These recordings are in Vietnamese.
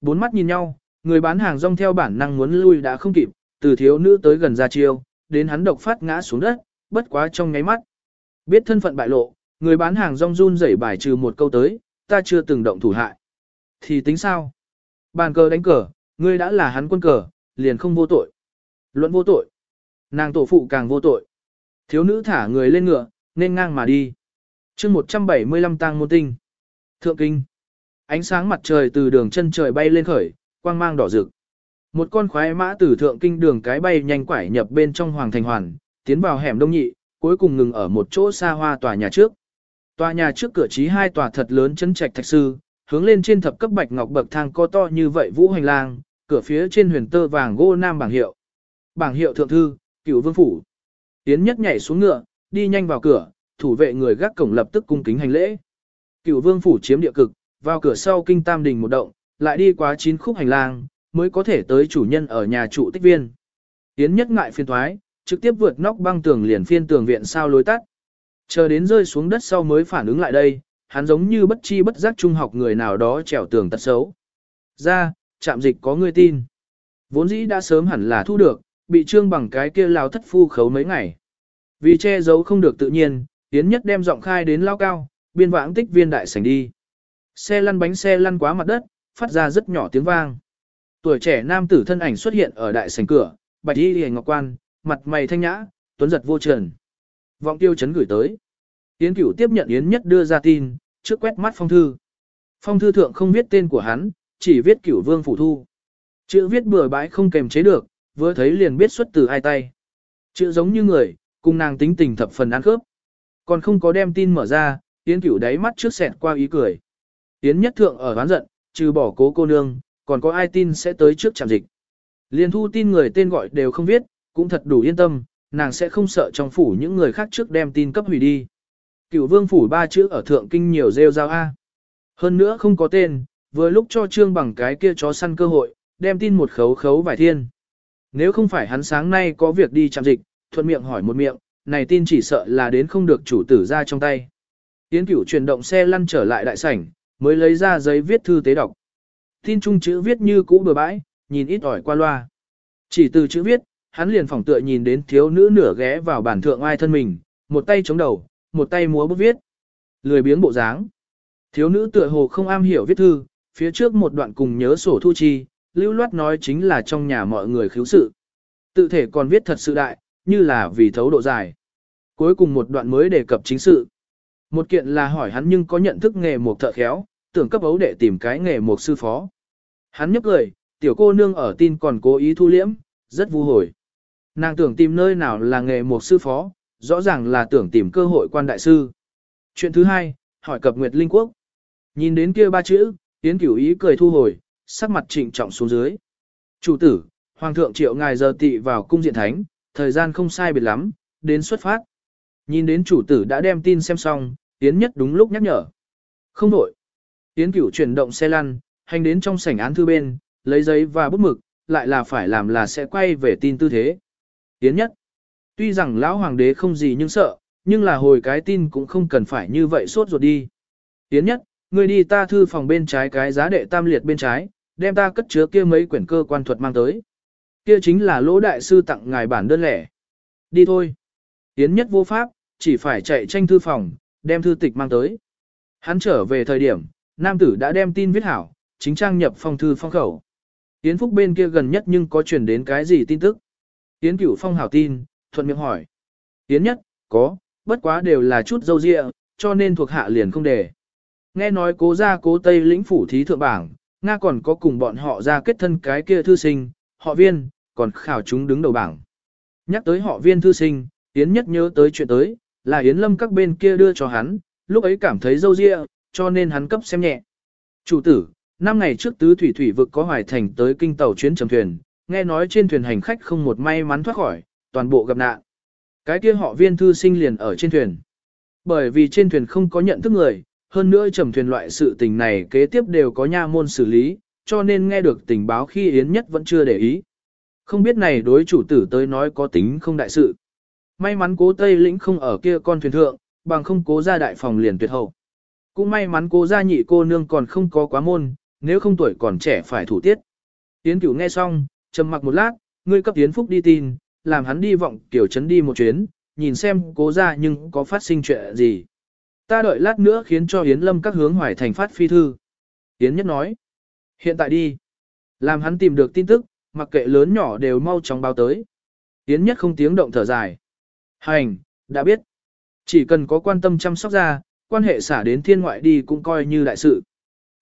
Bốn mắt nhìn nhau, người bán hàng rong theo bản năng muốn lui đã không kịp, từ thiếu nữ tới gần ra chiêu, đến hắn độc phát ngã xuống đất, bất quá trong nháy mắt. Biết thân phận bại lộ, người bán hàng rong run rẩy bài trừ một câu tới, ta chưa từng động thủ hại. Thì tính sao? Bàn cờ đánh cờ, ngươi đã là hắn quân cờ, liền không vô tội. Luận vô tội. Nàng tổ phụ càng vô tội. Thiếu nữ thả người lên ngựa, nên ngang mà đi. chương 175 tang môn tinh. Thượng kinh. Ánh sáng mặt trời từ đường chân trời bay lên khởi, quang mang đỏ rực. Một con khoái mã từ thượng kinh đường cái bay nhanh quải nhập bên trong hoàng thành hoàn, tiến vào hẻm đông nhị, cuối cùng ngừng ở một chỗ xa hoa tòa nhà trước. Tòa nhà trước cửa trí hai tòa thật lớn chân trạch thạch sư, hướng lên trên thập cấp bạch ngọc bậc thang co to như vậy vũ hành lang, cửa phía trên huyền tơ vàng gỗ nam bảng hiệu. Bảng hiệu thượng thư, cựu vương phủ. Tiến nhất nhảy xuống ngựa, đi nhanh vào cửa, thủ vệ người gác cổng lập tức cung kính hành lễ. Cựu vương phủ chiếm địa cực, vào cửa sau kinh tam đình một động, lại đi qua chín khúc hành lang, mới có thể tới chủ nhân ở nhà trụ tích viên. Tiến nhất ngại phiên thoái, trực tiếp vượt nóc băng tường liền phiên tường viện sao lối tắt. Chờ đến rơi xuống đất sau mới phản ứng lại đây, hắn giống như bất chi bất giác trung học người nào đó trèo tường tật xấu. Ra, chạm dịch có người tin. Vốn dĩ đã sớm hẳn là thu được, bị trương bằng cái kia lao thất phu khấu mấy ngày. Vì che giấu không được tự nhiên, Yến Nhất đem giọng khai đến lao cao, biên vãng tích viên đại sảnh đi. Xe lăn bánh xe lăn quá mặt đất, phát ra rất nhỏ tiếng vang. Tuổi trẻ nam tử thân ảnh xuất hiện ở đại sảnh cửa, bạch y liễu ngọc quan, mặt mày thanh nhã, tuấn giật vô trần. Vọng tiêu chấn gửi tới. Yến Cửu tiếp nhận Yến Nhất đưa ra tin, trước quét mắt phong thư. Phong thư thượng không viết tên của hắn, chỉ viết Cửu Vương phủ thu. Chữ viết bừa bãi không kềm chế được, vừa thấy liền biết xuất từ ai tay. Chữ giống như người, cùng nàng tính tình thập phần ăn khớp. Còn không có đem tin mở ra, Yến Cửu đáy mắt trước xẹt qua ý cười. Yến Nhất Thượng ở oán giận, trừ bỏ cố cô nương, còn có ai tin sẽ tới trước trạm dịch. Liên thu tin người tên gọi đều không viết, cũng thật đủ yên tâm, nàng sẽ không sợ trong phủ những người khác trước đem tin cấp hủy đi. cựu vương phủ ba chữ ở thượng kinh nhiều rêu rao A. Hơn nữa không có tên, vừa lúc cho trương bằng cái kia chó săn cơ hội, đem tin một khấu khấu vài thiên. Nếu không phải hắn sáng nay có việc đi trạm dịch, thuận miệng hỏi một miệng, này tin chỉ sợ là đến không được chủ tử ra trong tay. Tiến cửu chuyển động xe lăn trở lại đại sảnh, mới lấy ra giấy viết thư tế đọc. Tin chung chữ viết như cũ bừa bãi, nhìn ít ỏi qua loa. Chỉ từ chữ viết, hắn liền phỏng tựa nhìn đến thiếu nữ nửa ghé vào bản thượng ai thân mình, một tay chống đầu, một tay múa bút viết. Lười biếng bộ dáng. Thiếu nữ tựa hồ không am hiểu viết thư, phía trước một đoạn cùng nhớ sổ thu chi, lưu loát nói chính là trong nhà mọi người khiếu sự. Tự thể còn viết thật sự đại, như là vì thấu độ dài. Cuối cùng một đoạn mới đề cập chính sự. Một kiện là hỏi hắn nhưng có nhận thức nghề một thợ khéo, tưởng cấp ấu để tìm cái nghề một sư phó. Hắn nhấp cười, tiểu cô nương ở tin còn cố ý thu liễm, rất vui hồi. Nàng tưởng tìm nơi nào là nghề một sư phó, rõ ràng là tưởng tìm cơ hội quan đại sư. Chuyện thứ hai, hỏi cập Nguyệt Linh Quốc. Nhìn đến kia ba chữ, Yến Cửu Ý cười thu hồi, sắc mặt trịnh trọng xuống dưới. Chủ tử, Hoàng thượng triệu ngài giờ tị vào cung diện thánh, thời gian không sai biệt lắm, đến xuất phát. Nhìn đến chủ tử đã đem tin xem xong, Yến nhất đúng lúc nhắc nhở. Không đổi. Yến cửu chuyển động xe lăn, hành đến trong sảnh án thư bên, lấy giấy và bút mực, lại là phải làm là sẽ quay về tin tư thế. Yến nhất. Tuy rằng lão hoàng đế không gì nhưng sợ, nhưng là hồi cái tin cũng không cần phải như vậy sốt ruột đi. Yến nhất, người đi ta thư phòng bên trái cái giá đệ tam liệt bên trái, đem ta cất chứa kia mấy quyển cơ quan thuật mang tới. Kia chính là lỗ đại sư tặng ngài bản đơn lẻ. Đi thôi. Yến nhất vô pháp, chỉ phải chạy tranh thư phòng, đem thư tịch mang tới. Hắn trở về thời điểm, nam tử đã đem tin viết hảo, chính trang nhập phong thư phong khẩu. Yến Phúc bên kia gần nhất nhưng có truyền đến cái gì tin tức. Yến Cửu phong hảo tin, thuận miệng hỏi. Yến nhất, có, bất quá đều là chút dâu dịa, cho nên thuộc hạ liền không để. Nghe nói cố ra cố tây lĩnh phủ thí thượng bảng, Nga còn có cùng bọn họ ra kết thân cái kia thư sinh, họ viên, còn khảo chúng đứng đầu bảng. Nhắc tới họ viên thư sinh, Yến nhất nhớ tới chuyện tới, là Yến lâm các bên kia đưa cho hắn, lúc ấy cảm thấy dâu dịa, cho nên hắn cấp xem nhẹ. Chủ tử, năm ngày trước tứ thủy thủy vực có hoài thành tới kinh tàu chuyến trầm thuyền, nghe nói trên thuyền hành khách không một may mắn thoát khỏi, toàn bộ gặp nạn. Cái kia họ viên thư sinh liền ở trên thuyền. Bởi vì trên thuyền không có nhận thức người, hơn nữa trầm thuyền loại sự tình này kế tiếp đều có nha môn xử lý, cho nên nghe được tình báo khi Yến nhất vẫn chưa để ý. Không biết này đối chủ tử tới nói có tính không đại sự. May mắn cố Tây Lĩnh không ở kia con thuyền thượng, bằng không cố ra đại phòng liền tuyệt hậu. Cũng may mắn cô gia nhị cô nương còn không có quá môn, nếu không tuổi còn trẻ phải thủ tiết. Tiến Cửu nghe xong, trầm mặc một lát, ngươi cấp tiến Phúc đi tin, làm hắn đi vọng kiểu trấn đi một chuyến, nhìn xem cố ra nhưng có phát sinh chuyện gì. Ta đợi lát nữa khiến cho Yến Lâm các hướng hoài thành phát phi thư. Yến Nhất nói, hiện tại đi. Làm hắn tìm được tin tức, mặc kệ lớn nhỏ đều mau chóng báo tới. Yến Nhất không tiếng động thở dài. Hành, đã biết. Chỉ cần có quan tâm chăm sóc ra, quan hệ xả đến thiên ngoại đi cũng coi như đại sự.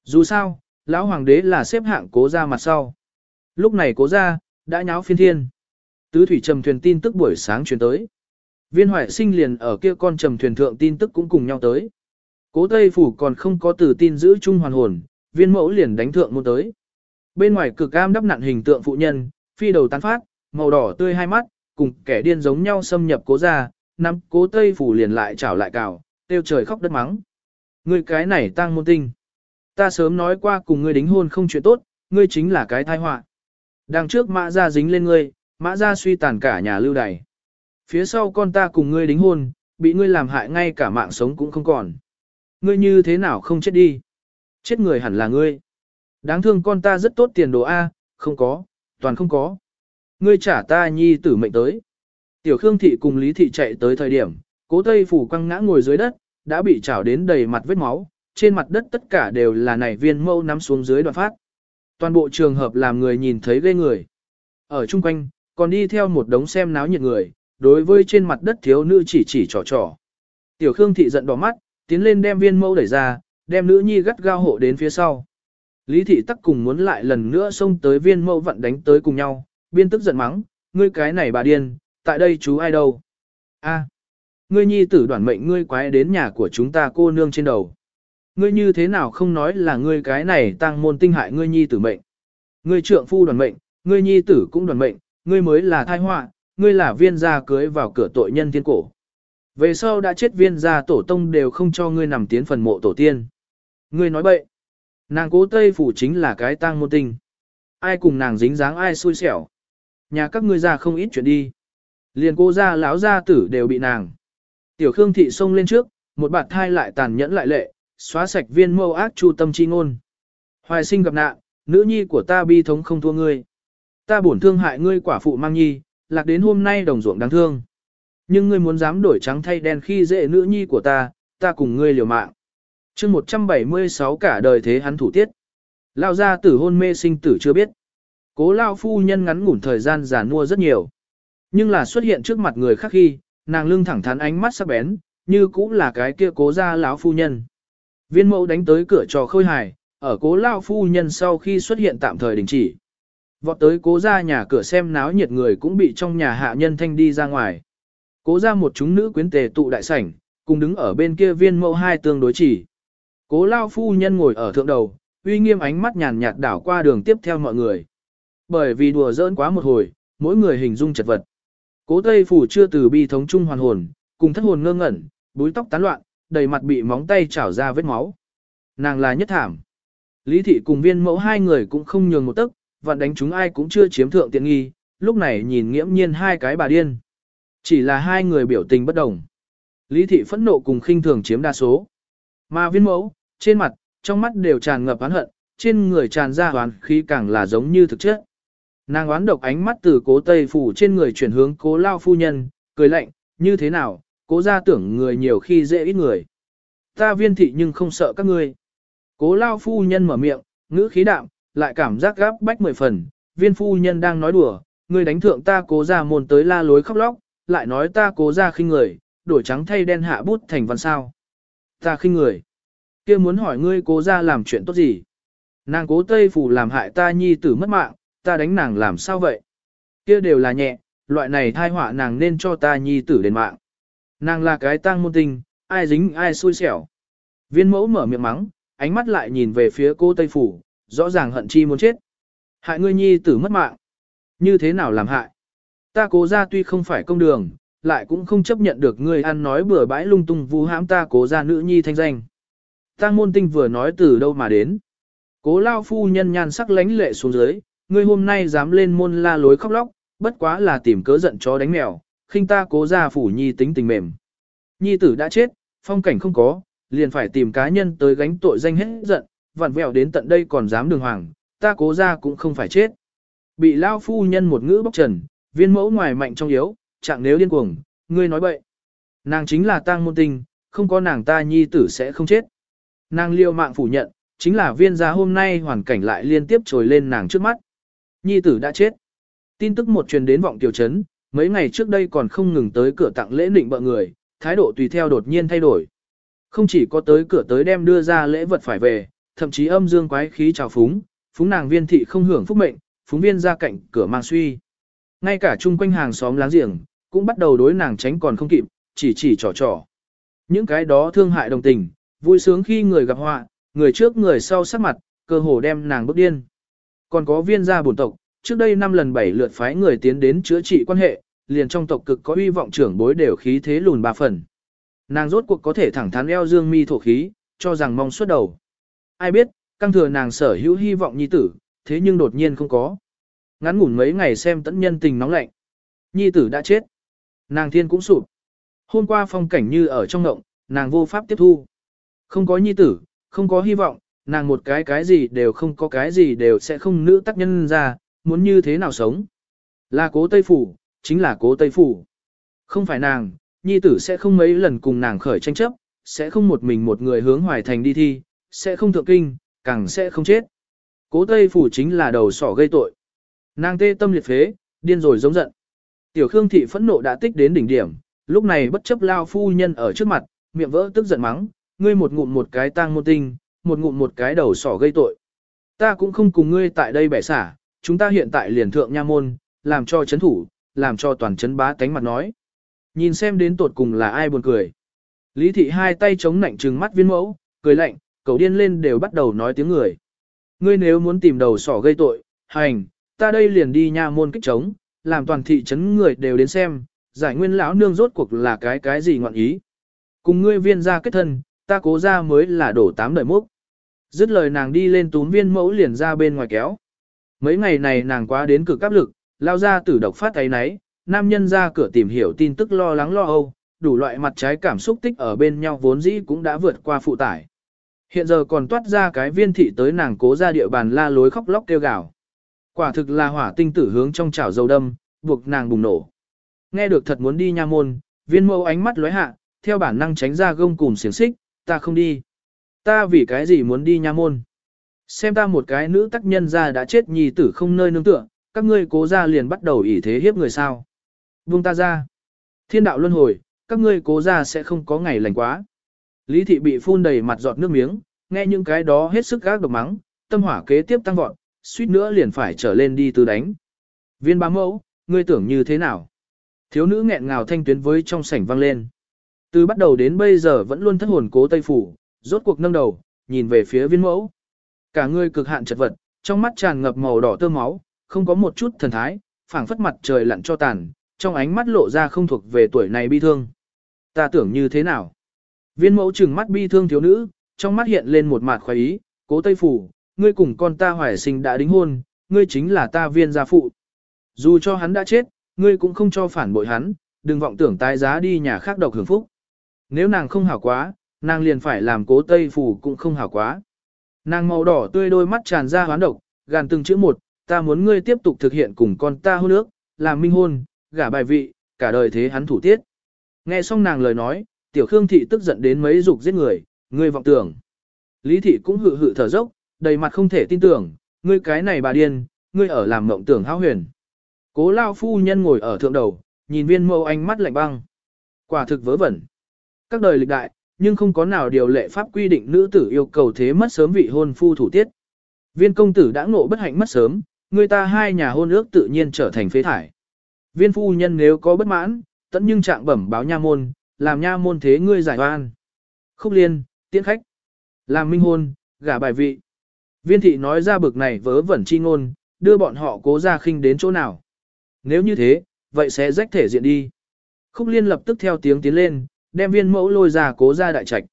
Dù sao, lão hoàng đế là xếp hạng cố ra mặt sau. Lúc này cố ra, đã nháo phiên thiên. Tứ thủy trầm thuyền tin tức buổi sáng truyền tới. Viên hoại sinh liền ở kia con trầm thuyền thượng tin tức cũng cùng nhau tới. Cố Tây Phủ còn không có từ tin giữ chung hoàn hồn, viên mẫu liền đánh thượng môn tới. Bên ngoài cực cam đắp nặn hình tượng phụ nhân, phi đầu tán phát, màu đỏ tươi hai mắt, cùng kẻ điên giống nhau xâm nhập cố ra, nắm cố Tây Phủ liền lại chảo lại cào, tiêu trời khóc đất mắng. Ngươi cái này tang môn tinh. Ta sớm nói qua cùng ngươi đính hôn không chuyện tốt, ngươi chính là cái tai họa. Đằng trước mã ra dính lên ngươi, mã ra suy tàn cả nhà lưu đày. Phía sau con ta cùng ngươi đính hôn, bị ngươi làm hại ngay cả mạng sống cũng không còn. Ngươi như thế nào không chết đi? Chết người hẳn là ngươi. Đáng thương con ta rất tốt tiền đồ A, không có, toàn không có. Ngươi trả ta nhi tử mệnh tới. Tiểu Khương Thị cùng Lý Thị chạy tới thời điểm, cố Tây Phủ quăng ngã ngồi dưới đất, đã bị chảo đến đầy mặt vết máu, trên mặt đất tất cả đều là nảy viên mâu nắm xuống dưới đoạn phát. Toàn bộ trường hợp làm người nhìn thấy ghê người. Ở chung quanh, còn đi theo một đống xem náo nhiệt người, đối với trên mặt đất thiếu nữ chỉ chỉ trò trò. Tiểu Khương Thị giận đỏ mắt, tiến lên đem viên mâu đẩy ra, đem nữ nhi gắt gao hộ đến phía sau. Lý Thị tắc cùng muốn lại lần nữa xông tới viên mâu vận đánh tới cùng nhau, biên tức giận mắng, ngươi cái này bà điên, tại đây chú ai đâu? A, ngươi nhi tử đoản mệnh ngươi quái đến nhà của chúng ta cô nương trên đầu. Ngươi như thế nào không nói là ngươi cái này tăng môn tinh hại ngươi nhi tử mệnh. Ngươi trượng phu đoản mệnh, ngươi nhi tử cũng đoản mệnh, ngươi mới là thai họa, ngươi là viên gia cưới vào cửa tội nhân thiên cổ. Về sau đã chết viên gia tổ tông đều không cho ngươi nằm tiến phần mộ tổ tiên. Ngươi nói bậy. Nàng cố Tây Phủ chính là cái tang môn tinh. Ai cùng nàng dính dáng ai xui xẻo. Nhà các ngươi ra không ít chuyện đi. Liền cô gia lão gia tử đều bị nàng. Tiểu Khương thị xông lên trước, một bạt thai lại tàn nhẫn lại lệ, xóa sạch viên mâu ác chu tâm chi ngôn. Hoài sinh gặp nạn, nữ nhi của ta bi thống không thua ngươi. Ta bổn thương hại ngươi quả phụ mang nhi, lạc đến hôm nay đồng ruộng đáng thương. Nhưng ngươi muốn dám đổi trắng thay đen khi dễ nữ nhi của ta, ta cùng ngươi liều mạng. chương 176 cả đời thế hắn thủ tiết. Lao ra tử hôn mê sinh tử chưa biết. Cố Lao phu nhân ngắn ngủn thời gian giả mua rất nhiều. Nhưng là xuất hiện trước mặt người khác khi, nàng lưng thẳng thắn ánh mắt sắc bén, như cũng là cái kia cố gia lão phu nhân. Viên mẫu đánh tới cửa trò khôi hài, ở cố lão phu nhân sau khi xuất hiện tạm thời đình chỉ. Vọt tới cố gia nhà cửa xem náo nhiệt người cũng bị trong nhà hạ nhân thanh đi ra ngoài. Cố gia một chúng nữ quyến tề tụ đại sảnh, cùng đứng ở bên kia viên mẫu hai tương đối chỉ. Cố lao phu nhân ngồi ở thượng đầu, uy nghiêm ánh mắt nhàn nhạt đảo qua đường tiếp theo mọi người. Bởi vì đùa giỡn quá một hồi, mỗi người hình dung chật vật. Cố Tây Phủ chưa từ bi thống trung hoàn hồn, cùng thất hồn ngơ ngẩn, búi tóc tán loạn, đầy mặt bị móng tay chảo ra vết máu. Nàng là nhất thảm. Lý thị cùng viên mẫu hai người cũng không nhường một tấc, vạn đánh chúng ai cũng chưa chiếm thượng tiện nghi, lúc này nhìn nghiễm nhiên hai cái bà điên. Chỉ là hai người biểu tình bất đồng. Lý thị phẫn nộ cùng khinh thường chiếm đa số. Mà viên mẫu, trên mặt, trong mắt đều tràn ngập oán hận, trên người tràn ra oán khí càng là giống như thực chất. Nàng oán độc ánh mắt từ cố tây phủ trên người chuyển hướng cố lao phu nhân, cười lạnh, như thế nào, cố ra tưởng người nhiều khi dễ ít người. Ta viên thị nhưng không sợ các ngươi. Cố lao phu nhân mở miệng, ngữ khí đạm, lại cảm giác gáp bách mười phần, viên phu nhân đang nói đùa, ngươi đánh thượng ta cố ra môn tới la lối khóc lóc, lại nói ta cố ra khinh người, đổi trắng thay đen hạ bút thành văn sao. Ta khinh người. kia muốn hỏi ngươi cố ra làm chuyện tốt gì? Nàng cố Tây Phủ làm hại ta nhi tử mất mạng, ta đánh nàng làm sao vậy? kia đều là nhẹ, loại này thai họa nàng nên cho ta nhi tử đền mạng. Nàng là cái tang môn tình, ai dính ai xui xẻo. Viên mẫu mở miệng mắng, ánh mắt lại nhìn về phía cô Tây Phủ, rõ ràng hận chi muốn chết. Hại ngươi nhi tử mất mạng. Như thế nào làm hại? Ta cố ra tuy không phải công đường, lại cũng không chấp nhận được ngươi ăn nói bừa bãi lung tung vu hãm ta cố ra nữ nhi thanh danh. Tang môn tinh vừa nói từ đâu mà đến. Cố lao phu nhân nhan sắc lánh lệ xuống dưới, ngươi hôm nay dám lên môn la lối khóc lóc, bất quá là tìm cớ giận chó đánh mèo, khinh ta cố ra phủ nhi tính tình mềm. Nhi tử đã chết, phong cảnh không có, liền phải tìm cá nhân tới gánh tội danh hết giận, vặn vẹo đến tận đây còn dám đường hoàng, ta cố ra cũng không phải chết. Bị lao phu nhân một ngữ bóc trần, viên mẫu ngoài mạnh trong yếu, chẳng nếu điên cuồng, ngươi nói bậy. Nàng chính là tang môn tinh, không có nàng ta nhi tử sẽ không chết. Nàng liêu mạng phủ nhận, chính là viên gia hôm nay hoàn cảnh lại liên tiếp trồi lên nàng trước mắt. Nhi tử đã chết. Tin tức một truyền đến vọng tiểu trấn, mấy ngày trước đây còn không ngừng tới cửa tặng lễ nịnh bợ người, thái độ tùy theo đột nhiên thay đổi. Không chỉ có tới cửa tới đem đưa ra lễ vật phải về, thậm chí âm dương quái khí trào phúng, phúng nàng viên thị không hưởng phúc mệnh, phúng viên ra cạnh cửa mang suy. Ngay cả chung quanh hàng xóm láng giềng, cũng bắt đầu đối nàng tránh còn không kịp, chỉ chỉ trò trò. Những cái đó thương hại đồng tình, vui sướng khi người gặp họa, người trước người sau sắc mặt, cơ hồ đem nàng bức điên. Còn có viên gia bổn tộc, trước đây năm lần bảy lượt phái người tiến đến chữa trị quan hệ, liền trong tộc cực có uy vọng trưởng bối đều khí thế lùn ba phần. Nàng rốt cuộc có thể thẳng thắn eo dương mi thổ khí, cho rằng mong suốt đầu. Ai biết, căng thừa nàng sở hữu hy vọng nhi tử, thế nhưng đột nhiên không có. Ngắn ngủn mấy ngày xem tẫn nhân tình nóng lạnh. Nhi tử đã chết. Nàng thiên cũng sụp. Hôm qua phong cảnh như ở trong ngộng, nàng vô pháp tiếp thu. Không có nhi tử, không có hy vọng, nàng một cái cái gì đều không có cái gì đều sẽ không nữ tác nhân ra, muốn như thế nào sống. Là cố Tây Phủ, chính là cố Tây Phủ. Không phải nàng, nhi tử sẽ không mấy lần cùng nàng khởi tranh chấp, sẽ không một mình một người hướng hoài thành đi thi, sẽ không thượng kinh, càng sẽ không chết. Cố Tây Phủ chính là đầu sỏ gây tội. Nàng tê tâm liệt phế, điên rồi giống giận. Tiểu Khương Thị phẫn nộ đã tích đến đỉnh điểm, lúc này bất chấp lao phu nhân ở trước mặt, miệng vỡ tức giận mắng, ngươi một ngụm một cái tang môn tinh, một ngụm một cái đầu sỏ gây tội. Ta cũng không cùng ngươi tại đây bẻ xả, chúng ta hiện tại liền thượng nha môn, làm cho chấn thủ, làm cho toàn chấn bá tánh mặt nói. Nhìn xem đến tột cùng là ai buồn cười. Lý thị hai tay chống nạnh trừng mắt viên mẫu, cười lạnh, cầu điên lên đều bắt đầu nói tiếng người. Ngươi nếu muốn tìm đầu sỏ gây tội, hành, ta đây liền đi nha môn kích chống, làm toàn thị trấn người đều đến xem, giải nguyên lão nương rốt cuộc là cái cái gì ngọn ý. Cùng ngươi viên ra kết thân, ta cố ra mới là đổ tám đời múc. Dứt lời nàng đi lên túm viên mẫu liền ra bên ngoài kéo. Mấy ngày này nàng quá đến cực áp lực, lao ra tử độc phát ấy nấy, nam nhân ra cửa tìm hiểu tin tức lo lắng lo âu, đủ loại mặt trái cảm xúc tích ở bên nhau vốn dĩ cũng đã vượt qua phụ tải. Hiện giờ còn toát ra cái viên thị tới nàng cố ra địa bàn la lối khóc lóc kêu gào. Quả thực là hỏa tinh tử hướng trong chảo dầu đâm, buộc nàng bùng nổ. Nghe được thật muốn đi nha môn, viên mẫu ánh mắt lóe hạ, theo bản năng tránh ra gông cùng xiềng xích, ta không đi. Ta vì cái gì muốn đi nha môn? Xem ta một cái nữ tác nhân ra đã chết nhì tử không nơi nương tựa, các ngươi cố ra liền bắt đầu ỷ thế hiếp người sao. Buông ta ra. Thiên đạo luân hồi, các ngươi cố ra sẽ không có ngày lành quá. Lý thị bị phun đầy mặt giọt nước miếng, nghe những cái đó hết sức gác độc mắng, tâm hỏa kế tiếp tăng vọt, suýt nữa liền phải trở lên đi từ đánh. Viên bá mẫu, ngươi tưởng như thế nào? Thiếu nữ nghẹn ngào thanh tuyến với trong sảnh vang lên. Từ bắt đầu đến bây giờ vẫn luôn thất hồn cố Tây Phủ, rốt cuộc nâng đầu, nhìn về phía viên mẫu. Cả người cực hạn chật vật, trong mắt tràn ngập màu đỏ tơ máu, không có một chút thần thái, phảng phất mặt trời lặn cho tàn, trong ánh mắt lộ ra không thuộc về tuổi này bi thương. Ta tưởng như thế nào? Viên mẫu trừng mắt bi thương thiếu nữ, trong mắt hiện lên một mặt khoái ý, cố Tây Phủ, ngươi cùng con ta hoài sinh đã đính hôn, ngươi chính là ta viên gia phụ. Dù cho hắn đã chết, ngươi cũng không cho phản bội hắn, đừng vọng tưởng tái giá đi nhà khác độc hưởng phúc. Nếu nàng không hảo quá, nàng liền phải làm cố Tây Phủ cũng không hảo quá. Nàng màu đỏ tươi đôi mắt tràn ra hoán độc, gàn từng chữ một, ta muốn ngươi tiếp tục thực hiện cùng con ta hôn ước, làm minh hôn, gả bài vị, cả đời thế hắn thủ tiết. Nghe xong nàng lời nói, tiểu khương thị tức giận đến mấy dục giết người, ngươi vọng tưởng. Lý thị cũng hự hự thở dốc, đầy mặt không thể tin tưởng, ngươi cái này bà điên, ngươi ở làm mộng tưởng hao huyền. Cố lao phu nhân ngồi ở thượng đầu, nhìn viên mâu ánh mắt lạnh băng. Quả thực vớ vẩn. Các đời lịch đại, nhưng không có nào điều lệ pháp quy định nữ tử yêu cầu thế mất sớm vị hôn phu thủ tiết. Viên công tử đã ngộ bất hạnh mất sớm, người ta hai nhà hôn ước tự nhiên trở thành phế thải. Viên phu nhân nếu có bất mãn, tận nhưng trạng bẩm báo nha môn, làm nha môn thế ngươi giải oan. Khúc liên, tiễn khách. Làm minh hôn, gả bài vị. Viên thị nói ra bực này vớ vẩn chi ngôn, đưa bọn họ cố ra khinh đến chỗ nào. Nếu như thế, vậy sẽ rách thể diện đi. Khúc liên lập tức theo tiếng tiến lên, đem viên mẫu lôi ra cố ra đại trạch.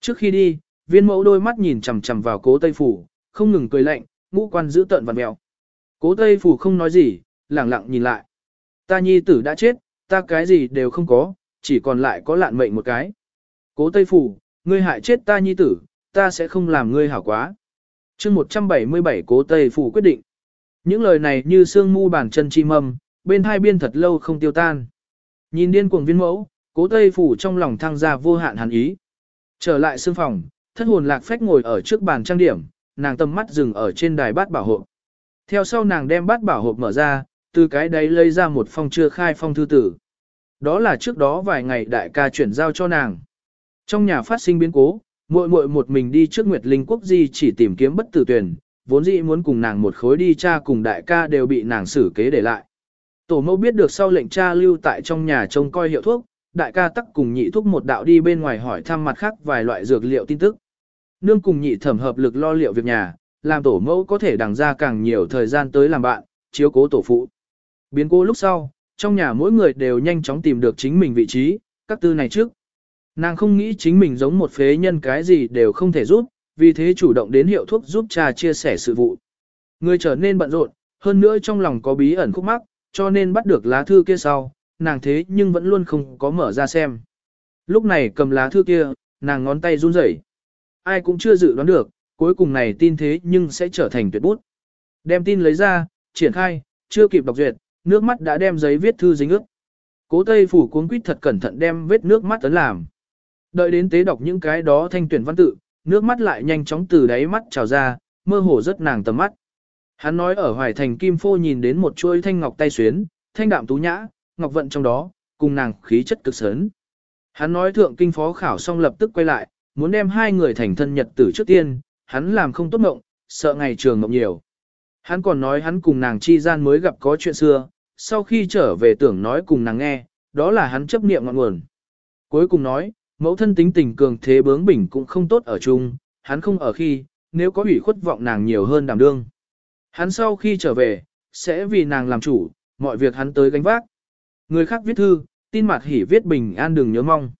Trước khi đi, viên mẫu đôi mắt nhìn chằm chằm vào cố Tây Phủ, không ngừng cười lạnh, ngũ quan giữ tợn vặn mèo. Cố Tây Phủ không nói gì, lẳng lặng nhìn lại. Ta nhi tử đã chết, ta cái gì đều không có, chỉ còn lại có lạn mệnh một cái. Cố Tây Phủ, ngươi hại chết ta nhi tử, ta sẽ không làm ngươi hảo quá. chương 177 cố Tây Phủ quyết định. Những lời này như sương mu bàn chân chi mầm bên hai biên thật lâu không tiêu tan. Nhìn điên cuồng viên mẫu, cố Tây Phủ trong lòng thăng ra vô hạn hàn ý. Trở lại sương phòng, thất hồn lạc phách ngồi ở trước bàn trang điểm, nàng tầm mắt dừng ở trên đài bát bảo hộp. Theo sau nàng đem bát bảo hộp mở ra, từ cái đấy lấy ra một phong chưa khai phong thư tử. Đó là trước đó vài ngày đại ca chuyển giao cho nàng. Trong nhà phát sinh biến cố, muội muội một mình đi trước Nguyệt Linh Quốc Di chỉ tìm kiếm bất tử tuyển, vốn dĩ muốn cùng nàng một khối đi cha cùng đại ca đều bị nàng xử kế để lại. Tổ mẫu biết được sau lệnh cha lưu tại trong nhà trông coi hiệu thuốc, đại ca tắc cùng nhị thuốc một đạo đi bên ngoài hỏi thăm mặt khác vài loại dược liệu tin tức. Nương cùng nhị thẩm hợp lực lo liệu việc nhà, làm tổ mẫu có thể đằng ra càng nhiều thời gian tới làm bạn, chiếu cố tổ phụ. Biến cố lúc sau, trong nhà mỗi người đều nhanh chóng tìm được chính mình vị trí, các tư này trước. Nàng không nghĩ chính mình giống một phế nhân cái gì đều không thể giúp, vì thế chủ động đến hiệu thuốc giúp cha chia sẻ sự vụ. Người trở nên bận rộn, hơn nữa trong lòng có bí ẩn khúc mắc, cho nên bắt được lá thư kia sau, nàng thế nhưng vẫn luôn không có mở ra xem. Lúc này cầm lá thư kia, nàng ngón tay run rẩy. Ai cũng chưa dự đoán được, cuối cùng này tin thế nhưng sẽ trở thành tuyệt bút. Đem tin lấy ra, triển khai, chưa kịp đọc duyệt, nước mắt đã đem giấy viết thư dính ướt. Cố Tây phủ cuốn quýt thật cẩn thận đem vết nước mắt ấn làm. Đợi đến tế đọc những cái đó thanh tuyển văn tự, nước mắt lại nhanh chóng từ đáy mắt trào ra, mơ hồ rất nàng tầm mắt. Hắn nói ở Hoài Thành Kim Phô nhìn đến một chuôi thanh ngọc tay xuyến, thanh đạm tú nhã, ngọc vận trong đó, cùng nàng khí chất cực sớn. Hắn nói thượng kinh phó khảo xong lập tức quay lại, muốn đem hai người thành thân nhật tử trước tiên, hắn làm không tốt mộng, sợ ngày trường mộng nhiều. Hắn còn nói hắn cùng nàng chi gian mới gặp có chuyện xưa, sau khi trở về tưởng nói cùng nàng nghe, đó là hắn chấp niệm ngọn nguồn. Cuối cùng nói, mẫu thân tính tình cường thế bướng bỉnh cũng không tốt ở chung, hắn không ở khi, nếu có ủy khuất vọng nàng nhiều hơn đảm đương. Hắn sau khi trở về, sẽ vì nàng làm chủ, mọi việc hắn tới gánh vác. Người khác viết thư, tin mặt hỉ viết bình an đừng nhớ mong.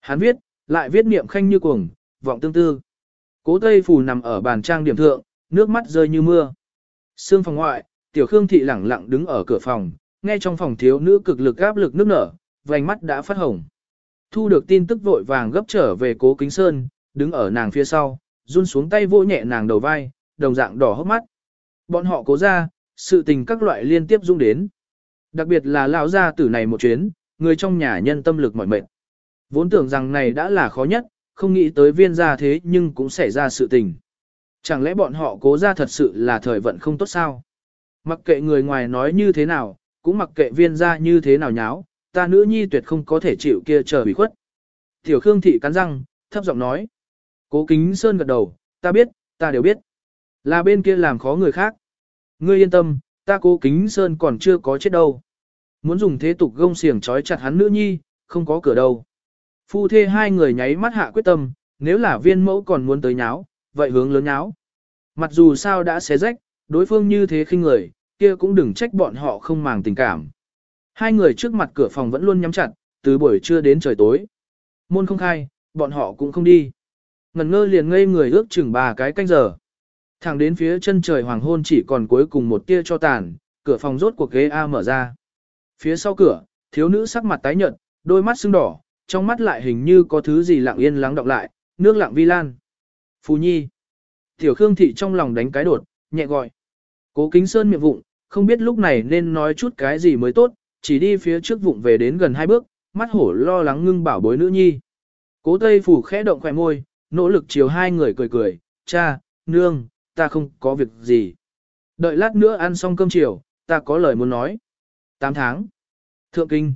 Hắn viết, lại viết niệm khanh như cuồng, vọng tương tư. Cố Tây Phù nằm ở bàn trang điểm thượng, nước mắt rơi như mưa. Sương phòng ngoại, Tiểu Khương Thị lẳng lặng đứng ở cửa phòng, nghe trong phòng thiếu nữ cực lực áp lực nước nở, vành mắt đã phát hồng. Thu được tin tức vội vàng gấp trở về cố kính sơn, đứng ở nàng phía sau, run xuống tay vô nhẹ nàng đầu vai, đồng dạng đỏ hốc mắt. Bọn họ cố ra, sự tình các loại liên tiếp dung đến. Đặc biệt là lão gia tử này một chuyến, người trong nhà nhân tâm lực mỏi mệt. Vốn tưởng rằng này đã là khó nhất, không nghĩ tới viên gia thế nhưng cũng xảy ra sự tình. Chẳng lẽ bọn họ cố ra thật sự là thời vận không tốt sao? Mặc kệ người ngoài nói như thế nào, cũng mặc kệ viên gia như thế nào nháo, ta nữ nhi tuyệt không có thể chịu kia chờ bị khuất. Tiểu Khương Thị cắn răng, thấp giọng nói. Cố Kính Sơn gật đầu, ta biết, ta đều biết. Là bên kia làm khó người khác. Ngươi yên tâm, ta cố Kính Sơn còn chưa có chết đâu. Muốn dùng thế tục gông xiềng trói chặt hắn nữ nhi, không có cửa đâu. Phu thê hai người nháy mắt hạ quyết tâm, nếu là viên mẫu còn muốn tới nháo, vậy hướng lớn nháo. Mặc dù sao đã xé rách, đối phương như thế khinh người, kia cũng đừng trách bọn họ không màng tình cảm. Hai người trước mặt cửa phòng vẫn luôn nhắm chặt, từ buổi trưa đến trời tối. Môn không khai, bọn họ cũng không đi. Ngần ngơ liền ngây người ước chừng bà cái canh giờ. Thẳng đến phía chân trời hoàng hôn chỉ còn cuối cùng một tia cho tàn, cửa phòng rốt cuộc ghế A mở ra. Phía sau cửa, thiếu nữ sắc mặt tái nhợt, đôi mắt sưng đỏ, trong mắt lại hình như có thứ gì lặng yên lắng đọng lại, nước lặng vi lan. Phù nhi. Tiểu Khương Thị trong lòng đánh cái đột, nhẹ gọi. Cố kính sơn miệng vụng, không biết lúc này nên nói chút cái gì mới tốt, chỉ đi phía trước vụng về đến gần hai bước, mắt hổ lo lắng ngưng bảo bối nữ nhi. Cố Tây Phủ khẽ động khỏe môi, nỗ lực chiều hai người cười cười, cha, nương, ta không có việc gì. Đợi lát nữa ăn xong cơm chiều, ta có lời muốn nói. 8 tháng. Thượng Kinh.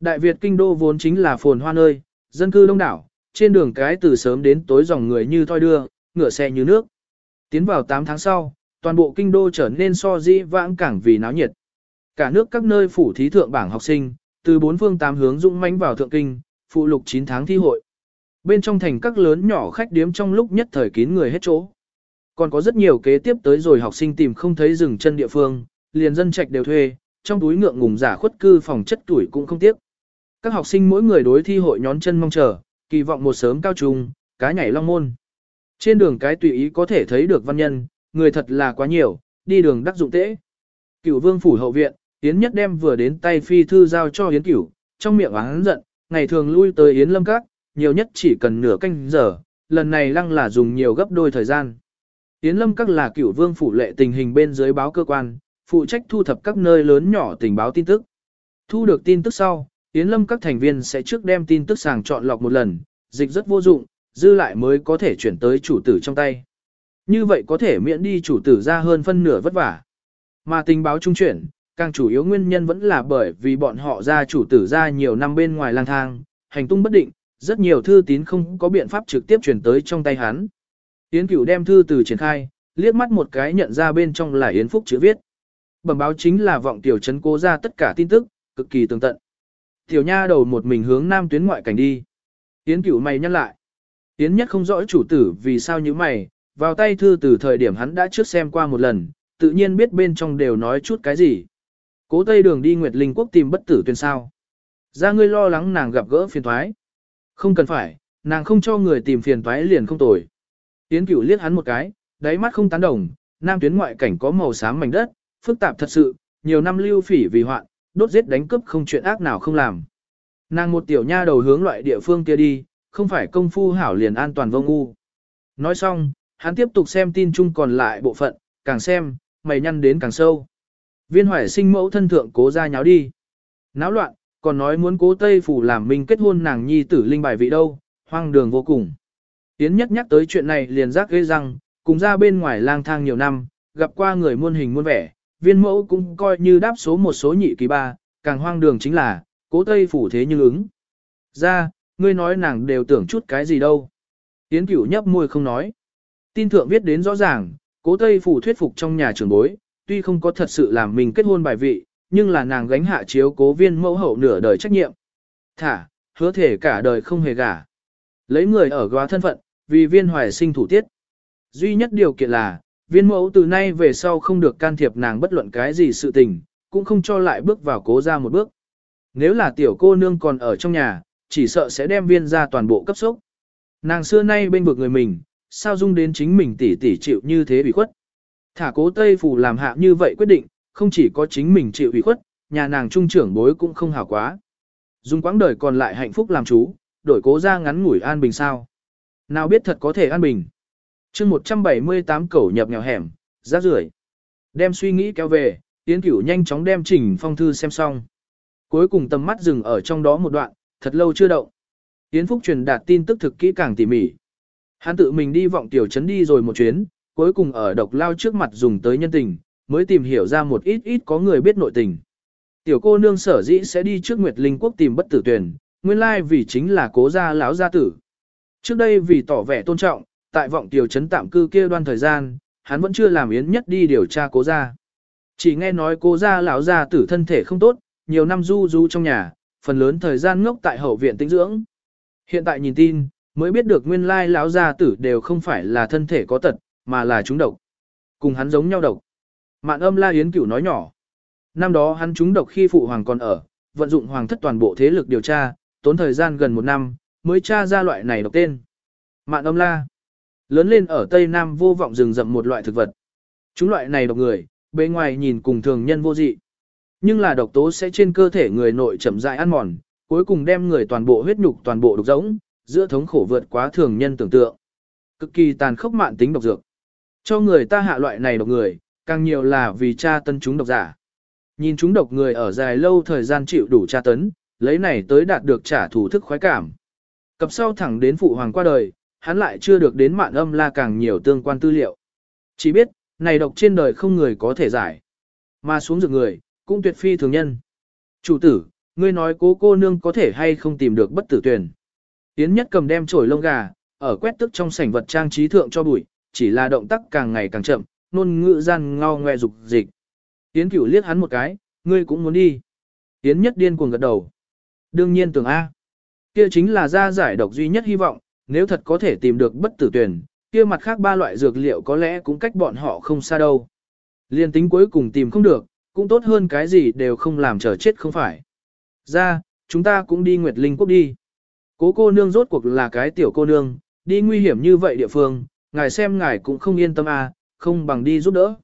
Đại Việt Kinh Đô vốn chính là phồn hoa nơi, dân cư đông đảo, trên đường cái từ sớm đến tối dòng người như thoi đưa, ngựa xe như nước. Tiến vào 8 tháng sau, toàn bộ Kinh Đô trở nên so dĩ vãng cảng vì náo nhiệt. Cả nước các nơi phủ thí thượng bảng học sinh, từ bốn phương tám hướng dũng mãnh vào thượng kinh, phụ lục 9 tháng thi hội. Bên trong thành các lớn nhỏ khách điếm trong lúc nhất thời kín người hết chỗ. Còn có rất nhiều kế tiếp tới rồi học sinh tìm không thấy dừng chân địa phương, liền dân trạch đều thuê, trong túi ngượng ngùng giả khuất cư phòng chất tuổi cũng không tiếc. Các học sinh mỗi người đối thi hội nhón chân mong chờ, kỳ vọng một sớm cao trung, cá nhảy long môn. Trên đường cái tùy ý có thể thấy được văn nhân, người thật là quá nhiều, đi đường đắc dụng tễ. Cựu vương phủ hậu viện, Yến Nhất đem vừa đến tay phi thư giao cho Yến Cửu, trong miệng oán giận, ngày thường lui tới Yến Lâm Các, nhiều nhất chỉ cần nửa canh giờ, lần này lăng là dùng nhiều gấp đôi thời gian. Yến Lâm các là cửu vương phủ lệ tình hình bên dưới báo cơ quan, phụ trách thu thập các nơi lớn nhỏ tình báo tin tức. Thu được tin tức sau, Yến Lâm các thành viên sẽ trước đem tin tức sàng chọn lọc một lần, dịch rất vô dụng, dư lại mới có thể chuyển tới chủ tử trong tay. Như vậy có thể miễn đi chủ tử ra hơn phân nửa vất vả. Mà tình báo trung chuyển, càng chủ yếu nguyên nhân vẫn là bởi vì bọn họ ra chủ tử ra nhiều năm bên ngoài lang thang, hành tung bất định, rất nhiều thư tín không có biện pháp trực tiếp chuyển tới trong tay hắn. Yến Cửu đem thư từ triển khai, liếc mắt một cái nhận ra bên trong là Yến Phúc chữ viết. Bẩm báo chính là vọng tiểu trấn cố ra tất cả tin tức, cực kỳ tường tận. Tiểu nha đầu một mình hướng nam tuyến ngoại cảnh đi. Yến Cửu mày nhăn lại. Yến nhất không rõ chủ tử vì sao như mày, vào tay thư từ thời điểm hắn đã trước xem qua một lần, tự nhiên biết bên trong đều nói chút cái gì. Cố Tây Đường đi Nguyệt Linh Quốc tìm bất tử tuyên sao. Ra ngươi lo lắng nàng gặp gỡ phiền thoái. Không cần phải, nàng không cho người tìm phiền thoái liền không tồi. Yến Cửu liếc hắn một cái, đáy mắt không tán đồng, nam tuyến ngoại cảnh có màu xám mảnh đất, phức tạp thật sự, nhiều năm lưu phỉ vì hoạn, đốt giết đánh cướp không chuyện ác nào không làm. Nàng một tiểu nha đầu hướng loại địa phương kia đi, không phải công phu hảo liền an toàn vô ngu. Nói xong, hắn tiếp tục xem tin chung còn lại bộ phận, càng xem, mày nhăn đến càng sâu. Viên hoài sinh mẫu thân thượng cố ra nháo đi. Náo loạn, còn nói muốn cố Tây Phủ làm mình kết hôn nàng nhi tử linh bài vị đâu, hoang đường vô cùng. Tiến nhất nhắc tới chuyện này liền giác ghê rằng cùng ra bên ngoài lang thang nhiều năm, gặp qua người muôn hình muôn vẻ, viên mẫu cũng coi như đáp số một số nhị kỳ ba, càng hoang đường chính là, cố Tây Phủ thế như ứng. Ra, ngươi nói nàng đều tưởng chút cái gì đâu. Tiến cửu nhấp môi không nói. Tin thượng viết đến rõ ràng, cố Tây Phủ thuyết phục trong nhà trưởng bối, tuy không có thật sự làm mình kết hôn bài vị, nhưng là nàng gánh hạ chiếu cố viên mẫu hậu nửa đời trách nhiệm. Thả, hứa thể cả đời không hề gả. Lấy người ở góa thân phận, vì viên hoài sinh thủ tiết. Duy nhất điều kiện là, viên mẫu từ nay về sau không được can thiệp nàng bất luận cái gì sự tình, cũng không cho lại bước vào cố ra một bước. Nếu là tiểu cô nương còn ở trong nhà, chỉ sợ sẽ đem viên ra toàn bộ cấp sốc. Nàng xưa nay bên vực người mình, sao dung đến chính mình tỉ tỉ chịu như thế bị khuất. Thả cố Tây Phủ làm hạ như vậy quyết định, không chỉ có chính mình chịu ủy khuất, nhà nàng trung trưởng bối cũng không hảo quá. Dung quãng đời còn lại hạnh phúc làm chú, đổi cố ra ngắn ngủi an bình sao. Nào biết thật có thể an bình. chương 178 cẩu nhập nghèo hẻm, rác rưởi Đem suy nghĩ kéo về, Tiến Cửu nhanh chóng đem trình phong thư xem xong. Cuối cùng tầm mắt dừng ở trong đó một đoạn, thật lâu chưa động. Yến Phúc truyền đạt tin tức thực kỹ càng tỉ mỉ. Hắn tự mình đi vọng tiểu trấn đi rồi một chuyến, cuối cùng ở độc lao trước mặt dùng tới nhân tình, mới tìm hiểu ra một ít ít có người biết nội tình. Tiểu cô nương sở dĩ sẽ đi trước Nguyệt Linh Quốc tìm bất tử tuyển, nguyên lai vì chính là cố gia lão gia tử. Trước đây vì tỏ vẻ tôn trọng, tại vọng tiểu trấn tạm cư kia đoan thời gian, hắn vẫn chưa làm yến nhất đi điều tra cố gia. Chỉ nghe nói cố gia lão gia tử thân thể không tốt, nhiều năm du du trong nhà, phần lớn thời gian ngốc tại hậu viện tĩnh dưỡng. Hiện tại nhìn tin, mới biết được nguyên lai lão gia tử đều không phải là thân thể có tật, mà là chúng độc. Cùng hắn giống nhau độc. Mạn âm la yến cửu nói nhỏ. Năm đó hắn trúng độc khi phụ hoàng còn ở, vận dụng hoàng thất toàn bộ thế lực điều tra, tốn thời gian gần một năm, mới tra ra loại này độc tên. Mạn âm la. Lớn lên ở Tây Nam vô vọng rừng rậm một loại thực vật. Chúng loại này độc người, bề ngoài nhìn cùng thường nhân vô dị. Nhưng là độc tố sẽ trên cơ thể người nội chậm rãi ăn mòn, cuối cùng đem người toàn bộ huyết nhục toàn bộ độc giống, giữa thống khổ vượt quá thường nhân tưởng tượng. Cực kỳ tàn khốc mạn tính độc dược. Cho người ta hạ loại này độc người, càng nhiều là vì tra tân chúng độc giả. Nhìn chúng độc người ở dài lâu thời gian chịu đủ tra tấn, lấy này tới đạt được trả thù thức khoái cảm. Cập sau thẳng đến phụ hoàng qua đời, hắn lại chưa được đến mạn âm la càng nhiều tương quan tư liệu. Chỉ biết, này độc trên đời không người có thể giải. Mà xuống dược người, cũng tuyệt phi thường nhân. Chủ tử, ngươi nói cố cô nương có thể hay không tìm được bất tử tuyển. Tiến nhất cầm đem chổi lông gà, ở quét tức trong sảnh vật trang trí thượng cho bụi, chỉ là động tác càng ngày càng chậm, nôn ngữ gian ngao ngoe dục dịch. Tiến cửu liếc hắn một cái, ngươi cũng muốn đi. Tiến nhất điên cuồng gật đầu. Đương nhiên tưởng A. Kia chính là ra giải độc duy nhất hy vọng, nếu thật có thể tìm được bất tử tuyển, kia mặt khác ba loại dược liệu có lẽ cũng cách bọn họ không xa đâu. Liên tính cuối cùng tìm không được, cũng tốt hơn cái gì đều không làm chờ chết không phải. Ra, chúng ta cũng đi Nguyệt Linh Quốc đi. Cố cô nương rốt cuộc là cái tiểu cô nương, đi nguy hiểm như vậy địa phương, ngài xem ngài cũng không yên tâm à, không bằng đi giúp đỡ.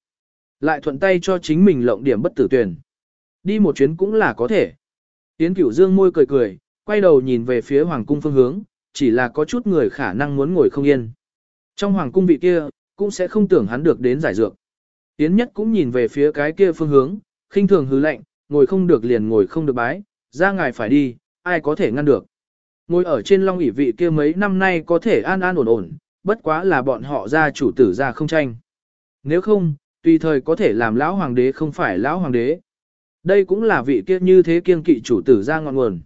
Lại thuận tay cho chính mình lộng điểm bất tử tuyển. Đi một chuyến cũng là có thể. Tiến Cửu Dương môi cười cười, quay đầu nhìn về phía hoàng cung phương hướng, chỉ là có chút người khả năng muốn ngồi không yên. Trong hoàng cung vị kia, cũng sẽ không tưởng hắn được đến giải dược. Yến nhất cũng nhìn về phía cái kia phương hướng, khinh thường hứ lạnh, ngồi không được liền ngồi không được bái, ra ngài phải đi, ai có thể ngăn được. Ngồi ở trên long ỷ vị kia mấy năm nay có thể an an ổn ổn, bất quá là bọn họ ra chủ tử ra không tranh. Nếu không, tùy thời có thể làm lão hoàng đế không phải lão hoàng đế. Đây cũng là vị kia như thế kiên kỵ chủ tử ra ngọn nguồn.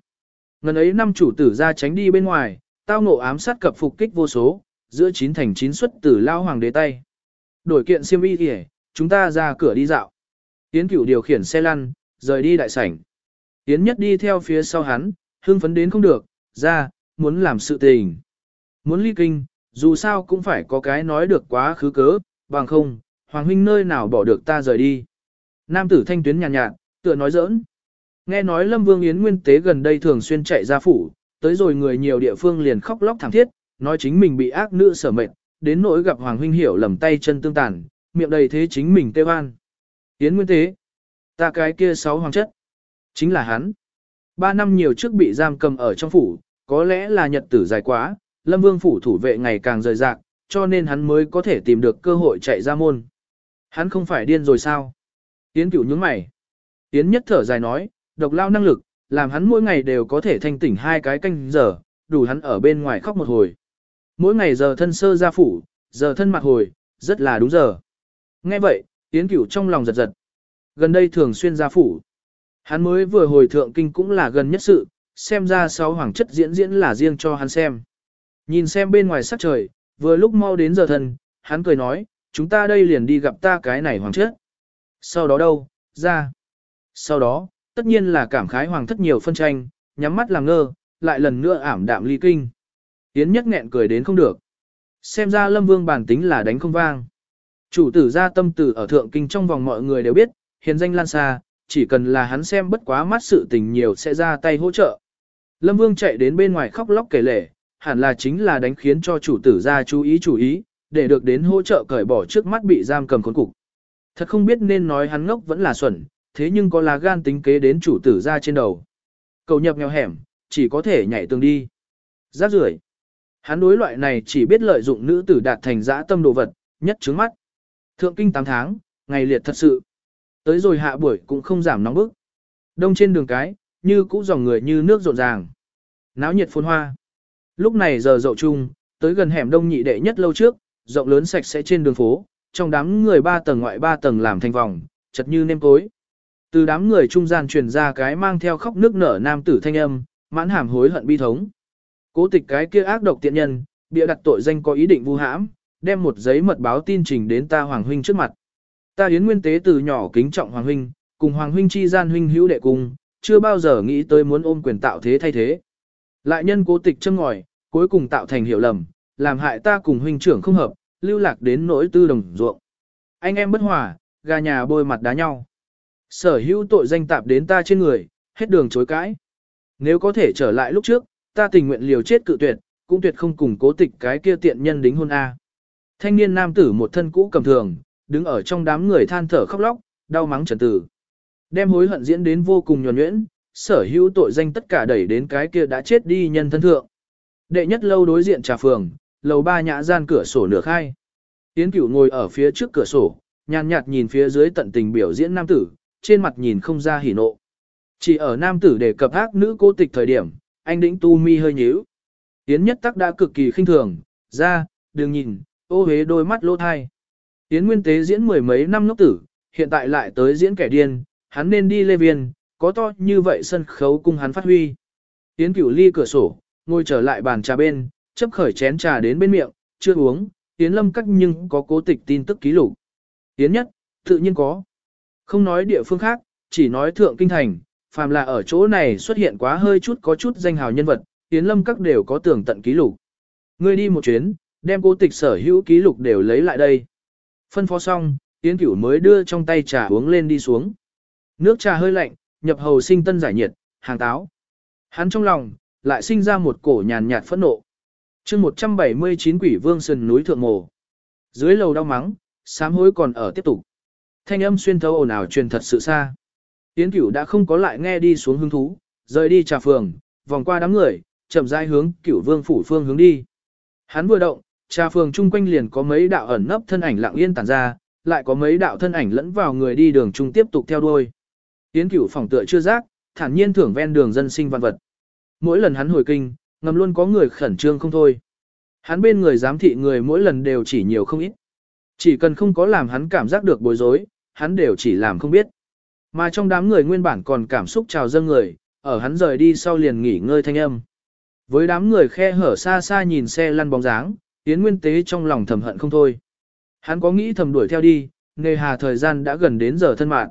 Ngần ấy năm chủ tử ra tránh đi bên ngoài, tao ngộ ám sát cập phục kích vô số, giữa chín thành chín xuất tử lao hoàng đế tay. Đổi kiện siêm y kìa, chúng ta ra cửa đi dạo. Tiến cửu điều khiển xe lăn, rời đi đại sảnh. Tiến nhất đi theo phía sau hắn, hưng phấn đến không được, ra, muốn làm sự tình. Muốn ly kinh, dù sao cũng phải có cái nói được quá khứ cớ, bằng không, Hoàng huynh nơi nào bỏ được ta rời đi. Nam tử thanh tuyến nhàn nhạt, nhạt, tựa nói giỡn. Nghe nói Lâm Vương Yến Nguyên Tế gần đây thường xuyên chạy ra phủ, tới rồi người nhiều địa phương liền khóc lóc thảm thiết, nói chính mình bị ác nữ sở mệnh, đến nỗi gặp Hoàng huynh hiểu lầm tay chân tương tàn, miệng đầy thế chính mình tê oan. Yến Nguyên Tế, ta cái kia sáu hoàng chất, chính là hắn. Ba năm nhiều trước bị giam cầm ở trong phủ, có lẽ là nhật tử dài quá, Lâm Vương phủ thủ vệ ngày càng rời rạc, cho nên hắn mới có thể tìm được cơ hội chạy ra môn. Hắn không phải điên rồi sao? Yến cửu nhướng mày. Yến nhất thở dài nói, độc lao năng lực, làm hắn mỗi ngày đều có thể thanh tỉnh hai cái canh giờ, đủ hắn ở bên ngoài khóc một hồi. Mỗi ngày giờ thân sơ ra phủ, giờ thân mặt hồi, rất là đúng giờ. Nghe vậy, Yến cửu trong lòng giật giật. Gần đây thường xuyên ra phủ. Hắn mới vừa hồi thượng kinh cũng là gần nhất sự, xem ra sáu hoàng chất diễn diễn là riêng cho hắn xem. Nhìn xem bên ngoài sắc trời, vừa lúc mau đến giờ thân, hắn cười nói, chúng ta đây liền đi gặp ta cái này hoàng chất. Sau đó đâu, ra. Sau đó, tất nhiên là cảm khái hoàng thất nhiều phân tranh, nhắm mắt làm ngơ, lại lần nữa ảm đạm ly kinh. Yến nhất nghẹn cười đến không được. Xem ra lâm vương bản tính là đánh không vang. Chủ tử ra tâm tử ở thượng kinh trong vòng mọi người đều biết, hiền danh lan xa, chỉ cần là hắn xem bất quá mắt sự tình nhiều sẽ ra tay hỗ trợ. Lâm Vương chạy đến bên ngoài khóc lóc kể lể, hẳn là chính là đánh khiến cho chủ tử ra chú ý chú ý, để được đến hỗ trợ cởi bỏ trước mắt bị giam cầm khốn cục. Thật không biết nên nói hắn ngốc vẫn là xuẩn, thế nhưng có lá gan tính kế đến chủ tử ra trên đầu. Cầu nhập nghèo hẻm, chỉ có thể nhảy tường đi. Giác rưởi. Hắn đối loại này chỉ biết lợi dụng nữ tử đạt thành dã tâm đồ vật, nhất trứng mắt. Thượng kinh 8 tháng, ngày liệt thật sự. Tới rồi hạ buổi cũng không giảm nóng bức. Đông trên đường cái, như cũ dòng người như nước rộn ràng. Náo nhiệt phun hoa. Lúc này giờ dậu chung, tới gần hẻm đông nhị đệ nhất lâu trước, rộng lớn sạch sẽ trên đường phố, trong đám người ba tầng ngoại ba tầng làm thành vòng, chật như nêm cối. Từ đám người trung gian truyền ra cái mang theo khóc nước nở nam tử thanh âm, mãn hàm hối hận bi thống. Cố tịch cái kia ác độc tiện nhân, bịa đặt tội danh có ý định vu hãm, đem một giấy mật báo tin trình đến ta Hoàng Huynh trước mặt. Ta Yến Nguyên Tế từ nhỏ kính trọng Hoàng Huynh, cùng Hoàng Huynh chi gian huynh hữu đệ cùng, chưa bao giờ nghĩ tới muốn ôm quyền tạo thế thay thế. Lại nhân cố tịch châm ngòi, cuối cùng tạo thành hiểu lầm, làm hại ta cùng huynh trưởng không hợp, lưu lạc đến nỗi tư đồng ruộng. Anh em bất hòa, gà nhà bôi mặt đá nhau. Sở hữu tội danh tạp đến ta trên người, hết đường chối cãi. Nếu có thể trở lại lúc trước, ta tình nguyện liều chết cự tuyệt, cũng tuyệt không cùng cố tịch cái kia tiện nhân đính hôn A. Thanh niên nam tử một thân cũ cầm thường, đứng ở trong đám người than thở khóc lóc, đau mắng trần tử. Đem hối hận diễn đến vô cùng nhuần nhuyễn, sở hữu tội danh tất cả đẩy đến cái kia đã chết đi nhân thân thượng. Đệ nhất lâu đối diện trà phường, lầu ba nhã gian cửa sổ nửa khai. Tiến cửu ngồi ở phía trước cửa sổ, nhàn nhạt nhìn phía dưới tận tình biểu diễn nam tử, trên mặt nhìn không ra hỉ nộ. Chỉ ở nam tử đề cập ác nữ cô tịch thời điểm, anh đĩnh tu mi hơi nhíu. Tiến nhất tắc đã cực kỳ khinh thường, ra, đừng nhìn, ô hế đôi mắt lỗ thai. Tiến nguyên tế diễn mười mấy năm ngốc tử, hiện tại lại tới diễn kẻ điên, hắn nên đi lê viên, có to như vậy sân khấu cung hắn phát huy. Tiến cửu ly cửa sổ, ngồi trở lại bàn trà bên, chấp khởi chén trà đến bên miệng, chưa uống, Tiến lâm cắt nhưng có cố tịch tin tức ký lục. Tiến nhất, tự nhiên có. Không nói địa phương khác, chỉ nói thượng kinh thành, phàm là ở chỗ này xuất hiện quá hơi chút có chút danh hào nhân vật, Tiến lâm các đều có tường tận ký lục. Ngươi đi một chuyến, đem cố tịch sở hữu ký lục đều lấy lại đây. Phân phó xong, Tiến cửu mới đưa trong tay trà uống lên đi xuống. Nước trà hơi lạnh, nhập hầu sinh tân giải nhiệt, hàng táo. Hắn trong lòng, lại sinh ra một cổ nhàn nhạt phẫn nộ. chương 179 quỷ vương sườn núi thượng mồ. Dưới lầu đau mắng, sám hối còn ở tiếp tục. Thanh âm xuyên thấu ồn ào truyền thật sự xa. Yến cửu đã không có lại nghe đi xuống hứng thú, rời đi trà phường, vòng qua đám người, chậm rãi hướng cửu vương phủ phương hướng đi. Hắn vừa động, Trà phường chung quanh liền có mấy đạo ẩn nấp thân ảnh lặng yên tản ra, lại có mấy đạo thân ảnh lẫn vào người đi đường chung tiếp tục theo đuôi. Yến cửu phòng tựa chưa giác, thản nhiên thưởng ven đường dân sinh văn vật. Mỗi lần hắn hồi kinh, ngầm luôn có người khẩn trương không thôi. Hắn bên người giám thị người mỗi lần đều chỉ nhiều không ít. Chỉ cần không có làm hắn cảm giác được bối rối, hắn đều chỉ làm không biết. Mà trong đám người nguyên bản còn cảm xúc trào dâng người, ở hắn rời đi sau liền nghỉ ngơi thanh âm. Với đám người khe hở xa xa nhìn xe lăn bóng dáng, Yến Nguyên Tế trong lòng thầm hận không thôi. Hắn có nghĩ thầm đuổi theo đi, nề hà thời gian đã gần đến giờ thân mạng.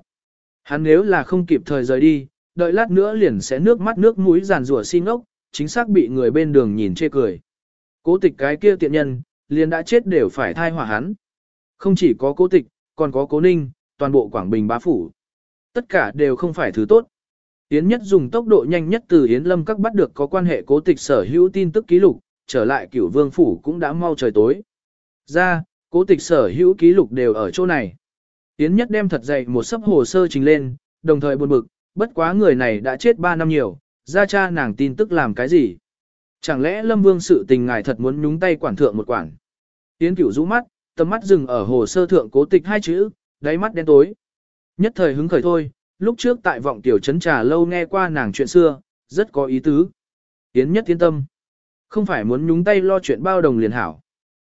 Hắn nếu là không kịp thời rời đi, đợi lát nữa liền sẽ nước mắt nước mũi giàn rủa xin ốc, chính xác bị người bên đường nhìn chê cười. Cố tịch cái kia tiện nhân, liền đã chết đều phải thai hỏa hắn. Không chỉ có cố tịch, còn có cố ninh, toàn bộ Quảng Bình bá phủ. Tất cả đều không phải thứ tốt. Yến Nhất dùng tốc độ nhanh nhất từ Yến Lâm các bắt được có quan hệ cố tịch sở hữu tin tức ký lục, trở lại cửu vương phủ cũng đã mau trời tối. Ra, cố tịch sở hữu ký lục đều ở chỗ này. Yến Nhất đem thật dày một sấp hồ sơ trình lên, đồng thời buồn bực, bất quá người này đã chết 3 năm nhiều, ra cha nàng tin tức làm cái gì. Chẳng lẽ Lâm Vương sự tình ngài thật muốn nhúng tay quản thượng một quản. Yến cửu rũ mắt, tầm mắt dừng ở hồ sơ thượng cố tịch hai chữ, đáy mắt đen tối. Nhất thời hứng khởi thôi, lúc trước tại vọng tiểu trấn trà lâu nghe qua nàng chuyện xưa, rất có ý tứ. Yến nhất tiến tâm. Không phải muốn nhúng tay lo chuyện bao đồng liền hảo.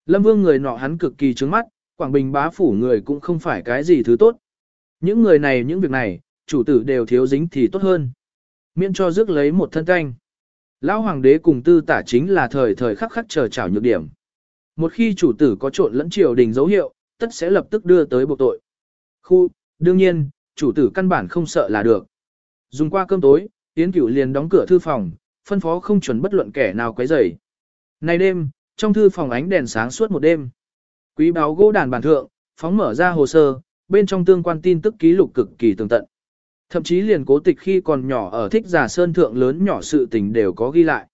Lâm Vương người nọ hắn cực kỳ trướng mắt, Quảng Bình bá phủ người cũng không phải cái gì thứ tốt. Những người này những việc này, chủ tử đều thiếu dính thì tốt hơn. Miễn cho rước lấy một thân canh. Lão hoàng đế cùng tư tả chính là thời thời khắc khắc chờ chảo nhược điểm. Một khi chủ tử có trộn lẫn triều đình dấu hiệu, tất sẽ lập tức đưa tới buộc tội. Khu, đương nhiên, chủ tử căn bản không sợ là được. Dùng qua cơm tối, Yến Cửu liền đóng cửa thư phòng, phân phó không chuẩn bất luận kẻ nào quấy rầy. Nay đêm, trong thư phòng ánh đèn sáng suốt một đêm. Quý báo gỗ đàn bản thượng, phóng mở ra hồ sơ, bên trong tương quan tin tức ký lục cực kỳ tường tận. Thậm chí liền cố tịch khi còn nhỏ ở thích giả sơn thượng lớn nhỏ sự tình đều có ghi lại.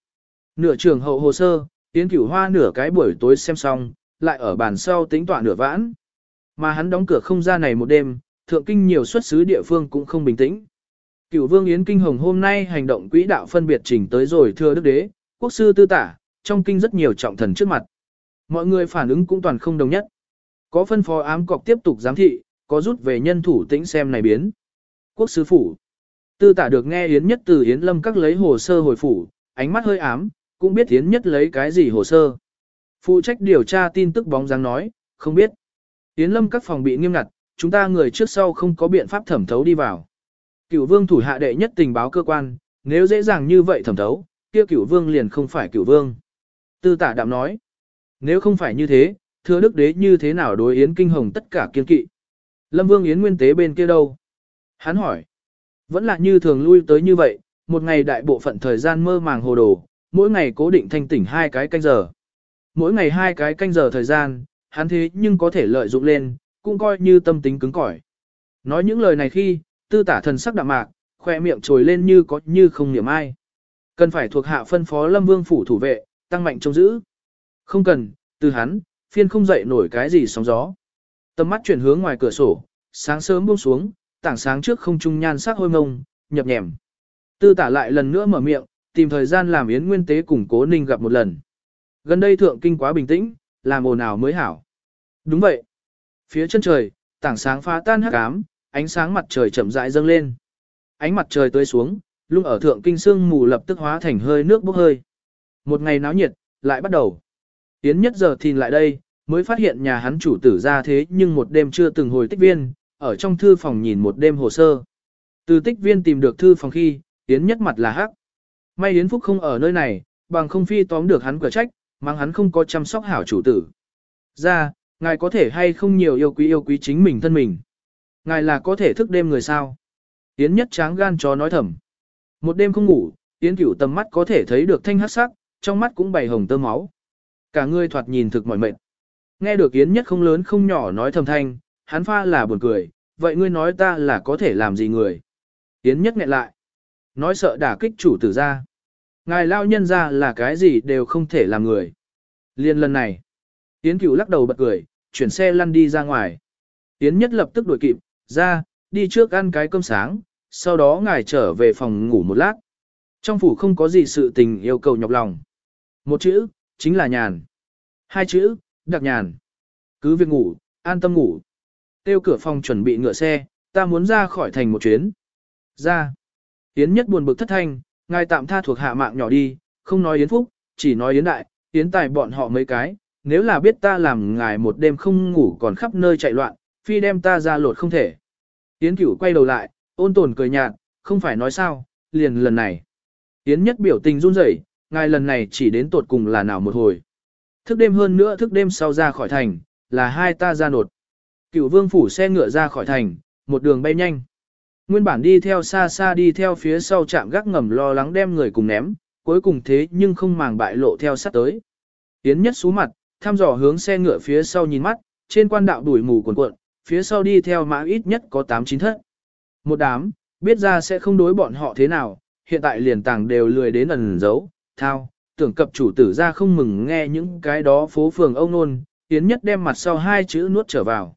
Nửa trường hậu hồ sơ, Yến Cửu Hoa nửa cái buổi tối xem xong, lại ở bàn sau tính tọa nửa vãn. Mà hắn đóng cửa không ra này một đêm, thượng kinh nhiều xuất xứ địa phương cũng không bình tĩnh. Cửu vương Yến Kinh Hồng hôm nay hành động quỹ đạo phân biệt trình tới rồi thưa đức đế, quốc sư tư tả, trong kinh rất nhiều trọng thần trước mặt. Mọi người phản ứng cũng toàn không đồng nhất. Có phân phó ám cọc tiếp tục giám thị, có rút về nhân thủ tĩnh xem này biến. Quốc sư phủ. Tư tả được nghe Yến nhất từ Yến lâm các lấy hồ sơ hồi phủ, ánh mắt hơi ám, cũng biết Yến nhất lấy cái gì hồ sơ. Phụ trách điều tra tin tức bóng dáng nói, không biết. Yến lâm các phòng bị nghiêm ngặt, chúng ta người trước sau không có biện pháp thẩm thấu đi vào. Cửu vương thủ hạ đệ nhất tình báo cơ quan, nếu dễ dàng như vậy thẩm thấu, kia cửu vương liền không phải cửu vương. Tư tả đạm nói, nếu không phải như thế, thưa đức đế như thế nào đối yến kinh hồng tất cả kiên kỵ. Lâm vương yến nguyên tế bên kia đâu? Hắn hỏi, vẫn là như thường lui tới như vậy, một ngày đại bộ phận thời gian mơ màng hồ đồ, mỗi ngày cố định thanh tỉnh hai cái canh giờ. Mỗi ngày hai cái canh giờ thời gian, hắn thế nhưng có thể lợi dụng lên, cũng coi như tâm tính cứng cỏi. Nói những lời này khi, tư tả thần sắc đạm mạc, khoe miệng trồi lên như có như không niệm ai. Cần phải thuộc hạ phân phó lâm vương phủ thủ vệ, tăng mạnh trông giữ. Không cần, từ hắn, phiên không dậy nổi cái gì sóng gió. Tầm mắt chuyển hướng ngoài cửa sổ, sáng sớm buông xuống, tảng sáng trước không trung nhan sắc hôi mông, nhập nhèm. Tư tả lại lần nữa mở miệng, tìm thời gian làm yến nguyên tế cùng cố ninh gặp một lần. Gần đây thượng kinh quá bình tĩnh, làm ồn ào mới hảo. Đúng vậy. Phía chân trời, tảng sáng phá tan hắc ám, ánh sáng mặt trời chậm rãi dâng lên. Ánh mặt trời tươi xuống, lung ở thượng kinh sương mù lập tức hóa thành hơi nước bốc hơi. Một ngày náo nhiệt, lại bắt đầu. Tiến nhất giờ thì lại đây, mới phát hiện nhà hắn chủ tử ra thế nhưng một đêm chưa từng hồi tích viên, ở trong thư phòng nhìn một đêm hồ sơ. Từ tích viên tìm được thư phòng khi, Tiến nhất mặt là hắc. May Yến Phúc không ở nơi này, bằng không phi tóm được hắn cửa trách, mang hắn không có chăm sóc hảo chủ tử. Ra, ngài có thể hay không nhiều yêu quý yêu quý chính mình thân mình. Ngài là có thể thức đêm người sao. Yến nhất tráng gan chó nói thầm. Một đêm không ngủ, Yến cửu tầm mắt có thể thấy được thanh hát sắc, trong mắt cũng bày hồng tơ máu. Cả người thoạt nhìn thực mỏi mệt. Nghe được Yến nhất không lớn không nhỏ nói thầm thanh, hắn pha là buồn cười, vậy ngươi nói ta là có thể làm gì người. Yến nhất nghẹn lại. Nói sợ đả kích chủ tử ra. Ngài lao nhân ra là cái gì đều không thể làm người. Liên lần này. Yến cửu lắc đầu bật cười, chuyển xe lăn đi ra ngoài. Yến nhất lập tức đuổi kịp, ra, đi trước ăn cái cơm sáng, sau đó ngài trở về phòng ngủ một lát. Trong phủ không có gì sự tình yêu cầu nhọc lòng. Một chữ, chính là nhàn. Hai chữ, đặc nhàn. Cứ việc ngủ, an tâm ngủ. Tiêu cửa phòng chuẩn bị ngựa xe, ta muốn ra khỏi thành một chuyến. Ra. Yến nhất buồn bực thất thanh, ngài tạm tha thuộc hạ mạng nhỏ đi, không nói Yến Phúc, chỉ nói Yến Đại, Yến Tài bọn họ mấy cái, nếu là biết ta làm ngài một đêm không ngủ còn khắp nơi chạy loạn, phi đem ta ra lột không thể. Yến Cửu quay đầu lại, ôn tồn cười nhạt, không phải nói sao, liền lần này. Yến nhất biểu tình run rẩy, ngài lần này chỉ đến tột cùng là nào một hồi. Thức đêm hơn nữa thức đêm sau ra khỏi thành, là hai ta ra nột. Cửu vương phủ xe ngựa ra khỏi thành, một đường bay nhanh. Nguyên bản đi theo xa xa đi theo phía sau chạm gác ngầm lo lắng đem người cùng ném, cuối cùng thế nhưng không màng bại lộ theo sát tới. Yến nhất sú mặt, thăm dò hướng xe ngựa phía sau nhìn mắt, trên quan đạo đuổi mù cuồn cuộn, phía sau đi theo mã ít nhất có 8-9 thất. Một đám, biết ra sẽ không đối bọn họ thế nào, hiện tại liền tàng đều lười đến ẩn giấu, thao, tưởng cập chủ tử ra không mừng nghe những cái đó phố phường ông nôn, Yến nhất đem mặt sau hai chữ nuốt trở vào.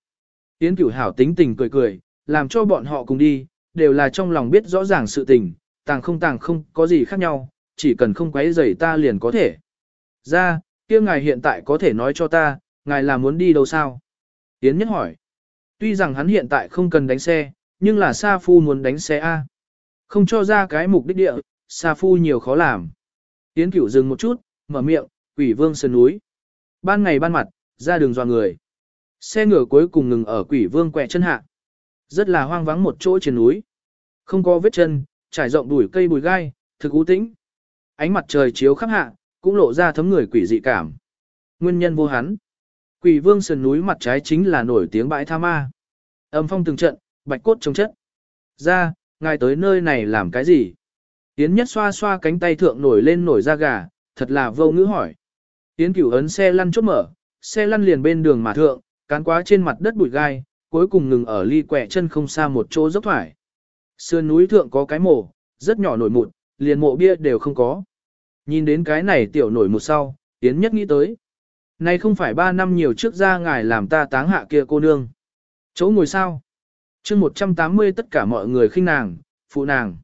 Yến cửu hảo tính tình cười cười, làm cho bọn họ cùng đi, đều là trong lòng biết rõ ràng sự tình, tàng không tàng không có gì khác nhau, chỉ cần không quấy rầy ta liền có thể. Ra, kia ngài hiện tại có thể nói cho ta, ngài là muốn đi đâu sao? Yến nhất hỏi. Tuy rằng hắn hiện tại không cần đánh xe, nhưng là Sa Phu muốn đánh xe A. Không cho ra cái mục đích địa, Sa Phu nhiều khó làm. Yến cửu dừng một chút, mở miệng, quỷ vương sơn núi. Ban ngày ban mặt, ra đường dò người. Xe ngựa cuối cùng ngừng ở quỷ vương quẹ chân hạ. Rất là hoang vắng một chỗ trên núi. Không có vết chân, trải rộng đùi cây bùi gai, thực u tĩnh. Ánh mặt trời chiếu khắp hạ, cũng lộ ra thấm người quỷ dị cảm. Nguyên nhân vô hắn. Quỷ vương sườn núi mặt trái chính là nổi tiếng bãi tha ma. Âm phong từng trận, bạch cốt chống chất. Ra, ngài tới nơi này làm cái gì? Tiến nhất xoa xoa cánh tay thượng nổi lên nổi da gà, thật là vô ngữ hỏi. Tiến cửu ấn xe lăn chốt mở, xe lăn liền bên đường mà thượng, cán quá trên mặt đất bụi gai, cuối cùng ngừng ở ly quẹ chân không xa một chỗ dốc thoải. Sườn núi thượng có cái mộ, rất nhỏ nổi mụn, liền mộ bia đều không có. Nhìn đến cái này tiểu nổi một sau, Yến nhất nghĩ tới. Này không phải ba năm nhiều trước ra ngài làm ta táng hạ kia cô nương. Chỗ ngồi sao? chương 180 tất cả mọi người khinh nàng, phụ nàng.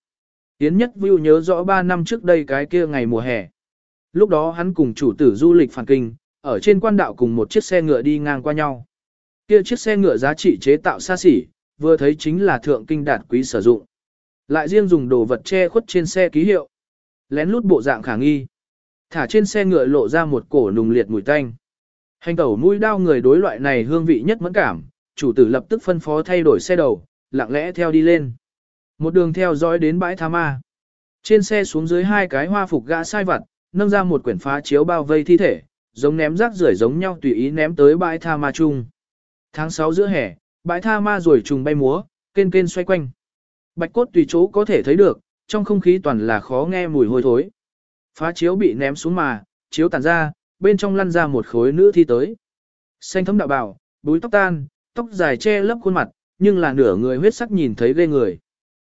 Yến nhất view nhớ rõ ba năm trước đây cái kia ngày mùa hè. Lúc đó hắn cùng chủ tử du lịch phản kinh, ở trên quan đạo cùng một chiếc xe ngựa đi ngang qua nhau. Kia chiếc xe ngựa giá trị chế tạo xa xỉ, vừa thấy chính là thượng kinh đạt quý sử dụng. Lại riêng dùng đồ vật che khuất trên xe ký hiệu. Lén lút bộ dạng khả nghi. Thả trên xe ngựa lộ ra một cổ nùng liệt mùi tanh. Hành tẩu mũi đao người đối loại này hương vị nhất mẫn cảm, chủ tử lập tức phân phó thay đổi xe đầu, lặng lẽ theo đi lên. Một đường theo dõi đến bãi tha ma. Trên xe xuống dưới hai cái hoa phục gã sai vặt, nâng ra một quyển phá chiếu bao vây thi thể, giống ném rác rưởi giống nhau tùy ý ném tới bãi tha ma chung. Tháng 6 giữa hè, bãi tha ma rồi trùng bay múa, kên kên xoay quanh. Bạch cốt tùy chỗ có thể thấy được, trong không khí toàn là khó nghe mùi hôi thối. Phá chiếu bị ném xuống mà, chiếu tàn ra, bên trong lăn ra một khối nữ thi tới. Xanh thấm đạo bảo, búi tóc tan, tóc dài che lấp khuôn mặt, nhưng là nửa người huyết sắc nhìn thấy ghê người.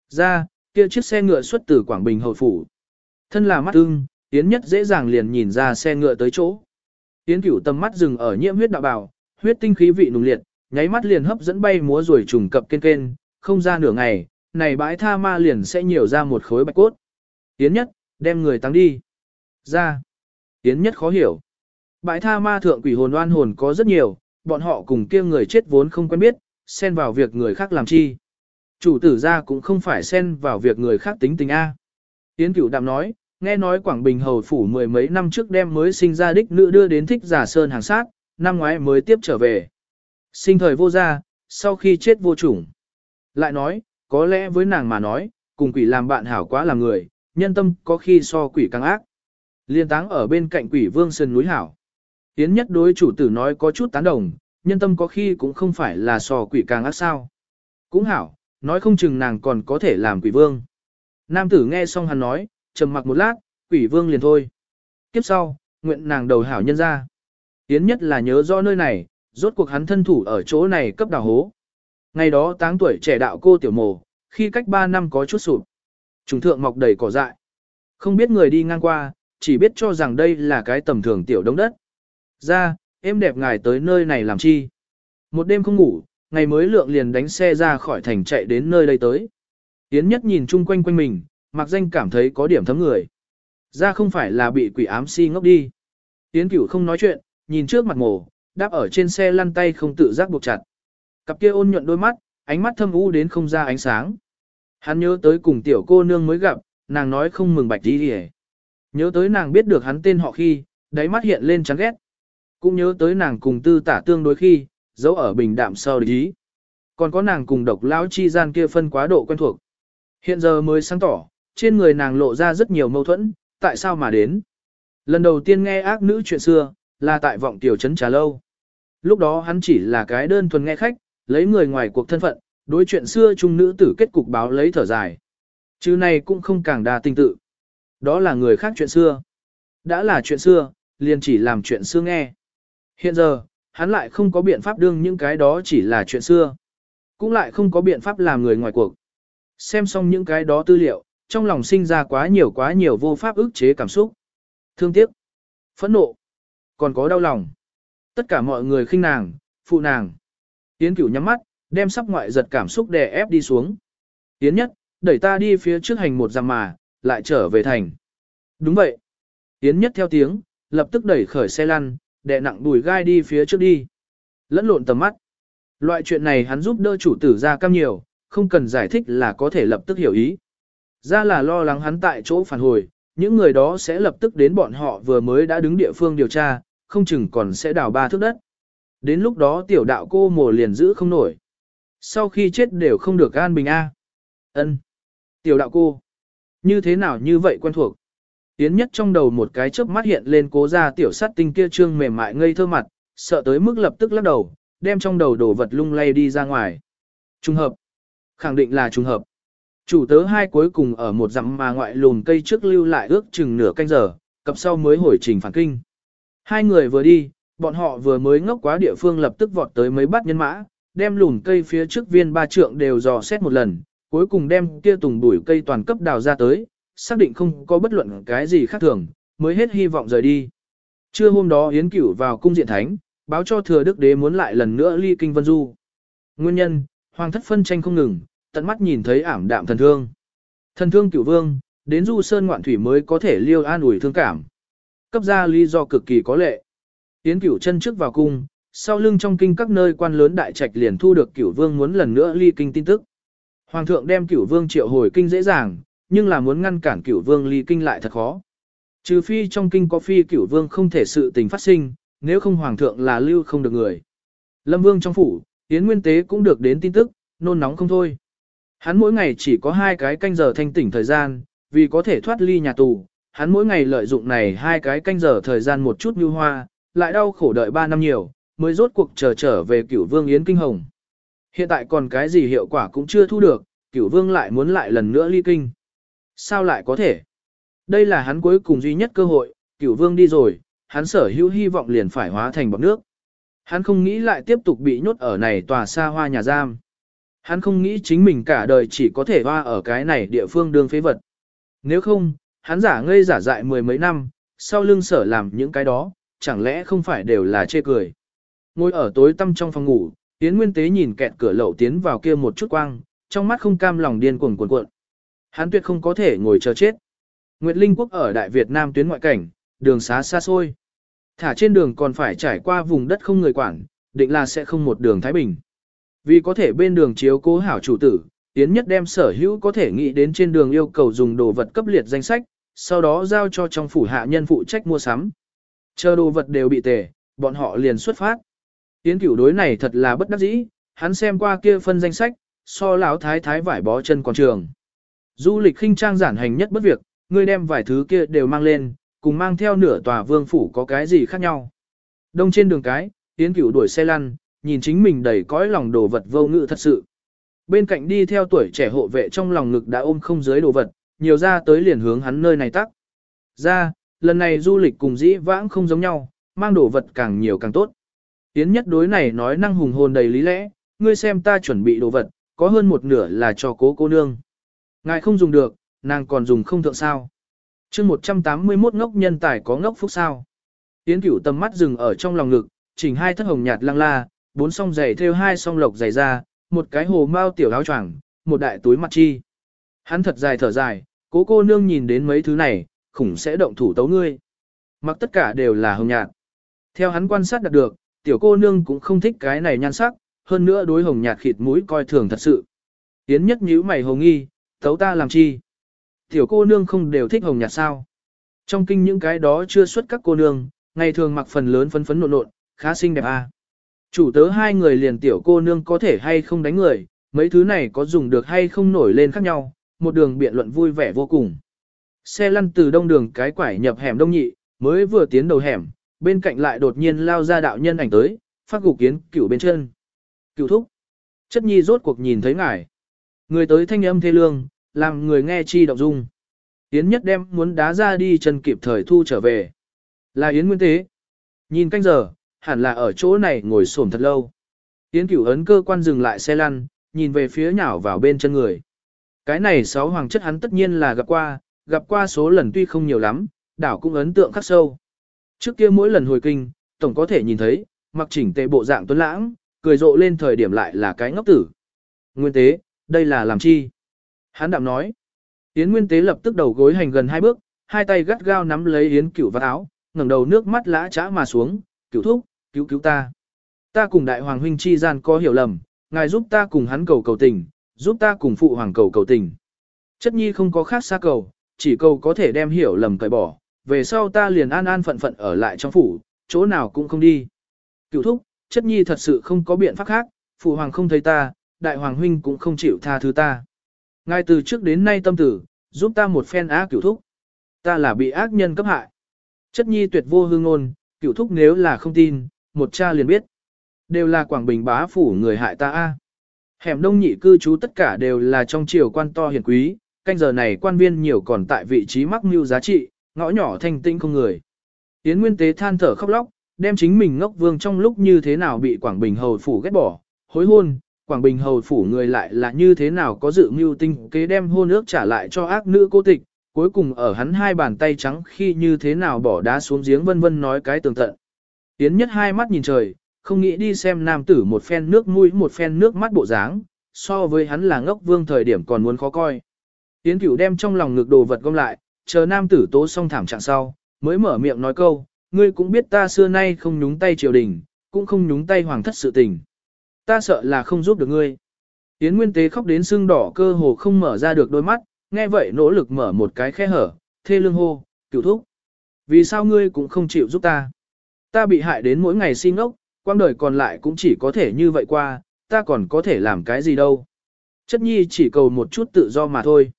Ra, kia chiếc xe ngựa xuất từ Quảng Bình hậu phủ. Thân là mắt ưng, Yến nhất dễ dàng liền nhìn ra xe ngựa tới chỗ. Yến cửu tầm mắt dừng ở nhiễm huyết đạo bảo, huyết tinh khí vị nùng liệt, nháy mắt liền hấp dẫn bay múa rồi trùng cập kên kên, không ra nửa ngày, này bãi tha ma liền sẽ nhiều ra một khối bạch cốt. Yến nhất, đem người tăng đi. Ra. Yến nhất khó hiểu. Bãi tha ma thượng quỷ hồn oan hồn có rất nhiều, bọn họ cùng kia người chết vốn không quen biết, xen vào việc người khác làm chi. Chủ tử ra cũng không phải xen vào việc người khác tính tình A. Yến cửu đạm nói, nghe nói Quảng Bình hầu phủ mười mấy năm trước đem mới sinh ra đích nữ đưa đến thích giả sơn hàng sát, năm ngoái mới tiếp trở về. Sinh thời vô gia, sau khi chết vô chủng. Lại nói, có lẽ với nàng mà nói, cùng quỷ làm bạn hảo quá làm người, nhân tâm có khi so quỷ càng ác. Liên táng ở bên cạnh quỷ vương sơn núi hảo. Tiến nhất đối chủ tử nói có chút tán đồng, nhân tâm có khi cũng không phải là so quỷ càng ác sao. Cũng hảo, nói không chừng nàng còn có thể làm quỷ vương. Nam tử nghe xong hắn nói, trầm mặc một lát, quỷ vương liền thôi. Tiếp sau, nguyện nàng đầu hảo nhân ra. Yến nhất là nhớ rõ nơi này, rốt cuộc hắn thân thủ ở chỗ này cấp đào hố. Ngày đó táng tuổi trẻ đạo cô tiểu mồ, khi cách 3 năm có chút sụp. Trùng thượng mọc đầy cỏ dại. Không biết người đi ngang qua, chỉ biết cho rằng đây là cái tầm thường tiểu đống đất. Ra, em đẹp ngài tới nơi này làm chi? Một đêm không ngủ, ngày mới lượng liền đánh xe ra khỏi thành chạy đến nơi đây tới. Yến nhất nhìn chung quanh quanh mình, mặc danh cảm thấy có điểm thấm người. Ra không phải là bị quỷ ám si ngốc đi. Yến cửu không nói chuyện, nhìn trước mặt mổ, đáp ở trên xe lăn tay không tự giác buộc chặt. Cặp kia ôn nhuận đôi mắt, ánh mắt thâm u đến không ra ánh sáng. Hắn nhớ tới cùng tiểu cô nương mới gặp, nàng nói không mừng bạch đi đi Nhớ tới nàng biết được hắn tên họ khi, đáy mắt hiện lên chán ghét. Cũng nhớ tới nàng cùng tư tả tương đối khi, giấu ở bình đạm sau ý. Còn có nàng cùng độc lão chi gian kia phân quá độ quen thuộc. Hiện giờ mới sáng tỏ, trên người nàng lộ ra rất nhiều mâu thuẫn, tại sao mà đến. Lần đầu tiên nghe ác nữ chuyện xưa, là tại vọng tiểu trấn trà lâu. Lúc đó hắn chỉ là cái đơn thuần nghe khách, lấy người ngoài cuộc thân phận, đối chuyện xưa trung nữ tử kết cục báo lấy thở dài. Chứ này cũng không càng đa tinh tự. Đó là người khác chuyện xưa. Đã là chuyện xưa, liền chỉ làm chuyện xưa nghe. Hiện giờ, hắn lại không có biện pháp đương những cái đó chỉ là chuyện xưa. Cũng lại không có biện pháp làm người ngoài cuộc. Xem xong những cái đó tư liệu, trong lòng sinh ra quá nhiều quá nhiều vô pháp ức chế cảm xúc. Thương tiếc, phẫn nộ, còn có đau lòng. Tất cả mọi người khinh nàng, phụ nàng. Yến cửu nhắm mắt, đem sắp ngoại giật cảm xúc đè ép đi xuống. Yến nhất, đẩy ta đi phía trước hành một dặm mà, lại trở về thành. Đúng vậy. Yến nhất theo tiếng, lập tức đẩy khởi xe lăn, đè nặng đùi gai đi phía trước đi. Lẫn lộn tầm mắt. Loại chuyện này hắn giúp đỡ chủ tử ra cam nhiều, không cần giải thích là có thể lập tức hiểu ý. Ra là lo lắng hắn tại chỗ phản hồi, những người đó sẽ lập tức đến bọn họ vừa mới đã đứng địa phương điều tra, không chừng còn sẽ đào ba thước đất. Đến lúc đó tiểu đạo cô mồ liền giữ không nổi. Sau khi chết đều không được an bình A. ân Tiểu đạo cô. Như thế nào như vậy quen thuộc. Tiến nhất trong đầu một cái chớp mắt hiện lên cố ra tiểu sát tinh kia trương mềm mại ngây thơ mặt, sợ tới mức lập tức lắc đầu, đem trong đầu đồ vật lung lay đi ra ngoài. Trùng hợp. Khẳng định là trùng hợp. Chủ tớ hai cuối cùng ở một dặm mà ngoại lùn cây trước lưu lại ước chừng nửa canh giờ, cập sau mới hồi trình phản kinh. Hai người vừa đi, bọn họ vừa mới ngốc quá địa phương lập tức vọt tới mấy bát nhân mã, đem lùn cây phía trước viên ba trượng đều dò xét một lần, cuối cùng đem kia tùng bụi cây toàn cấp đào ra tới, xác định không có bất luận cái gì khác thường, mới hết hy vọng rời đi. Trưa hôm đó Yến Cửu vào cung diện thánh, báo cho thừa đức đế muốn lại lần nữa ly kinh vân du. Nguyên nhân, hoàng thất phân tranh không ngừng, tận mắt nhìn thấy ảm đạm thần thương. Thần thương cửu vương, đến du sơn ngoạn thủy mới có thể liêu an ủi thương cảm. Cấp ra lý do cực kỳ có lệ. tiến cửu chân trước vào cung, sau lưng trong kinh các nơi quan lớn đại trạch liền thu được cửu vương muốn lần nữa ly kinh tin tức. Hoàng thượng đem cửu vương triệu hồi kinh dễ dàng, nhưng là muốn ngăn cản cửu vương ly kinh lại thật khó. Trừ phi trong kinh có phi cửu vương không thể sự tình phát sinh, nếu không hoàng thượng là lưu không được người. Lâm vương trong phủ, Yến Nguyên Tế cũng được đến tin tức, nôn nóng không thôi. Hắn mỗi ngày chỉ có hai cái canh giờ thanh tỉnh thời gian, vì có thể thoát ly nhà tù, hắn mỗi ngày lợi dụng này hai cái canh giờ thời gian một chút như hoa, lại đau khổ đợi ba năm nhiều, mới rốt cuộc chờ trở về cửu vương Yến Kinh Hồng. Hiện tại còn cái gì hiệu quả cũng chưa thu được, cửu vương lại muốn lại lần nữa ly kinh. Sao lại có thể? Đây là hắn cuối cùng duy nhất cơ hội, cửu vương đi rồi, hắn sở hữu hy vọng liền phải hóa thành bọc nước. Hắn không nghĩ lại tiếp tục bị nhốt ở này tòa xa hoa nhà giam. Hắn không nghĩ chính mình cả đời chỉ có thể hoa ở cái này địa phương đương phế vật. Nếu không, hắn giả ngây giả dại mười mấy năm, sau lưng sở làm những cái đó, chẳng lẽ không phải đều là chê cười. Ngồi ở tối tăm trong phòng ngủ, Yến Nguyên Tế nhìn kẹt cửa lậu tiến vào kia một chút quang, trong mắt không cam lòng điên cuồng cuộn cuộn. Hắn tuyệt không có thể ngồi chờ chết. Nguyệt Linh Quốc ở Đại Việt Nam tuyến ngoại cảnh, đường xá xa xôi. Thả trên đường còn phải trải qua vùng đất không người quản, định là sẽ không một đường Thái Bình. Vì có thể bên đường chiếu cố hảo chủ tử, Yến Nhất đem sở hữu có thể nghĩ đến trên đường yêu cầu dùng đồ vật cấp liệt danh sách, sau đó giao cho trong phủ hạ nhân phụ trách mua sắm. Chờ đồ vật đều bị tề, bọn họ liền xuất phát. Yến cửu đối này thật là bất đắc dĩ, hắn xem qua kia phân danh sách, so lão thái thái vải bó chân còn trường. Du lịch khinh trang giản hành nhất bất việc, ngươi đem vài thứ kia đều mang lên, cùng mang theo nửa tòa vương phủ có cái gì khác nhau. Đông trên đường cái, Yến cửu đuổi xe lăn, nhìn chính mình đầy cõi lòng đồ vật vô ngự thật sự. Bên cạnh đi theo tuổi trẻ hộ vệ trong lòng ngực đã ôm không dưới đồ vật, nhiều ra tới liền hướng hắn nơi này tắc. Ra, lần này du lịch cùng dĩ vãng không giống nhau, mang đồ vật càng nhiều càng tốt. Yến nhất đối này nói năng hùng hồn đầy lý lẽ, ngươi xem ta chuẩn bị đồ vật, có hơn một nửa là cho cố cô nương. Ngài không dùng được, nàng còn dùng không thượng sao. chương 181 ngốc nhân tài có ngốc phúc sao. Yến cửu tầm mắt dừng ở trong lòng ngực, chỉnh hai thất hồng nhạt lăng la, bốn song giày thêu hai song lộc giày ra, một cái hồ mao tiểu áo choàng, một đại túi mặt chi. Hắn thật dài thở dài, cố cô nương nhìn đến mấy thứ này, khủng sẽ động thủ tấu ngươi. Mặc tất cả đều là hồng nhạt. Theo hắn quan sát đạt được, tiểu cô nương cũng không thích cái này nhan sắc, hơn nữa đối hồng nhạt khịt mũi coi thường thật sự. Yến nhất nhíu mày hồng nghi, tấu ta làm chi? Tiểu cô nương không đều thích hồng nhạt sao? Trong kinh những cái đó chưa xuất các cô nương, ngày thường mặc phần lớn phấn phấn nộn nộn, khá xinh đẹp à. Chủ tớ hai người liền tiểu cô nương có thể hay không đánh người, mấy thứ này có dùng được hay không nổi lên khác nhau, một đường biện luận vui vẻ vô cùng. Xe lăn từ đông đường cái quải nhập hẻm đông nhị, mới vừa tiến đầu hẻm, bên cạnh lại đột nhiên lao ra đạo nhân ảnh tới, phát gục kiến cửu bên chân. Cửu thúc. Chất nhi rốt cuộc nhìn thấy ngài. Người tới thanh âm thê lương, làm người nghe chi động dung. Yến nhất đem muốn đá ra đi chân kịp thời thu trở về. Là Yến Nguyên Tế. Nhìn canh giờ, hẳn là ở chỗ này ngồi xổm thật lâu. Yến cửu ấn cơ quan dừng lại xe lăn, nhìn về phía nhảo vào bên chân người. Cái này sáu hoàng chất hắn tất nhiên là gặp qua, gặp qua số lần tuy không nhiều lắm, đảo cũng ấn tượng khắc sâu. Trước kia mỗi lần hồi kinh, tổng có thể nhìn thấy, mặc chỉnh tề bộ dạng tuấn lãng, cười rộ lên thời điểm lại là cái ngốc tử. Nguyên tế, đây là làm chi? Hắn đạm nói. Yến Nguyên tế lập tức đầu gối hành gần hai bước, hai tay gắt gao nắm lấy Yến cửu vào áo, ngẩng đầu nước mắt lã chã mà xuống, cửu thúc, cứu cứu ta. Ta cùng đại hoàng huynh chi gian có hiểu lầm, ngài giúp ta cùng hắn cầu cầu tình, giúp ta cùng phụ hoàng cầu cầu tình. Chất nhi không có khác xa cầu, chỉ cầu có thể đem hiểu lầm cởi bỏ, về sau ta liền an an phận phận ở lại trong phủ, chỗ nào cũng không đi. Cựu thúc, chất nhi thật sự không có biện pháp khác, phụ hoàng không thấy ta, đại hoàng huynh cũng không chịu tha thứ ta. Ngài từ trước đến nay tâm tử, giúp ta một phen á cựu thúc. Ta là bị ác nhân cấp hại. Chất nhi tuyệt vô hương ngôn, cựu thúc nếu là không tin, một cha liền biết. Đều là Quảng Bình bá phủ người hại ta a. Hẻm đông nhị cư trú tất cả đều là trong triều quan to hiền quý, canh giờ này quan viên nhiều còn tại vị trí mắc mưu giá trị, ngõ nhỏ thanh tinh không người. Yến Nguyên Tế than thở khóc lóc, đem chính mình ngốc vương trong lúc như thế nào bị Quảng Bình hầu phủ ghét bỏ, hối hôn, Quảng Bình hầu phủ người lại là như thế nào có dự mưu tinh kế đem hôn ước trả lại cho ác nữ cô tịch, cuối cùng ở hắn hai bàn tay trắng khi như thế nào bỏ đá xuống giếng vân vân nói cái tường tận. Yến nhất hai mắt nhìn trời, không nghĩ đi xem nam tử một phen nước mũi một phen nước mắt bộ dáng, so với hắn là ngốc vương thời điểm còn muốn khó coi. Yến cửu đem trong lòng ngực đồ vật gom lại, chờ nam tử tố xong thảm trạng sau, mới mở miệng nói câu, ngươi cũng biết ta xưa nay không nhúng tay triều đình, cũng không nhúng tay hoàng thất sự tình. Ta sợ là không giúp được ngươi. Yến Nguyên Tế khóc đến sưng đỏ cơ hồ không mở ra được đôi mắt, nghe vậy nỗ lực mở một cái khe hở, thê lương hô, cửu thúc. Vì sao ngươi cũng không chịu giúp ta? Ta bị hại đến mỗi ngày xin ốc, quang đời còn lại cũng chỉ có thể như vậy qua, ta còn có thể làm cái gì đâu. Chất nhi chỉ cầu một chút tự do mà thôi.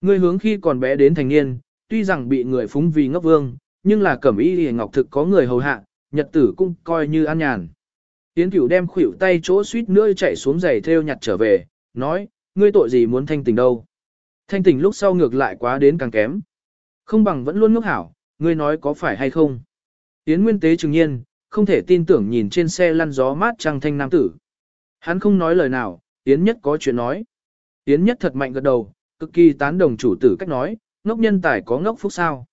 Ngươi hướng khi còn bé đến thành niên, tuy rằng bị người phúng vì ngốc vương, nhưng là cẩm y hề ngọc thực có người hầu hạ, nhật tử cũng coi như an nhàn. Tiến cửu đem khuỷu tay chỗ suýt nữa chạy xuống giày theo nhặt trở về, nói, ngươi tội gì muốn thanh tình đâu. Thanh tình lúc sau ngược lại quá đến càng kém. Không bằng vẫn luôn ngốc hảo, ngươi nói có phải hay không. Tiến nguyên tế trừng nhiên, không thể tin tưởng nhìn trên xe lăn gió mát trăng thanh nam tử. Hắn không nói lời nào, Yến Nhất có chuyện nói. Yến Nhất thật mạnh gật đầu, cực kỳ tán đồng chủ tử cách nói, ngốc nhân tài có ngốc phúc sao.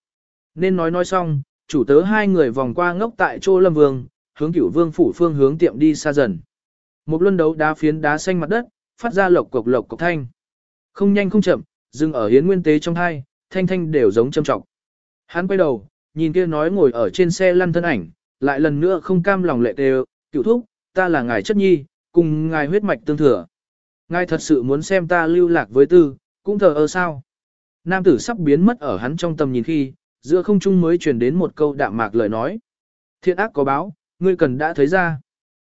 Nên nói nói xong, chủ tớ hai người vòng qua ngốc tại chỗ lâm vương, hướng cửu vương phủ phương hướng tiệm đi xa dần. Một luân đấu đá phiến đá xanh mặt đất, phát ra lộc cộc lộc cộc thanh. Không nhanh không chậm, dừng ở hiến nguyên tế trong hai, thanh thanh đều giống châm trọng. Hắn quay đầu, nhìn kia nói ngồi ở trên xe lăn thân ảnh, lại lần nữa không cam lòng lệ đều, cựu thúc, ta là ngài chất nhi, cùng ngài huyết mạch tương thừa. Ngài thật sự muốn xem ta lưu lạc với tư, cũng thờ ơ sao. Nam tử sắp biến mất ở hắn trong tầm nhìn khi, giữa không trung mới truyền đến một câu đạm mạc lời nói. Thiện ác có báo, ngươi cần đã thấy ra.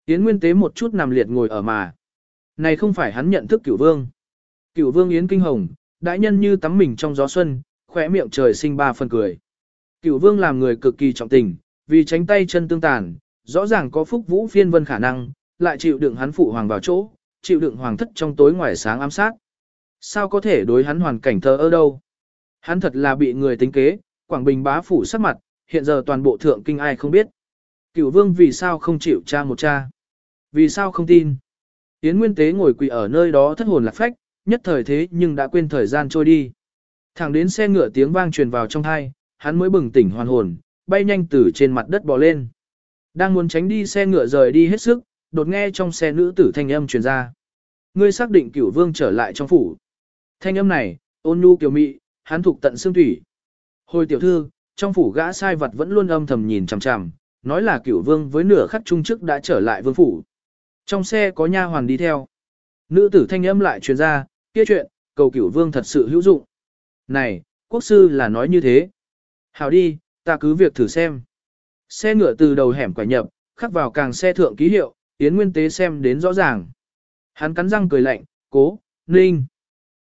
Yến Nguyên Tế một chút nằm liệt ngồi ở mà. Này không phải hắn nhận thức cửu vương. Cửu vương Yến Kinh Hồng, đại nhân như tắm mình trong gió xuân, khỏe miệng trời sinh ba phần cười. Cửu vương làm người cực kỳ trọng tình, vì tránh tay chân tương tàn, rõ ràng có phúc vũ phiên vân khả năng, lại chịu đựng hắn phụ hoàng vào chỗ, chịu đựng hoàng thất trong tối ngoài sáng ám sát. Sao có thể đối hắn hoàn cảnh thờ ơ đâu? Hắn thật là bị người tính kế, Quảng Bình bá phủ sắc mặt, hiện giờ toàn bộ thượng kinh ai không biết. Cửu vương vì sao không chịu cha một cha? Vì sao không tin? Yến Nguyên Tế ngồi quỳ ở nơi đó thất hồn lạc phách, nhất thời thế nhưng đã quên thời gian trôi đi. Thẳng đến xe ngựa tiếng vang truyền vào trong thai, hắn mới bừng tỉnh hoàn hồn, bay nhanh từ trên mặt đất bò lên. Đang muốn tránh đi xe ngựa rời đi hết sức, đột nghe trong xe nữ tử thanh âm truyền ra. Ngươi xác định cửu vương trở lại trong phủ. Thanh âm này, ôn nhu kiều mị, hắn thuộc tận xương thủy. Hồi tiểu thư, trong phủ gã sai vật vẫn luôn âm thầm nhìn chằm chằm, nói là cửu vương với nửa khắc trung chức đã trở lại vương phủ. Trong xe có nha hoàn đi theo. Nữ tử thanh âm lại truyền ra, kia chuyện, cầu cửu vương thật sự hữu dụng. Này, quốc sư là nói như thế. Hảo đi, ta cứ việc thử xem. Xe ngựa từ đầu hẻm quải nhập, khắc vào càng xe thượng ký hiệu, Yến Nguyên Tế xem đến rõ ràng. Hắn cắn răng cười lạnh, cố, ninh.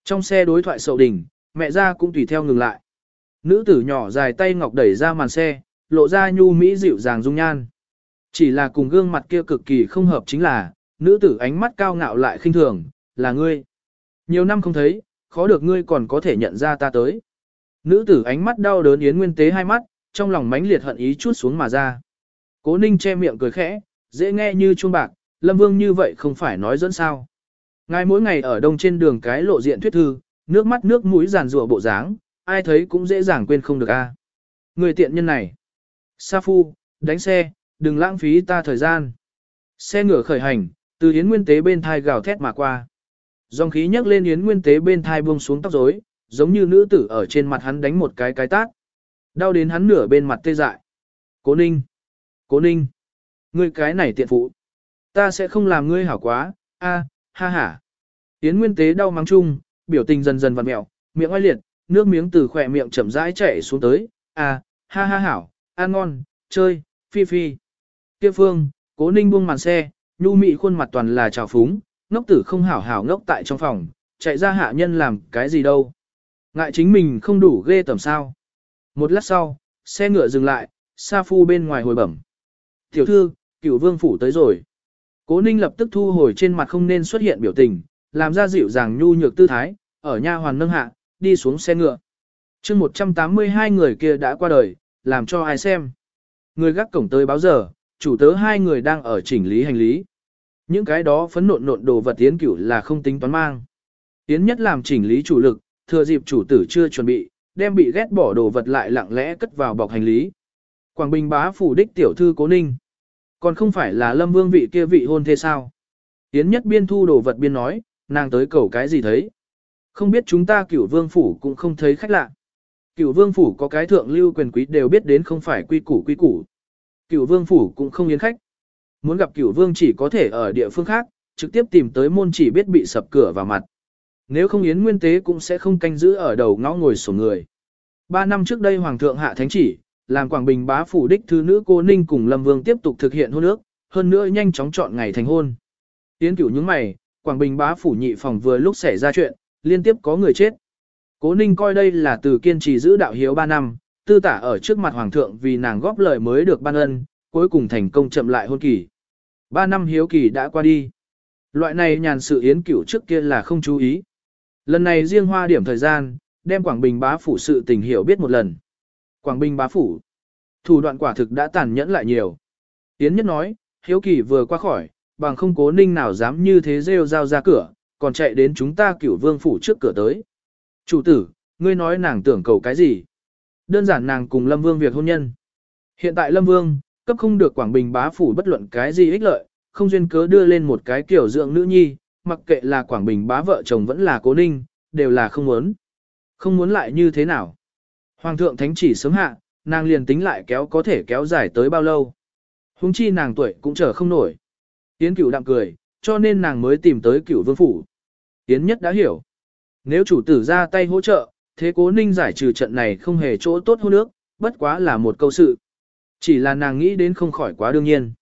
Trong xe đối thoại sậu đỉnh, mẹ ra cũng tùy theo ngừng lại. Nữ tử nhỏ dài tay ngọc đẩy ra màn xe, lộ ra nhu mỹ dịu dàng dung nhan. Chỉ là cùng gương mặt kia cực kỳ không hợp chính là, nữ tử ánh mắt cao ngạo lại khinh thường, là ngươi. Nhiều năm không thấy, khó được ngươi còn có thể nhận ra ta tới. Nữ tử ánh mắt đau đớn yến nguyên tế hai mắt, trong lòng mãnh liệt hận ý chút xuống mà ra. Cố ninh che miệng cười khẽ, dễ nghe như chuông bạc, lâm vương như vậy không phải nói dẫn sao. Ngài mỗi ngày ở đông trên đường cái lộ diện thuyết thư, nước mắt nước mũi giàn rủa bộ dáng, ai thấy cũng dễ dàng quên không được a. Người tiện nhân này. Sa phu, đánh xe, đừng lãng phí ta thời gian. Xe ngựa khởi hành, từ Yến Nguyên Tế bên thai gào thét mà qua. Dòng khí nhấc lên Yến Nguyên Tế bên thai buông xuống tóc rối, giống như nữ tử ở trên mặt hắn đánh một cái cái tát. Đau đến hắn nửa bên mặt tê dại. Cố Ninh! Cố Ninh! Ngươi cái này tiện phụ. Ta sẽ không làm ngươi hảo quá, a, ha ha. Yến Nguyên Tế đau mắng chung, biểu tình dần dần vặn mẹo, miệng oai liệt, nước miếng từ khỏe miệng chậm rãi chảy xuống tới, a, ha ha hảo, ăn ngon, chơi, phi phi. Kia phương, cố ninh buông màn xe, nhu mị khuôn mặt toàn là trào phúng, ngốc tử không hảo hảo ngốc tại trong phòng, chạy ra hạ nhân làm cái gì đâu. Ngại chính mình không đủ ghê tầm sao. Một lát sau, xe ngựa dừng lại, Sa Phu bên ngoài hồi bẩm. Tiểu thư, cửu vương phủ tới rồi. Cố ninh lập tức thu hồi trên mặt không nên xuất hiện biểu tình, làm ra dịu dàng nhu nhược tư thái, ở nha hoàn nâng hạ, đi xuống xe ngựa. chương 182 người kia đã qua đời, làm cho ai xem. Người gác cổng tới báo giờ, chủ tớ hai người đang ở chỉnh lý hành lý. Những cái đó phấn nộn nộn đồ vật tiến cửu là không tính toán mang. Tiến nhất làm chỉnh lý chủ lực, thừa dịp chủ tử chưa chuẩn bị, đem bị ghét bỏ đồ vật lại lặng lẽ cất vào bọc hành lý. Quảng Bình bá phủ đích tiểu thư cố ninh. Còn không phải là lâm vương vị kia vị hôn thế sao? Yến nhất biên thu đồ vật biên nói, nàng tới cầu cái gì thấy? Không biết chúng ta cửu vương phủ cũng không thấy khách lạ. Cửu vương phủ có cái thượng lưu quyền quý đều biết đến không phải quy củ quy củ. Cửu vương phủ cũng không yến khách. Muốn gặp cửu vương chỉ có thể ở địa phương khác, trực tiếp tìm tới môn chỉ biết bị sập cửa vào mặt. Nếu không yến nguyên tế cũng sẽ không canh giữ ở đầu ngõ ngồi sổ người. Ba năm trước đây Hoàng thượng hạ thánh chỉ, làm Quảng Bình bá phủ đích thư nữ cô Ninh cùng Lâm Vương tiếp tục thực hiện hôn ước, hơn nữa nhanh chóng chọn ngày thành hôn. Yến cửu những mày, Quảng Bình bá phủ nhị phòng vừa lúc xảy ra chuyện, liên tiếp có người chết. Cố Ninh coi đây là từ kiên trì giữ đạo hiếu 3 năm, tư tả ở trước mặt hoàng thượng vì nàng góp lời mới được ban ân, cuối cùng thành công chậm lại hôn kỳ. 3 năm hiếu kỳ đã qua đi. Loại này nhàn sự yến cửu trước kia là không chú ý. Lần này riêng hoa điểm thời gian, đem Quảng Bình bá phủ sự tình hiểu biết một lần. Quảng Bình bá phủ. Thủ đoạn quả thực đã tàn nhẫn lại nhiều. tiến nhất nói, hiếu kỳ vừa qua khỏi, bằng không cố ninh nào dám như thế rêu rao ra cửa, còn chạy đến chúng ta cửu vương phủ trước cửa tới. Chủ tử, ngươi nói nàng tưởng cầu cái gì? Đơn giản nàng cùng Lâm Vương việc hôn nhân. Hiện tại Lâm Vương, cấp không được Quảng Bình bá phủ bất luận cái gì ích lợi, không duyên cớ đưa lên một cái kiểu dưỡng nữ nhi, mặc kệ là Quảng Bình bá vợ chồng vẫn là cố ninh, đều là không muốn. Không muốn lại như thế nào? Hoàng thượng thánh chỉ sớm hạ, nàng liền tính lại kéo có thể kéo dài tới bao lâu. Hùng chi nàng tuổi cũng chờ không nổi. Yến cửu đạm cười, cho nên nàng mới tìm tới cửu vương phủ. Yến nhất đã hiểu. Nếu chủ tử ra tay hỗ trợ, thế cố ninh giải trừ trận này không hề chỗ tốt hơn nước, bất quá là một câu sự. Chỉ là nàng nghĩ đến không khỏi quá đương nhiên.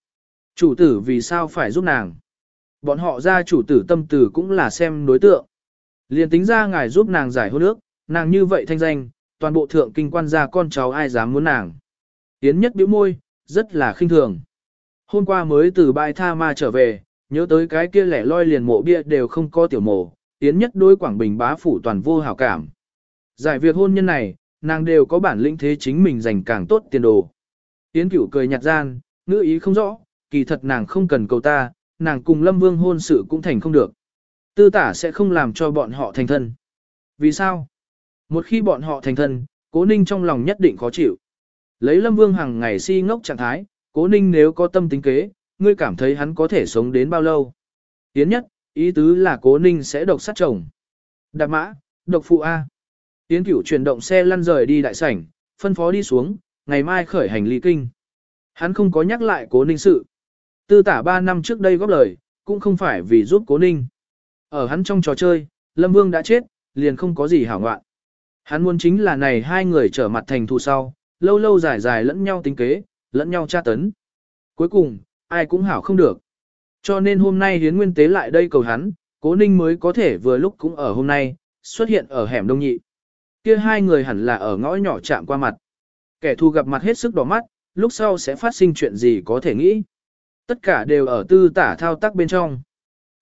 Chủ tử vì sao phải giúp nàng? Bọn họ ra chủ tử tâm tử cũng là xem đối tượng. Liền tính ra ngài giúp nàng giải hôn ước, nàng như vậy thanh danh, toàn bộ thượng kinh quan gia con cháu ai dám muốn nàng. Yến nhất biểu môi, rất là khinh thường. Hôm qua mới từ bãi tha ma trở về, nhớ tới cái kia lẻ loi liền mộ bia đều không có tiểu mộ, Yến nhất đối Quảng Bình bá phủ toàn vô hảo cảm. Giải việc hôn nhân này, nàng đều có bản lĩnh thế chính mình giành càng tốt tiền đồ. Yến cửu cười nhạt gian, ngữ ý không rõ, kỳ thật nàng không cần cầu ta, nàng cùng Lâm Vương hôn sự cũng thành không được. Tư tả sẽ không làm cho bọn họ thành thân. Vì sao? Một khi bọn họ thành thân, cố ninh trong lòng nhất định khó chịu. Lấy Lâm Vương hàng ngày si ngốc trạng thái, cố ninh nếu có tâm tính kế, ngươi cảm thấy hắn có thể sống đến bao lâu? Tiến nhất, ý tứ là cố ninh sẽ độc sát chồng. Đạp mã, độc phụ A. Tiến cửu chuyển động xe lăn rời đi đại sảnh, phân phó đi xuống, ngày mai khởi hành ly kinh. Hắn không có nhắc lại cố ninh sự. Tư tả 3 năm trước đây góp lời, cũng không phải vì giúp cố ninh. Ở hắn trong trò chơi, Lâm Vương đã chết, liền không có gì hảo ngoạn. Hắn muốn chính là này hai người trở mặt thành thù sau, lâu lâu dài dài lẫn nhau tính kế, lẫn nhau tra tấn. Cuối cùng, ai cũng hảo không được. Cho nên hôm nay hiến nguyên tế lại đây cầu hắn, cố ninh mới có thể vừa lúc cũng ở hôm nay, xuất hiện ở hẻm đông nhị. Kia hai người hẳn là ở ngõ nhỏ chạm qua mặt. Kẻ thù gặp mặt hết sức đỏ mắt, lúc sau sẽ phát sinh chuyện gì có thể nghĩ. Tất cả đều ở tư tả thao tác bên trong.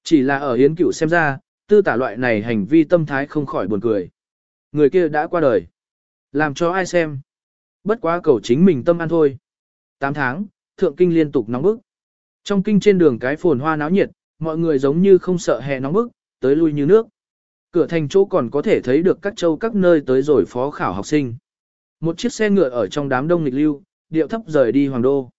Chỉ là ở hiến cửu xem ra, tư tả loại này hành vi tâm thái không khỏi buồn cười. Người kia đã qua đời. Làm cho ai xem. Bất quá cầu chính mình tâm an thôi. 8 tháng, thượng kinh liên tục nóng bức. Trong kinh trên đường cái phồn hoa náo nhiệt, mọi người giống như không sợ hè nóng bức, tới lui như nước. Cửa thành chỗ còn có thể thấy được các châu các nơi tới rồi phó khảo học sinh. Một chiếc xe ngựa ở trong đám đông nghịch lưu, điệu thấp rời đi hoàng đô.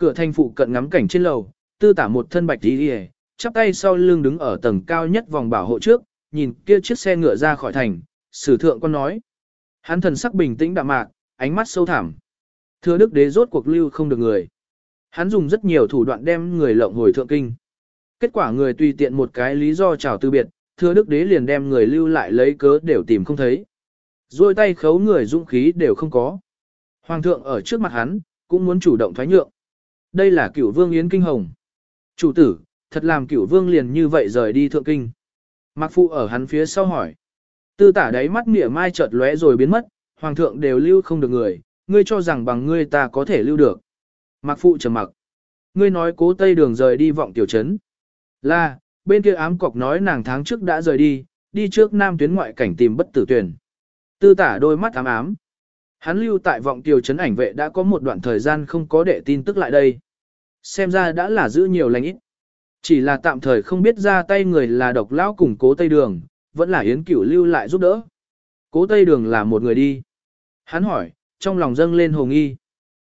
Cửa thành phụ cận ngắm cảnh trên lầu, tư tả một thân bạch đi hề, chắp tay sau lưng đứng ở tầng cao nhất vòng bảo hộ trước, nhìn kia chiếc xe ngựa ra khỏi thành, sử thượng con nói. Hắn thần sắc bình tĩnh đạm mạc, ánh mắt sâu thẳm. Thưa đức đế rốt cuộc lưu không được người. Hắn dùng rất nhiều thủ đoạn đem người lộng hồi thượng kinh. Kết quả người tùy tiện một cái lý do chào từ biệt, thưa đức đế liền đem người lưu lại lấy cớ đều tìm không thấy. Rồi tay khấu người dũng khí đều không có. Hoàng thượng ở trước mặt hắn, cũng muốn chủ động thoái nhượng. Đây là cửu vương Yến Kinh Hồng. Chủ tử, thật làm cửu vương liền như vậy rời đi thượng kinh. Mạc Phụ ở hắn phía sau hỏi. Tư tả đáy mắt mỉa mai chợt lóe rồi biến mất, hoàng thượng đều lưu không được người, ngươi cho rằng bằng ngươi ta có thể lưu được. Mạc Phụ trầm mặc. Ngươi nói cố tây đường rời đi vọng tiểu trấn. Là, bên kia ám cọc nói nàng tháng trước đã rời đi, đi trước nam tuyến ngoại cảnh tìm bất tử tuyển. Tư tả đôi mắt ám ám. Hắn lưu tại vọng tiểu trấn ảnh vệ đã có một đoạn thời gian không có đệ tin tức lại đây. Xem ra đã là giữ nhiều lành ít. Chỉ là tạm thời không biết ra tay người là độc lão cùng cố Tây Đường, vẫn là Yến Cửu lưu lại giúp đỡ. Cố Tây Đường là một người đi. Hắn hỏi, trong lòng dâng lên hồ nghi.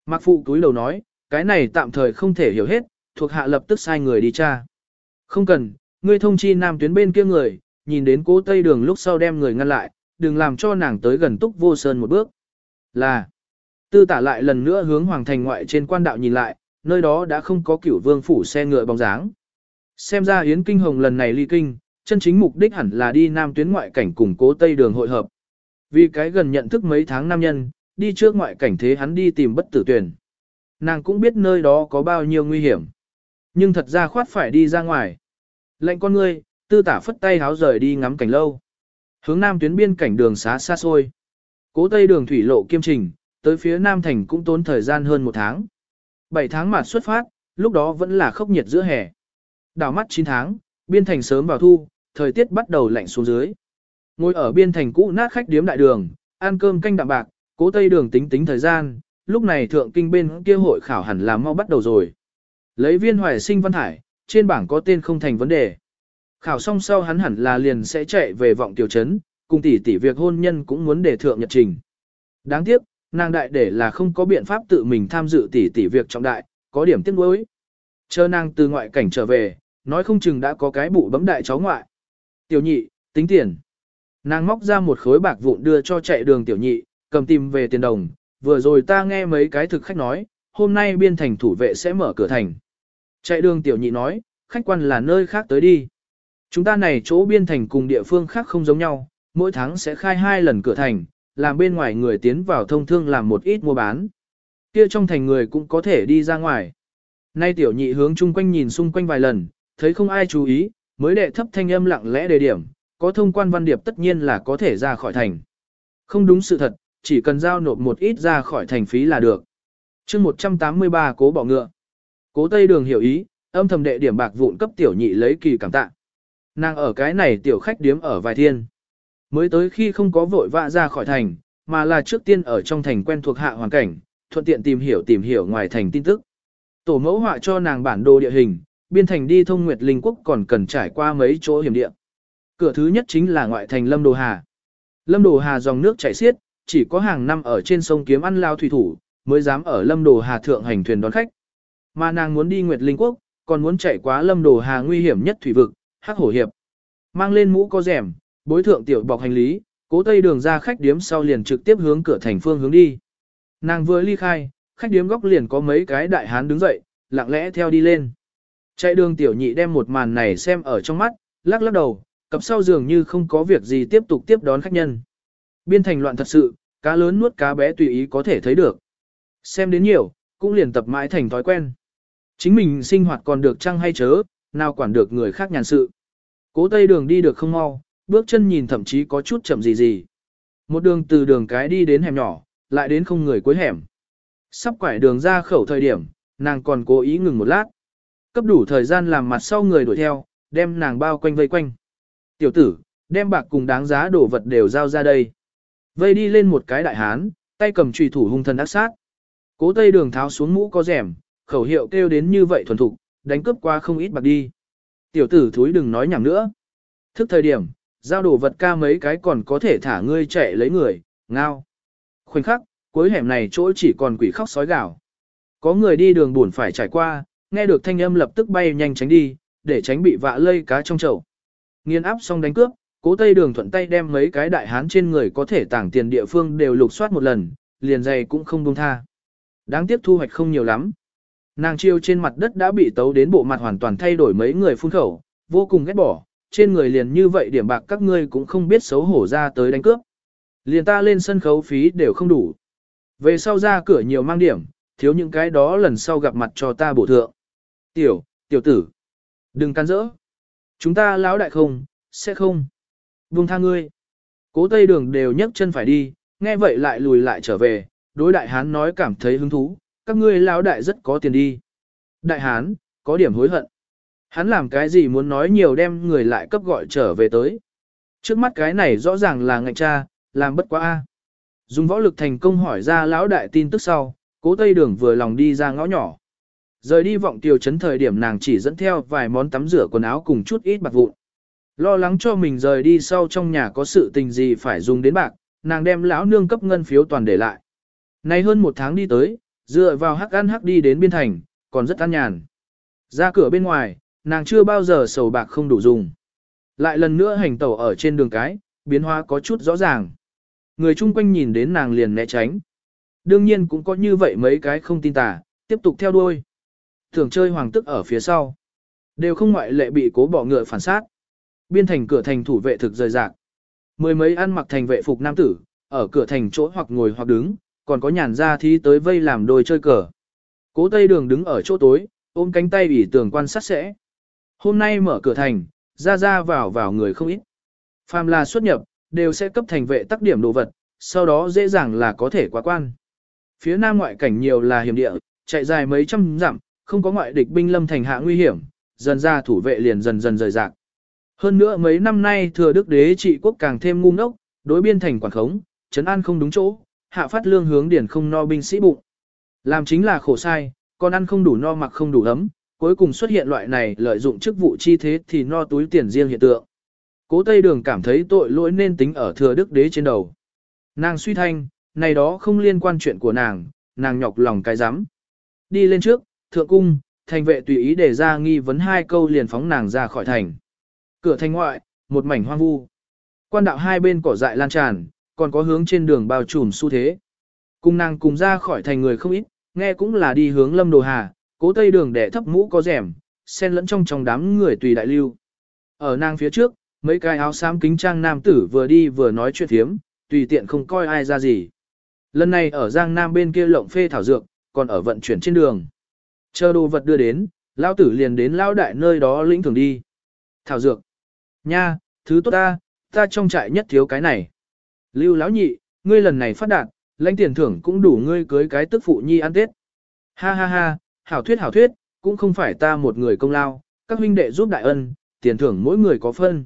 Mạc Phụ túi đầu nói, cái này tạm thời không thể hiểu hết, thuộc hạ lập tức sai người đi tra. Không cần, ngươi thông chi nam tuyến bên kia người, nhìn đến cố Tây Đường lúc sau đem người ngăn lại, đừng làm cho nàng tới gần túc vô sơn một bước. Là, tư tả lại lần nữa hướng hoàng thành ngoại trên quan đạo nhìn lại, nơi đó đã không có cửu vương phủ xe ngựa bóng dáng. Xem ra Yến Kinh Hồng lần này ly kinh, chân chính mục đích hẳn là đi nam tuyến ngoại cảnh củng cố tây đường hội hợp. Vì cái gần nhận thức mấy tháng nam nhân, đi trước ngoại cảnh thế hắn đi tìm bất tử tuyển. Nàng cũng biết nơi đó có bao nhiêu nguy hiểm. Nhưng thật ra khoát phải đi ra ngoài. Lệnh con ngươi, tư tả phất tay háo rời đi ngắm cảnh lâu. Hướng nam tuyến biên cảnh đường xá xa xôi. Cố tây đường thủy lộ kiêm trình, tới phía nam thành cũng tốn thời gian hơn một tháng. Bảy tháng mà xuất phát, lúc đó vẫn là khốc nhiệt giữa hè. Đảo mắt 9 tháng, biên thành sớm vào thu, thời tiết bắt đầu lạnh xuống dưới. Ngồi ở biên thành cũ nát khách điếm đại đường, ăn cơm canh đạm bạc, cố tây đường tính tính thời gian, lúc này thượng kinh bên kia hội khảo hẳn là mau bắt đầu rồi. Lấy viên hoài sinh văn thải, trên bảng có tên không thành vấn đề. Khảo xong sau hắn hẳn là liền sẽ chạy về vọng tiểu trấn, cùng tỷ tỷ việc hôn nhân cũng muốn đề thượng nhật trình. Đáng tiếc, nàng đại để là không có biện pháp tự mình tham dự tỷ tỷ việc trọng đại, có điểm tiếc nuối. Chờ nàng từ ngoại cảnh trở về, nói không chừng đã có cái bụ bấm đại cháu ngoại. Tiểu nhị, tính tiền. Nàng móc ra một khối bạc vụn đưa cho chạy đường tiểu nhị, cầm tìm về tiền đồng, vừa rồi ta nghe mấy cái thực khách nói, hôm nay biên thành thủ vệ sẽ mở cửa thành. Chạy đường tiểu nhị nói, khách quan là nơi khác tới đi. Chúng ta này chỗ biên thành cùng địa phương khác không giống nhau, mỗi tháng sẽ khai hai lần cửa thành, làm bên ngoài người tiến vào thông thương làm một ít mua bán. Kia trong thành người cũng có thể đi ra ngoài. Nay tiểu nhị hướng chung quanh nhìn xung quanh vài lần, thấy không ai chú ý, mới đệ thấp thanh âm lặng lẽ đề điểm, có thông quan văn điệp tất nhiên là có thể ra khỏi thành. Không đúng sự thật, chỉ cần giao nộp một ít ra khỏi thành phí là được. chương 183 cố bỏ ngựa. Cố Tây Đường hiểu ý, âm thầm đệ điểm bạc vụn cấp tiểu nhị lấy kỳ cảm tạ. Nàng ở cái này tiểu khách điếm ở vài thiên. Mới tới khi không có vội vã ra khỏi thành, mà là trước tiên ở trong thành quen thuộc hạ hoàn cảnh, thuận tiện tìm hiểu tìm hiểu ngoài thành tin tức. Tổ mẫu họa cho nàng bản đồ địa hình, biên thành đi thông Nguyệt Linh Quốc còn cần trải qua mấy chỗ hiểm địa. Cửa thứ nhất chính là ngoại thành Lâm Đồ Hà. Lâm Đồ Hà dòng nước chảy xiết, chỉ có hàng năm ở trên sông kiếm ăn lao thủy thủ, mới dám ở Lâm Đồ Hà thượng hành thuyền đón khách. Mà nàng muốn đi Nguyệt Linh Quốc, còn muốn chạy qua Lâm Đồ Hà nguy hiểm nhất thủy vực, Hắc Hổ Hiệp. Mang lên mũ có rèm, bối thượng tiểu bọc hành lý, cố tây đường ra khách điếm sau liền trực tiếp hướng cửa thành phương hướng đi. Nàng vừa ly khai, khách điếm góc liền có mấy cái đại hán đứng dậy, lặng lẽ theo đi lên. Chạy đường tiểu nhị đem một màn này xem ở trong mắt, lắc lắc đầu, cặp sau dường như không có việc gì tiếp tục tiếp đón khách nhân. Biên thành loạn thật sự, cá lớn nuốt cá bé tùy ý có thể thấy được. Xem đến nhiều, cũng liền tập mãi thành thói quen. Chính mình sinh hoạt còn được chăng hay chớ, nào quản được người khác nhàn sự. Cố tây đường đi được không mau, bước chân nhìn thậm chí có chút chậm gì gì. Một đường từ đường cái đi đến hẻm nhỏ, lại đến không người cuối hẻm. Sắp quải đường ra khẩu thời điểm, nàng còn cố ý ngừng một lát. Cấp đủ thời gian làm mặt sau người đuổi theo, đem nàng bao quanh vây quanh. Tiểu tử, đem bạc cùng đáng giá đồ vật đều giao ra đây. Vây đi lên một cái đại hán, tay cầm trùy thủ hung thần ác sát. Cố tây đường tháo xuống mũ có rèm, khẩu hiệu kêu đến như vậy thuần thục, đánh cướp qua không ít bạc đi. Tiểu tử thúi đừng nói nhảm nữa. Thức thời điểm, giao đồ vật ca mấy cái còn có thể thả ngươi chạy lấy người, ngao. Khoảnh khắc, cuối hẻm này chỗ chỉ còn quỷ khóc sói gào. Có người đi đường buồn phải trải qua, nghe được thanh âm lập tức bay nhanh tránh đi, để tránh bị vạ lây cá trong chậu. Nghiên áp xong đánh cướp, cố tây đường thuận tay đem mấy cái đại hán trên người có thể tảng tiền địa phương đều lục soát một lần, liền dày cũng không buông tha. Đáng tiếc thu hoạch không nhiều lắm. Nàng chiêu trên mặt đất đã bị tấu đến bộ mặt hoàn toàn thay đổi mấy người phun khẩu, vô cùng ghét bỏ, trên người liền như vậy điểm bạc các ngươi cũng không biết xấu hổ ra tới đánh cướp. Liền ta lên sân khấu phí đều không đủ. Về sau ra cửa nhiều mang điểm, thiếu những cái đó lần sau gặp mặt cho ta bổ thượng. Tiểu, tiểu tử, đừng can rỡ. Chúng ta lão đại không, sẽ không. Buông tha ngươi. Cố tây đường đều nhấc chân phải đi, nghe vậy lại lùi lại trở về, đối đại hán nói cảm thấy hứng thú, các ngươi lão đại rất có tiền đi. Đại hán, có điểm hối hận. Hắn làm cái gì muốn nói nhiều đem người lại cấp gọi trở về tới. Trước mắt cái này rõ ràng là ngạch cha, làm bất quá a. Dùng võ lực thành công hỏi ra lão đại tin tức sau, cố tây đường vừa lòng đi ra ngõ nhỏ. Rời đi vọng tiêu chấn thời điểm nàng chỉ dẫn theo vài món tắm rửa quần áo cùng chút ít bạc vụn. Lo lắng cho mình rời đi sau trong nhà có sự tình gì phải dùng đến bạc, nàng đem lão nương cấp ngân phiếu toàn để lại. Nay hơn một tháng đi tới, dựa vào hắc ăn hắc đi đến biên thành, còn rất an nhàn. Ra cửa bên ngoài, nàng chưa bao giờ sầu bạc không đủ dùng. Lại lần nữa hành tẩu ở trên đường cái, biến hóa có chút rõ ràng. Người chung quanh nhìn đến nàng liền né tránh. Đương nhiên cũng có như vậy mấy cái không tin tà, tiếp tục theo đuôi. Thường chơi hoàng tức ở phía sau. Đều không ngoại lệ bị cố bỏ ngựa phản sát. Biên thành cửa thành thủ vệ thực rời rạc. Mười mấy ăn mặc thành vệ phục nam tử, ở cửa thành chỗ hoặc ngồi hoặc đứng, còn có nhàn ra thi tới vây làm đôi chơi cờ. Cố Tây Đường đứng ở chỗ tối, ôm cánh tay ủy tường quan sát sẽ. Hôm nay mở cửa thành, ra ra vào vào người không ít. Phàm là xuất nhập, đều sẽ cấp thành vệ tác điểm đồ vật, sau đó dễ dàng là có thể qua quan. Phía nam ngoại cảnh nhiều là hiểm địa, chạy dài mấy trăm dặm, không có ngoại địch binh lâm thành hạ nguy hiểm, dần ra thủ vệ liền dần dần rời rạc. Hơn nữa mấy năm nay thừa đức đế trị quốc càng thêm ngu ngốc, đối biên thành quản khống, trấn an không đúng chỗ, hạ phát lương hướng điển không no binh sĩ bụng. Làm chính là khổ sai, còn ăn không đủ no mặc không đủ ấm, cuối cùng xuất hiện loại này lợi dụng chức vụ chi thế thì no túi tiền riêng hiện tượng. Cố Tây Đường cảm thấy tội lỗi nên tính ở thừa đức đế trên đầu. Nàng suy thanh, này đó không liên quan chuyện của nàng, nàng nhọc lòng cái rắm Đi lên trước, thượng cung, thành vệ tùy ý để ra nghi vấn hai câu liền phóng nàng ra khỏi thành. Cửa thành ngoại, một mảnh hoang vu. Quan đạo hai bên cỏ dại lan tràn, còn có hướng trên đường bao trùm xu thế. Cùng nàng cùng ra khỏi thành người không ít, nghe cũng là đi hướng lâm đồ hà, cố tây đường để thấp mũ có rèm, xen lẫn trong trong đám người tùy đại lưu. Ở nàng phía trước, mấy cái áo xám kính trang nam tử vừa đi vừa nói chuyện thiếm, tùy tiện không coi ai ra gì. Lần này ở Giang Nam bên kia lộng phê thảo dược, còn ở vận chuyển trên đường. Chờ đồ vật đưa đến, lao tử liền đến lao đại nơi đó lĩnh thường đi. Thảo dược. Nha, thứ tốt ta, ta trong trại nhất thiếu cái này. Lưu lão nhị, ngươi lần này phát đạt, lãnh tiền thưởng cũng đủ ngươi cưới cái tức phụ nhi ăn tết. Ha ha ha, hảo thuyết hảo thuyết, cũng không phải ta một người công lao, các huynh đệ giúp đại ân, tiền thưởng mỗi người có phân.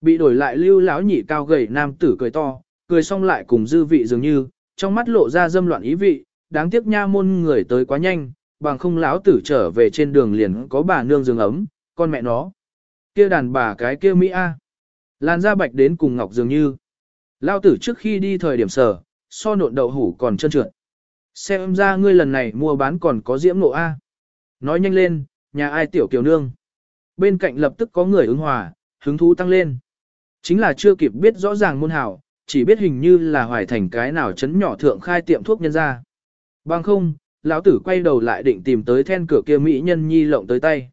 Bị đổi lại lưu lão nhị cao gầy nam tử cười to, cười xong lại cùng dư vị dường như, trong mắt lộ ra dâm loạn ý vị, đáng tiếc nha môn người tới quá nhanh, bằng không lão tử trở về trên đường liền có bà nương giường ấm, con mẹ nó. Kia đàn bà cái kia Mỹ A. Lan da bạch đến cùng ngọc dường như. Lão tử trước khi đi thời điểm sở, so nộn đậu hủ còn chân trượt. Xem ra ngươi lần này mua bán còn có diễm nộ A. Nói nhanh lên, nhà ai tiểu kiều nương. Bên cạnh lập tức có người ứng hòa, hứng thú tăng lên. Chính là chưa kịp biết rõ ràng môn hảo, chỉ biết hình như là hoài thành cái nào chấn nhỏ thượng khai tiệm thuốc nhân ra. Bằng không, lão tử quay đầu lại định tìm tới then cửa kia mỹ nhân nhi lộng tới tay.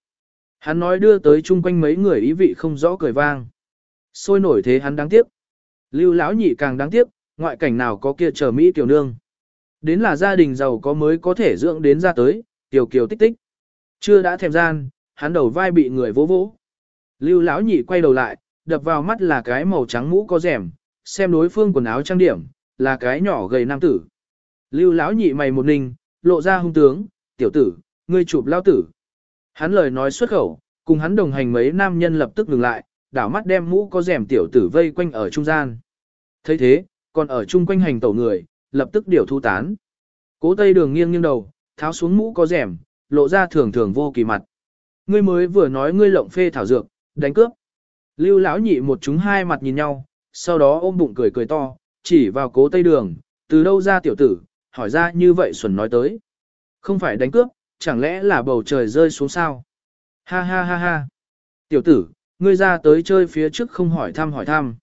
Hắn nói đưa tới chung quanh mấy người ý vị không rõ cười vang. Sôi nổi thế hắn đáng tiếc. Lưu lão nhị càng đáng tiếc, ngoại cảnh nào có kia chờ Mỹ tiểu nương. Đến là gia đình giàu có mới có thể dưỡng đến ra tới, tiểu kiều tích tích. Chưa đã thèm gian, hắn đầu vai bị người vỗ vỗ. Lưu lão nhị quay đầu lại, đập vào mắt là cái màu trắng mũ có rèm, xem đối phương quần áo trang điểm, là cái nhỏ gầy nam tử. Lưu lão nhị mày một ninh, lộ ra hung tướng, tiểu tử, ngươi chụp lão tử. Hắn lời nói xuất khẩu, cùng hắn đồng hành mấy nam nhân lập tức ngừng lại, đảo mắt đem mũ có rèm tiểu tử vây quanh ở trung gian. thấy thế, còn ở chung quanh hành tẩu người, lập tức điều thu tán. Cố tây đường nghiêng nghiêng đầu, tháo xuống mũ có rèm, lộ ra thường thường vô kỳ mặt. Ngươi mới vừa nói ngươi lộng phê thảo dược, đánh cướp. Lưu lão nhị một chúng hai mặt nhìn nhau, sau đó ôm bụng cười cười to, chỉ vào cố tây đường, từ đâu ra tiểu tử, hỏi ra như vậy xuẩn nói tới. Không phải đánh cướp, chẳng lẽ là bầu trời rơi xuống sao? Ha ha ha ha. Tiểu tử, ngươi ra tới chơi phía trước không hỏi thăm hỏi thăm.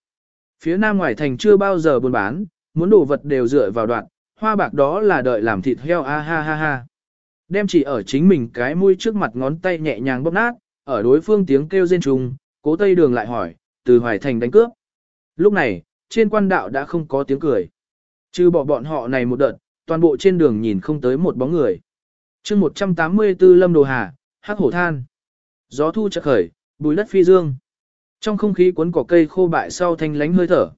Phía nam ngoài thành chưa bao giờ buôn bán, muốn đồ vật đều dựa vào đoạn, hoa bạc đó là đợi làm thịt heo a ha ha ha. Đem chỉ ở chính mình cái mũi trước mặt ngón tay nhẹ nhàng bóp nát, ở đối phương tiếng kêu rên trùng, cố tây đường lại hỏi, từ hoài thành đánh cướp. Lúc này, trên quan đạo đã không có tiếng cười. Trừ bỏ bọn họ này một đợt, toàn bộ trên đường nhìn không tới một bóng người. chương 184 Lâm Đồ Hà, Hắc Hổ Than. Gió thu chợt khởi, bùi đất phi dương. Trong không khí cuốn cỏ cây khô bại sau thanh lánh hơi thở.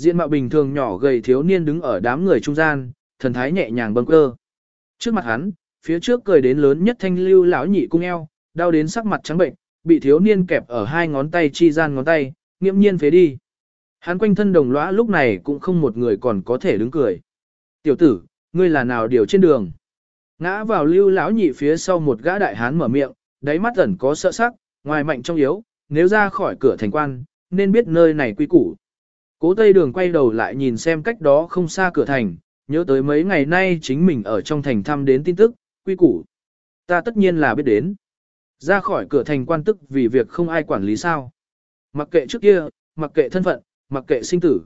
Diện mạo bình thường nhỏ gầy thiếu niên đứng ở đám người trung gian, thần thái nhẹ nhàng bâng cơ. Trước mặt hắn, phía trước cười đến lớn nhất thanh lưu lão nhị cung eo, đau đến sắc mặt trắng bệnh, bị thiếu niên kẹp ở hai ngón tay chi gian ngón tay, nghiễm nhiên phế đi. Hắn quanh thân đồng lõa lúc này cũng không một người còn có thể đứng cười. Tiểu tử, ngươi là nào điều trên đường? Ngã vào lưu lão nhị phía sau một gã đại hán mở miệng, đáy mắt ẩn có sợ sắc, ngoài mạnh trong yếu, nếu ra khỏi cửa thành quan, nên biết nơi này quy củ. Cố Tây Đường quay đầu lại nhìn xem cách đó không xa cửa thành, nhớ tới mấy ngày nay chính mình ở trong thành thăm đến tin tức, quy củ. Ta tất nhiên là biết đến. Ra khỏi cửa thành quan tức vì việc không ai quản lý sao. Mặc kệ trước kia, mặc kệ thân phận, mặc kệ sinh tử.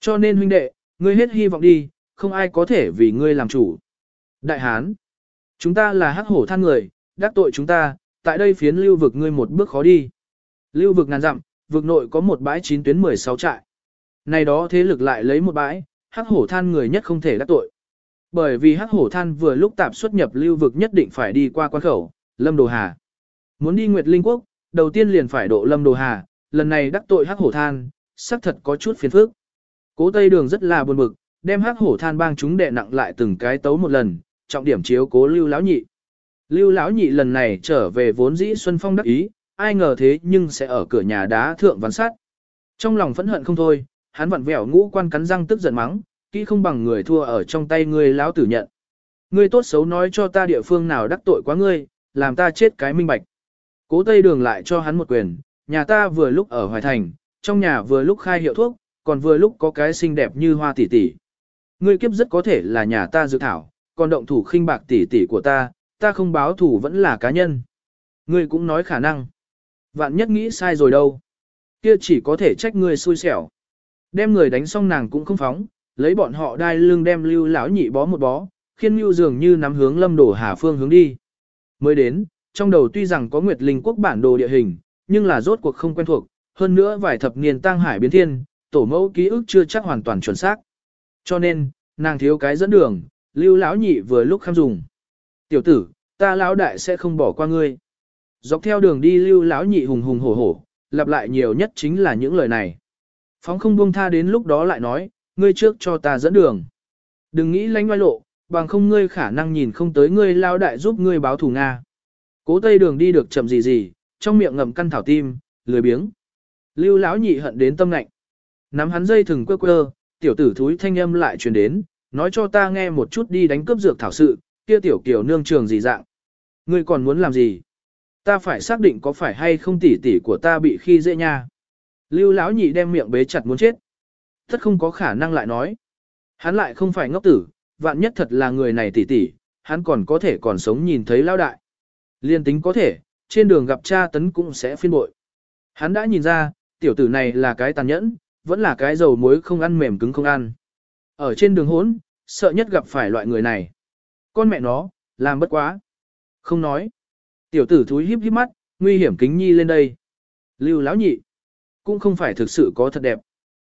Cho nên huynh đệ, ngươi hết hy vọng đi, không ai có thể vì ngươi làm chủ. Đại Hán, chúng ta là hắc hổ than người, đắc tội chúng ta, tại đây phiến lưu vực ngươi một bước khó đi. Lưu vực ngàn dặm, vực nội có một bãi chín tuyến 16 trại. Này đó thế lực lại lấy một bãi, hắc hổ than người nhất không thể đắc tội. Bởi vì hắc hổ than vừa lúc tạp xuất nhập lưu vực nhất định phải đi qua quan khẩu, Lâm Đồ Hà. Muốn đi Nguyệt Linh Quốc, đầu tiên liền phải độ Lâm Đồ Hà, lần này đắc tội hắc hổ than, xác thật có chút phiền phức. Cố Tây Đường rất là buồn bực, đem hắc hổ than bang chúng đệ nặng lại từng cái tấu một lần, trọng điểm chiếu cố Lưu lão nhị. Lưu lão nhị lần này trở về vốn dĩ Xuân Phong đắc ý, ai ngờ thế nhưng sẽ ở cửa nhà đá thượng văn sát. Trong lòng phẫn hận không thôi, hắn vặn vẹo ngũ quan cắn răng tức giận mắng, kỹ không bằng người thua ở trong tay ngươi lão tử nhận. Ngươi tốt xấu nói cho ta địa phương nào đắc tội quá ngươi, làm ta chết cái minh bạch. Cố Tây Đường lại cho hắn một quyền, nhà ta vừa lúc ở Hoài Thành, trong nhà vừa lúc khai hiệu thuốc, còn vừa lúc có cái xinh đẹp như hoa tỷ tỷ. Ngươi kiếp rất có thể là nhà ta dự thảo, còn động thủ khinh bạc tỷ tỷ của ta, ta không báo thủ vẫn là cá nhân. Ngươi cũng nói khả năng. Vạn nhất nghĩ sai rồi đâu. Kia chỉ có thể trách ngươi xui xẻo. Đem người đánh xong nàng cũng không phóng, lấy bọn họ đai lưng đem lưu lão nhị bó một bó, khiên Lưu dường như nắm hướng lâm đổ hà phương hướng đi. Mới đến, trong đầu tuy rằng có Nguyệt Linh quốc bản đồ địa hình, nhưng là rốt cuộc không quen thuộc, hơn nữa vài thập niên tang hải biến thiên, tổ mẫu ký ức chưa chắc hoàn toàn chuẩn xác. Cho nên, nàng thiếu cái dẫn đường, lưu lão nhị vừa lúc khăm dùng. Tiểu tử, ta lão đại sẽ không bỏ qua ngươi. Dọc theo đường đi lưu lão nhị hùng hùng hổ hổ, lặp lại nhiều nhất chính là những lời này. Phóng không buông tha đến lúc đó lại nói, ngươi trước cho ta dẫn đường. Đừng nghĩ lánh ngoại lộ, bằng không ngươi khả năng nhìn không tới ngươi lao đại giúp ngươi báo thù Nga. Cố tây đường đi được chậm gì gì, trong miệng ngậm căn thảo tim, lười biếng. Lưu lão nhị hận đến tâm lạnh. Nắm hắn dây thừng quơ quơ, tiểu tử thúi thanh âm lại truyền đến, nói cho ta nghe một chút đi đánh cướp dược thảo sự, kia tiểu kiểu nương trường gì dạng. Ngươi còn muốn làm gì? Ta phải xác định có phải hay không tỷ tỷ của ta bị khi dễ nha. Lưu lão nhị đem miệng bế chặt muốn chết. Tất không có khả năng lại nói. Hắn lại không phải ngốc tử, vạn nhất thật là người này tỷ tỷ, hắn còn có thể còn sống nhìn thấy lão đại. Liên tính có thể, trên đường gặp cha tấn cũng sẽ phiên bội. Hắn đã nhìn ra, tiểu tử này là cái tàn nhẫn, vẫn là cái dầu muối không ăn mềm cứng không ăn. Ở trên đường hốn, sợ nhất gặp phải loại người này. Con mẹ nó, làm bất quá. Không nói. Tiểu tử thúi híp híp mắt, nguy hiểm kính nhi lên đây. Lưu lão nhị. Cũng không phải thực sự có thật đẹp.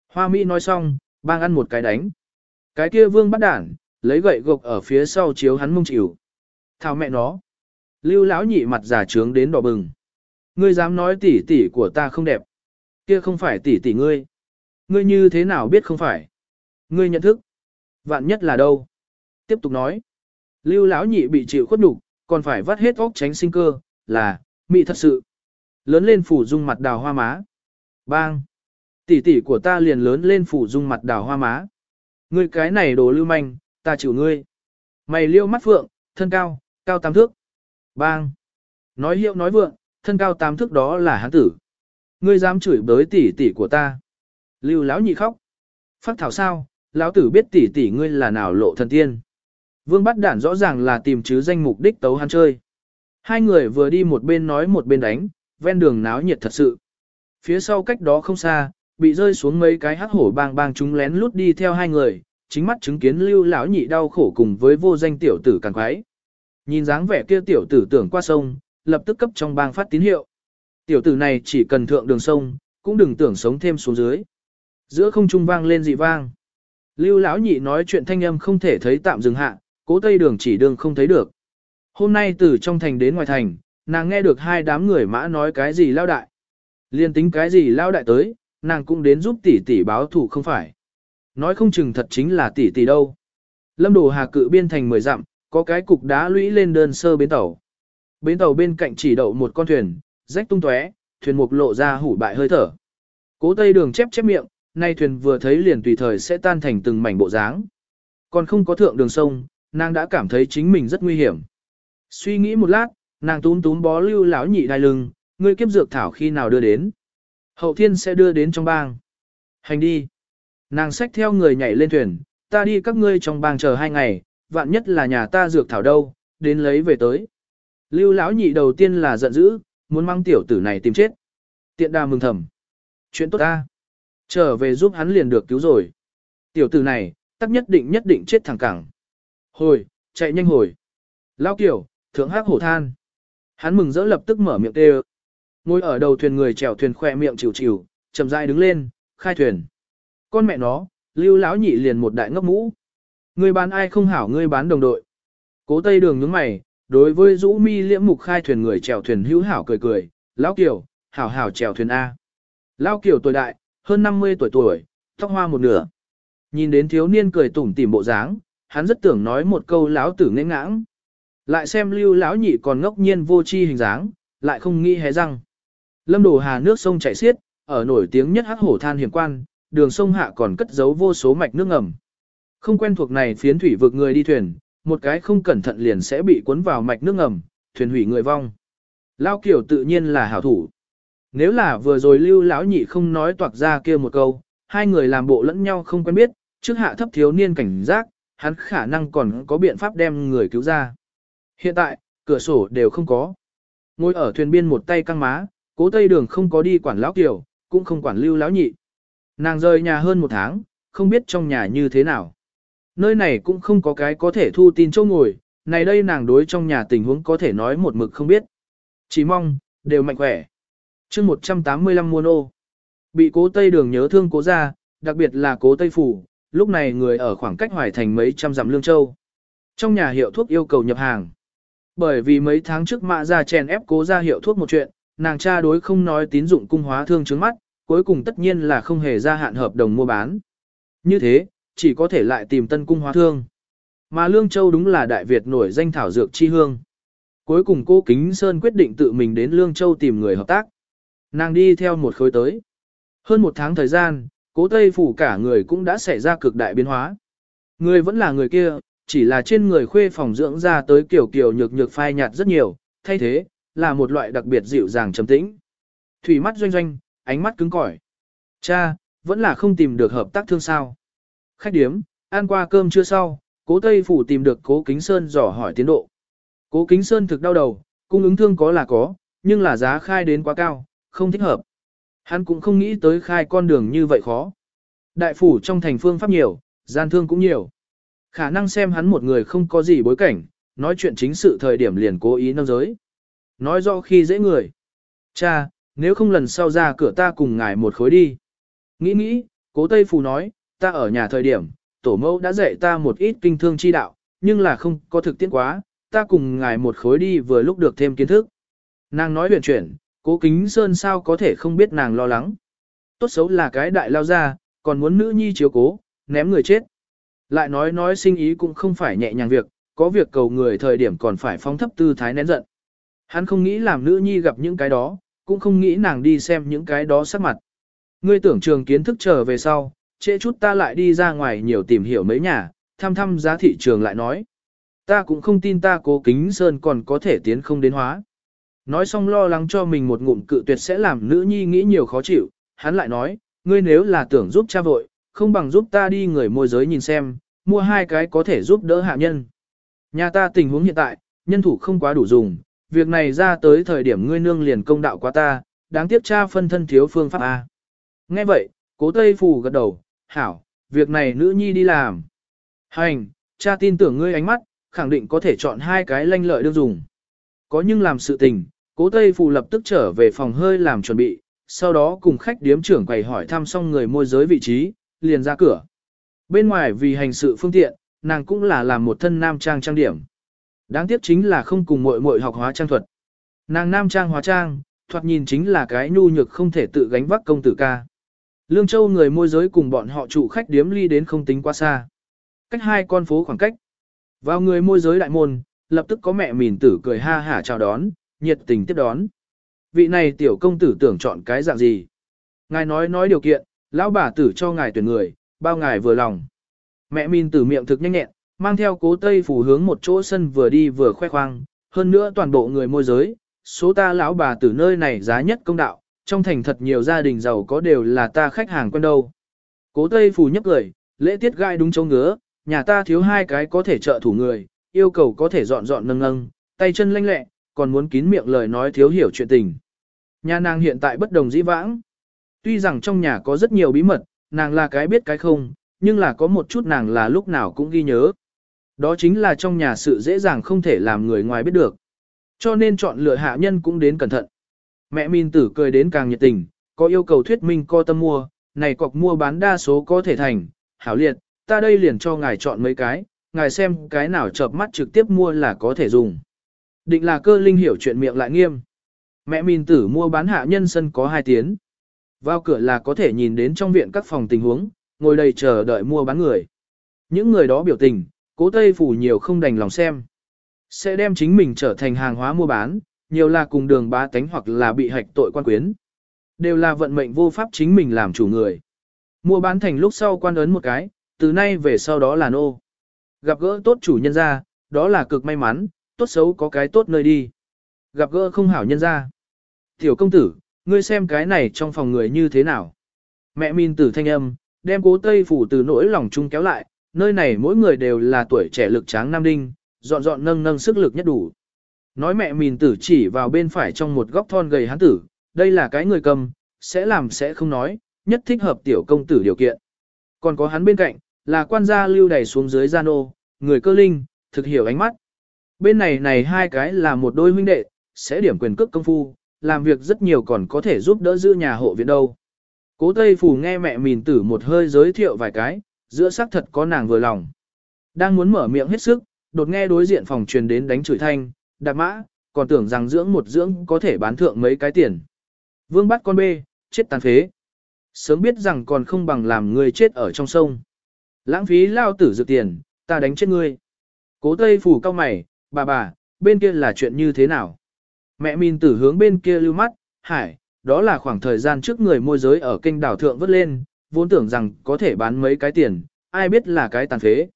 Hoa Mỹ nói xong, bang ăn một cái đánh. Cái kia vương bắt đản, lấy gậy gộc ở phía sau chiếu hắn mông chịu. Thảo mẹ nó. Lưu lão nhị mặt giả trướng đến đỏ bừng. Ngươi dám nói tỷ tỷ của ta không đẹp. Kia không phải tỷ tỷ ngươi. Ngươi như thế nào biết không phải? Ngươi nhận thức. Vạn nhất là đâu? Tiếp tục nói. Lưu lão nhị bị chịu khuất nhục, còn phải vắt hết óc tránh sinh cơ, là, mị thật sự. Lớn lên phủ dung mặt đào hoa má. Bang. Tỷ tỷ của ta liền lớn lên phủ dung mặt đào hoa má. Ngươi cái này đồ lưu manh, ta chịu ngươi. Mày liêu mắt phượng, thân cao, cao tám thước. Bang. Nói hiệu nói vượng, thân cao tám thước đó là hán tử. Ngươi dám chửi bới tỷ tỷ của ta. Lưu lão nhị khóc. Phát thảo sao, lão tử biết tỷ tỷ ngươi là nào lộ thần tiên. Vương bắt đản rõ ràng là tìm chứ danh mục đích tấu hắn chơi. Hai người vừa đi một bên nói một bên đánh, ven đường náo nhiệt thật sự. Phía sau cách đó không xa, bị rơi xuống mấy cái hắc hổ bang bang chúng lén lút đi theo hai người, chính mắt chứng kiến lưu lão nhị đau khổ cùng với vô danh tiểu tử càng quái. Nhìn dáng vẻ kia tiểu tử tưởng qua sông, lập tức cấp trong bang phát tín hiệu. Tiểu tử này chỉ cần thượng đường sông, cũng đừng tưởng sống thêm xuống dưới. Giữa không trung vang lên dị vang. Lưu lão nhị nói chuyện thanh âm không thể thấy tạm dừng hạ, cố tây đường chỉ đường không thấy được. Hôm nay từ trong thành đến ngoài thành, nàng nghe được hai đám người mã nói cái gì lao đại. Liên tính cái gì lao đại tới, nàng cũng đến giúp tỷ tỷ báo thủ không phải. Nói không chừng thật chính là tỷ tỷ đâu. Lâm đồ hà cự biên thành mười dặm, có cái cục đá lũy lên đơn sơ bến tàu. Bến tàu bên cạnh chỉ đậu một con thuyền, rách tung tóe, thuyền mục lộ ra hủ bại hơi thở. Cố tây đường chép chép miệng, nay thuyền vừa thấy liền tùy thời sẽ tan thành từng mảnh bộ dáng. Còn không có thượng đường sông, nàng đã cảm thấy chính mình rất nguy hiểm. Suy nghĩ một lát, nàng túm túm bó lưu lão nhị đai lưng, ngươi kiếp dược thảo khi nào đưa đến. Hậu thiên sẽ đưa đến trong bang. Hành đi. Nàng xách theo người nhảy lên thuyền, ta đi các ngươi trong bang chờ hai ngày, vạn nhất là nhà ta dược thảo đâu, đến lấy về tới. Lưu lão nhị đầu tiên là giận dữ, muốn mang tiểu tử này tìm chết. Tiện đà mừng thầm. Chuyện tốt ta. Trở về giúp hắn liền được cứu rồi. Tiểu tử này, tắc nhất định nhất định chết thẳng cẳng. Hồi, chạy nhanh hồi. Lao kiểu, thượng hắc hổ than. Hắn mừng rỡ lập tức mở miệng kêu. Ngồi ở đầu thuyền người chèo thuyền khoe miệng chịu chịu, chậm rãi đứng lên, khai thuyền. Con mẹ nó, lưu lão nhị liền một đại ngốc mũ. Ngươi bán ai không hảo ngươi bán đồng đội. Cố tây đường nhướng mày, đối với rũ mi liễm mục khai thuyền người chèo thuyền hữu hảo cười cười, lão kiều, hảo hảo chèo thuyền A. Lão kiều tuổi đại, hơn 50 tuổi tuổi, tóc hoa một nửa. Nhìn đến thiếu niên cười tủm tỉm bộ dáng, hắn rất tưởng nói một câu lão tử nghẽn ngãng. Lại xem lưu lão nhị còn ngốc nhiên vô chi hình dáng, lại không nghĩ hé răng. Lâm đồ hà nước sông chảy xiết, ở nổi tiếng nhất hắc hổ than hiểm quan, đường sông hạ còn cất giấu vô số mạch nước ngầm. Không quen thuộc này phiến thủy vực người đi thuyền, một cái không cẩn thận liền sẽ bị cuốn vào mạch nước ngầm, thuyền hủy người vong. Lao kiểu tự nhiên là hảo thủ. Nếu là vừa rồi lưu lão nhị không nói toạc ra kia một câu, hai người làm bộ lẫn nhau không quen biết, trước hạ thấp thiếu niên cảnh giác, hắn khả năng còn có biện pháp đem người cứu ra. Hiện tại, cửa sổ đều không có. Ngồi ở thuyền biên một tay căng má, cố tây đường không có đi quản lão kiều, cũng không quản lưu lão nhị. Nàng rời nhà hơn một tháng, không biết trong nhà như thế nào. Nơi này cũng không có cái có thể thu tin châu ngồi, này đây nàng đối trong nhà tình huống có thể nói một mực không biết. Chỉ mong, đều mạnh khỏe. chương 185 muôn ô. Bị cố Tây đường nhớ thương cố ra, đặc biệt là cố Tây Phủ, lúc này người ở khoảng cách hoài thành mấy trăm dặm lương châu. Trong nhà hiệu thuốc yêu cầu nhập hàng. Bởi vì mấy tháng trước mạ ra chèn ép cố ra hiệu thuốc một chuyện, nàng cha đối không nói tín dụng cung hóa thương chứng mắt, cuối cùng tất nhiên là không hề gia hạn hợp đồng mua bán. Như thế, chỉ có thể lại tìm tân cung hóa thương. Mà Lương Châu đúng là Đại Việt nổi danh thảo dược chi hương. Cuối cùng cô Kính Sơn quyết định tự mình đến Lương Châu tìm người hợp tác. Nàng đi theo một khối tới. Hơn một tháng thời gian, cố Tây Phủ cả người cũng đã xảy ra cực đại biến hóa. Người vẫn là người kia, chỉ là trên người khuê phòng dưỡng ra tới kiểu kiểu nhược nhược phai nhạt rất nhiều, thay thế, là một loại đặc biệt dịu dàng trầm tĩnh. Thủy mắt doanh doanh, ánh mắt cứng cỏi. Cha, vẫn là không tìm được hợp tác thương sao. Khách điếm, ăn qua cơm chưa sau, cố Tây Phủ tìm được cố Kính Sơn dò hỏi tiến độ. Cố Kính Sơn thực đau đầu, cung ứng thương có là có, nhưng là giá khai đến quá cao, không thích hợp. Hắn cũng không nghĩ tới khai con đường như vậy khó. Đại phủ trong thành phương pháp nhiều, gian thương cũng nhiều. Khả năng xem hắn một người không có gì bối cảnh, nói chuyện chính sự thời điểm liền cố ý nâng giới. Nói rõ khi dễ người. Cha, nếu không lần sau ra cửa ta cùng ngài một khối đi. Nghĩ nghĩ, cố Tây Phù nói, ta ở nhà thời điểm, tổ mẫu đã dạy ta một ít kinh thương chi đạo, nhưng là không có thực tiễn quá, ta cùng ngài một khối đi vừa lúc được thêm kiến thức. Nàng nói huyền chuyển, cố kính sơn sao có thể không biết nàng lo lắng. Tốt xấu là cái đại lao ra, còn muốn nữ nhi chiếu cố, ném người chết. Lại nói nói sinh ý cũng không phải nhẹ nhàng việc, có việc cầu người thời điểm còn phải phóng thấp tư thái nén giận. Hắn không nghĩ làm nữ nhi gặp những cái đó, cũng không nghĩ nàng đi xem những cái đó sắc mặt. Ngươi tưởng trường kiến thức trở về sau, trễ chút ta lại đi ra ngoài nhiều tìm hiểu mấy nhà, thăm thăm giá thị trường lại nói. Ta cũng không tin ta cố kính sơn còn có thể tiến không đến hóa. Nói xong lo lắng cho mình một ngụm cự tuyệt sẽ làm nữ nhi nghĩ nhiều khó chịu, hắn lại nói, ngươi nếu là tưởng giúp cha vội, không bằng giúp ta đi người môi giới nhìn xem, mua hai cái có thể giúp đỡ hạ nhân. Nhà ta tình huống hiện tại, nhân thủ không quá đủ dùng, việc này ra tới thời điểm ngươi nương liền công đạo quá ta, đáng tiếc cha phân thân thiếu phương pháp A. Nghe vậy, cố Tây Phù gật đầu, hảo, việc này nữ nhi đi làm. Hành, cha tin tưởng ngươi ánh mắt, khẳng định có thể chọn hai cái lanh lợi đương dùng. Có nhưng làm sự tình, cố Tây Phù lập tức trở về phòng hơi làm chuẩn bị, sau đó cùng khách điếm trưởng quầy hỏi thăm xong người môi giới vị trí, liền ra cửa. Bên ngoài vì hành sự phương tiện, nàng cũng là làm một thân nam trang trang điểm. Đáng tiếc chính là không cùng muội muội học hóa trang thuật. Nàng nam trang hóa trang, thoạt nhìn chính là cái nhu nhược không thể tự gánh vác công tử ca. Lương Châu người môi giới cùng bọn họ chủ khách điếm ly đến không tính quá xa. Cách hai con phố khoảng cách. Vào người môi giới đại môn, lập tức có mẹ mìn tử cười ha hả chào đón, nhiệt tình tiếp đón. Vị này tiểu công tử tưởng chọn cái dạng gì? Ngài nói nói điều kiện, lão bà tử cho ngài tuyển người, bao ngài vừa lòng. Mẹ mìn tử miệng thực nhanh nhẹn, mang theo cố tây phủ hướng một chỗ sân vừa đi vừa khoe khoang, hơn nữa toàn bộ người môi giới, số ta lão bà từ nơi này giá nhất công đạo, trong thành thật nhiều gia đình giàu có đều là ta khách hàng quen đâu. Cố tây phủ nhấp cười, lễ tiết gai đúng chỗ ngứa, nhà ta thiếu hai cái có thể trợ thủ người, yêu cầu có thể dọn dọn nâng nâng, tay chân lanh lẹ, còn muốn kín miệng lời nói thiếu hiểu chuyện tình. Nhà nàng hiện tại bất đồng dĩ vãng. Tuy rằng trong nhà có rất nhiều bí mật, nàng là cái biết cái không, nhưng là có một chút nàng là lúc nào cũng ghi nhớ. Đó chính là trong nhà sự dễ dàng không thể làm người ngoài biết được. Cho nên chọn lựa hạ nhân cũng đến cẩn thận. Mẹ Min tử cười đến càng nhiệt tình, có yêu cầu thuyết minh co tâm mua, này cọc mua bán đa số có thể thành, hảo liệt, ta đây liền cho ngài chọn mấy cái, ngài xem cái nào chợp mắt trực tiếp mua là có thể dùng. Định là cơ linh hiểu chuyện miệng lại nghiêm. Mẹ Min tử mua bán hạ nhân sân có hai tiếng. Vào cửa là có thể nhìn đến trong viện các phòng tình huống, ngồi đây chờ đợi mua bán người. Những người đó biểu tình, cố Tây Phủ nhiều không đành lòng xem. Sẽ đem chính mình trở thành hàng hóa mua bán, nhiều là cùng đường bá tánh hoặc là bị hạch tội quan quyến. Đều là vận mệnh vô pháp chính mình làm chủ người. Mua bán thành lúc sau quan ấn một cái, từ nay về sau đó là nô. Gặp gỡ tốt chủ nhân ra, đó là cực may mắn, tốt xấu có cái tốt nơi đi. Gặp gỡ không hảo nhân ra. Tiểu công tử, ngươi xem cái này trong phòng người như thế nào. Mẹ min tử thanh âm, đem cố tây phủ từ nỗi lòng chung kéo lại, nơi này mỗi người đều là tuổi trẻ lực tráng nam đinh, dọn dọn nâng nâng sức lực nhất đủ. Nói mẹ mìn tử chỉ vào bên phải trong một góc thon gầy hán tử, đây là cái người cầm, sẽ làm sẽ không nói, nhất thích hợp tiểu công tử điều kiện. Còn có hắn bên cạnh, là quan gia lưu đầy xuống dưới gian ô, người cơ linh, thực hiểu ánh mắt. Bên này này hai cái là một đôi huynh đệ, sẽ điểm quyền cước công phu, làm việc rất nhiều còn có thể giúp đỡ giữ nhà hộ viện đâu. Cố Tây Phủ nghe mẹ mìn tử một hơi giới thiệu vài cái, giữa xác thật có nàng vừa lòng. Đang muốn mở miệng hết sức, đột nghe đối diện phòng truyền đến đánh chửi thanh, đạp mã, còn tưởng rằng dưỡng một dưỡng có thể bán thượng mấy cái tiền. Vương bắt con bê, chết tàn phế. Sớm biết rằng còn không bằng làm người chết ở trong sông. Lãng phí lao tử dự tiền, ta đánh chết ngươi. Cố Tây Phủ cao mày, bà bà, bên kia là chuyện như thế nào? Mẹ min tử hướng bên kia lưu mắt, hải, đó là khoảng thời gian trước người môi giới ở kênh đảo thượng vớt lên, vốn tưởng rằng có thể bán mấy cái tiền, ai biết là cái tàn phế.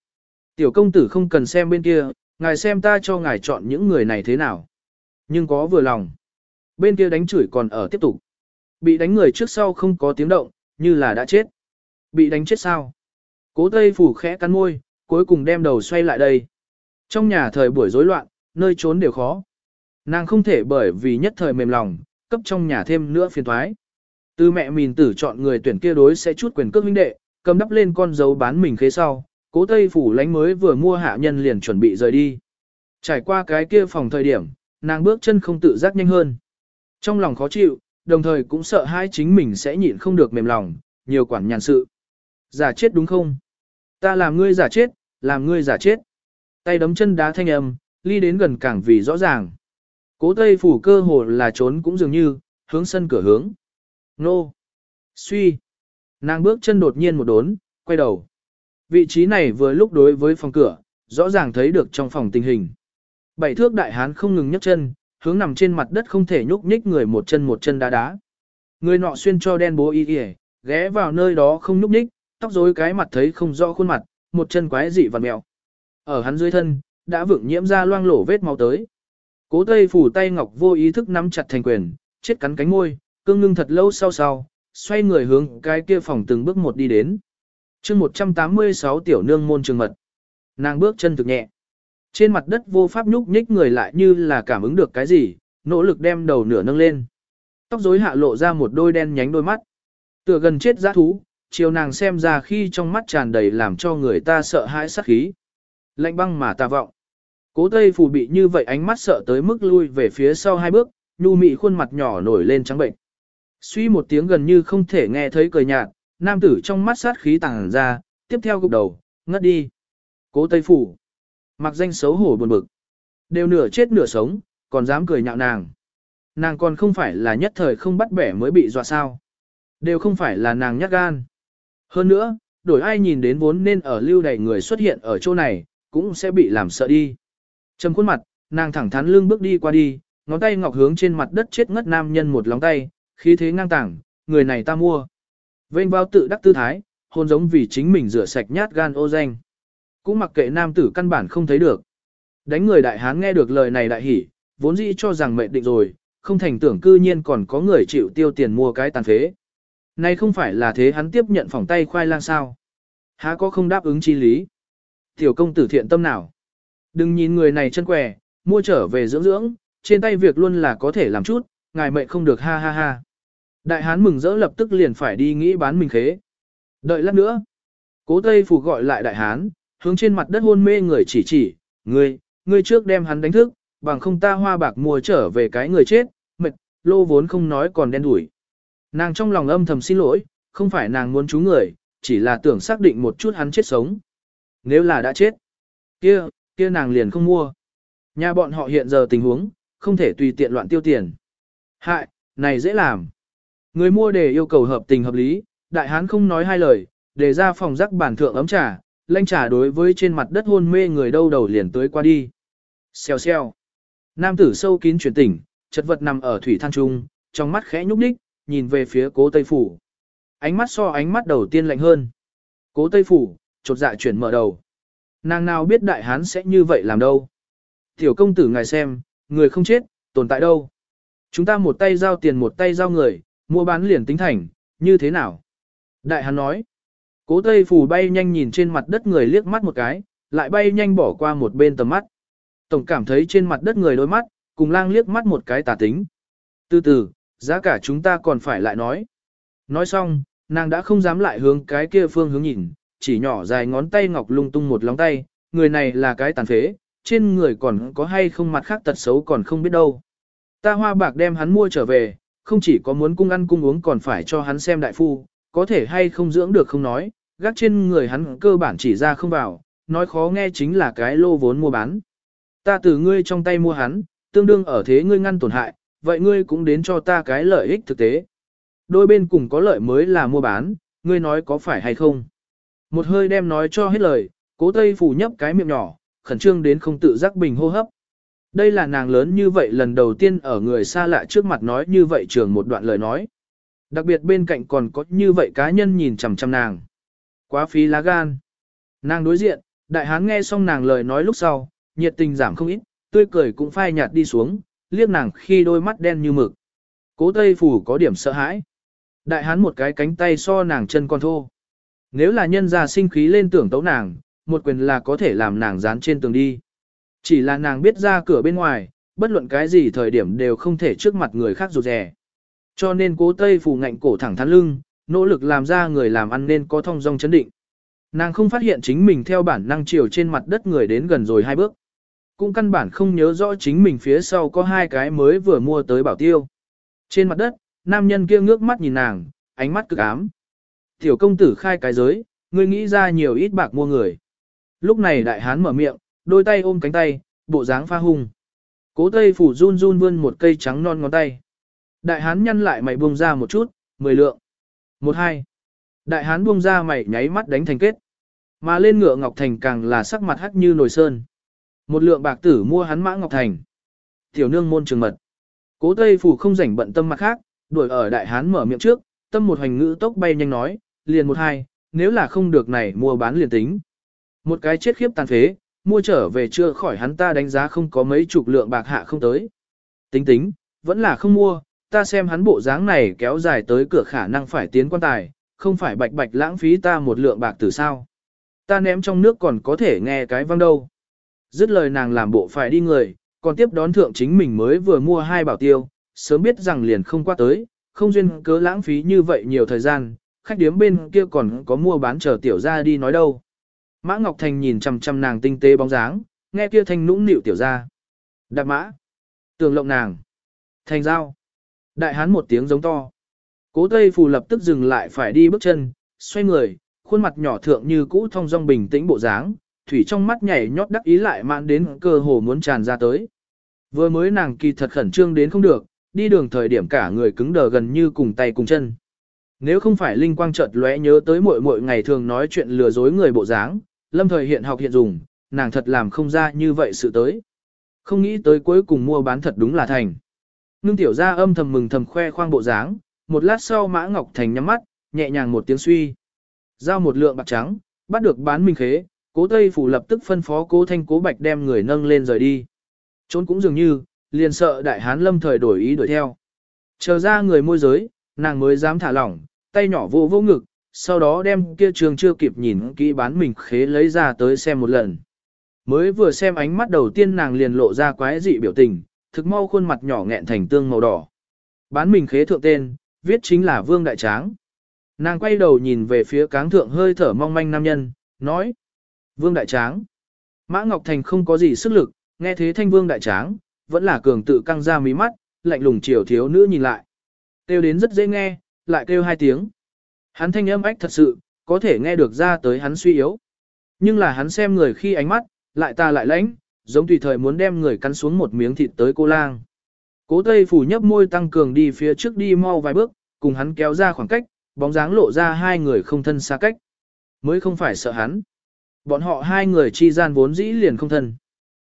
Tiểu công tử không cần xem bên kia, ngài xem ta cho ngài chọn những người này thế nào. Nhưng có vừa lòng. Bên kia đánh chửi còn ở tiếp tục. Bị đánh người trước sau không có tiếng động, như là đã chết. Bị đánh chết sao? Cố Tây Phủ khẽ cắn môi, cuối cùng đem đầu xoay lại đây. Trong nhà thời buổi rối loạn, nơi trốn đều khó. Nàng không thể bởi vì nhất thời mềm lòng, cấp trong nhà thêm nữa phiền thoái. Từ mẹ mìn tử chọn người tuyển kia đối sẽ chút quyền cước huynh đệ, cầm đắp lên con dấu bán mình khế sau, cố tây phủ lánh mới vừa mua hạ nhân liền chuẩn bị rời đi. Trải qua cái kia phòng thời điểm, nàng bước chân không tự giác nhanh hơn. Trong lòng khó chịu, đồng thời cũng sợ hai chính mình sẽ nhịn không được mềm lòng, nhiều quản nhàn sự. Giả chết đúng không? Ta làm ngươi giả chết, làm ngươi giả chết. Tay đấm chân đá thanh âm, ly đến gần càng vì rõ ràng. Cố tây phủ cơ hồ là trốn cũng dường như, hướng sân cửa hướng. Nô! Suy! Nàng bước chân đột nhiên một đốn, quay đầu. Vị trí này vừa lúc đối với phòng cửa, rõ ràng thấy được trong phòng tình hình. Bảy thước đại hán không ngừng nhấc chân, hướng nằm trên mặt đất không thể nhúc nhích người một chân một chân đá đá. Người nọ xuyên cho đen bố y y, ghé vào nơi đó không nhúc nhích, tóc rối cái mặt thấy không rõ khuôn mặt, một chân quái dị vặn mèo. Ở hắn dưới thân, đã vượng nhiễm ra loang lổ vết máu tới. Cố Tây phủ tay ngọc vô ý thức nắm chặt thành quyền, chết cắn cánh môi, cương ngưng thật lâu sau sau, xoay người hướng cái kia phòng từng bước một đi đến. chương 186 tiểu nương môn trường mật. Nàng bước chân thực nhẹ. Trên mặt đất vô pháp nhúc nhích người lại như là cảm ứng được cái gì, nỗ lực đem đầu nửa nâng lên. Tóc rối hạ lộ ra một đôi đen nhánh đôi mắt. Tựa gần chết giã thú, chiều nàng xem ra khi trong mắt tràn đầy làm cho người ta sợ hãi sát khí. Lạnh băng mà ta vọng. Cố Tây Phù bị như vậy ánh mắt sợ tới mức lui về phía sau hai bước, nhu mị khuôn mặt nhỏ nổi lên trắng bệnh. Suy một tiếng gần như không thể nghe thấy cười nhạt, nam tử trong mắt sát khí tàng ra, tiếp theo gục đầu, ngất đi. Cố Tây Phủ. Mặc danh xấu hổ buồn bực. Đều nửa chết nửa sống, còn dám cười nhạo nàng. Nàng còn không phải là nhất thời không bắt bẻ mới bị dọa sao. Đều không phải là nàng nhát gan. Hơn nữa, đổi ai nhìn đến vốn nên ở lưu đầy người xuất hiện ở chỗ này, cũng sẽ bị làm sợ đi. Trầm khuôn mặt, nàng thẳng thắn lưng bước đi qua đi, ngón tay ngọc hướng trên mặt đất chết ngất nam nhân một lóng tay, khí thế ngang tàng, người này ta mua. Vênh bao tự đắc tư thái, hôn giống vì chính mình rửa sạch nhát gan ô danh. Cũng mặc kệ nam tử căn bản không thấy được. Đánh người đại hán nghe được lời này đại hỉ, vốn dĩ cho rằng mệnh định rồi, không thành tưởng cư nhiên còn có người chịu tiêu tiền mua cái tàn phế. Này không phải là thế hắn tiếp nhận phòng tay khoai lang sao. Há có không đáp ứng chi lý. Tiểu công tử thiện tâm nào. Đừng nhìn người này chân què, mua trở về dưỡng dưỡng, trên tay việc luôn là có thể làm chút, ngài mệnh không được ha ha ha. Đại hán mừng rỡ lập tức liền phải đi nghĩ bán mình khế. Đợi lát nữa. Cố Tây Phủ gọi lại đại hán, hướng trên mặt đất hôn mê người chỉ chỉ, ngươi, ngươi trước đem hắn đánh thức, bằng không ta hoa bạc mua trở về cái người chết, mệt, lô vốn không nói còn đen đủi. Nàng trong lòng âm thầm xin lỗi, không phải nàng muốn chú người, chỉ là tưởng xác định một chút hắn chết sống. Nếu là đã chết, kia, kia nàng liền không mua. Nhà bọn họ hiện giờ tình huống, không thể tùy tiện loạn tiêu tiền. Hại, này dễ làm. Người mua đề yêu cầu hợp tình hợp lý, đại hán không nói hai lời, để ra phòng rắc bản thượng ấm trà, lanh trà đối với trên mặt đất hôn mê người đâu đầu liền tới qua đi. Xèo xèo. Nam tử sâu kín chuyển tỉnh, chật vật nằm ở thủy than trung, trong mắt khẽ nhúc nhích, nhìn về phía cố Tây Phủ. Ánh mắt so ánh mắt đầu tiên lạnh hơn. Cố Tây Phủ, chột dạ chuyển mở đầu. Nàng nào biết đại hán sẽ như vậy làm đâu. Tiểu công tử ngài xem, người không chết, tồn tại đâu. Chúng ta một tay giao tiền một tay giao người, mua bán liền tính thành, như thế nào? Đại hán nói. Cố Tây Phủ bay nhanh nhìn trên mặt đất người liếc mắt một cái, lại bay nhanh bỏ qua một bên tầm mắt. Tổng cảm thấy trên mặt đất người đôi mắt, cùng lang liếc mắt một cái tà tính. Từ từ, giá cả chúng ta còn phải lại nói. Nói xong, nàng đã không dám lại hướng cái kia phương hướng nhìn, chỉ nhỏ dài ngón tay ngọc lung tung một lóng tay, người này là cái tàn phế, trên người còn có hay không mặt khác tật xấu còn không biết đâu. Ta hoa bạc đem hắn mua trở về, không chỉ có muốn cung ăn cung uống còn phải cho hắn xem đại phu, có thể hay không dưỡng được không nói, gác trên người hắn cơ bản chỉ ra không vào, nói khó nghe chính là cái lô vốn mua bán. Ta từ ngươi trong tay mua hắn, tương đương ở thế ngươi ngăn tổn hại, vậy ngươi cũng đến cho ta cái lợi ích thực tế. Đôi bên cùng có lợi mới là mua bán, ngươi nói có phải hay không. Một hơi đem nói cho hết lời, cố tây phủ nhấp cái miệng nhỏ, khẩn trương đến không tự giác bình hô hấp. Đây là nàng lớn như vậy lần đầu tiên ở người xa lạ trước mặt nói như vậy trường một đoạn lời nói. Đặc biệt bên cạnh còn có như vậy cá nhân nhìn chằm chằm nàng. Quá phí lá gan. Nàng đối diện, đại hán nghe xong nàng lời nói lúc sau, nhiệt tình giảm không ít, tươi cười cũng phai nhạt đi xuống, liếc nàng khi đôi mắt đen như mực. Cố Tây Phủ có điểm sợ hãi. Đại hán một cái cánh tay so nàng chân con thô. Nếu là nhân gia sinh khí lên tưởng tấu nàng, một quyền là có thể làm nàng dán trên tường đi. Chỉ là nàng biết ra cửa bên ngoài, bất luận cái gì thời điểm đều không thể trước mặt người khác rụt rè. Cho nên cố Tây phù ngạnh cổ thẳng thắn lưng, nỗ lực làm ra người làm ăn nên có thông dong chấn định. Nàng không phát hiện chính mình theo bản năng chiều trên mặt đất người đến gần rồi hai bước. cũng căn bản không nhớ rõ chính mình phía sau có hai cái mới vừa mua tới bảo tiêu. Trên mặt đất, nam nhân kia ngước mắt nhìn nàng, ánh mắt cực ám. Tiểu công tử khai cái giới, ngươi nghĩ ra nhiều ít bạc mua người. Lúc này đại hán mở miệng, đôi tay ôm cánh tay, bộ dáng pha hung. Cố tây phủ run run vươn một cây trắng non ngón tay. Đại hán nhăn lại mày buông ra một chút, mười lượng. Một hai. Đại hán buông ra mày nháy mắt đánh thành kết. Mà lên ngựa Ngọc Thành càng là sắc mặt hắc như nồi sơn. Một lượng bạc tử mua hắn mã Ngọc Thành. Tiểu nương môn trường mật. Cố Tây Phủ không rảnh bận tâm mặt khác, đuổi ở đại hán mở miệng trước, tâm một hành ngữ tốc bay nhanh nói, liền một hai, nếu là không được này mua bán liền tính. Một cái chết khiếp tàn phế, mua trở về chưa khỏi hắn ta đánh giá không có mấy chục lượng bạc hạ không tới. Tính tính, vẫn là không mua, ta xem hắn bộ dáng này kéo dài tới cửa khả năng phải tiến quan tài, không phải bạch bạch lãng phí ta một lượng bạc từ sao. Ta ném trong nước còn có thể nghe cái văng đâu. Dứt lời nàng làm bộ phải đi người, còn tiếp đón thượng chính mình mới vừa mua hai bảo tiêu, sớm biết rằng liền không qua tới, không duyên cớ lãng phí như vậy nhiều thời gian, khách điếm bên kia còn có mua bán chờ tiểu ra đi nói đâu. Mã Ngọc Thành nhìn chằm chằm nàng tinh tế bóng dáng, nghe kia thanh nũng nịu tiểu ra. Đạp mã. Tường lộng nàng. Thành giao. Đại hán một tiếng giống to. Cố Tây Phù lập tức dừng lại phải đi bước chân, xoay người, khuôn mặt nhỏ thượng như cũ thông dong bình tĩnh bộ dáng, thủy trong mắt nhảy nhót đắc ý lại mạn đến cơ hồ muốn tràn ra tới. Vừa mới nàng kỳ thật khẩn trương đến không được, đi đường thời điểm cả người cứng đờ gần như cùng tay cùng chân. Nếu không phải linh quang chợt lóe nhớ tới mỗi mỗi ngày thường nói chuyện lừa dối người bộ dáng, lâm thời hiện học hiện dùng, nàng thật làm không ra như vậy sự tới. Không nghĩ tới cuối cùng mua bán thật đúng là thành. Ngưng tiểu ra âm thầm mừng thầm khoe khoang bộ dáng, một lát sau Mã Ngọc Thành nhắm mắt, nhẹ nhàng một tiếng suy. Giao một lượng bạc trắng, bắt được bán minh khế, cố Tây Phủ lập tức phân phó cố Thanh cố Bạch đem người nâng lên rời đi. Trốn cũng dường như, liền sợ đại hán lâm thời đổi ý đuổi theo. Chờ ra người môi giới, nàng mới dám thả lỏng, tay nhỏ vô vô ngực, sau đó đem kia trường chưa kịp nhìn kỹ bán mình khế lấy ra tới xem một lần. Mới vừa xem ánh mắt đầu tiên nàng liền lộ ra quái dị biểu tình, thực mau khuôn mặt nhỏ nghẹn thành tương màu đỏ. Bán mình khế thượng tên, viết chính là Vương Đại Tráng. Nàng quay đầu nhìn về phía cáng thượng hơi thở mong manh nam nhân, nói. Vương Đại Tráng. Mã Ngọc Thành không có gì sức lực, nghe thế thanh Vương Đại Tráng, vẫn là cường tự căng ra mí mắt, lạnh lùng chiều thiếu nữ nhìn lại. Kêu đến rất dễ nghe, lại kêu hai tiếng. Hắn thanh âm ách thật sự, có thể nghe được ra tới hắn suy yếu. Nhưng là hắn xem người khi ánh mắt, lại ta lại lãnh, giống tùy thời muốn đem người cắn xuống một miếng thịt tới cô lang. Cố Tây Phủ nhấp môi tăng cường đi phía trước đi mau vài bước, cùng hắn kéo ra khoảng cách, bóng dáng lộ ra hai người không thân xa cách. Mới không phải sợ hắn. Bọn họ hai người chi gian vốn dĩ liền không thân.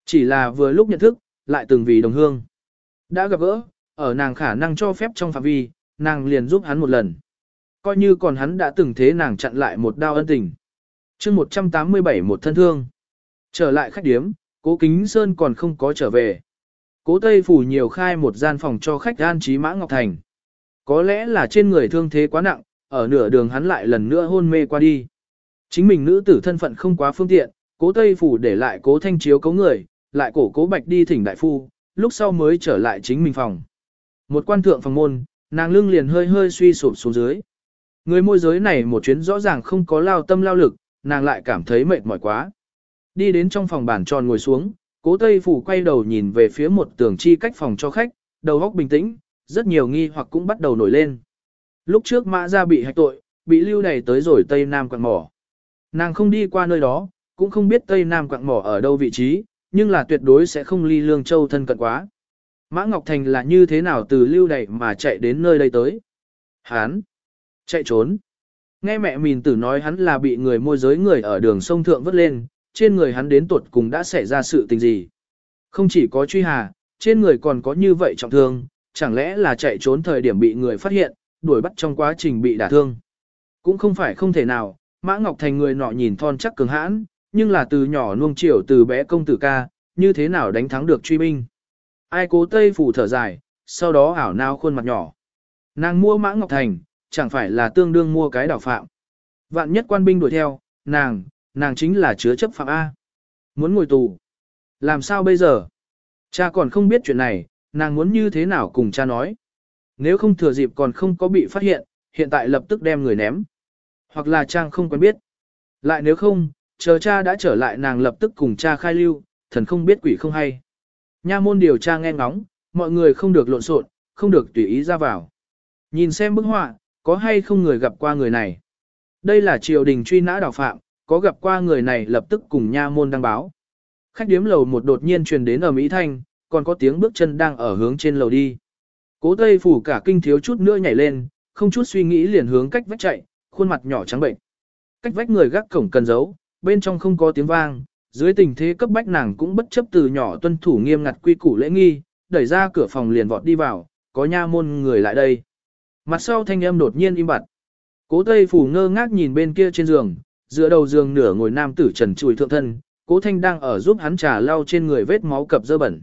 Chỉ là vừa lúc nhận thức, lại từng vì đồng hương. Đã gặp gỡ, ở nàng khả năng cho phép trong phạm vi, nàng liền giúp hắn một lần. Coi như còn hắn đã từng thế nàng chặn lại một đao ân tình. chương 187 một thân thương. Trở lại khách điếm, cố kính sơn còn không có trở về. Cố Tây Phủ nhiều khai một gian phòng cho khách an trí Mã Ngọc Thành. Có lẽ là trên người thương thế quá nặng, ở nửa đường hắn lại lần nữa hôn mê qua đi. Chính mình nữ tử thân phận không quá phương tiện, cố Tây Phủ để lại cố thanh chiếu cấu người, lại cổ cố bạch đi thỉnh đại phu, lúc sau mới trở lại chính mình phòng. Một quan thượng phòng môn, nàng lưng liền hơi hơi suy sụp xuống dưới. Người môi giới này một chuyến rõ ràng không có lao tâm lao lực, nàng lại cảm thấy mệt mỏi quá. Đi đến trong phòng bàn tròn ngồi xuống, cố Tây Phủ quay đầu nhìn về phía một tường chi cách phòng cho khách, đầu óc bình tĩnh, rất nhiều nghi hoặc cũng bắt đầu nổi lên. Lúc trước mã ra bị hạch tội, bị lưu đày tới rồi Tây Nam quặng mỏ. Nàng không đi qua nơi đó, cũng không biết Tây Nam quặng mỏ ở đâu vị trí, nhưng là tuyệt đối sẽ không ly Lương Châu thân cận quá. Mã Ngọc Thành là như thế nào từ lưu đày mà chạy đến nơi đây tới? Hán! Chạy trốn! Nghe mẹ mìn tử nói hắn là bị người môi giới người ở đường sông Thượng vứt lên, trên người hắn đến tuột cùng đã xảy ra sự tình gì. Không chỉ có truy hà, trên người còn có như vậy trọng thương, chẳng lẽ là chạy trốn thời điểm bị người phát hiện, đuổi bắt trong quá trình bị đả thương. Cũng không phải không thể nào, Mã Ngọc Thành người nọ nhìn thon chắc cường hãn, nhưng là từ nhỏ nuông chiều từ bé công tử ca, như thế nào đánh thắng được truy binh. Ai cố tây phủ thở dài, sau đó ảo nao khuôn mặt nhỏ. Nàng mua Mã Ngọc Thành, chẳng phải là tương đương mua cái đảo phạm. Vạn nhất quan binh đuổi theo, nàng, nàng chính là chứa chấp phạm A. Muốn ngồi tù. Làm sao bây giờ? Cha còn không biết chuyện này, nàng muốn như thế nào cùng cha nói. Nếu không thừa dịp còn không có bị phát hiện, hiện tại lập tức đem người ném. Hoặc là trang không quen biết. Lại nếu không, chờ cha đã trở lại nàng lập tức cùng cha khai lưu, thần không biết quỷ không hay. Nha môn điều tra nghe ngóng, mọi người không được lộn xộn, không được tùy ý ra vào. Nhìn xem bức họa, có hay không người gặp qua người này. Đây là triều đình truy nã đào phạm, có gặp qua người này lập tức cùng nha môn đăng báo. Khách điếm lầu một đột nhiên truyền đến ở Mỹ Thanh, còn có tiếng bước chân đang ở hướng trên lầu đi. Cố Tây phủ cả kinh thiếu chút nữa nhảy lên, không chút suy nghĩ liền hướng cách vách chạy, khuôn mặt nhỏ trắng bệnh. Cách vách người gác cổng cần giấu, bên trong không có tiếng vang, dưới tình thế cấp bách nàng cũng bất chấp từ nhỏ tuân thủ nghiêm ngặt quy củ lễ nghi, đẩy ra cửa phòng liền vọt đi vào, có nha môn người lại đây. Mặt sau thanh âm đột nhiên im bặt. Cố Tây phủ ngơ ngác nhìn bên kia trên giường, giữa đầu giường nửa ngồi nam tử trần trùi thượng thân, Cố Thanh đang ở giúp hắn trà lau trên người vết máu cập dơ bẩn.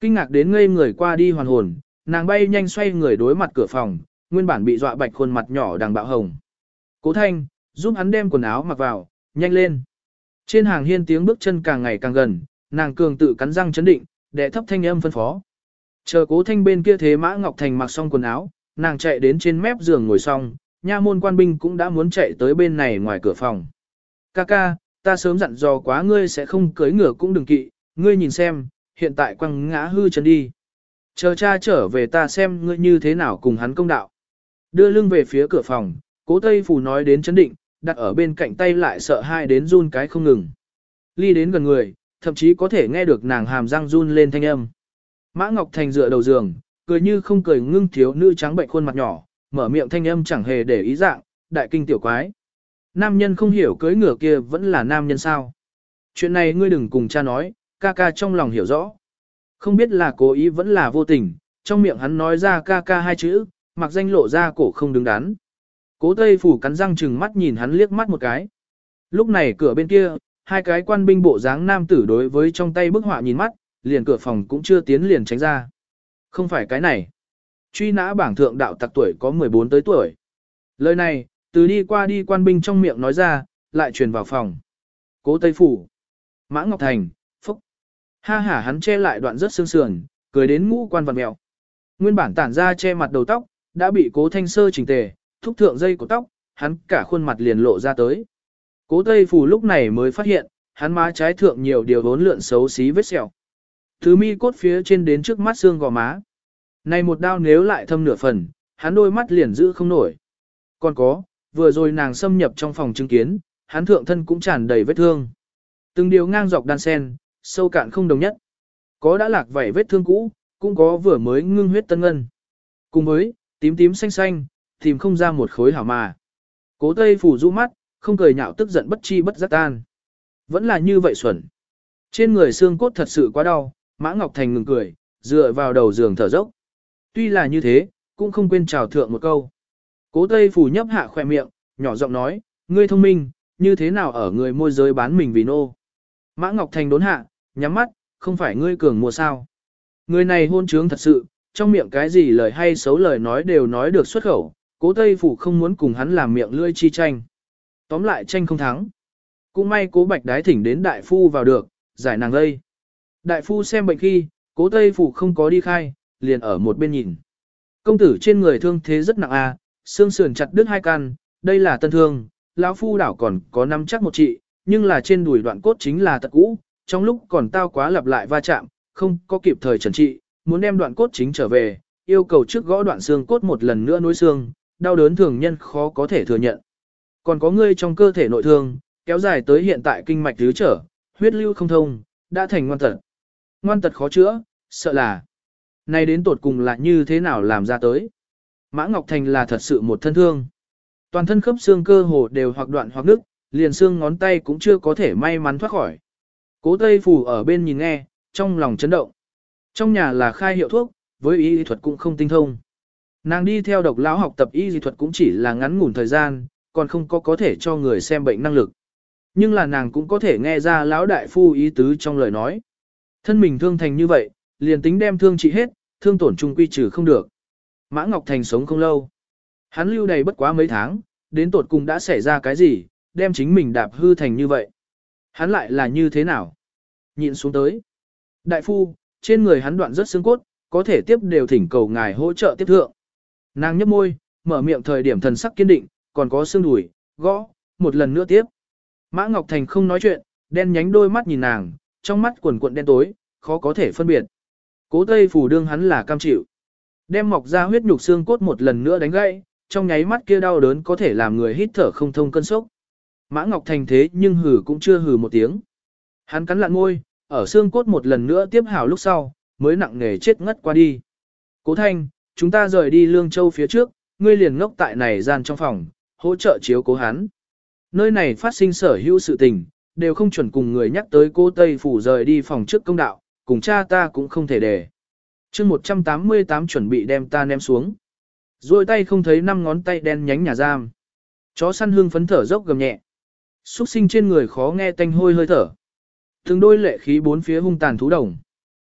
Kinh ngạc đến ngây người qua đi hoàn hồn, nàng bay nhanh xoay người đối mặt cửa phòng, nguyên bản bị dọa bạch khuôn mặt nhỏ đang bạo hồng. Cố Thanh, giúp hắn đem quần áo mặc vào, nhanh lên. Trên hàng hiên tiếng bước chân càng ngày càng gần, nàng cường tự cắn răng chấn định, đệ thấp thanh âm phân phó. Chờ Cố Thanh bên kia thế Mã Ngọc Thành mặc xong quần áo, nàng chạy đến trên mép giường ngồi xong, nha môn quan binh cũng đã muốn chạy tới bên này ngoài cửa phòng. Kaka, ta sớm dặn dò quá ngươi sẽ không cưới ngựa cũng đừng kỵ, ngươi nhìn xem, hiện tại quăng ngã hư chân đi. Chờ cha trở về ta xem ngươi như thế nào cùng hắn công đạo. Đưa lưng về phía cửa phòng, cố Tây Phủ nói đến chấn định, đặt ở bên cạnh tay lại sợ hai đến run cái không ngừng. Ly đến gần người, thậm chí có thể nghe được nàng hàm răng run lên thanh âm. Mã Ngọc Thành dựa đầu giường, cười như không cười ngưng thiếu nữ trắng bệnh khuôn mặt nhỏ, mở miệng thanh âm chẳng hề để ý dạng, đại kinh tiểu quái. Nam nhân không hiểu cưới ngựa kia vẫn là nam nhân sao. Chuyện này ngươi đừng cùng cha nói, ca ca trong lòng hiểu rõ. Không biết là cố ý vẫn là vô tình, trong miệng hắn nói ra ca ca hai chữ, mặc danh lộ ra cổ không đứng đắn. Cố Tây Phủ cắn răng chừng mắt nhìn hắn liếc mắt một cái. Lúc này cửa bên kia, hai cái quan binh bộ dáng nam tử đối với trong tay bức họa nhìn mắt, liền cửa phòng cũng chưa tiến liền tránh ra. Không phải cái này. Truy nã bảng thượng đạo tặc tuổi có 14 tới tuổi. Lời này, từ đi qua đi quan binh trong miệng nói ra, lại truyền vào phòng. Cố Tây Phủ. Mã Ngọc Thành, Phúc. Ha hả hắn che lại đoạn rất sương sườn, cười đến ngũ quan vật mẹo. Nguyên bản tản ra che mặt đầu tóc, đã bị cố thanh sơ chỉnh tề, thúc thượng dây của tóc, hắn cả khuôn mặt liền lộ ra tới. Cố Tây Phủ lúc này mới phát hiện, hắn má trái thượng nhiều điều vốn lượn xấu xí vết sẹo. Thứ mi cốt phía trên đến trước mắt xương gò má. Này một đao nếu lại thâm nửa phần, hắn đôi mắt liền giữ không nổi. Còn có, vừa rồi nàng xâm nhập trong phòng chứng kiến, hắn thượng thân cũng tràn đầy vết thương. Từng điều ngang dọc đan sen, sâu cạn không đồng nhất. Có đã lạc vảy vết thương cũ, cũng có vừa mới ngưng huyết tân ngân. Cùng với, tím tím xanh xanh, tìm không ra một khối hảo mà. Cố Tây phủ rũ mắt, không cười nhạo tức giận bất chi bất giác tan. Vẫn là như vậy xuẩn. Trên người xương cốt thật sự quá đau, Mã Ngọc Thành ngừng cười, dựa vào đầu giường thở dốc. Tuy là như thế, cũng không quên chào thượng một câu. Cố Tây phủ nhấp hạ khỏe miệng, nhỏ giọng nói, ngươi thông minh, như thế nào ở người môi giới bán mình vì nô. Mã Ngọc Thành đốn hạ, nhắm mắt, không phải ngươi cường mua sao. Người này hôn trướng thật sự, trong miệng cái gì lời hay xấu lời nói đều nói được xuất khẩu, cố Tây Phủ không muốn cùng hắn làm miệng lươi chi tranh. Tóm lại tranh không thắng. Cũng may cố Bạch Đái thỉnh đến đại phu vào được, giải nàng lây. Đại phu xem bệnh khi, cố Tây Phủ không có đi khai, liền ở một bên nhìn. Công tử trên người thương thế rất nặng à, xương sườn chặt đứt hai căn, đây là tân thương, lão phu đảo còn có năm chắc một trị, nhưng là trên đùi đoạn cốt chính là tật cũ, trong lúc còn tao quá lặp lại va chạm, không có kịp thời trần trị, muốn đem đoạn cốt chính trở về, yêu cầu trước gõ đoạn xương cốt một lần nữa nối xương, đau đớn thường nhân khó có thể thừa nhận. Còn có ngươi trong cơ thể nội thương, kéo dài tới hiện tại kinh mạch thứ trở, huyết lưu không thông, đã thành ngoan tật. Ngoan tật khó chữa, sợ là. Này đến tột cùng là như thế nào làm ra tới. Mã Ngọc Thành là thật sự một thân thương. Toàn thân khớp xương cơ hồ đều hoặc đoạn hoặc nứt, liền xương ngón tay cũng chưa có thể may mắn thoát khỏi. Cố Tây Phủ ở bên nhìn nghe, trong lòng chấn động. Trong nhà là khai hiệu thuốc, với y thuật cũng không tinh thông. Nàng đi theo độc lão học tập y dị thuật cũng chỉ là ngắn ngủn thời gian, còn không có có thể cho người xem bệnh năng lực. Nhưng là nàng cũng có thể nghe ra lão đại phu ý tứ trong lời nói. Thân mình thương thành như vậy, liền tính đem thương trị hết, thương tổn trung quy trừ không được. Mã Ngọc Thành sống không lâu. Hắn lưu đầy bất quá mấy tháng, đến tột cùng đã xảy ra cái gì, đem chính mình đạp hư thành như vậy. Hắn lại là như thế nào? Nhịn xuống tới. Đại phu, trên người hắn đoạn rất xương cốt, có thể tiếp đều thỉnh cầu ngài hỗ trợ tiếp thượng. Nàng nhấp môi, mở miệng thời điểm thần sắc kiên định, còn có xương đùi, gõ, một lần nữa tiếp. Mã Ngọc Thành không nói chuyện, đen nhánh đôi mắt nhìn nàng, trong mắt quần cuộn đen tối, khó có thể phân biệt. Cố Tây Phủ đương hắn là cam chịu. Đem mọc ra huyết nhục xương cốt một lần nữa đánh gãy, trong nháy mắt kia đau đớn có thể làm người hít thở không thông cơn sốc. Mã Ngọc Thành thế nhưng hử cũng chưa hử một tiếng. Hắn cắn lặn ngôi, ở xương cốt một lần nữa tiếp hào lúc sau, mới nặng nề chết ngất qua đi. Cố Thanh, chúng ta rời đi Lương Châu phía trước, ngươi liền ngốc tại này gian trong phòng, hỗ trợ chiếu cố hắn. Nơi này phát sinh sở hữu sự tình, đều không chuẩn cùng người nhắc tới cô Tây Phủ rời đi phòng trước công đạo, cùng cha ta cũng không thể để. chương 188 chuẩn bị đem ta ném xuống. Rồi tay không thấy năm ngón tay đen nhánh nhà giam. Chó săn hương phấn thở dốc gầm nhẹ. Xuất sinh trên người khó nghe tanh hôi hơi thở. Từng đôi lệ khí bốn phía hung tàn thú đồng.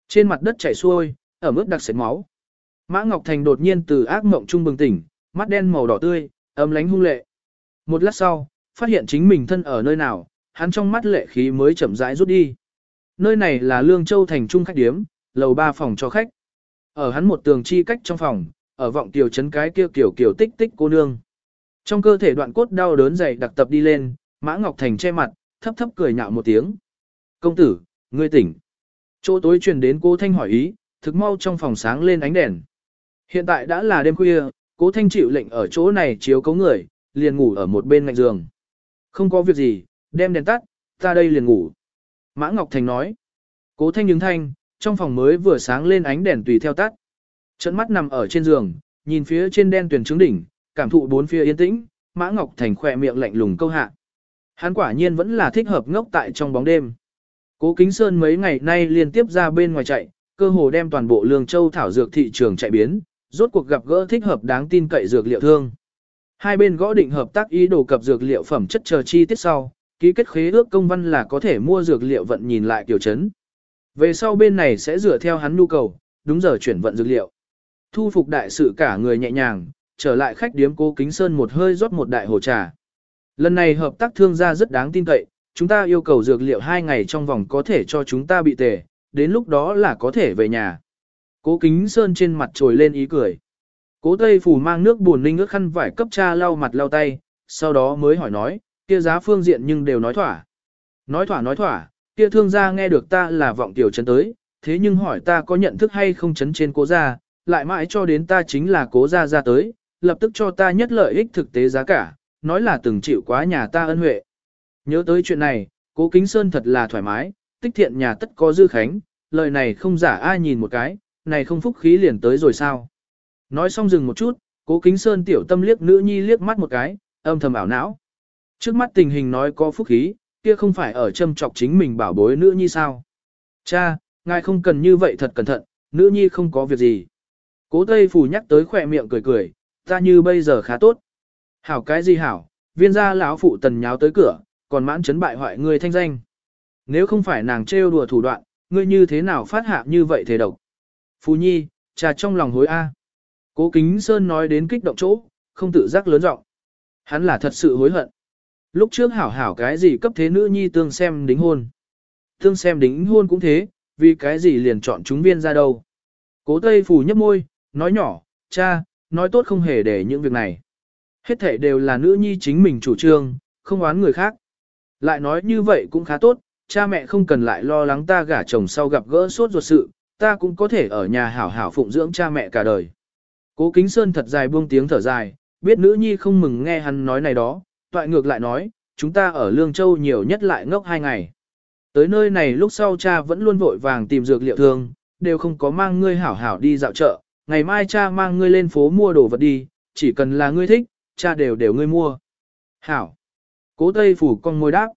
Trên mặt đất chảy xuôi, ở mức đặc sệt máu. Mã Ngọc Thành đột nhiên từ ác mộng trung bừng tỉnh, mắt đen màu đỏ tươi, ấm lánh hung lệ. Một lát sau, phát hiện chính mình thân ở nơi nào, hắn trong mắt lệ khí mới chậm rãi rút đi. Nơi này là Lương Châu thành trung khách điếm, lầu ba phòng cho khách. Ở hắn một tường chi cách trong phòng, ở vọng tiểu chấn cái kia kiểu kiểu tích tích cô nương. Trong cơ thể đoạn cốt đau đớn dày đặc tập đi lên, Mã Ngọc Thành che mặt, thấp thấp cười nhạo một tiếng. Công tử, ngươi tỉnh. Chỗ tối truyền đến cô Thanh hỏi ý, thực mau trong phòng sáng lên ánh đèn. Hiện tại đã là đêm khuya, cố Thanh chịu lệnh ở chỗ này chiếu cố người, liền ngủ ở một bên cạnh giường. Không có việc gì, đem đèn tắt, ta đây liền ngủ. Mã Ngọc Thành nói. Cố Thanh đứng thanh, trong phòng mới vừa sáng lên ánh đèn tùy theo tắt. Trận mắt nằm ở trên giường, nhìn phía trên đen tuyển trứng đỉnh, cảm thụ bốn phía yên tĩnh, Mã Ngọc Thành khỏe miệng lạnh lùng câu hạ. Hắn quả nhiên vẫn là thích hợp ngốc tại trong bóng đêm. Cố Kính Sơn mấy ngày nay liên tiếp ra bên ngoài chạy, cơ hồ đem toàn bộ lương châu thảo dược thị trường chạy biến, rốt cuộc gặp gỡ thích hợp đáng tin cậy dược liệu thương. Hai bên gõ định hợp tác ý đồ cập dược liệu phẩm chất chờ chi tiết sau, ký kết khế ước công văn là có thể mua dược liệu vận nhìn lại tiểu chấn. Về sau bên này sẽ dựa theo hắn nhu cầu, đúng giờ chuyển vận dược liệu. Thu phục đại sự cả người nhẹ nhàng, trở lại khách điếm cố kính sơn một hơi rót một đại hồ trà. Lần này hợp tác thương gia rất đáng tin cậy, chúng ta yêu cầu dược liệu hai ngày trong vòng có thể cho chúng ta bị tề, đến lúc đó là có thể về nhà. Cố kính sơn trên mặt trồi lên ý cười. Cố Tây Phủ mang nước buồn ninh ước khăn vải cấp cha lau mặt lau tay, sau đó mới hỏi nói, kia giá phương diện nhưng đều nói thỏa. Nói thỏa nói thỏa, kia thương gia nghe được ta là vọng tiểu chấn tới, thế nhưng hỏi ta có nhận thức hay không chấn trên cố gia, lại mãi cho đến ta chính là cố gia ra tới, lập tức cho ta nhất lợi ích thực tế giá cả, nói là từng chịu quá nhà ta ân huệ. Nhớ tới chuyện này, cố kính sơn thật là thoải mái, tích thiện nhà tất có dư khánh, lời này không giả ai nhìn một cái, này không phúc khí liền tới rồi sao. Nói xong dừng một chút, cố kính sơn tiểu tâm liếc nữ nhi liếc mắt một cái, âm thầm ảo não. Trước mắt tình hình nói có phúc khí, kia không phải ở châm trọc chính mình bảo bối nữ nhi sao. Cha, ngài không cần như vậy thật cẩn thận, nữ nhi không có việc gì. Cố Tây Phủ nhắc tới khỏe miệng cười cười, ta như bây giờ khá tốt. Hảo cái gì hảo, viên gia lão phụ tần nháo tới cửa, còn mãn chấn bại hoại người thanh danh. Nếu không phải nàng trêu đùa thủ đoạn, ngươi như thế nào phát hạ như vậy thế độc. Phú Nhi, trà trong lòng hối A. Cố Kính Sơn nói đến kích động chỗ, không tự giác lớn giọng. Hắn là thật sự hối hận. Lúc trước hảo hảo cái gì cấp thế nữ nhi tương xem đính hôn. Tương xem đính hôn cũng thế, vì cái gì liền chọn chúng viên ra đâu. Cố Tây Phủ nhấp môi, nói nhỏ, cha, nói tốt không hề để những việc này. Hết thể đều là nữ nhi chính mình chủ trương, không oán người khác. Lại nói như vậy cũng khá tốt, cha mẹ không cần lại lo lắng ta gả chồng sau gặp gỡ suốt ruột sự, ta cũng có thể ở nhà hảo hảo phụng dưỡng cha mẹ cả đời. Cố Kính Sơn thật dài buông tiếng thở dài, biết nữ nhi không mừng nghe hắn nói này đó, toại ngược lại nói, chúng ta ở Lương Châu nhiều nhất lại ngốc hai ngày. Tới nơi này lúc sau cha vẫn luôn vội vàng tìm dược liệu thương, đều không có mang ngươi hảo hảo đi dạo chợ, ngày mai cha mang ngươi lên phố mua đồ vật đi, chỉ cần là ngươi thích, cha đều đều ngươi mua. Hảo. Cố Tây Phủ con môi đáp.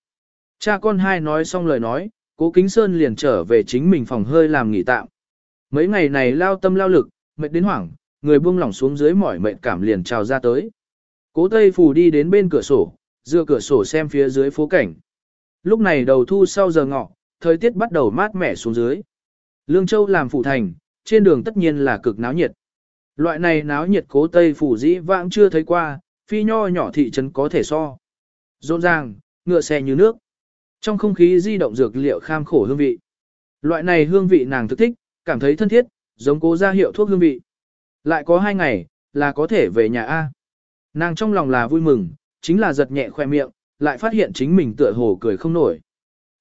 Cha con hai nói xong lời nói, cố Kính Sơn liền trở về chính mình phòng hơi làm nghỉ tạm. Mấy ngày này lao tâm lao lực, mệt đến hoảng, người buông lỏng xuống dưới mỏi mệt cảm liền trào ra tới. Cố Tây Phủ đi đến bên cửa sổ, dựa cửa sổ xem phía dưới phố cảnh. Lúc này đầu thu sau giờ ngọ, thời tiết bắt đầu mát mẻ xuống dưới. Lương Châu làm phủ thành, trên đường tất nhiên là cực náo nhiệt. Loại này náo nhiệt cố Tây Phủ dĩ vãng chưa thấy qua, phi nho nhỏ thị trấn có thể so. Rộn ràng, ngựa xe như nước. Trong không khí di động dược liệu kham khổ hương vị. Loại này hương vị nàng thực thích, cảm thấy thân thiết, giống cố ra hiệu thuốc hương vị. Lại có hai ngày, là có thể về nhà A. Nàng trong lòng là vui mừng, chính là giật nhẹ khoe miệng, lại phát hiện chính mình tựa hồ cười không nổi.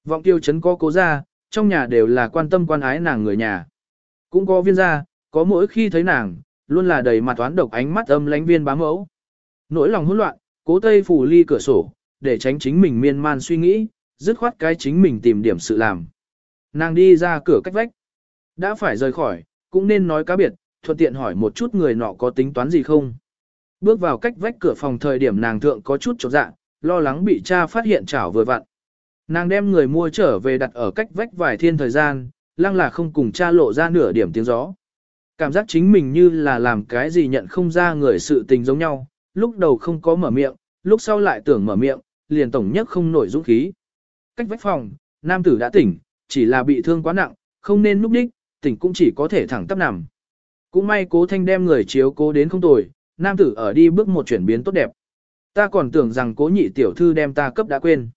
Vọng tiêu chấn có cố ra, trong nhà đều là quan tâm quan ái nàng người nhà. Cũng có viên gia, có mỗi khi thấy nàng, luôn là đầy mặt toán độc ánh mắt âm lánh viên bám mẫu. Nỗi lòng hỗn loạn, cố tây phủ ly cửa sổ, để tránh chính mình miên man suy nghĩ, dứt khoát cái chính mình tìm điểm sự làm. Nàng đi ra cửa cách vách. Đã phải rời khỏi, cũng nên nói cá biệt, thuận tiện hỏi một chút người nọ có tính toán gì không. Bước vào cách vách cửa phòng thời điểm nàng thượng có chút chột dạ, lo lắng bị cha phát hiện chảo vừa vặn. Nàng đem người mua trở về đặt ở cách vách vài thiên thời gian, lăng là không cùng cha lộ ra nửa điểm tiếng gió. Cảm giác chính mình như là làm cái gì nhận không ra người sự tình giống nhau, lúc đầu không có mở miệng, lúc sau lại tưởng mở miệng, liền tổng nhất không nổi dũng khí. Cách vách phòng, nam tử đã tỉnh, chỉ là bị thương quá nặng, không nên núp đích, tỉnh cũng chỉ có thể thẳng tắp nằm. Cũng may cố thanh đem người chiếu cố đến không tồi, nam tử ở đi bước một chuyển biến tốt đẹp. Ta còn tưởng rằng cố nhị tiểu thư đem ta cấp đã quên.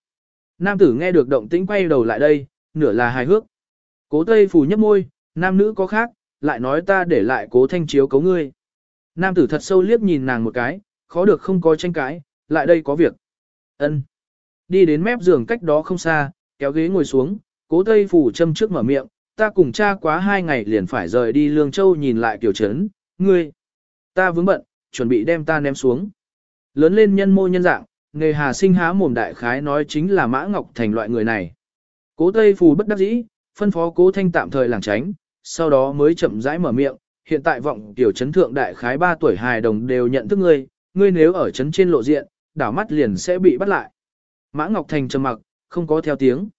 Nam tử nghe được động tĩnh quay đầu lại đây, nửa là hài hước. Cố tây phù nhấp môi, nam nữ có khác, lại nói ta để lại cố thanh chiếu cấu ngươi. Nam tử thật sâu liếc nhìn nàng một cái, khó được không có tranh cãi, lại đây có việc. ân Đi đến mép giường cách đó không xa, kéo ghế ngồi xuống, cố tây phủ châm trước mở miệng, ta cùng cha quá hai ngày liền phải rời đi Lương Châu nhìn lại tiểu trấn, ngươi. Ta vướng bận, chuẩn bị đem ta ném xuống. Lớn lên nhân mô nhân dạng, nghề hà sinh há mồm đại khái nói chính là Mã Ngọc Thành loại người này. Cố Tây Phù bất đắc dĩ, phân phó cố thanh tạm thời làng tránh, sau đó mới chậm rãi mở miệng, hiện tại vọng tiểu chấn thượng đại khái 3 tuổi hài đồng đều nhận thức ngươi, ngươi nếu ở chấn trên lộ diện, đảo mắt liền sẽ bị bắt lại. Mã Ngọc Thành trầm mặc, không có theo tiếng.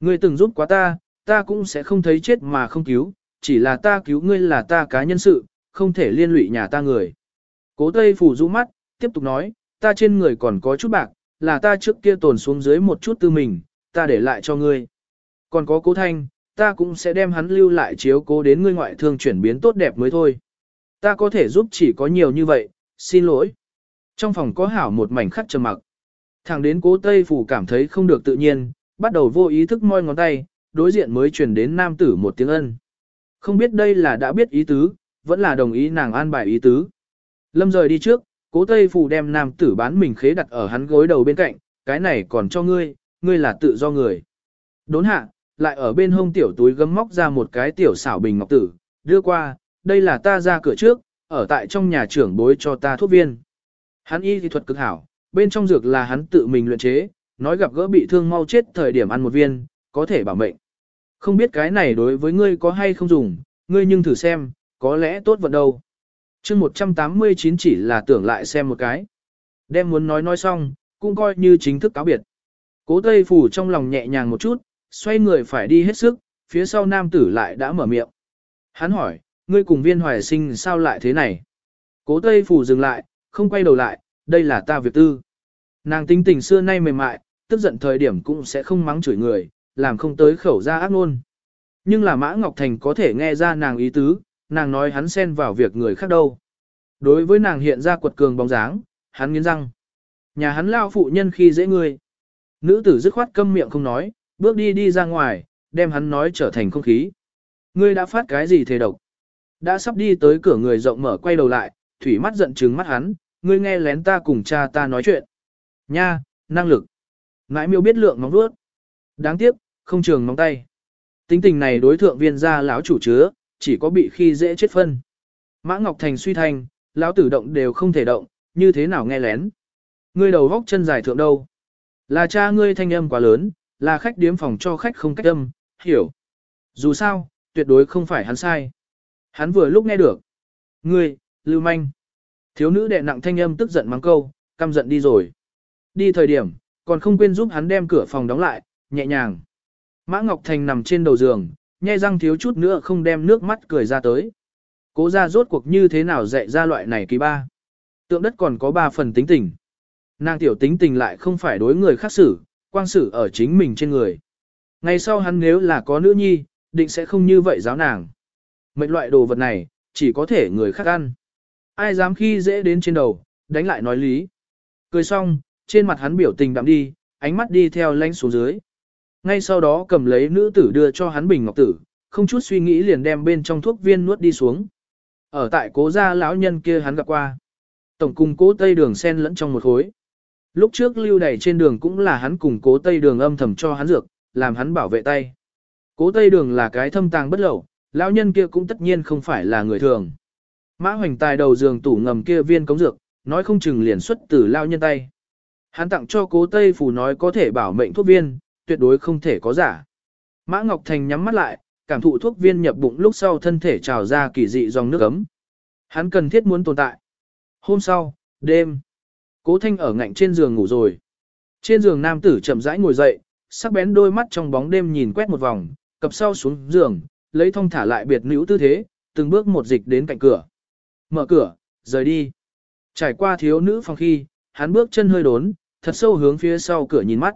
Ngươi từng giúp quá ta, ta cũng sẽ không thấy chết mà không cứu, chỉ là ta cứu ngươi là ta cá nhân sự, không thể liên lụy nhà ta người. Cố Tây phủ rũ mắt, tiếp tục nói, ta trên người còn có chút bạc, là ta trước kia tồn xuống dưới một chút tư mình, ta để lại cho ngươi. Còn có cố thanh, ta cũng sẽ đem hắn lưu lại chiếu cố đến ngươi ngoại thương chuyển biến tốt đẹp mới thôi. Ta có thể giúp chỉ có nhiều như vậy, xin lỗi. Trong phòng có hảo một mảnh khắc trầm mặc. Thẳng đến cố Tây Phủ cảm thấy không được tự nhiên, bắt đầu vô ý thức moi ngón tay, đối diện mới truyền đến nam tử một tiếng ân. Không biết đây là đã biết ý tứ, vẫn là đồng ý nàng an bài ý tứ. Lâm rời đi trước, cố Tây Phủ đem nam tử bán mình khế đặt ở hắn gối đầu bên cạnh, cái này còn cho ngươi, ngươi là tự do người. Đốn hạ, lại ở bên hông tiểu túi gấm móc ra một cái tiểu xảo bình ngọc tử, đưa qua, đây là ta ra cửa trước, ở tại trong nhà trưởng bối cho ta thuốc viên. Hắn y thì thuật cực hảo, bên trong dược là hắn tự mình luyện chế, nói gặp gỡ bị thương mau chết thời điểm ăn một viên, có thể bảo mệnh. Không biết cái này đối với ngươi có hay không dùng, ngươi nhưng thử xem, có lẽ tốt vận đâu chương 189 chỉ là tưởng lại xem một cái. Đem muốn nói nói xong, cũng coi như chính thức cáo biệt. Cố Tây Phủ trong lòng nhẹ nhàng một chút, xoay người phải đi hết sức, phía sau nam tử lại đã mở miệng. Hắn hỏi, ngươi cùng viên hoài sinh sao lại thế này? Cố Tây Phủ dừng lại, không quay đầu lại, đây là ta việc tư. Nàng tính tình xưa nay mềm mại, tức giận thời điểm cũng sẽ không mắng chửi người, làm không tới khẩu ra ác ngôn. Nhưng là Mã Ngọc Thành có thể nghe ra nàng ý tứ, nàng nói hắn xen vào việc người khác đâu. Đối với nàng hiện ra quật cường bóng dáng, hắn nghiến răng. Nhà hắn lao phụ nhân khi dễ người. Nữ tử dứt khoát câm miệng không nói, bước đi đi ra ngoài, đem hắn nói trở thành không khí. Ngươi đã phát cái gì thề độc? Đã sắp đi tới cửa người rộng mở quay đầu lại, thủy mắt giận trừng mắt hắn, ngươi nghe lén ta cùng cha ta nói chuyện. Nha, năng lực. Ngãi miêu biết lượng móng vuốt. Đáng tiếc, không trường móng tay. Tính tình này đối thượng viên gia lão chủ chứa, chỉ có bị khi dễ chết phân. Mã Ngọc Thành suy thành, lão tử động đều không thể động, như thế nào nghe lén. Ngươi đầu góc chân dài thượng đâu? Là cha ngươi thanh âm quá lớn, là khách điếm phòng cho khách không cách âm, hiểu. Dù sao, tuyệt đối không phải hắn sai. Hắn vừa lúc nghe được. Ngươi, lưu manh. Thiếu nữ đệ nặng thanh âm tức giận mắng câu, căm giận đi rồi. Đi thời điểm, còn không quên giúp hắn đem cửa phòng đóng lại, nhẹ nhàng. Mã Ngọc Thành nằm trên đầu giường, nhai răng thiếu chút nữa không đem nước mắt cười ra tới. Cố ra rốt cuộc như thế nào dạy ra loại này kỳ ba. Tượng đất còn có ba phần tính tình. Nàng tiểu tính tình lại không phải đối người khác xử, quang xử ở chính mình trên người. Ngày sau hắn nếu là có nữ nhi, định sẽ không như vậy giáo nàng. Mệnh loại đồ vật này, chỉ có thể người khác ăn. Ai dám khi dễ đến trên đầu, đánh lại nói lý. Cười xong, trên mặt hắn biểu tình đạm đi, ánh mắt đi theo lánh xuống dưới. Ngay sau đó cầm lấy nữ tử đưa cho hắn bình ngọc tử, không chút suy nghĩ liền đem bên trong thuốc viên nuốt đi xuống. Ở tại cố gia lão nhân kia hắn gặp qua. Tổng cùng cố tây đường sen lẫn trong một khối. Lúc trước lưu đẩy trên đường cũng là hắn cùng cố tây đường âm thầm cho hắn dược, làm hắn bảo vệ tay. Cố Tây Đường là cái thâm tàng bất lậu, lão nhân kia cũng tất nhiên không phải là người thường. Mã hoành tài đầu giường tủ ngầm kia viên cống dược, nói không chừng liền xuất từ lão nhân tay. Hắn tặng cho cố Tây Phủ nói có thể bảo mệnh thuốc viên, tuyệt đối không thể có giả. Mã Ngọc Thành nhắm mắt lại, cảm thụ thuốc viên nhập bụng lúc sau thân thể trào ra kỳ dị dòng nước ấm. Hắn cần thiết muốn tồn tại. Hôm sau, đêm, cố thanh ở ngạnh trên giường ngủ rồi. Trên giường nam tử chậm rãi ngồi dậy, sắc bén đôi mắt trong bóng đêm nhìn quét một vòng, cập sau xuống giường, lấy thông thả lại biệt nữ tư thế, từng bước một dịch đến cạnh cửa. Mở cửa, rời đi. Trải qua thiếu nữ phòng khi, hắn bước chân hơi đốn, thật sâu hướng phía sau cửa nhìn mắt.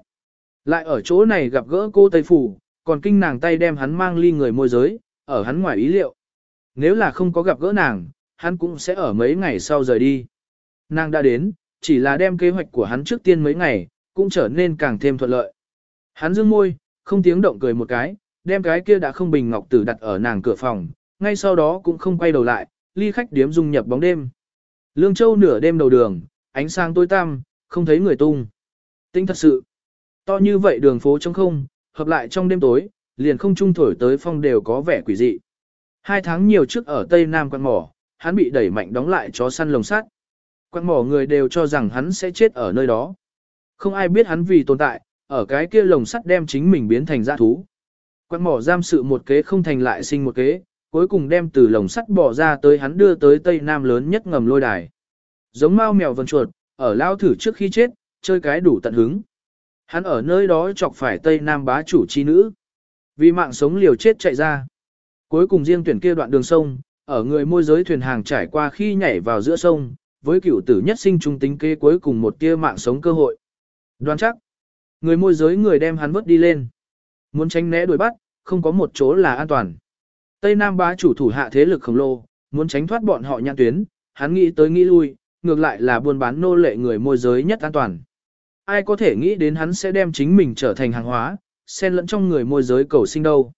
Lại ở chỗ này gặp gỡ cô Tây Phủ, còn kinh nàng tay đem hắn mang ly người môi giới, ở hắn ngoài ý liệu. Nếu là không có gặp gỡ nàng, hắn cũng sẽ ở mấy ngày sau rời đi. Nàng đã đến, chỉ là đem kế hoạch của hắn trước tiên mấy ngày, cũng trở nên càng thêm thuận lợi. Hắn dương môi, không tiếng động cười một cái, đem cái kia đã không bình ngọc tử đặt ở nàng cửa phòng, ngay sau đó cũng không quay đầu lại, ly khách điếm dung nhập bóng đêm. Lương Châu nửa đêm đầu đường, ánh sáng tối tăm, không thấy người tung. Tinh thật sự. To như vậy đường phố trống không, hợp lại trong đêm tối, liền không trung thổi tới phong đều có vẻ quỷ dị. Hai tháng nhiều trước ở Tây Nam quan mỏ, hắn bị đẩy mạnh đóng lại chó săn lồng sắt. Quan mỏ người đều cho rằng hắn sẽ chết ở nơi đó. Không ai biết hắn vì tồn tại, ở cái kia lồng sắt đem chính mình biến thành dã thú. Quan mỏ giam sự một kế không thành lại sinh một kế, cuối cùng đem từ lồng sắt bỏ ra tới hắn đưa tới Tây Nam lớn nhất ngầm lôi đài. Giống mau mèo vần chuột, ở lao thử trước khi chết, chơi cái đủ tận hứng. Hắn ở nơi đó chọc phải Tây Nam bá chủ chi nữ. Vì mạng sống liều chết chạy ra. Cuối cùng riêng tuyển kia đoạn đường sông, ở người môi giới thuyền hàng trải qua khi nhảy vào giữa sông, với cựu tử nhất sinh trung tính kế cuối cùng một tia mạng sống cơ hội. Đoán chắc, người môi giới người đem hắn vớt đi lên. Muốn tránh né đuổi bắt, không có một chỗ là an toàn. Tây Nam bá chủ thủ hạ thế lực khổng lồ, muốn tránh thoát bọn họ nhãn tuyến, hắn nghĩ tới nghĩ lui, ngược lại là buôn bán nô lệ người môi giới nhất an toàn. Ai có thể nghĩ đến hắn sẽ đem chính mình trở thành hàng hóa, xen lẫn trong người môi giới cầu sinh đâu.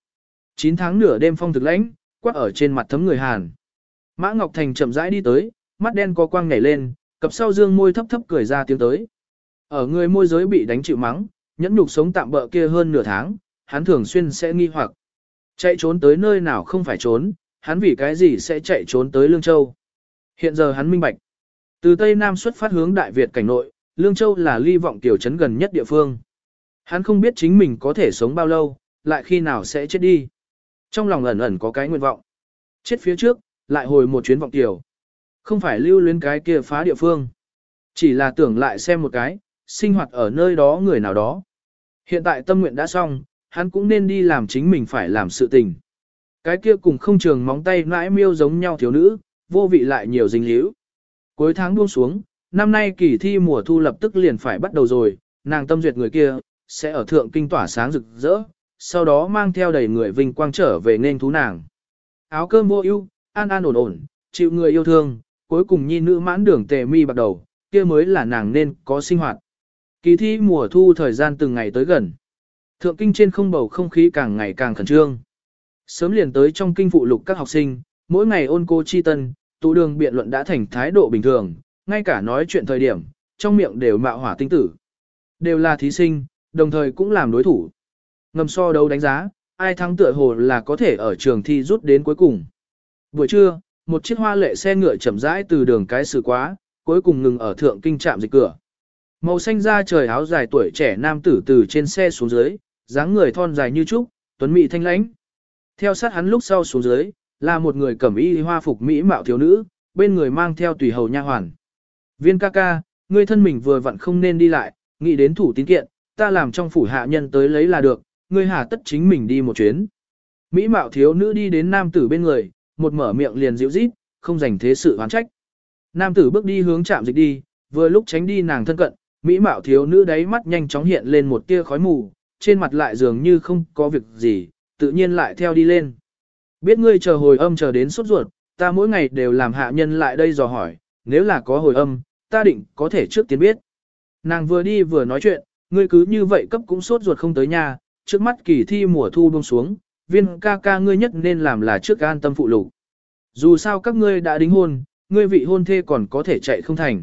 9 tháng nửa đêm phong thực lãnh, quát ở trên mặt thấm người Hàn. Mã Ngọc Thành chậm rãi đi tới, mắt đen có quang nhảy lên, cặp sau dương môi thấp thấp cười ra tiếng tới. Ở người môi giới bị đánh chịu mắng, nhẫn nhục sống tạm bỡ kia hơn nửa tháng, hắn thường xuyên sẽ nghi hoặc. Chạy trốn tới nơi nào không phải trốn, hắn vì cái gì sẽ chạy trốn tới Lương Châu. Hiện giờ hắn minh bạch. Từ Tây Nam xuất phát hướng Đại Việt cảnh nội, Lương Châu là ly vọng tiểu trấn gần nhất địa phương. Hắn không biết chính mình có thể sống bao lâu, lại khi nào sẽ chết đi. Trong lòng ẩn ẩn có cái nguyện vọng. Chết phía trước, lại hồi một chuyến vọng tiểu. Không phải lưu luyến cái kia phá địa phương. Chỉ là tưởng lại xem một cái, sinh hoạt ở nơi đó người nào đó. Hiện tại tâm nguyện đã xong, hắn cũng nên đi làm chính mình phải làm sự tình. Cái kia cùng không trường móng tay nãi miêu giống nhau thiếu nữ, vô vị lại nhiều dinh líu. Cuối tháng buông xuống, năm nay kỳ thi mùa thu lập tức liền phải bắt đầu rồi, nàng tâm duyệt người kia, sẽ ở thượng kinh tỏa sáng rực rỡ, sau đó mang theo đầy người vinh quang trở về nên thú nàng. Áo cơm vô ưu, an an ổn ổn, chịu người yêu thương, cuối cùng nhi nữ mãn đường tề mi bắt đầu, kia mới là nàng nên có sinh hoạt. Kỳ thi mùa thu thời gian từng ngày tới gần. Thượng kinh trên không bầu không khí càng ngày càng khẩn trương. Sớm liền tới trong kinh phụ lục các học sinh, mỗi ngày ôn cô chi tân, tụ đường biện luận đã thành thái độ bình thường, ngay cả nói chuyện thời điểm, trong miệng đều mạo hỏa tinh tử. Đều là thí sinh, đồng thời cũng làm đối thủ. Ngầm so đấu đánh giá, ai thắng tựa hồ là có thể ở trường thi rút đến cuối cùng. Buổi trưa, một chiếc hoa lệ xe ngựa chậm rãi từ đường cái xử quá, cuối cùng ngừng ở thượng kinh trạm dịch cửa. Màu xanh da trời áo dài tuổi trẻ nam tử từ trên xe xuống dưới, dáng người thon dài như trúc, tuấn mỹ thanh lãnh. Theo sát hắn lúc sau xuống dưới, là một người cẩm y hoa phục mỹ mạo thiếu nữ, bên người mang theo tùy hầu nha hoàn. Viên ca ca, ngươi thân mình vừa vặn không nên đi lại, nghĩ đến thủ tín kiện, ta làm trong phủ hạ nhân tới lấy là được, ngươi hà tất chính mình đi một chuyến. Mỹ mạo thiếu nữ đi đến nam tử bên người, một mở miệng liền dịu rít, không dành thế sự oán trách. Nam tử bước đi hướng chạm dịch đi, vừa lúc tránh đi nàng thân cận, Mỹ mạo thiếu nữ đáy mắt nhanh chóng hiện lên một tia khói mù, trên mặt lại dường như không có việc gì, tự nhiên lại theo đi lên. Biết ngươi chờ hồi âm chờ đến sốt ruột, ta mỗi ngày đều làm hạ nhân lại đây dò hỏi, nếu là có hồi âm, ta định có thể trước tiên biết. Nàng vừa đi vừa nói chuyện, ngươi cứ như vậy cấp cũng sốt ruột không tới nhà, trước mắt kỳ thi mùa thu buông xuống, viên ca ca ngươi nhất nên làm là trước an tâm phụ lục. Dù sao các ngươi đã đính hôn, ngươi vị hôn thê còn có thể chạy không thành.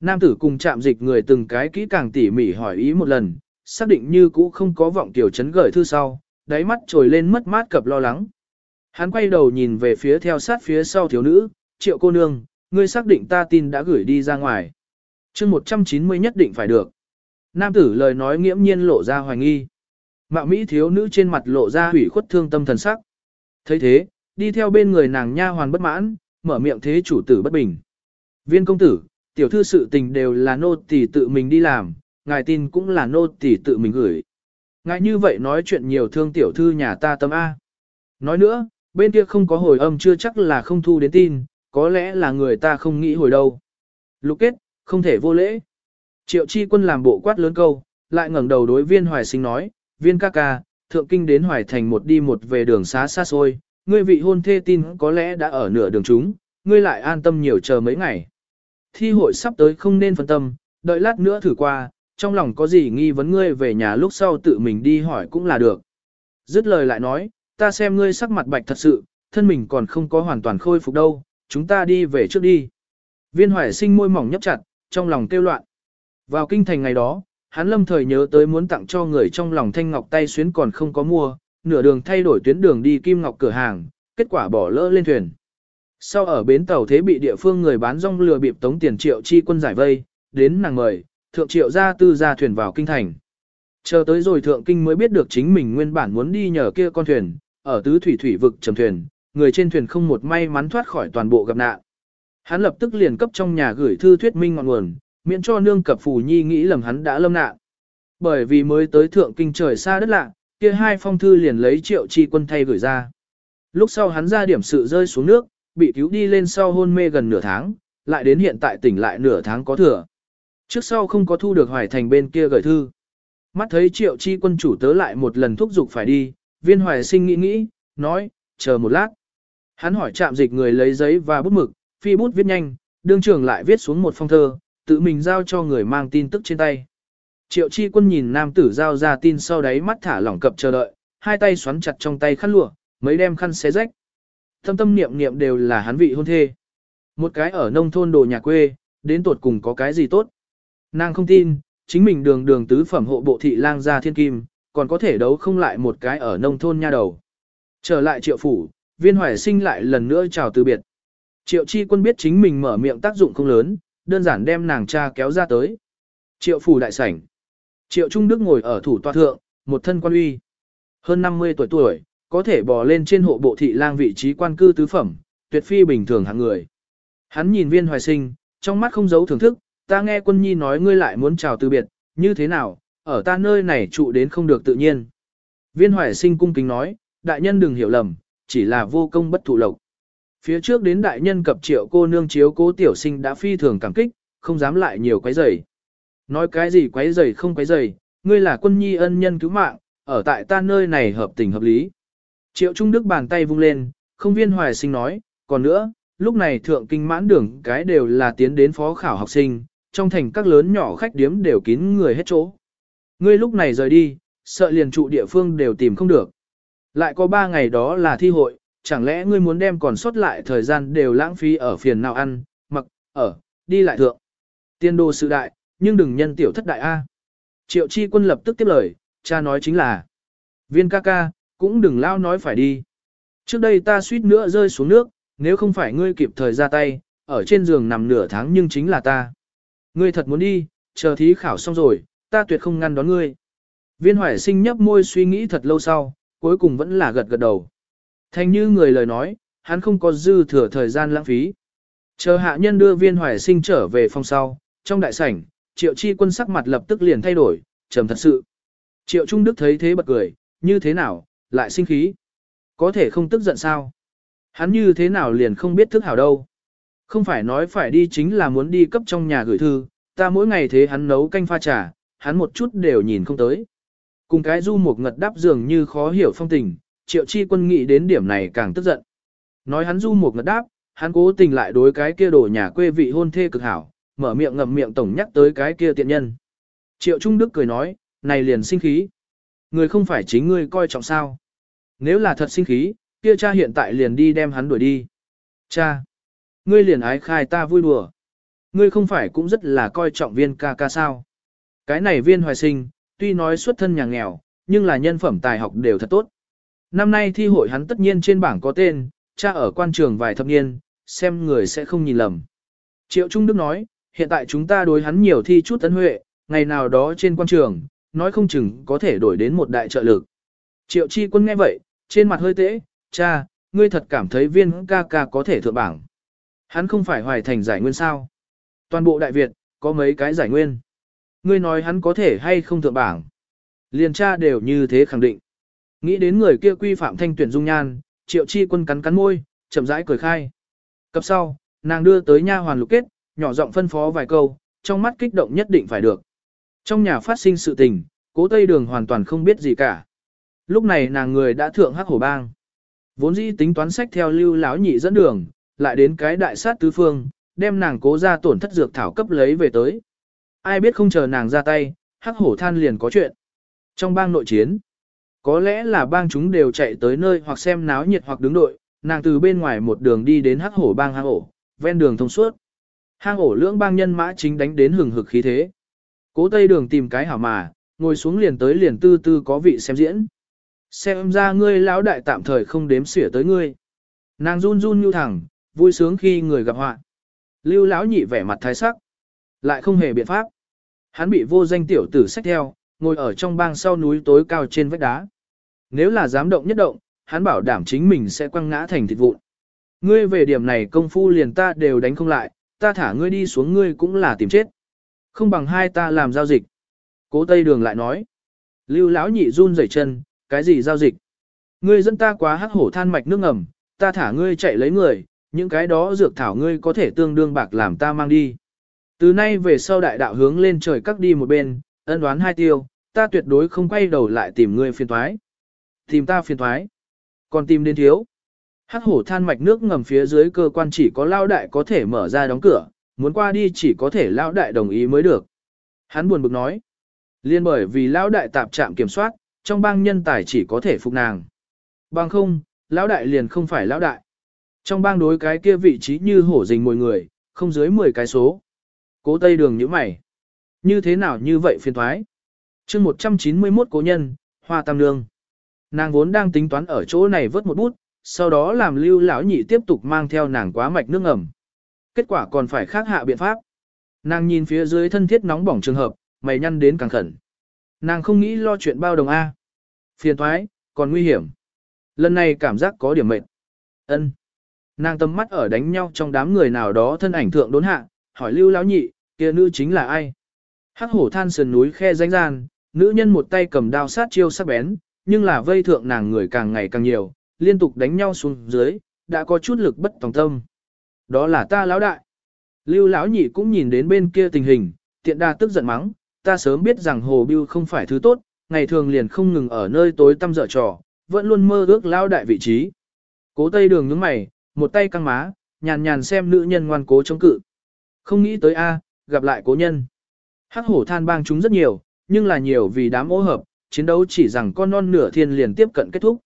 Nam tử cùng chạm dịch người từng cái kỹ càng tỉ mỉ hỏi ý một lần, xác định như cũ không có vọng tiểu chấn gửi thư sau, đáy mắt trồi lên mất mát cập lo lắng. Hắn quay đầu nhìn về phía theo sát phía sau thiếu nữ, triệu cô nương, ngươi xác định ta tin đã gửi đi ra ngoài. chương 190 nhất định phải được. Nam tử lời nói nghiễm nhiên lộ ra hoài nghi. Mạo Mỹ thiếu nữ trên mặt lộ ra hủy khuất thương tâm thần sắc. thấy thế, đi theo bên người nàng nha hoàn bất mãn, mở miệng thế chủ tử bất bình. Viên công tử, tiểu thư sự tình đều là nô tỳ tự mình đi làm, ngài tin cũng là nô tỳ tự mình gửi. Ngài như vậy nói chuyện nhiều thương tiểu thư nhà ta tâm A. Nói nữa, bên kia không có hồi âm chưa chắc là không thu đến tin, có lẽ là người ta không nghĩ hồi đâu. Lục kết, không thể vô lễ. Triệu chi quân làm bộ quát lớn câu, lại ngẩng đầu đối viên hoài sinh nói, viên ca ca, thượng kinh đến hoài thành một đi một về đường xá xa xôi, ngươi vị hôn thê tin có lẽ đã ở nửa đường chúng, ngươi lại an tâm nhiều chờ mấy ngày. Thi hội sắp tới không nên phân tâm, đợi lát nữa thử qua, trong lòng có gì nghi vấn ngươi về nhà lúc sau tự mình đi hỏi cũng là được. Dứt lời lại nói, ta xem ngươi sắc mặt bạch thật sự, thân mình còn không có hoàn toàn khôi phục đâu, chúng ta đi về trước đi. Viên hoài sinh môi mỏng nhấp chặt, trong lòng kêu loạn. Vào kinh thành ngày đó, hắn lâm thời nhớ tới muốn tặng cho người trong lòng thanh ngọc tay xuyến còn không có mua, nửa đường thay đổi tuyến đường đi kim ngọc cửa hàng, kết quả bỏ lỡ lên thuyền. Sau ở bến tàu thế bị địa phương người bán rong lừa bịp tống tiền triệu chi quân giải vây, đến nàng mời, thượng triệu ra tư ra thuyền vào kinh thành. Chờ tới rồi thượng kinh mới biết được chính mình nguyên bản muốn đi nhờ kia con thuyền, ở tứ thủy thủy vực trầm thuyền, người trên thuyền không một may mắn thoát khỏi toàn bộ gặp nạn. Hắn lập tức liền cấp trong nhà gửi thư thuyết minh ngọn nguồn, miễn cho nương cập phù nhi nghĩ lầm hắn đã lâm nạn. Bởi vì mới tới thượng kinh trời xa đất lạ, kia hai phong thư liền lấy triệu chi quân thay gửi ra. Lúc sau hắn ra điểm sự rơi xuống nước, bị cứu đi lên sau hôn mê gần nửa tháng, lại đến hiện tại tỉnh lại nửa tháng có thừa. Trước sau không có thu được hoài thành bên kia gửi thư. Mắt thấy triệu chi quân chủ tớ lại một lần thúc giục phải đi, viên hoài sinh nghĩ nghĩ, nói, chờ một lát. Hắn hỏi chạm dịch người lấy giấy và bút mực, phi bút viết nhanh, đương trưởng lại viết xuống một phong thơ, tự mình giao cho người mang tin tức trên tay. Triệu chi quân nhìn nam tử giao ra tin sau đấy mắt thả lỏng cập chờ đợi, hai tay xoắn chặt trong tay khăn lụa, mấy đem khăn xé rách. Thâm tâm niệm niệm đều là hắn vị hôn thê. Một cái ở nông thôn đồ nhà quê, đến tuột cùng có cái gì tốt. Nàng không tin, chính mình đường đường tứ phẩm hộ bộ thị lang gia thiên kim, còn có thể đấu không lại một cái ở nông thôn nha đầu. Trở lại triệu phủ, viên hoài sinh lại lần nữa chào từ biệt. Triệu chi quân biết chính mình mở miệng tác dụng không lớn, đơn giản đem nàng cha kéo ra tới. Triệu phủ đại sảnh. Triệu Trung Đức ngồi ở thủ tòa thượng, một thân quan uy. Hơn 50 tuổi tuổi, có thể bò lên trên hộ bộ thị lang vị trí quan cư tứ phẩm, tuyệt phi bình thường hạng người. Hắn nhìn viên hoài sinh, trong mắt không giấu thưởng thức, ta nghe quân nhi nói ngươi lại muốn chào từ biệt, như thế nào, ở ta nơi này trụ đến không được tự nhiên. Viên hoài sinh cung kính nói, đại nhân đừng hiểu lầm, chỉ là vô công bất thụ lộc. Phía trước đến đại nhân cập triệu cô nương chiếu cố tiểu sinh đã phi thường cảm kích, không dám lại nhiều quấy rầy. Nói cái gì quấy rầy không quấy rầy, ngươi là quân nhi ân nhân cứu mạng, ở tại ta nơi này hợp tình hợp lý. Triệu Trung Đức bàn tay vung lên, không viên hoài sinh nói, còn nữa, lúc này thượng kinh mãn đường cái đều là tiến đến phó khảo học sinh, trong thành các lớn nhỏ khách điếm đều kín người hết chỗ. Ngươi lúc này rời đi, sợ liền trụ địa phương đều tìm không được. Lại có ba ngày đó là thi hội, chẳng lẽ ngươi muốn đem còn sót lại thời gian đều lãng phí ở phiền nào ăn, mặc, ở, đi lại thượng. Tiên đô sự đại, nhưng đừng nhân tiểu thất đại A. Triệu chi quân lập tức tiếp lời, cha nói chính là, viên ca ca, cũng đừng lao nói phải đi. Trước đây ta suýt nữa rơi xuống nước, nếu không phải ngươi kịp thời ra tay, ở trên giường nằm nửa tháng nhưng chính là ta. Ngươi thật muốn đi, chờ thí khảo xong rồi, ta tuyệt không ngăn đón ngươi. Viên hoài sinh nhấp môi suy nghĩ thật lâu sau, cuối cùng vẫn là gật gật đầu. Thành như người lời nói, hắn không có dư thừa thời gian lãng phí. Chờ hạ nhân đưa viên hoài sinh trở về phòng sau, trong đại sảnh, triệu chi quân sắc mặt lập tức liền thay đổi, trầm thật sự. Triệu Trung Đức thấy thế bật cười, như thế nào, lại sinh khí. Có thể không tức giận sao? Hắn như thế nào liền không biết thức hảo đâu. Không phải nói phải đi chính là muốn đi cấp trong nhà gửi thư, ta mỗi ngày thế hắn nấu canh pha trà, hắn một chút đều nhìn không tới. Cùng cái du một ngật đáp dường như khó hiểu phong tình, triệu chi quân nghĩ đến điểm này càng tức giận. Nói hắn du một ngật đáp, hắn cố tình lại đối cái kia đổ nhà quê vị hôn thê cực hảo, mở miệng ngậm miệng tổng nhắc tới cái kia tiện nhân. Triệu Trung Đức cười nói, này liền sinh khí. Người không phải chính ngươi coi trọng sao. Nếu là thật sinh khí, kia cha hiện tại liền đi đem hắn đuổi đi. Cha, ngươi liền ái khai ta vui đùa. Ngươi không phải cũng rất là coi trọng viên ca ca sao. Cái này viên hoài sinh, tuy nói xuất thân nhà nghèo, nhưng là nhân phẩm tài học đều thật tốt. năm nay thi hội hắn tất nhiên trên bảng có tên, cha ở quan trường vài thập niên, xem người sẽ không nhìn lầm. Triệu Trung Đức nói, hiện tại chúng ta đối hắn nhiều thi chút tấn huệ, ngày nào đó trên quan trường, nói không chừng có thể đổi đến một đại trợ lực. Triệu Chi Quân nghe vậy, trên mặt hơi tễ, cha, ngươi thật cảm thấy viên ca ca có thể thượng bảng. Hắn không phải hoài thành giải nguyên sao. Toàn bộ Đại Việt, có mấy cái giải nguyên. Ngươi nói hắn có thể hay không thượng bảng. Liền cha đều như thế khẳng định. Nghĩ đến người kia quy phạm thanh tuyển dung nhan, triệu chi quân cắn cắn môi, chậm rãi cười khai. Cấp sau, nàng đưa tới nha hoàn lục kết, nhỏ giọng phân phó vài câu, trong mắt kích động nhất định phải được. Trong nhà phát sinh sự tình, cố tây đường hoàn toàn không biết gì cả. Lúc này nàng người đã thượng hắc hổ bang. Vốn dĩ tính toán sách theo lưu láo nhị dẫn đường, lại đến cái đại sát tứ phương, đem nàng cố ra tổn thất dược thảo cấp lấy về tới. Ai biết không chờ nàng ra tay, hắc hổ than liền có chuyện. Trong bang nội chiến, có lẽ là bang chúng đều chạy tới nơi hoặc xem náo nhiệt hoặc đứng đội, nàng từ bên ngoài một đường đi đến hắc hổ bang hang ổ, ven đường thông suốt. Hang ổ lưỡng bang nhân mã chính đánh đến hừng hực khí thế. Cố tây đường tìm cái hảo mà, ngồi xuống liền tới liền tư tư có vị xem diễn. Xem ra ngươi lão đại tạm thời không đếm xỉa tới ngươi. Nàng run run như thẳng, vui sướng khi người gặp họa. Lưu lão nhị vẻ mặt thái sắc, lại không hề biện pháp. Hắn bị vô danh tiểu tử sách theo, ngồi ở trong bang sau núi tối cao trên vách đá. Nếu là dám động nhất động, hắn bảo đảm chính mình sẽ quăng ngã thành thịt vụn. Ngươi về điểm này công phu liền ta đều đánh không lại, ta thả ngươi đi xuống ngươi cũng là tìm chết. Không bằng hai ta làm giao dịch. Cố Tây Đường lại nói. Lưu lão nhị run rẩy chân, cái gì giao dịch? Ngươi dẫn ta quá hắc hổ than mạch nước ngầm, ta thả ngươi chạy lấy người, những cái đó dược thảo ngươi có thể tương đương bạc làm ta mang đi. Từ nay về sau đại đạo hướng lên trời cắt đi một bên, ân đoán hai tiêu, ta tuyệt đối không quay đầu lại tìm ngươi phiền thoái. Tìm ta phiền thoái. Còn tìm đến thiếu. Hắc hổ than mạch nước ngầm phía dưới cơ quan chỉ có lao đại có thể mở ra đóng cửa, muốn qua đi chỉ có thể lao đại đồng ý mới được. Hắn buồn bực nói. Liên bởi vì lao đại tạp trạm kiểm soát, trong bang nhân tài chỉ có thể phục nàng. Bằng không, lão đại liền không phải lão đại. Trong bang đối cái kia vị trí như hổ rình mồi người, không dưới 10 cái số. Cố tây đường như mày. Như thế nào như vậy phiền thoái? chương 191 cố nhân, hoa tam nương. Nàng vốn đang tính toán ở chỗ này vớt một bút, sau đó làm lưu lão nhị tiếp tục mang theo nàng quá mạch nước ẩm. Kết quả còn phải khác hạ biện pháp. Nàng nhìn phía dưới thân thiết nóng bỏng trường hợp, mày nhăn đến càng khẩn. Nàng không nghĩ lo chuyện bao đồng A. Phiền thoái, còn nguy hiểm. Lần này cảm giác có điểm mệt. ân Nàng tầm mắt ở đánh nhau trong đám người nào đó thân ảnh thượng đốn hạ, hỏi lưu lão nhị, kia nữ chính là ai? Hắc hổ than sườn núi khe danh gian, nữ nhân một tay cầm đao sát chiêu sắc bén, nhưng là vây thượng nàng người càng ngày càng nhiều, liên tục đánh nhau xuống dưới, đã có chút lực bất tòng tâm. Đó là ta lão đại. Lưu lão nhị cũng nhìn đến bên kia tình hình, tiện đa tức giận mắng, ta sớm biết rằng hồ bưu không phải thứ tốt, ngày thường liền không ngừng ở nơi tối tăm dở trò, vẫn luôn mơ ước lão đại vị trí. Cố tây đường nhướng mày, một tay căng má, nhàn nhàn xem nữ nhân ngoan cố chống cự. Không nghĩ tới a, gặp lại cố nhân. Hắc hổ than bang chúng rất nhiều, nhưng là nhiều vì đám ô hợp, chiến đấu chỉ rằng con non nửa thiên liền tiếp cận kết thúc.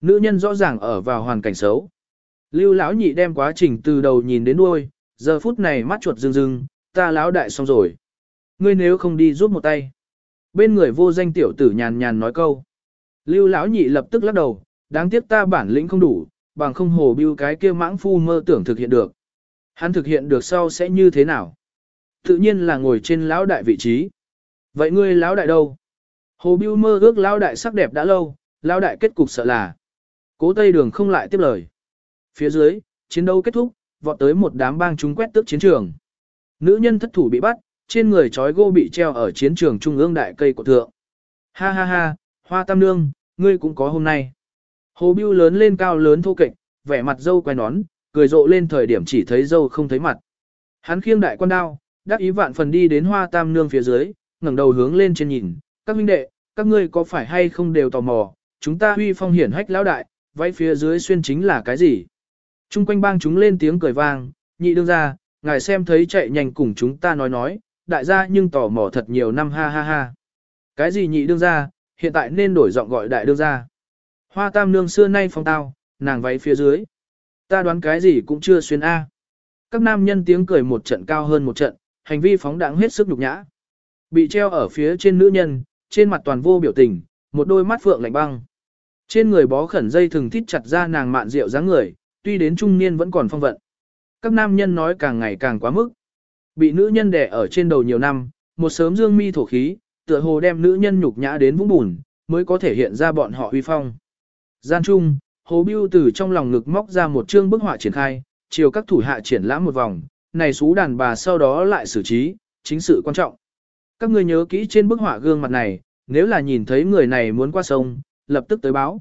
Nữ nhân rõ ràng ở vào hoàn cảnh xấu. Lưu lão nhị đem quá trình từ đầu nhìn đến đuôi, giờ phút này mắt chuột rưng rưng, ta lão đại xong rồi. Ngươi nếu không đi giúp một tay. Bên người vô danh tiểu tử nhàn nhàn nói câu. Lưu lão nhị lập tức lắc đầu, đáng tiếc ta bản lĩnh không đủ, bằng không hồ bưu cái kia mãng phu mơ tưởng thực hiện được. Hắn thực hiện được sau sẽ như thế nào? Tự nhiên là ngồi trên lão đại vị trí. Vậy ngươi lão đại đâu? Hồ bưu mơ ước lão đại sắc đẹp đã lâu, lão đại kết cục sợ là. Cố Tây Đường không lại tiếp lời. Phía dưới, chiến đấu kết thúc, vọt tới một đám bang chúng quét tước chiến trường. Nữ nhân thất thủ bị bắt, trên người trói gô bị treo ở chiến trường trung ương đại cây của thượng. Ha ha ha, hoa tam nương, ngươi cũng có hôm nay. Hồ Bưu lớn lên cao lớn thô kệch, vẻ mặt dâu quay nón, cười rộ lên thời điểm chỉ thấy dâu không thấy mặt. Hắn khiêng đại quan đao, đắc ý vạn phần đi đến hoa tam nương phía dưới, ngẩng đầu hướng lên trên nhìn, các huynh đệ, các ngươi có phải hay không đều tò mò, chúng ta huy phong hiển hách lão đại, váy phía dưới xuyên chính là cái gì? Trung quanh bang chúng lên tiếng cười vang, nhị đương ra, ngài xem thấy chạy nhanh cùng chúng ta nói nói, đại gia nhưng tò mò thật nhiều năm ha ha ha. Cái gì nhị đương ra, hiện tại nên đổi giọng gọi đại đương ra. Hoa tam nương xưa nay phong tao, nàng váy phía dưới. Ta đoán cái gì cũng chưa xuyên A. Các nam nhân tiếng cười một trận cao hơn một trận, hành vi phóng đãng hết sức nhục nhã. Bị treo ở phía trên nữ nhân, trên mặt toàn vô biểu tình, một đôi mắt phượng lạnh băng. Trên người bó khẩn dây thừng thít chặt ra nàng mạn rượu dáng người, tuy đến trung niên vẫn còn phong vận. Các nam nhân nói càng ngày càng quá mức. Bị nữ nhân đè ở trên đầu nhiều năm, một sớm dương mi thổ khí, tựa hồ đem nữ nhân nhục nhã đến vũng bùn, mới có thể hiện ra bọn họ uy phong. Gian trung, Hồ Biêu từ trong lòng ngực móc ra một chương bức họa triển khai, chiều các thủ hạ triển lãm một vòng, này xú đàn bà sau đó lại xử trí, chính sự quan trọng. Các ngươi nhớ kỹ trên bức họa gương mặt này, nếu là nhìn thấy người này muốn qua sông, lập tức tới báo.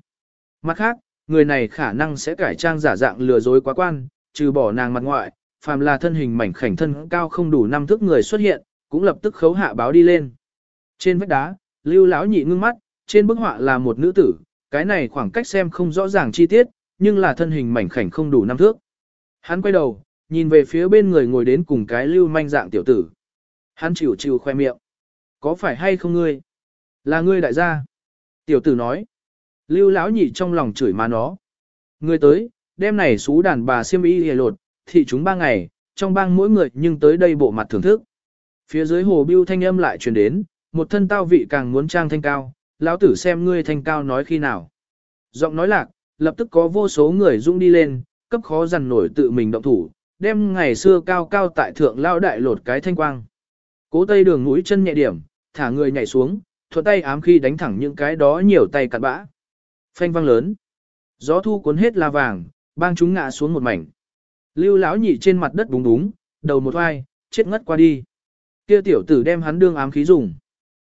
Mặt khác, người này khả năng sẽ cải trang giả dạng lừa dối quá quan, trừ bỏ nàng mặt ngoại, phàm là thân hình mảnh khảnh thân cao không đủ năm thước người xuất hiện, cũng lập tức khấu hạ báo đi lên. Trên vách đá, Lưu lão nhị ngưng mắt, trên bức họa là một nữ tử, cái này khoảng cách xem không rõ ràng chi tiết, nhưng là thân hình mảnh khảnh không đủ năm thước. Hắn quay đầu, nhìn về phía bên người ngồi đến cùng cái lưu manh dạng tiểu tử. Hắn chịu chịu khoe miệng. Có phải hay không ngươi? Là ngươi đại gia. Tiểu tử nói. Lưu lão nhị trong lòng chửi má nó. Ngươi tới, đêm này xú đàn bà siêm y hề lột, thị chúng ba ngày, trong bang mỗi người nhưng tới đây bộ mặt thưởng thức. Phía dưới hồ biêu thanh âm lại truyền đến, một thân tao vị càng muốn trang thanh cao, lão tử xem ngươi thanh cao nói khi nào. Giọng nói lạc, lập tức có vô số người dũng đi lên, cấp khó dằn nổi tự mình động thủ, đem ngày xưa cao cao tại thượng lao đại lột cái thanh quang. Cố tây đường mũi chân nhẹ điểm, thả người nhảy xuống, thuận tay ám khi đánh thẳng những cái đó nhiều tay cặn bã. Phanh vang lớn. Gió thu cuốn hết la vàng, bang chúng ngã xuống một mảnh. Lưu lão nhị trên mặt đất búng búng, đầu một oai, chết ngất qua đi. Kia tiểu tử đem hắn đương ám khí dùng.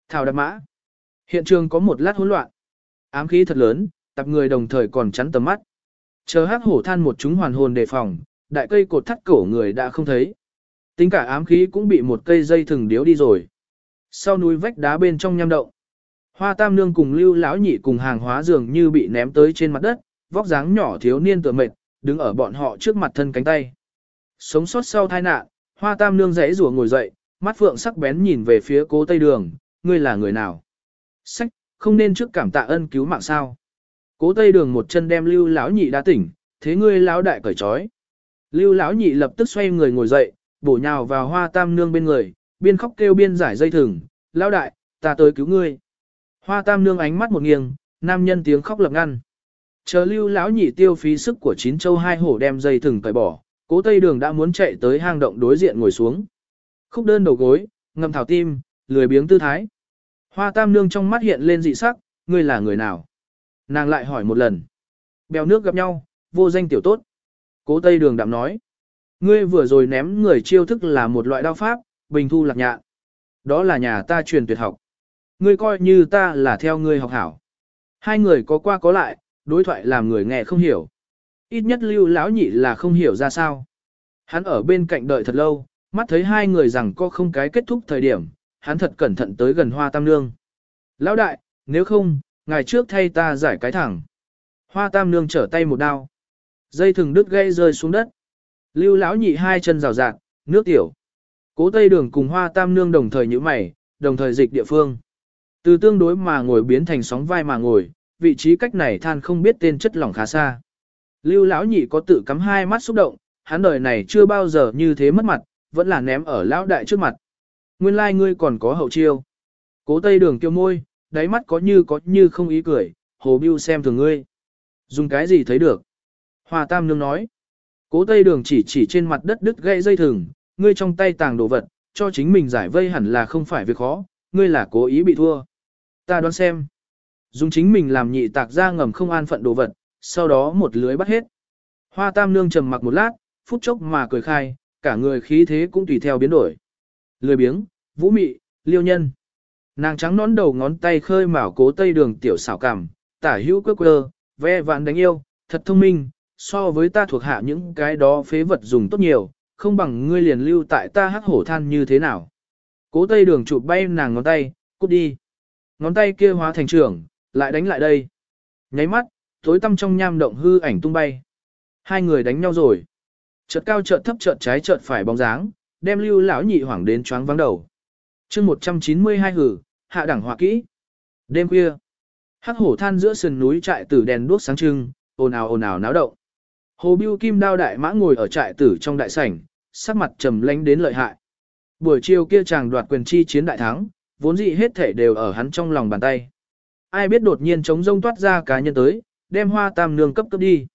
Thảo đạp mã. Hiện trường có một lát hỗn loạn. Ám khí thật lớn, tập người đồng thời còn chắn tầm mắt. Chờ hắc hổ than một chúng hoàn hồn đề phòng, đại cây cột thắt cổ người đã không thấy. Tính cả ám khí cũng bị một cây dây thừng điếu đi rồi. Sau núi vách đá bên trong nham động. Hoa tam nương cùng lưu lão nhị cùng hàng hóa dường như bị ném tới trên mặt đất, vóc dáng nhỏ thiếu niên tựa mệt, đứng ở bọn họ trước mặt thân cánh tay. Sống sót sau tai nạn, hoa tam nương rẽ rùa ngồi dậy, mắt phượng sắc bén nhìn về phía cố tây đường, ngươi là người nào? Sách, không nên trước cảm tạ ân cứu mạng sao? Cố tây đường một chân đem lưu lão nhị đã tỉnh, thế ngươi lão đại cởi trói. Lưu lão nhị lập tức xoay người ngồi dậy, bổ nhào vào hoa tam nương bên người, biên khóc kêu biên giải dây thừng, lão đại, ta tới cứu ngươi. Hoa tam nương ánh mắt một nghiêng, nam nhân tiếng khóc lập ngăn. Chờ lưu lão nhị tiêu phí sức của chín châu hai hổ đem dây thừng cởi bỏ, cố tây đường đã muốn chạy tới hang động đối diện ngồi xuống. Khúc đơn đầu gối, ngầm thảo tim, lười biếng tư thái. Hoa tam nương trong mắt hiện lên dị sắc, ngươi là người nào? Nàng lại hỏi một lần. Bèo nước gặp nhau, vô danh tiểu tốt. Cố tây đường đạm nói. Ngươi vừa rồi ném người chiêu thức là một loại đao pháp, bình thu lạc nhạn. Đó là nhà ta truyền tuyệt học. Ngươi coi như ta là theo ngươi học hảo. Hai người có qua có lại, đối thoại làm người nghe không hiểu. Ít nhất lưu lão nhị là không hiểu ra sao. Hắn ở bên cạnh đợi thật lâu, mắt thấy hai người rằng có không cái kết thúc thời điểm, hắn thật cẩn thận tới gần hoa tam nương. Lão đại, nếu không, ngày trước thay ta giải cái thẳng. Hoa tam nương trở tay một đao. Dây thừng đứt gây rơi xuống đất. Lưu lão nhị hai chân rào rạt, nước tiểu. Cố tây đường cùng hoa tam nương đồng thời như mày, đồng thời dịch địa phương. Từ tương đối mà ngồi biến thành sóng vai mà ngồi, vị trí cách này than không biết tên chất lỏng khá xa. Lưu lão nhị có tự cắm hai mắt xúc động, hắn đời này chưa bao giờ như thế mất mặt, vẫn là ném ở lão đại trước mặt. Nguyên lai like ngươi còn có hậu chiêu. Cố tây đường kiêu môi, đáy mắt có như có như không ý cười, hồ biêu xem thường ngươi. Dùng cái gì thấy được? Hòa tam nương nói. Cố tây đường chỉ chỉ trên mặt đất đứt gãy dây thừng, ngươi trong tay tàng đồ vật, cho chính mình giải vây hẳn là không phải việc khó, ngươi là cố ý bị thua. Ta đoán xem. Dùng chính mình làm nhị tạc ra ngầm không an phận đồ vật, sau đó một lưới bắt hết. Hoa tam nương trầm mặc một lát, phút chốc mà cười khai, cả người khí thế cũng tùy theo biến đổi. Lười biếng, vũ mị, liêu nhân. Nàng trắng nón đầu ngón tay khơi mào cố tây đường tiểu xảo cảm, tả hữu quơ quơ, ve vạn đánh yêu, thật thông minh, so với ta thuộc hạ những cái đó phế vật dùng tốt nhiều, không bằng ngươi liền lưu tại ta hắc hổ than như thế nào. Cố tây đường chụp bay nàng ngón tay, cút đi. Ngón tay kia hóa thành trưởng, lại đánh lại đây. Nháy mắt, tối tăm trong nham động hư ảnh tung bay. Hai người đánh nhau rồi. Chợt cao chợt thấp chợt trái chợt phải bóng dáng, đem lưu lão nhị hoảng đến choáng vắng đầu. chương 192 hử, hạ đẳng họa kỹ. Đêm khuya, hắc hổ than giữa sườn núi trại tử đèn đuốc sáng trưng, ồn ào ồn ào náo động. Hồ Biêu Kim đao đại mã ngồi ở trại tử trong đại sảnh, sắc mặt trầm lánh đến lợi hại. Buổi chiều kia chàng đoạt quyền chi chiến đại thắng, vốn dĩ hết thể đều ở hắn trong lòng bàn tay. Ai biết đột nhiên chống rông toát ra cá nhân tới, đem hoa tam nương cấp cấp đi.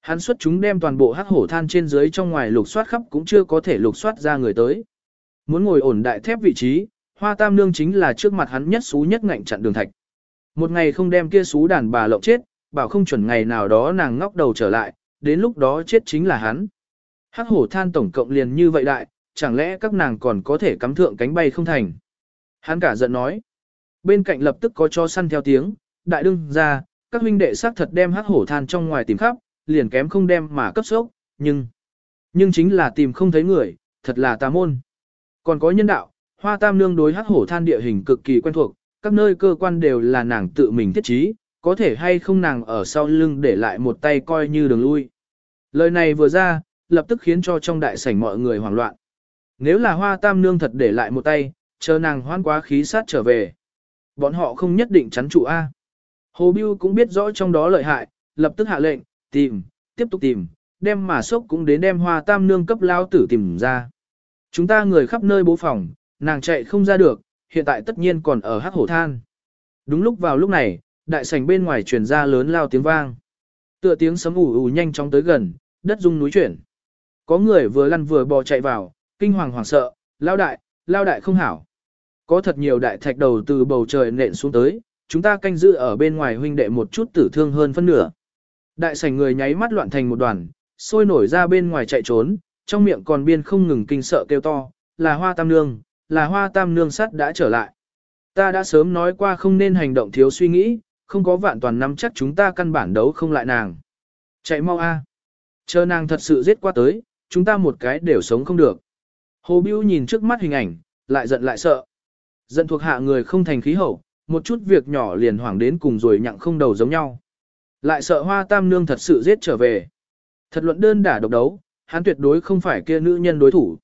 Hắn xuất chúng đem toàn bộ hắc hổ than trên dưới trong ngoài lục soát khắp cũng chưa có thể lục soát ra người tới. Muốn ngồi ổn đại thép vị trí, hoa tam nương chính là trước mặt hắn nhất xú nhất ngạnh chặn đường thạch. Một ngày không đem kia xú đàn bà lộng chết, bảo không chuẩn ngày nào đó nàng ngóc đầu trở lại, đến lúc đó chết chính là hắn. Hắc hổ than tổng cộng liền như vậy đại, chẳng lẽ các nàng còn có thể cắm thượng cánh bay không thành. Hắn cả giận nói. Bên cạnh lập tức có cho săn theo tiếng, đại đương ra, các huynh đệ xác thật đem hắc hổ than trong ngoài tìm khắp, liền kém không đem mà cấp sốc, nhưng, nhưng chính là tìm không thấy người, thật là tà môn. Còn có nhân đạo, hoa tam nương đối hắc hổ than địa hình cực kỳ quen thuộc, các nơi cơ quan đều là nàng tự mình thiết trí, có thể hay không nàng ở sau lưng để lại một tay coi như đường lui. Lời này vừa ra, lập tức khiến cho trong đại sảnh mọi người hoảng loạn. Nếu là hoa tam nương thật để lại một tay, chờ nàng hoan quá khí sát trở về. Bọn họ không nhất định chắn trụ A. Hồ Biêu cũng biết rõ trong đó lợi hại, lập tức hạ lệnh, tìm, tiếp tục tìm, đem mà sốc cũng đến đem hoa tam nương cấp lao tử tìm ra. Chúng ta người khắp nơi bố phòng, nàng chạy không ra được, hiện tại tất nhiên còn ở hắc hổ than. Đúng lúc vào lúc này, đại sảnh bên ngoài truyền ra lớn lao tiếng vang. Tựa tiếng sấm ủ ủ nhanh chóng tới gần, đất rung núi chuyển. Có người vừa lăn vừa bò chạy vào, kinh hoàng hoảng sợ, lao đại, lao đại không hảo. Có thật nhiều đại thạch đầu từ bầu trời nện xuống tới, chúng ta canh giữ ở bên ngoài huynh đệ một chút tử thương hơn phân nửa. Đại sảnh người nháy mắt loạn thành một đoàn, sôi nổi ra bên ngoài chạy trốn, trong miệng còn biên không ngừng kinh sợ kêu to, là hoa tam nương, là hoa tam nương sắt đã trở lại. Ta đã sớm nói qua không nên hành động thiếu suy nghĩ, không có vạn toàn nắm chắc chúng ta căn bản đấu không lại nàng. Chạy mau a, Chờ nàng thật sự giết qua tới, chúng ta một cái đều sống không được. Hồ Bưu nhìn trước mắt hình ảnh, lại giận lại sợ. Giận thuộc hạ người không thành khí hậu, một chút việc nhỏ liền hoảng đến cùng rồi nhặng không đầu giống nhau. Lại sợ hoa tam nương thật sự giết trở về. Thật luận đơn đả độc đấu, hắn tuyệt đối không phải kia nữ nhân đối thủ.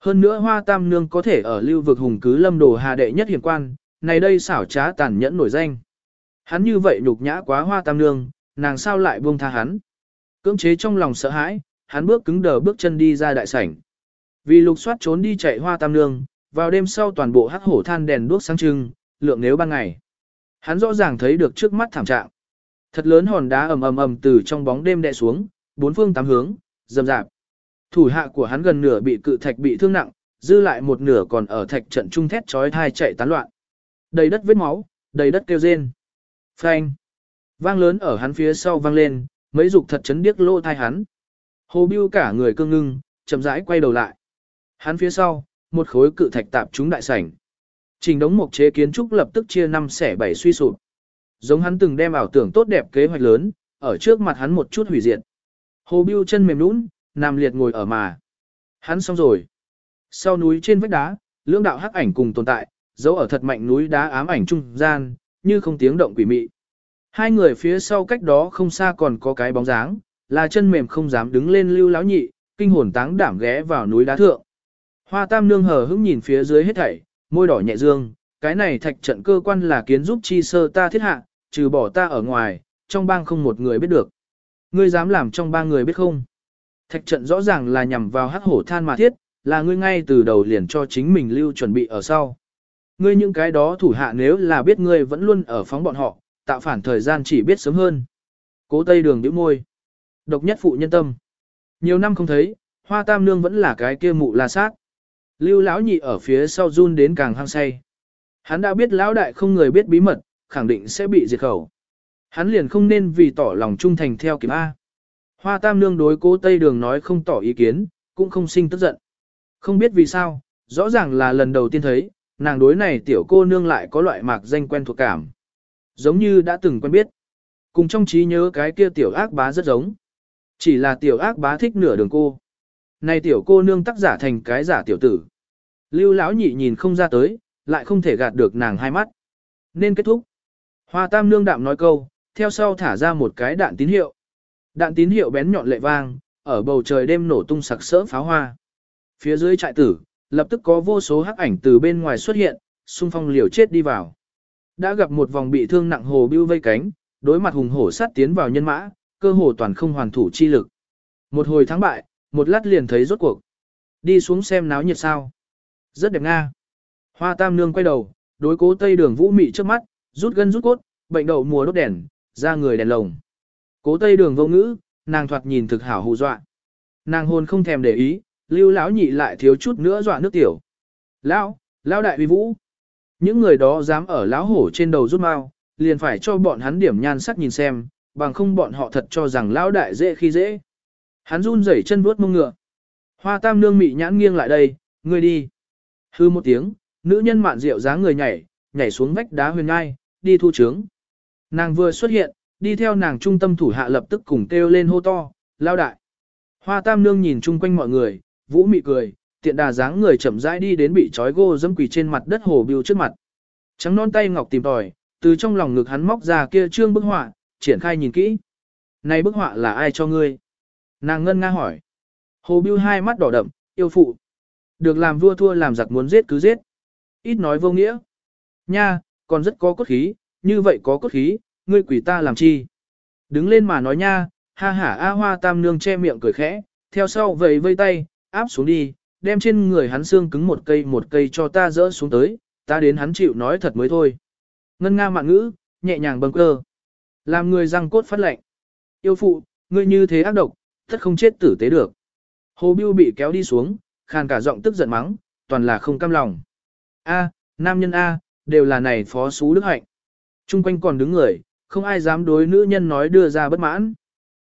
Hơn nữa hoa tam nương có thể ở lưu vực hùng cứ lâm đồ hà đệ nhất hiển quan, này đây xảo trá tàn nhẫn nổi danh. Hắn như vậy nhục nhã quá hoa tam nương, nàng sao lại buông tha hắn. Cưỡng chế trong lòng sợ hãi, hắn bước cứng đờ bước chân đi ra đại sảnh. Vì lục soát trốn đi chạy hoa tam nương, vào đêm sau toàn bộ hắc hổ than đèn đuốc sáng trưng, lượng nếu ban ngày. Hắn rõ ràng thấy được trước mắt thảm trạng. Thật lớn hòn đá ầm ầm ầm từ trong bóng đêm đè xuống, bốn phương tám hướng, rầm rạp. Thủ hạ của hắn gần nửa bị cự thạch bị thương nặng, dư lại một nửa còn ở thạch trận trung thét chói tai chạy tán loạn. Đầy đất vết máu, đầy đất kêu rên. Phanh. Vang lớn ở hắn phía sau vang lên, mấy dục thật chấn điếc lỗ thai hắn. Hồ Biêu cả người cương ngưng, chậm rãi quay đầu lại. Hắn phía sau, một khối cự thạch tạp trúng đại sảnh. Trình đống mục chế kiến trúc lập tức chia năm xẻ bảy suy sụp. Giống hắn từng đem ảo tưởng tốt đẹp kế hoạch lớn, ở trước mặt hắn một chút hủy diệt. Hồ Biêu chân mềm nhũn, nằm liệt ngồi ở mà. Hắn xong rồi. Sau núi trên vách đá, lưỡng đạo hắc ảnh cùng tồn tại, dấu ở thật mạnh núi đá ám ảnh trung gian, như không tiếng động quỷ mị. Hai người phía sau cách đó không xa còn có cái bóng dáng, là chân mềm không dám đứng lên lưu láo nhị, kinh hồn táng đảm ghé vào núi đá thượng. Hoa tam nương hờ hững nhìn phía dưới hết thảy, môi đỏ nhẹ dương, cái này thạch trận cơ quan là kiến giúp chi sơ ta thiết hạ, trừ bỏ ta ở ngoài, trong bang không một người biết được. Ngươi dám làm trong ba người biết không? Thạch trận rõ ràng là nhằm vào hắc hổ than mà thiết, là ngươi ngay từ đầu liền cho chính mình lưu chuẩn bị ở sau. Ngươi những cái đó thủ hạ nếu là biết ngươi vẫn luôn ở phóng bọn họ, tạo phản thời gian chỉ biết sớm hơn. Cố tây đường nhíu môi. Độc nhất phụ nhân tâm. Nhiều năm không thấy, hoa tam nương vẫn là cái kia mụ la sát. Lưu lão nhị ở phía sau run đến càng hăng say. Hắn đã biết lão đại không người biết bí mật, khẳng định sẽ bị diệt khẩu. Hắn liền không nên vì tỏ lòng trung thành theo kiếm A. Hoa tam nương đối cố tây đường nói không tỏ ý kiến, cũng không sinh tức giận. Không biết vì sao, rõ ràng là lần đầu tiên thấy, nàng đối này tiểu cô nương lại có loại mạc danh quen thuộc cảm. Giống như đã từng quen biết. Cùng trong trí nhớ cái kia tiểu ác bá rất giống. Chỉ là tiểu ác bá thích nửa đường cô. Này tiểu cô nương tác giả thành cái giả tiểu tử. Lưu lão nhị nhìn không ra tới, lại không thể gạt được nàng hai mắt. Nên kết thúc. Hoa tam nương đạm nói câu, theo sau thả ra một cái đạn tín hiệu. Đạn tín hiệu bén nhọn lệ vang, ở bầu trời đêm nổ tung sặc sỡ pháo hoa. Phía dưới trại tử, lập tức có vô số hắc ảnh từ bên ngoài xuất hiện, xung phong liều chết đi vào. Đã gặp một vòng bị thương nặng hồ bưu vây cánh, đối mặt hùng hổ sát tiến vào nhân mã, cơ hồ toàn không hoàn thủ chi lực. Một hồi thắng bại, một lát liền thấy rốt cuộc. Đi xuống xem náo nhiệt sao. Rất đẹp nga. Hoa tam nương quay đầu, đối cố tây đường vũ mị trước mắt, rút gân rút cốt, bệnh đậu mùa đốt đèn, ra người đèn lồng. Cố tây đường vô ngữ, nàng thoạt nhìn thực hảo hù dọa. Nàng hồn không thèm để ý, lưu lão nhị lại thiếu chút nữa dọa nước tiểu. Lão, lão đại uy vũ. Những người đó dám ở lão hổ trên đầu rút mau, liền phải cho bọn hắn điểm nhan sắc nhìn xem, bằng không bọn họ thật cho rằng lão đại dễ khi dễ. Hắn run rẩy chân vuốt mông ngựa. Hoa tam nương mị nhãn nghiêng lại đây, ngươi đi. Hư một tiếng, nữ nhân mạn rượu dáng người nhảy, nhảy xuống vách đá huyền ngai, đi thu trướng. Nàng vừa xuất hiện, đi theo nàng trung tâm thủ hạ lập tức cùng kêu lên hô to, lao đại. Hoa tam nương nhìn chung quanh mọi người, vũ mị cười, tiện đà dáng người chậm rãi đi đến bị trói gô dâm quỳ trên mặt đất hồ biêu trước mặt. Trắng non tay ngọc tìm tòi, từ trong lòng ngực hắn móc ra kia trương bức họa, triển khai nhìn kỹ. Này bức họa là ai cho ngươi? Nàng ngân nga hỏi. Hồ biêu hai mắt đỏ đậm, yêu phụ. Được làm vua thua làm giặc muốn giết cứ giết. Ít nói vô nghĩa. Nha, còn rất có cốt khí, như vậy có cốt khí, ngươi quỷ ta làm chi? Đứng lên mà nói nha, ha ha A Hoa Tam Nương che miệng cười khẽ, theo sau vầy vây tay, áp xuống đi, đem trên người hắn xương cứng một cây một cây cho ta dỡ xuống tới, ta đến hắn chịu nói thật mới thôi. Ngân nga mạn ngữ, nhẹ nhàng bâng cơ. Làm người răng cốt phát lệnh. Yêu phụ, ngươi như thế ác độc, tất không chết tử tế được. Hồ Biêu bị kéo đi xuống, khàn cả giọng tức giận mắng, toàn là không cam lòng. A, nam nhân A, đều là này phó xú đức hạnh. Trung quanh còn đứng người, không ai dám đối nữ nhân nói đưa ra bất mãn.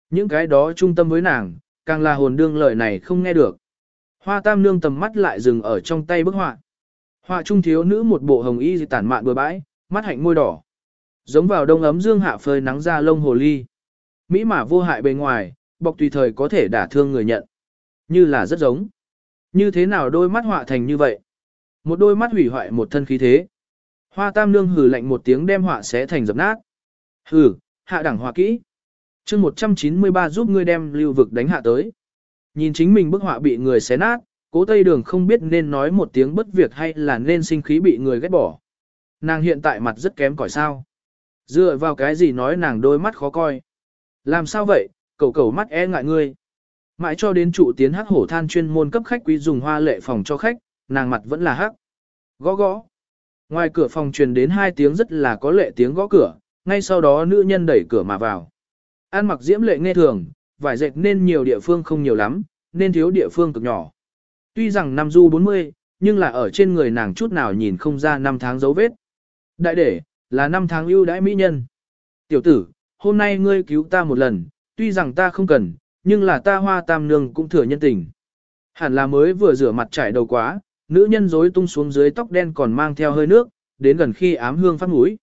Những cái đó trung tâm với nàng, càng là hồn đương lời này không nghe được. Hoa tam nương tầm mắt lại dừng ở trong tay bức họa. Họa trung thiếu nữ một bộ hồng y dị tản mạn bừa bãi, mắt hạnh môi đỏ. Giống vào đông ấm dương hạ phơi nắng ra lông hồ ly. Mỹ mà vô hại bề ngoài, bọc tùy thời có thể đả thương người nhận. Như là rất giống. Như thế nào đôi mắt họa thành như vậy? Một đôi mắt hủy hoại một thân khí thế. Hoa tam nương hừ lạnh một tiếng đem họa xé thành dập nát. Hừ, hạ đẳng họa kỹ. chương 193 giúp ngươi đem lưu vực đánh hạ tới. Nhìn chính mình bức họa bị người xé nát, cố tây đường không biết nên nói một tiếng bất việc hay là nên sinh khí bị người ghét bỏ. Nàng hiện tại mặt rất kém cỏi sao. Dựa vào cái gì nói nàng đôi mắt khó coi. Làm sao vậy, cầu cầu mắt e ngại ngươi. Mãi cho đến trụ tiến hắc hổ than chuyên môn cấp khách quý dùng hoa lệ phòng cho khách, nàng mặt vẫn là hắc. Gõ gõ. Ngoài cửa phòng truyền đến hai tiếng rất là có lệ tiếng gõ cửa, ngay sau đó nữ nhân đẩy cửa mà vào. An mặc diễm lệ nghe thường, vải dệt nên nhiều địa phương không nhiều lắm, nên thiếu địa phương cực nhỏ. Tuy rằng năm du 40, nhưng là ở trên người nàng chút nào nhìn không ra năm tháng dấu vết. Đại để, là năm tháng ưu đãi mỹ nhân. Tiểu tử, hôm nay ngươi cứu ta một lần, tuy rằng ta không cần, nhưng là ta hoa tam nương cũng thừa nhân tình. Hẳn là mới vừa rửa mặt trải đầu quá, nữ nhân rối tung xuống dưới tóc đen còn mang theo hơi nước, đến gần khi ám hương phát mũi.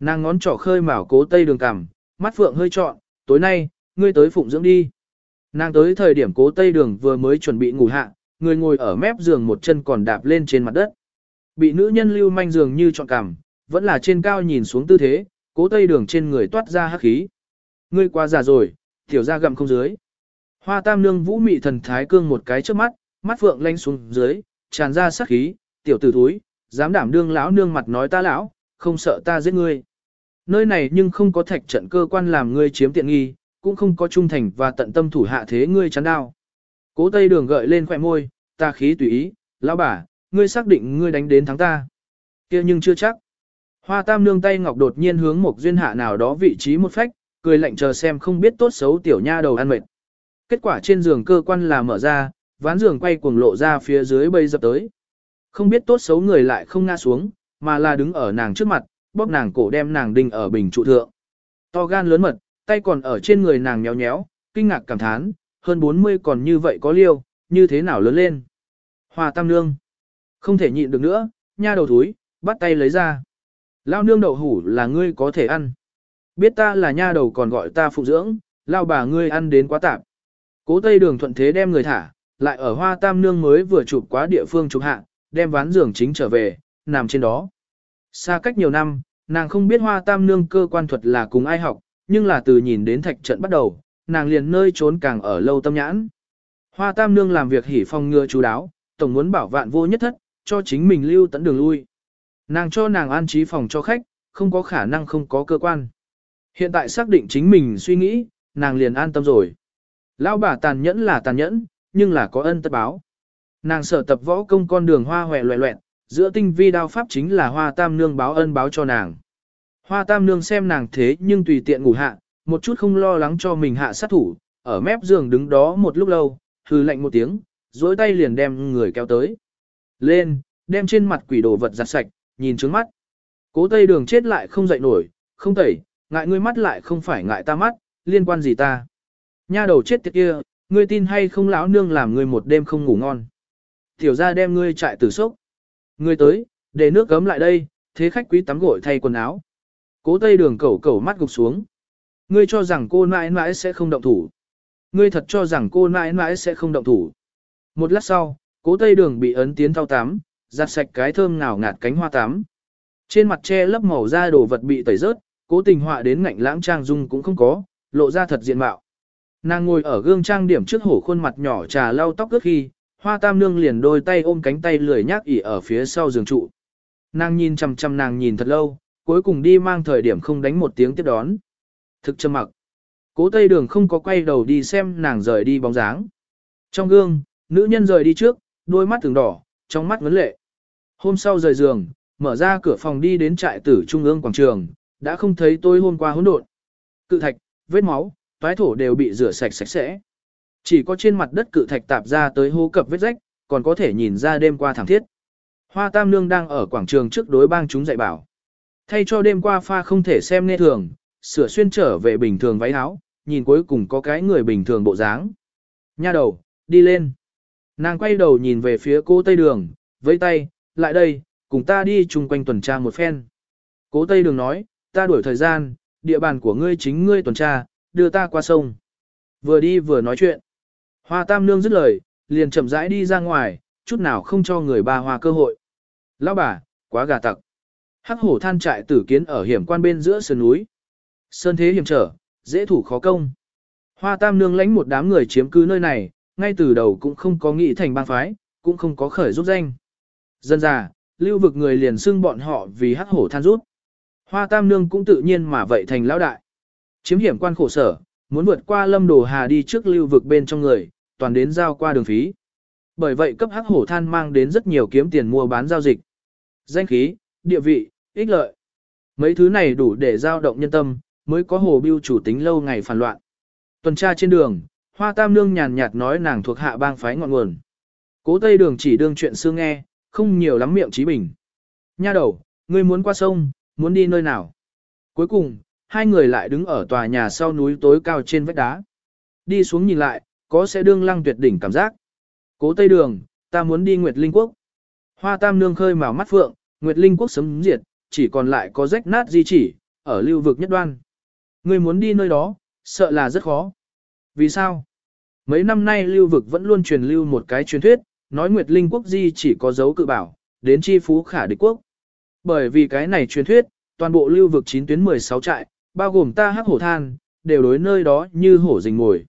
Nàng ngón trỏ khơi mào cố tây đường cằm, mắt phượng hơi trọn, tối nay, ngươi tới phụng dưỡng đi. Nàng tới thời điểm cố tây đường vừa mới chuẩn bị ngủ hạ, người ngồi ở mép giường một chân còn đạp lên trên mặt đất. Bị nữ nhân lưu manh giường như trọn cằm, vẫn là trên cao nhìn xuống tư thế, cố tây đường trên người toát ra hắc khí. Ngươi quá già rồi, tiểu ra gặm không dưới. Hoa tam nương vũ mị thần thái cương một cái trước mắt, mắt phượng lanh xuống dưới, tràn ra sát khí, tiểu tử thúi, dám đảm đương lão nương mặt nói ta lão, không sợ ta giết ngươi. Nơi này nhưng không có thạch trận cơ quan làm ngươi chiếm tiện nghi, cũng không có trung thành và tận tâm thủ hạ thế ngươi chắn đao. Cố tây đường gợi lên khỏe môi, ta khí tùy ý, lão bà, ngươi xác định ngươi đánh đến thắng ta. kia nhưng chưa chắc. Hoa tam nương tay ngọc đột nhiên hướng một duyên hạ nào đó vị trí một phách, cười lạnh chờ xem không biết tốt xấu tiểu nha đầu ăn mệt. Kết quả trên giường cơ quan là mở ra, ván giường quay cuồng lộ ra phía dưới bây dập tới. Không biết tốt xấu người lại không ngã xuống, mà là đứng ở nàng trước mặt, bóp nàng cổ đem nàng đinh ở bình trụ thượng. To gan lớn mật, tay còn ở trên người nàng nhéo nhéo, kinh ngạc cảm thán, hơn 40 còn như vậy có liêu, như thế nào lớn lên. Hoa tam nương. Không thể nhịn được nữa, nha đầu thúi bắt tay lấy ra. Lao nương đậu hủ là ngươi có thể ăn. Biết ta là nha đầu còn gọi ta phụ dưỡng, lao bà ngươi ăn đến quá tạp. Cố tây đường thuận thế đem người thả, lại ở hoa tam nương mới vừa chụp quá địa phương chụp hạ, đem ván giường chính trở về, nằm trên đó. Xa cách nhiều năm, nàng không biết hoa tam nương cơ quan thuật là cùng ai học, nhưng là từ nhìn đến thạch trận bắt đầu, nàng liền nơi trốn càng ở lâu tâm nhãn. Hoa tam nương làm việc hỉ phong ngừa chú đáo, tổng muốn bảo vạn vô nhất thất, cho chính mình lưu tận đường lui. Nàng cho nàng an trí phòng cho khách, không có khả năng không có cơ quan. Hiện tại xác định chính mình suy nghĩ, nàng liền an tâm rồi. Lão bà tàn nhẫn là tàn nhẫn, nhưng là có ân tất báo. Nàng sở tập võ công con đường hoa hòe loẹ loẹn, giữa tinh vi đao pháp chính là hoa tam nương báo ân báo cho nàng. Hoa tam nương xem nàng thế nhưng tùy tiện ngủ hạ, một chút không lo lắng cho mình hạ sát thủ, ở mép giường đứng đó một lúc lâu, hư lạnh một tiếng, dối tay liền đem người kéo tới. Lên, đem trên mặt quỷ đồ vật giặt sạch, nhìn trướng mắt. Cố tây đường chết lại không dậy nổi, không tẩy, ngại ngươi mắt lại không phải ngại ta mắt, liên quan gì ta. Nha đầu chết tiệt kia, ngươi tin hay không lão nương làm ngươi một đêm không ngủ ngon. Tiểu ra đem ngươi chạy tử sốc. Ngươi tới, để nước gấm lại đây, thế khách quý tắm gội thay quần áo. Cố tây đường cẩu cẩu mắt gục xuống. Ngươi cho rằng cô mãi mãi sẽ không động thủ. Ngươi thật cho rằng cô mãi mãi sẽ không động thủ. Một lát sau, cố tây đường bị ấn tiến thao tắm, giặt sạch cái thơm ngào ngạt cánh hoa tắm. Trên mặt che lấp màu da đồ vật bị tẩy rớt, cố tình họa đến ngạnh lãng trang dung cũng không có, lộ ra thật diện mạo. Nàng ngồi ở gương trang điểm trước hổ khuôn mặt nhỏ trà lau tóc ướt khi, hoa tam nương liền đôi tay ôm cánh tay lười nhác ỉ ở phía sau giường trụ. Nàng nhìn chằm chằm nàng nhìn thật lâu, cuối cùng đi mang thời điểm không đánh một tiếng tiếp đón. Thực châm mặc. Cố tây đường không có quay đầu đi xem nàng rời đi bóng dáng. Trong gương, nữ nhân rời đi trước, đôi mắt từng đỏ, trong mắt vấn lệ. Hôm sau rời giường, mở ra cửa phòng đi đến trại tử trung ương quảng trường, đã không thấy tôi hôm qua hỗn độn. Cự thạch, vết máu, toái thổ đều bị rửa sạch sạch sẽ. Chỉ có trên mặt đất cự thạch tạp ra tới hố cập vết rách, còn có thể nhìn ra đêm qua thẳng thiết. Hoa Tam Nương đang ở quảng trường trước đối bang chúng dạy bảo. Thay cho đêm qua pha không thể xem nghe thường, sửa xuyên trở về bình thường váy áo, nhìn cuối cùng có cái người bình thường bộ dáng. Nha đầu, đi lên. Nàng quay đầu nhìn về phía cô Tây Đường, với tay, lại đây, cùng ta đi chung quanh tuần tra một phen. Cố Tây Đường nói, ta đuổi thời gian, địa bàn của ngươi chính ngươi tuần tra, đưa ta qua sông. Vừa đi vừa nói chuyện. Hoa Tam Nương dứt lời, liền chậm rãi đi ra ngoài, chút nào không cho người ba hoa cơ hội. Lão bà, quá gà tặc. Hắc hổ than trại tử kiến ở hiểm quan bên giữa sườn núi. Sơn thế hiểm trở, dễ thủ khó công. Hoa Tam Nương lãnh một đám người chiếm cứ nơi này, ngay từ đầu cũng không có nghĩ thành bang phái, cũng không có khởi giúp danh. Dân già, lưu vực người liền xưng bọn họ vì hắc hổ than rút. Hoa Tam Nương cũng tự nhiên mà vậy thành lão đại. Chiếm hiểm quan khổ sở, muốn vượt qua lâm đồ hà đi trước lưu vực bên trong người, toàn đến giao qua đường phí. Bởi vậy cấp hắc hổ than mang đến rất nhiều kiếm tiền mua bán giao dịch. Danh khí, địa vị, ích lợi. Mấy thứ này đủ để giao động nhân tâm, mới có hồ biêu chủ tính lâu ngày phản loạn. Tuần tra trên đường, Hoa Tam Nương nhàn nhạt nói nàng thuộc hạ bang phái ngọn nguồn. Cố Tây Đường chỉ đương chuyện xưa nghe, không nhiều lắm miệng trí bình. Nha đầu, ngươi muốn qua sông, muốn đi nơi nào? Cuối cùng, hai người lại đứng ở tòa nhà sau núi tối cao trên vách đá. Đi xuống nhìn lại, có sẽ đương lăng tuyệt đỉnh cảm giác. Cố Tây Đường, ta muốn đi Nguyệt Linh Quốc. Hoa Tam Nương khơi màu mắt phượng, Nguyệt Linh Quốc sấm diệt, chỉ còn lại có rách nát di chỉ, ở lưu vực nhất đoan. Ngươi muốn đi nơi đó, sợ là rất khó. Vì sao? Mấy năm nay lưu vực vẫn luôn truyền lưu một cái truyền thuyết, nói Nguyệt Linh quốc di chỉ có dấu cự bảo, đến chi phú khả địch quốc. Bởi vì cái này truyền thuyết, toàn bộ lưu vực 9 tuyến 16 trại, bao gồm ta hắc hổ than, đều đối nơi đó như hổ rình ngồi.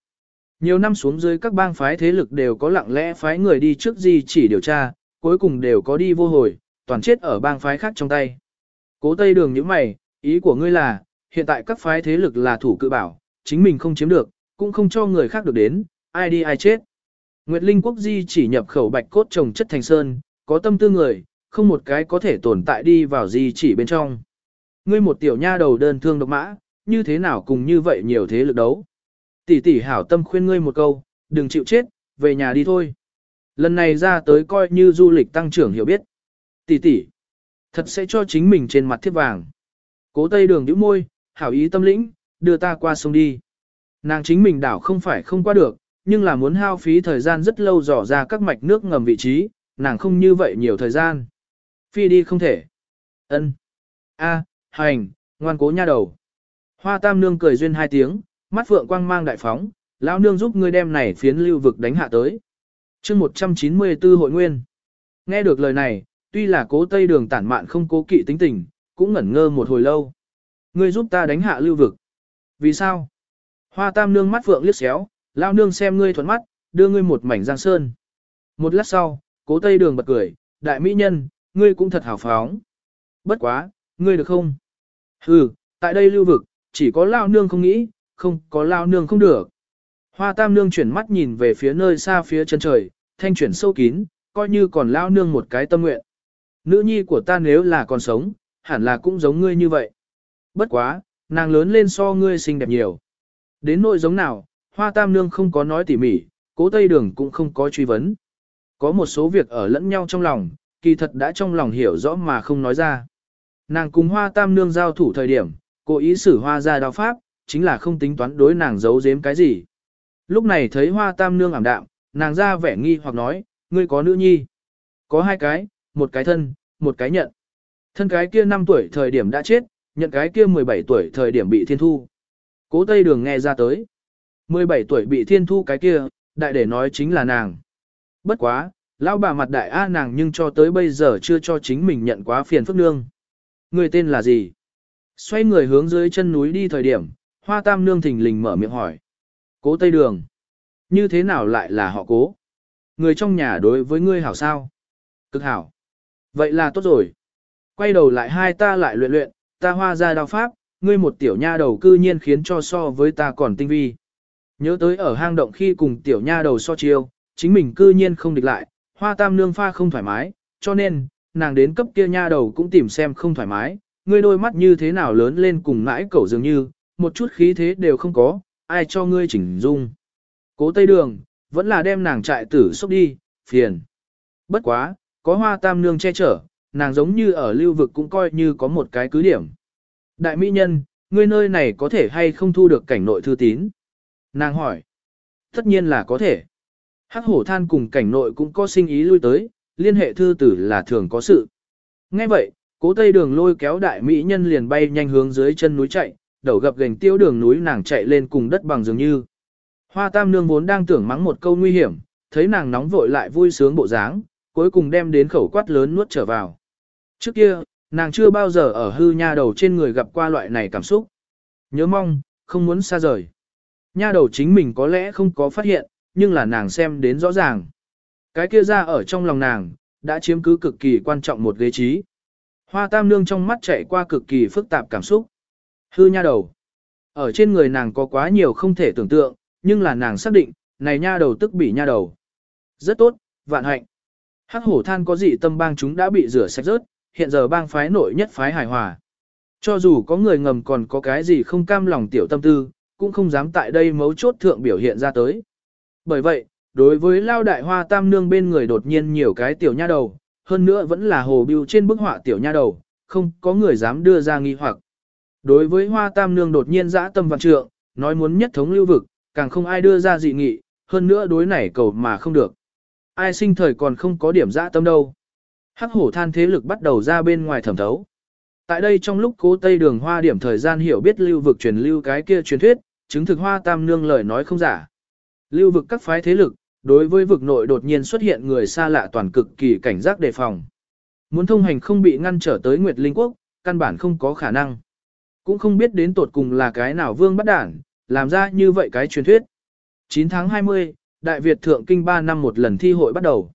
Nhiều năm xuống dưới các bang phái thế lực đều có lặng lẽ phái người đi trước di chỉ điều tra, cuối cùng đều có đi vô hồi, toàn chết ở bang phái khác trong tay. Cố Tây Đường như mày, ý của ngươi là, hiện tại các phái thế lực là thủ cự bảo, chính mình không chiếm được, cũng không cho người khác được đến, ai đi ai chết. Nguyệt Linh quốc di chỉ nhập khẩu bạch cốt trồng chất thành sơn, có tâm tư người, không một cái có thể tồn tại đi vào di chỉ bên trong. Ngươi một tiểu nha đầu đơn thương độc mã, như thế nào cùng như vậy nhiều thế lực đấu. Tỷ tỷ hảo tâm khuyên ngươi một câu, đừng chịu chết, về nhà đi thôi. Lần này ra tới coi như du lịch tăng trưởng hiểu biết. Tỷ tỷ, thật sẽ cho chính mình trên mặt thiết vàng. Cố tây đường nhíu môi, hảo ý tâm lĩnh, đưa ta qua sông đi. Nàng chính mình đảo không phải không qua được, nhưng là muốn hao phí thời gian rất lâu dò ra các mạch nước ngầm vị trí, nàng không như vậy nhiều thời gian. Phi đi không thể. ân a hành, ngoan cố nha đầu. Hoa tam nương cười duyên hai tiếng, mắt phượng quang mang đại phóng, lão nương giúp ngươi đem này phiến lưu vực đánh hạ tới. chương 194 hội nguyên. Nghe được lời này, tuy là cố tây đường tản mạn không cố kỵ tính tình, cũng ngẩn ngơ một hồi lâu. Ngươi giúp ta đánh hạ lưu vực. Vì sao? Hoa tam nương mắt phượng liếc xéo, lao nương xem ngươi thuận mắt, đưa ngươi một mảnh giang sơn. Một lát sau, cố tây đường bật cười, đại mỹ nhân, ngươi cũng thật hào phóng. Bất quá, ngươi được không? Hừ, tại đây lưu vực, chỉ có lao nương không nghĩ, không có lao nương không được. Hoa tam nương chuyển mắt nhìn về phía nơi xa phía chân trời, thanh chuyển sâu kín, coi như còn lao nương một cái tâm nguyện. Nữ nhi của ta nếu là còn sống, hẳn là cũng giống ngươi như vậy. Bất quá, Nàng lớn lên so ngươi xinh đẹp nhiều. Đến nội giống nào, hoa tam nương không có nói tỉ mỉ, cố tây đường cũng không có truy vấn. Có một số việc ở lẫn nhau trong lòng, kỳ thật đã trong lòng hiểu rõ mà không nói ra. Nàng cùng hoa tam nương giao thủ thời điểm, cố ý xử hoa ra đao pháp, chính là không tính toán đối nàng giấu giếm cái gì. Lúc này thấy hoa tam nương ảm đạm, nàng ra vẻ nghi hoặc nói, ngươi có nữ nhi. Có hai cái, một cái thân, một cái nhận. Thân cái kia 5 tuổi thời điểm đã chết, nhận cái kia 17 tuổi thời điểm bị thiên thu. Cố Tây Đường nghe ra tới. 17 tuổi bị thiên thu cái kia, đại để nói chính là nàng. Bất quá, lão bà mặt đại A nàng nhưng cho tới bây giờ chưa cho chính mình nhận quá phiền phức nương. Người tên là gì? Xoay người hướng dưới chân núi đi thời điểm, hoa tam nương thình lình mở miệng hỏi. Cố Tây Đường. Như thế nào lại là họ cố? Người trong nhà đối với ngươi hảo sao? Cực hảo. Vậy là tốt rồi. Quay đầu lại hai ta lại luyện luyện, ta hoa ra đao pháp, ngươi một tiểu nha đầu cư nhiên khiến cho so với ta còn tinh vi. Nhớ tới ở hang động khi cùng tiểu nha đầu so chiêu, chính mình cư nhiên không địch lại, hoa tam nương pha không thoải mái, cho nên, nàng đến cấp kia nha đầu cũng tìm xem không thoải mái, ngươi đôi mắt như thế nào lớn lên cùng ngãi cẩu dường như, một chút khí thế đều không có, ai cho ngươi chỉnh dung. Cố Tây Đường, vẫn là đem nàng trại tử xúc đi, phiền. Bất quá, có hoa tam nương che chở, nàng giống như ở lưu vực cũng coi như có một cái cứ điểm. Đại mỹ nhân, ngươi nơi này có thể hay không thu được cảnh nội thư tín? Nàng hỏi. Tất nhiên là có thể. Hắc hổ than cùng cảnh nội cũng có sinh ý lui tới, liên hệ thư tử là thường có sự. Nghe vậy, cố tây đường lôi kéo đại mỹ nhân liền bay nhanh hướng dưới chân núi chạy, đầu gập gành tiêu đường núi nàng chạy lên cùng đất bằng dường như. Hoa tam nương vốn đang tưởng mắng một câu nguy hiểm, thấy nàng nóng vội lại vui sướng bộ dáng, cuối cùng đem đến khẩu quát lớn nuốt trở vào. Trước kia, nàng chưa bao giờ ở hư nha đầu trên người gặp qua loại này cảm xúc. Nhớ mong, không muốn xa rời. Nha đầu chính mình có lẽ không có phát hiện, nhưng là nàng xem đến rõ ràng. Cái kia ra ở trong lòng nàng, đã chiếm cứ cực kỳ quan trọng một ghế trí. Hoa tam nương trong mắt chạy qua cực kỳ phức tạp cảm xúc. Hư nha đầu. Ở trên người nàng có quá nhiều không thể tưởng tượng, nhưng là nàng xác định, này nha đầu tức bị nha đầu. Rất tốt, vạn hạnh. Hắc hổ than có gì tâm bang chúng đã bị rửa sạch rớt, hiện giờ bang phái nội nhất phái hài hòa. Cho dù có người ngầm còn có cái gì không cam lòng tiểu tâm tư, cũng không dám tại đây mấu chốt thượng biểu hiện ra tới. Bởi vậy, đối với lao đại hoa tam nương bên người đột nhiên nhiều cái tiểu nha đầu, hơn nữa vẫn là hồ biêu trên bức họa tiểu nha đầu, không có người dám đưa ra nghi hoặc. Đối với hoa tam nương đột nhiên dã tâm vạn trượng, nói muốn nhất thống lưu vực, càng không ai đưa ra dị nghị, hơn nữa đối này cầu mà không được. Ai sinh thời còn không có điểm dã tâm đâu. Hắc hổ than thế lực bắt đầu ra bên ngoài thẩm thấu. Tại đây trong lúc cố Tây Đường Hoa điểm thời gian hiểu biết lưu vực truyền lưu cái kia truyền thuyết, chứng thực Hoa Tam Nương lời nói không giả. Lưu vực các phái thế lực, đối với vực nội đột nhiên xuất hiện người xa lạ toàn cực kỳ cảnh giác đề phòng. Muốn thông hành không bị ngăn trở tới Nguyệt Linh Quốc, căn bản không có khả năng. Cũng không biết đến tột cùng là cái nào vương bắt đản, làm ra như vậy cái truyền thuyết. 9 tháng 20, Đại Việt Thượng Kinh 3 năm một lần thi hội bắt đầu.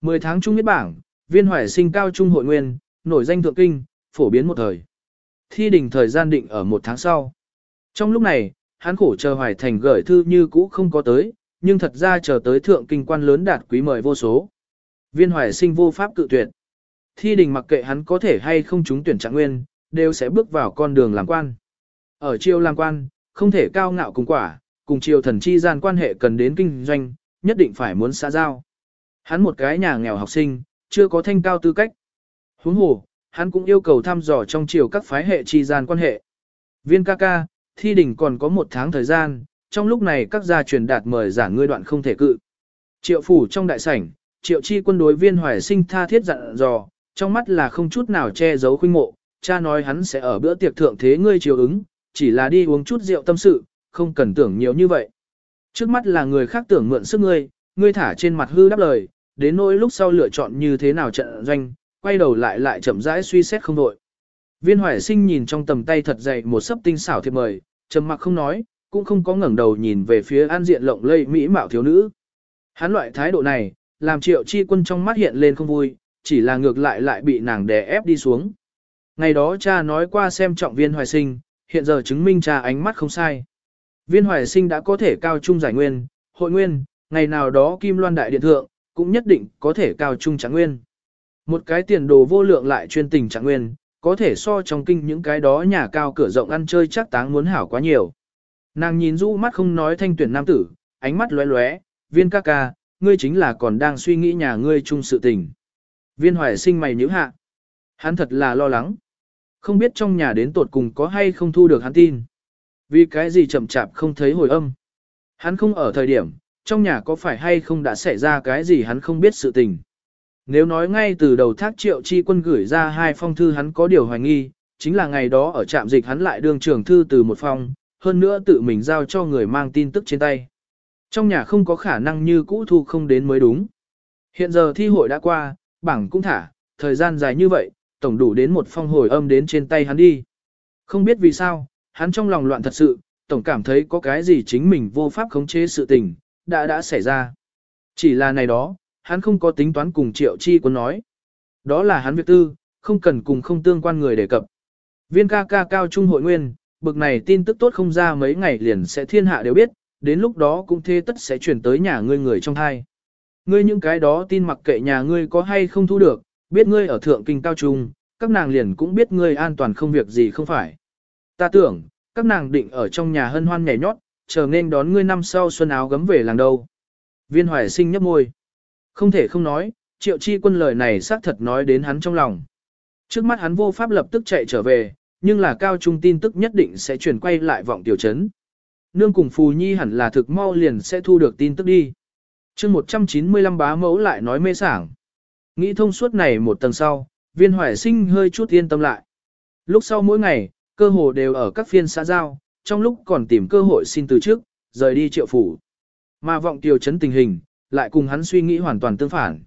10 tháng Trung biết bảng, viên hoài sinh cao trung hội nguyên, nổi danh Thượng Kinh, phổ biến một thời. Thi đình thời gian định ở một tháng sau. Trong lúc này, hắn khổ chờ hoài thành gửi thư như cũ không có tới, nhưng thật ra chờ tới Thượng Kinh quan lớn đạt quý mời vô số. Viên hoài sinh vô pháp cự tuyệt. Thi đình mặc kệ hắn có thể hay không trúng tuyển trạng nguyên, đều sẽ bước vào con đường làm quan. Ở triều làm quan, không thể cao ngạo cùng quả, cùng triều thần chi gian quan hệ cần đến kinh doanh, nhất định phải muốn xã giao. Hắn một cái nhà nghèo học sinh, chưa có thanh cao tư cách. Huống hồ, hắn cũng yêu cầu thăm dò trong triều các phái hệ chi gian quan hệ. Viên ca ca, thi đỉnh còn có một tháng thời gian, trong lúc này các gia truyền đạt mời giảng ngươi đoạn không thể cự. Triệu phủ trong đại sảnh, triệu chi quân đối viên hoài sinh tha thiết dặn dò, trong mắt là không chút nào che giấu khuynh mộ, cha nói hắn sẽ ở bữa tiệc thượng thế ngươi chiều ứng, chỉ là đi uống chút rượu tâm sự, không cần tưởng nhiều như vậy. Trước mắt là người khác tưởng mượn sức ngươi, ngươi thả trên mặt hư đáp lời, đến nỗi lúc sau lựa chọn như thế nào trận doanh, quay đầu lại lại chậm rãi suy xét không đội. Viên hoài sinh nhìn trong tầm tay thật dày một sấp tinh xảo thiệp mời, trầm mặc không nói, cũng không có ngẩng đầu nhìn về phía an diện lộng lây mỹ mạo thiếu nữ. Hắn loại thái độ này, làm triệu chi quân trong mắt hiện lên không vui, chỉ là ngược lại lại bị nàng đè ép đi xuống. Ngày đó cha nói qua xem trọng viên hoài sinh, hiện giờ chứng minh cha ánh mắt không sai. Viên hoài sinh đã có thể cao trung giải nguyên, hội nguyên, ngày nào đó kim loan đại điện thượng, cũng nhất định có thể cao trung trạng nguyên. Một cái tiền đồ vô lượng lại chuyên tình trạng nguyên, có thể so trong kinh những cái đó nhà cao cửa rộng ăn chơi chắc táng muốn hảo quá nhiều. Nàng nhìn rũ mắt không nói thanh tuyển nam tử, ánh mắt lóe lóe, viên ca ca, ngươi chính là còn đang suy nghĩ nhà ngươi chung sự tình. Viên hoài sinh mày nhữ hạ. Hắn thật là lo lắng. Không biết trong nhà đến tột cùng có hay không thu được hắn tin. Vì cái gì chậm chạp không thấy hồi âm. Hắn không ở thời điểm, trong nhà có phải hay không đã xảy ra cái gì hắn không biết sự tình. Nếu nói ngay từ đầu thác triệu chi quân gửi ra hai phong thư hắn có điều hoài nghi, chính là ngày đó ở trạm dịch hắn lại đương trưởng thư từ một phong, hơn nữa tự mình giao cho người mang tin tức trên tay. Trong nhà không có khả năng như cũ thu không đến mới đúng. Hiện giờ thi hội đã qua, bảng cũng thả, thời gian dài như vậy, tổng đủ đến một phong hồi âm đến trên tay hắn đi. Không biết vì sao, hắn trong lòng loạn thật sự, tổng cảm thấy có cái gì chính mình vô pháp khống chế sự tình, đã đã xảy ra. Chỉ là này đó, hắn không có tính toán cùng triệu chi quân nói. Đó là hắn việc tư, không cần cùng không tương quan người đề cập. Viên ca ca cao trung hội nguyên, bực này tin tức tốt không ra mấy ngày liền sẽ thiên hạ đều biết, đến lúc đó cũng thế tất sẽ chuyển tới nhà ngươi người trong thai. Ngươi những cái đó tin mặc kệ nhà ngươi có hay không thu được, biết ngươi ở thượng kinh cao trung, các nàng liền cũng biết ngươi an toàn không việc gì không phải. Ta tưởng, các nàng định ở trong nhà hân hoan nhảy nhót, chờ nên đón ngươi năm sau xuân áo gấm về làng đâu. Viên hoài sinh nhấp môi. Không thể không nói, triệu chi quân lời này xác thật nói đến hắn trong lòng. Trước mắt hắn vô pháp lập tức chạy trở về, nhưng là cao trung tin tức nhất định sẽ chuyển quay lại vọng tiểu trấn. Nương cùng Phù Nhi hẳn là thực mau liền sẽ thu được tin tức đi. chương 195 bá mẫu lại nói mê sảng. Nghĩ thông suốt này một tầng sau, viên hoài sinh hơi chút yên tâm lại. Lúc sau mỗi ngày, cơ hồ đều ở các phiên xã giao, trong lúc còn tìm cơ hội xin từ trước, rời đi triệu phủ. Mà vọng tiêu chấn tình hình, lại cùng hắn suy nghĩ hoàn toàn tương phản.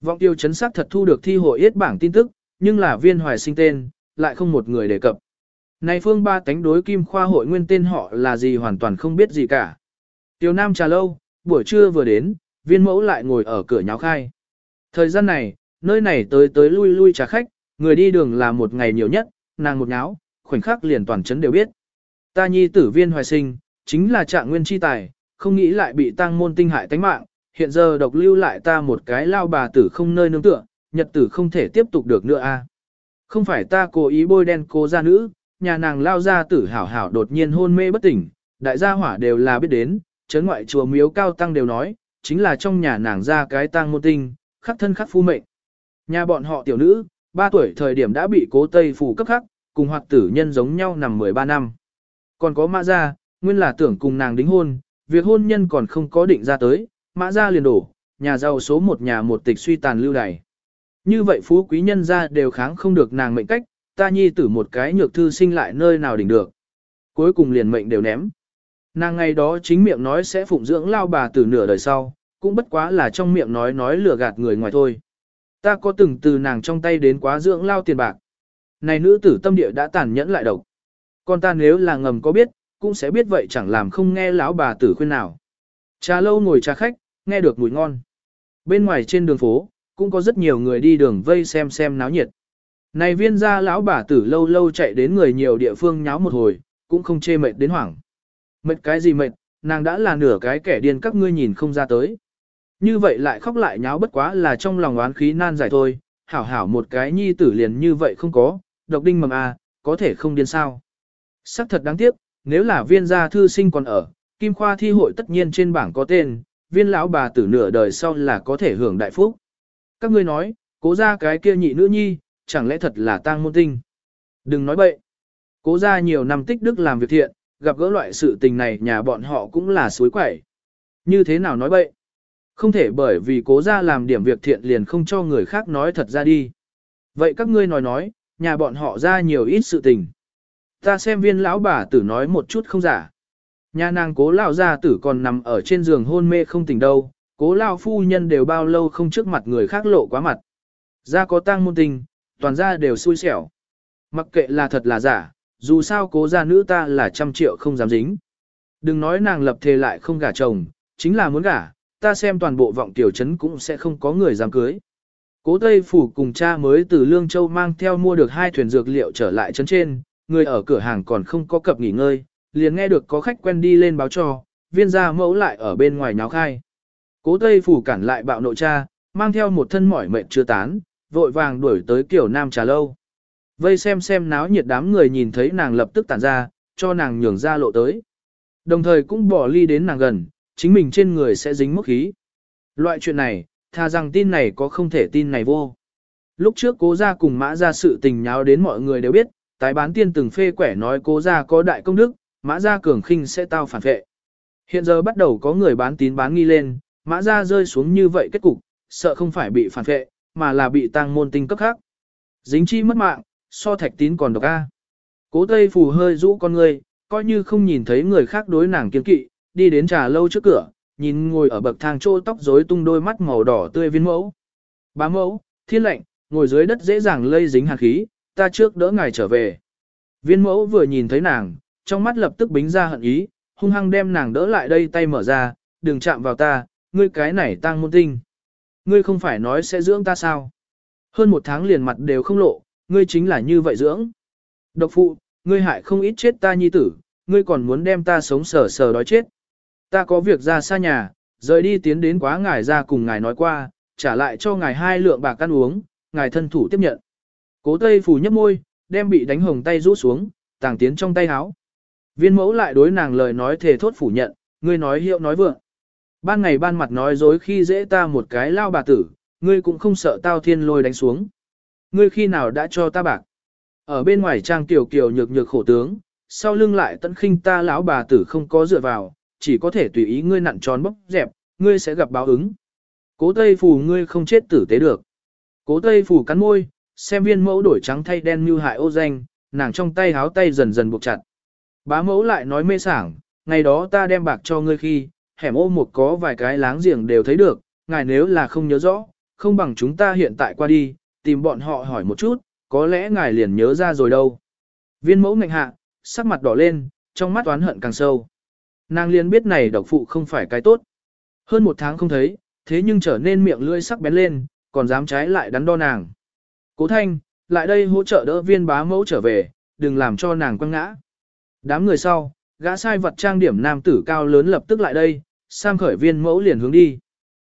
Vọng tiêu chấn xác thật thu được thi hội yết bảng tin tức, nhưng là viên hoài sinh tên, lại không một người đề cập. Này phương ba tánh đối kim khoa hội nguyên tên họ là gì hoàn toàn không biết gì cả. Tiêu Nam trà lâu, buổi trưa vừa đến, viên mẫu lại ngồi ở cửa nháo khai. Thời gian này, nơi này tới tới lui lui trà khách, người đi đường là một ngày nhiều nhất, nàng một nháo, khoảnh khắc liền toàn chấn đều biết. Ta nhi tử viên hoài sinh, chính là trạng nguyên chi tài, không nghĩ lại bị tăng môn tinh hại tánh mạng, hiện giờ độc lưu lại ta một cái lao bà tử không nơi nương tựa, nhật tử không thể tiếp tục được nữa a. Không phải ta cố ý bôi đen cô gia nữ, nhà nàng lao gia tử hảo hảo đột nhiên hôn mê bất tỉnh, đại gia hỏa đều là biết đến, chấn ngoại chùa miếu cao tăng đều nói, chính là trong nhà nàng ra cái tang môn tinh, khắc thân khắc phu mệnh. Nhà bọn họ tiểu nữ, 3 tuổi thời điểm đã bị cố tây phủ cấp khắc, cùng hoạt tử nhân giống nhau nằm 13 năm. Còn có mã gia, nguyên là tưởng cùng nàng đính hôn, việc hôn nhân còn không có định ra tới, mã gia liền đổ, nhà giàu số một nhà một tịch suy tàn lưu đày. Như vậy phú quý nhân gia đều kháng không được nàng mệnh cách, ta nhi tử một cái nhược thư sinh lại nơi nào đỉnh được. Cuối cùng liền mệnh đều ném. Nàng ngày đó chính miệng nói sẽ phụng dưỡng lao bà từ nửa đời sau, cũng bất quá là trong miệng nói nói lừa gạt người ngoài thôi. Ta có từng từ nàng trong tay đến quá dưỡng lao tiền bạc. Này nữ tử tâm địa đã tàn nhẫn lại độc. Con ta nếu là ngầm có biết, cũng sẽ biết vậy chẳng làm không nghe lão bà tử khuyên nào. Trà lâu ngồi trà khách, nghe được mùi ngon. Bên ngoài trên đường phố, cũng có rất nhiều người đi đường vây xem xem náo nhiệt. Này viên gia lão bà tử lâu lâu chạy đến người nhiều địa phương nháo một hồi, cũng không chê mệt đến hoảng. Mệt cái gì mệt, nàng đã là nửa cái kẻ điên các ngươi nhìn không ra tới. Như vậy lại khóc lại nháo bất quá là trong lòng oán khí nan giải thôi, hảo hảo một cái nhi tử liền như vậy không có, độc đinh mầm à, có thể không điên sao. Sắc thật đáng tiếc, nếu là viên gia thư sinh còn ở, kim khoa thi hội tất nhiên trên bảng có tên, viên lão bà tử nửa đời sau là có thể hưởng đại phúc. Các ngươi nói, cố ra cái kia nhị nữ nhi, chẳng lẽ thật là tang môn tinh. Đừng nói bậy. Cố ra nhiều năm tích đức làm việc thiện, gặp gỡ loại sự tình này nhà bọn họ cũng là suối quẩy. Như thế nào nói bậy? Không thể bởi vì cố ra làm điểm việc thiện liền không cho người khác nói thật ra đi. Vậy các ngươi nói nói, nhà bọn họ ra nhiều ít sự tình. Ta xem viên lão bà tử nói một chút không giả. Nhà nàng cố lão gia tử còn nằm ở trên giường hôn mê không tỉnh đâu, cố lão phu nhân đều bao lâu không trước mặt người khác lộ quá mặt. gia có tang môn tình, toàn gia đều xui xẻo. Mặc kệ là thật là giả, dù sao cố gia nữ ta là trăm triệu không dám dính. Đừng nói nàng lập thề lại không gả chồng, chính là muốn gả, ta xem toàn bộ vọng tiểu trấn cũng sẽ không có người dám cưới. Cố Tây Phủ cùng cha mới từ Lương Châu mang theo mua được hai thuyền dược liệu trở lại trấn trên, người ở cửa hàng còn không có cập nghỉ ngơi, liền nghe được có khách quen đi lên báo cho, viên gia mẫu lại ở bên ngoài nháo khai. Cố Tây Phủ cản lại bạo nộ cha, mang theo một thân mỏi mệt chưa tán, vội vàng đuổi tới kiểu nam trà lâu. Vây xem xem náo nhiệt đám người nhìn thấy nàng lập tức tản ra, cho nàng nhường ra lộ tới. Đồng thời cũng bỏ ly đến nàng gần, chính mình trên người sẽ dính mốc khí. Loại chuyện này, Tha rằng tin này có không thể tin này vô. Lúc trước cố gia cùng mã gia sự tình nháo đến mọi người đều biết, tái bán tiên từng phê quẻ nói cố gia có đại công đức, mã gia cường khinh sẽ tao phản vệ. Hiện giờ bắt đầu có người bán tín bán nghi lên, mã gia rơi xuống như vậy kết cục, sợ không phải bị phản vệ, mà là bị tăng môn tinh cấp khác. Dính chi mất mạng, so thạch tín còn độc a. Cố Tây Phù hơi rũ con người, coi như không nhìn thấy người khác đối nàng kiên kỵ, đi đến trà lâu trước cửa, nhìn ngồi ở bậc thang trô tóc rối tung đôi mắt màu đỏ tươi viên mẫu. Bá mẫu, thiên lệnh, ngồi dưới đất dễ dàng lây dính hàn khí, ta trước đỡ ngài trở về. Viên mẫu vừa nhìn thấy nàng, trong mắt lập tức bính ra hận ý, hung hăng đem nàng đỡ lại đây tay mở ra, đừng chạm vào ta, ngươi cái này tang môn tinh. Ngươi không phải nói sẽ dưỡng ta sao? Hơn một tháng liền mặt đều không lộ, ngươi chính là như vậy dưỡng. Độc phụ, ngươi hại không ít chết ta nhi tử, ngươi còn muốn đem ta sống sờ sờ đói chết. Ta có việc ra xa nhà, rời đi tiến đến quá ngài ra cùng ngài nói qua, trả lại cho ngài hai lượng bạc ăn uống, ngài thân thủ tiếp nhận. Cố Tây phủ nhấp môi, đem bị đánh hồng tay rũ xuống, tàng tiến trong tay áo. Viên mẫu lại đối nàng lời nói thề thốt phủ nhận, ngươi nói hiệu nói vượng. Ban ngày ban mặt nói dối khi dễ ta một cái lao bà tử, ngươi cũng không sợ tao thiên lôi đánh xuống. Ngươi khi nào đã cho ta bạc? Ở bên ngoài trang tiểu kiều nhược nhược khổ tướng, sau lưng lại tận khinh ta lão bà tử không có dựa vào, chỉ có thể tùy ý ngươi nặn tròn bóc dẹp, ngươi sẽ gặp báo ứng. Cố Tây Phù ngươi không chết tử tế được. Cố Tây Phù cắn môi, xem viên mẫu đổi trắng thay đen như hại ô danh, nàng trong tay háo tay dần dần buộc chặt. Bá mẫu lại nói mê sảng, ngày đó ta đem bạc cho ngươi khi, hẻm ô một có vài cái láng giềng đều thấy được, ngài nếu là không nhớ rõ, không bằng chúng ta hiện tại qua đi, tìm bọn họ hỏi một chút, có lẽ ngài liền nhớ ra rồi đâu. Viên mẫu ngạnh hạ, sắc mặt đỏ lên, trong mắt oán hận càng sâu. Nàng liền biết này độc phụ không phải cái tốt. Hơn một tháng không thấy, thế nhưng trở nên miệng lưỡi sắc bén lên, còn dám trái lại đắn đo nàng. Cố thanh, lại đây hỗ trợ đỡ viên bá mẫu trở về, đừng làm cho nàng quăng ngã. Đám người sau, gã sai vật trang điểm nam tử cao lớn lập tức lại đây, sam khởi viên mẫu liền hướng đi.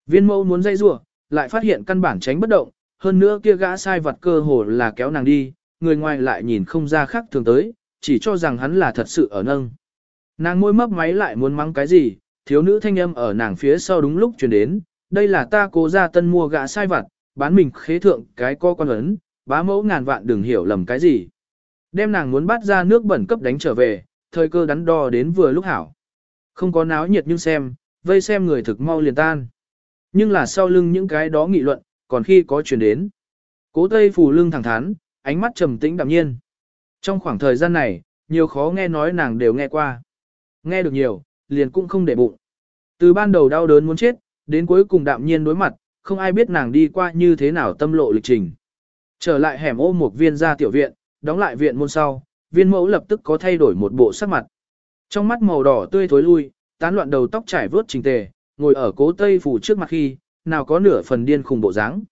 Viên mẫu muốn dây rủa lại phát hiện căn bản tránh bất động, hơn nữa kia gã sai vật cơ hồ là kéo nàng đi, người ngoài lại nhìn không ra khác thường tới, chỉ cho rằng hắn là thật sự ở nâng. Nàng môi mấp máy lại muốn mắng cái gì, thiếu nữ thanh âm ở nàng phía sau đúng lúc truyền đến, đây là ta cố ra tân mua gã sai vặt, bán mình khế thượng cái co con ấn, bá mẫu ngàn vạn đừng hiểu lầm cái gì. Đem nàng muốn bắt ra nước bẩn cấp đánh trở về, thời cơ đắn đo đến vừa lúc hảo. Không có náo nhiệt nhưng xem, vây xem người thực mau liền tan. Nhưng là sau lưng những cái đó nghị luận, còn khi có truyền đến. Cố Tây phủ lưng thẳng thắn, ánh mắt trầm tĩnh đạm nhiên. Trong khoảng thời gian này, nhiều khó nghe nói nàng đều nghe qua. Nghe được nhiều, liền cũng không để bụng. Từ ban đầu đau đớn muốn chết, đến cuối cùng đạm nhiên đối mặt, không ai biết nàng đi qua như thế nào tâm lộ lịch trình. Trở lại hẻm ô một viên ra tiểu viện, đóng lại viện môn sau, viên mẫu lập tức có thay đổi một bộ sắc mặt. Trong mắt màu đỏ tươi thối lui, tán loạn đầu tóc trải vớt trình tề, ngồi ở cố tây phủ trước mặt khi, nào có nửa phần điên khùng bộ dáng.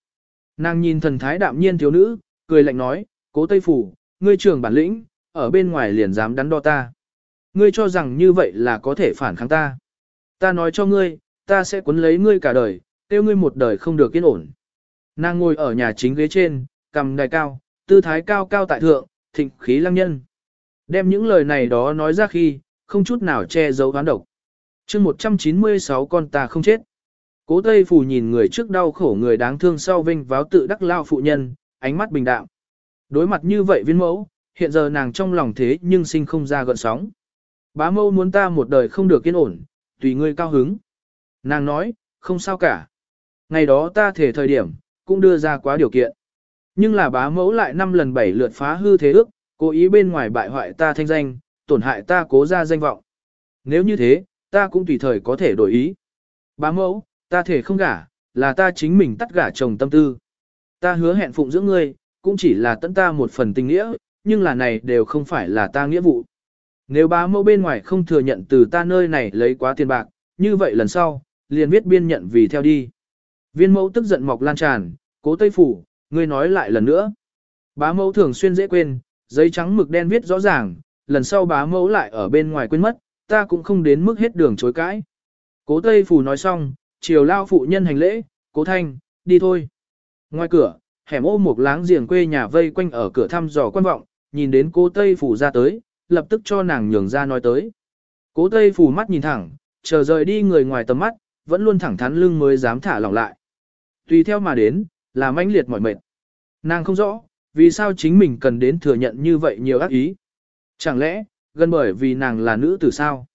Nàng nhìn thần thái đạm nhiên thiếu nữ, cười lạnh nói, cố tây phủ, ngươi trưởng bản lĩnh, ở bên ngoài liền dám đắn đo ta. Ngươi cho rằng như vậy là có thể phản kháng ta. Ta nói cho ngươi, ta sẽ cuốn lấy ngươi cả đời, tiêu ngươi một đời không được yên ổn. Nàng ngồi ở nhà chính ghế trên, cầm đài cao, tư thái cao cao tại thượng, thịnh khí lăng nhân. Đem những lời này đó nói ra khi, không chút nào che giấu oán độc. chương 196 con ta không chết. Cố Tây Phù nhìn người trước đau khổ người đáng thương sau vinh váo tự đắc lao phụ nhân, ánh mắt bình đạm. Đối mặt như vậy viên mẫu, hiện giờ nàng trong lòng thế nhưng sinh không ra gợn sóng. Bá mâu muốn ta một đời không được yên ổn, tùy ngươi cao hứng. Nàng nói, không sao cả. Ngày đó ta thể thời điểm, cũng đưa ra quá điều kiện. Nhưng là bá mẫu lại năm lần bảy lượt phá hư thế ước, cố ý bên ngoài bại hoại ta thanh danh, tổn hại ta cố ra danh vọng. Nếu như thế, ta cũng tùy thời có thể đổi ý. Bá mẫu, ta thể không gả, là ta chính mình tắt gả chồng tâm tư. Ta hứa hẹn phụng dưỡng ngươi, cũng chỉ là tận ta một phần tình nghĩa, nhưng là này đều không phải là ta nghĩa vụ. Nếu bá mẫu bên ngoài không thừa nhận từ ta nơi này lấy quá tiền bạc, như vậy lần sau, liền viết biên nhận vì theo đi. Viên mẫu tức giận mọc lan tràn, cố tây phủ, ngươi nói lại lần nữa. Bá mẫu thường xuyên dễ quên, giấy trắng mực đen viết rõ ràng, lần sau bá mẫu lại ở bên ngoài quên mất, ta cũng không đến mức hết đường chối cãi. Cố tây phủ nói xong, chiều lao phụ nhân hành lễ, cố thanh, đi thôi. Ngoài cửa, hẻm ô một láng giềng quê nhà vây quanh ở cửa thăm dò quan vọng, nhìn đến cố Tây Phủ ra tới, lập tức cho nàng nhường ra nói tới. Cố Tây Phủ mắt nhìn thẳng, chờ rời đi người ngoài tầm mắt, vẫn luôn thẳng thắn lưng mới dám thả lỏng lại. Tùy theo mà đến, là mãnh liệt mỏi mệt. Nàng không rõ, vì sao chính mình cần đến thừa nhận như vậy nhiều ác ý. Chẳng lẽ, gần bởi vì nàng là nữ tử sao?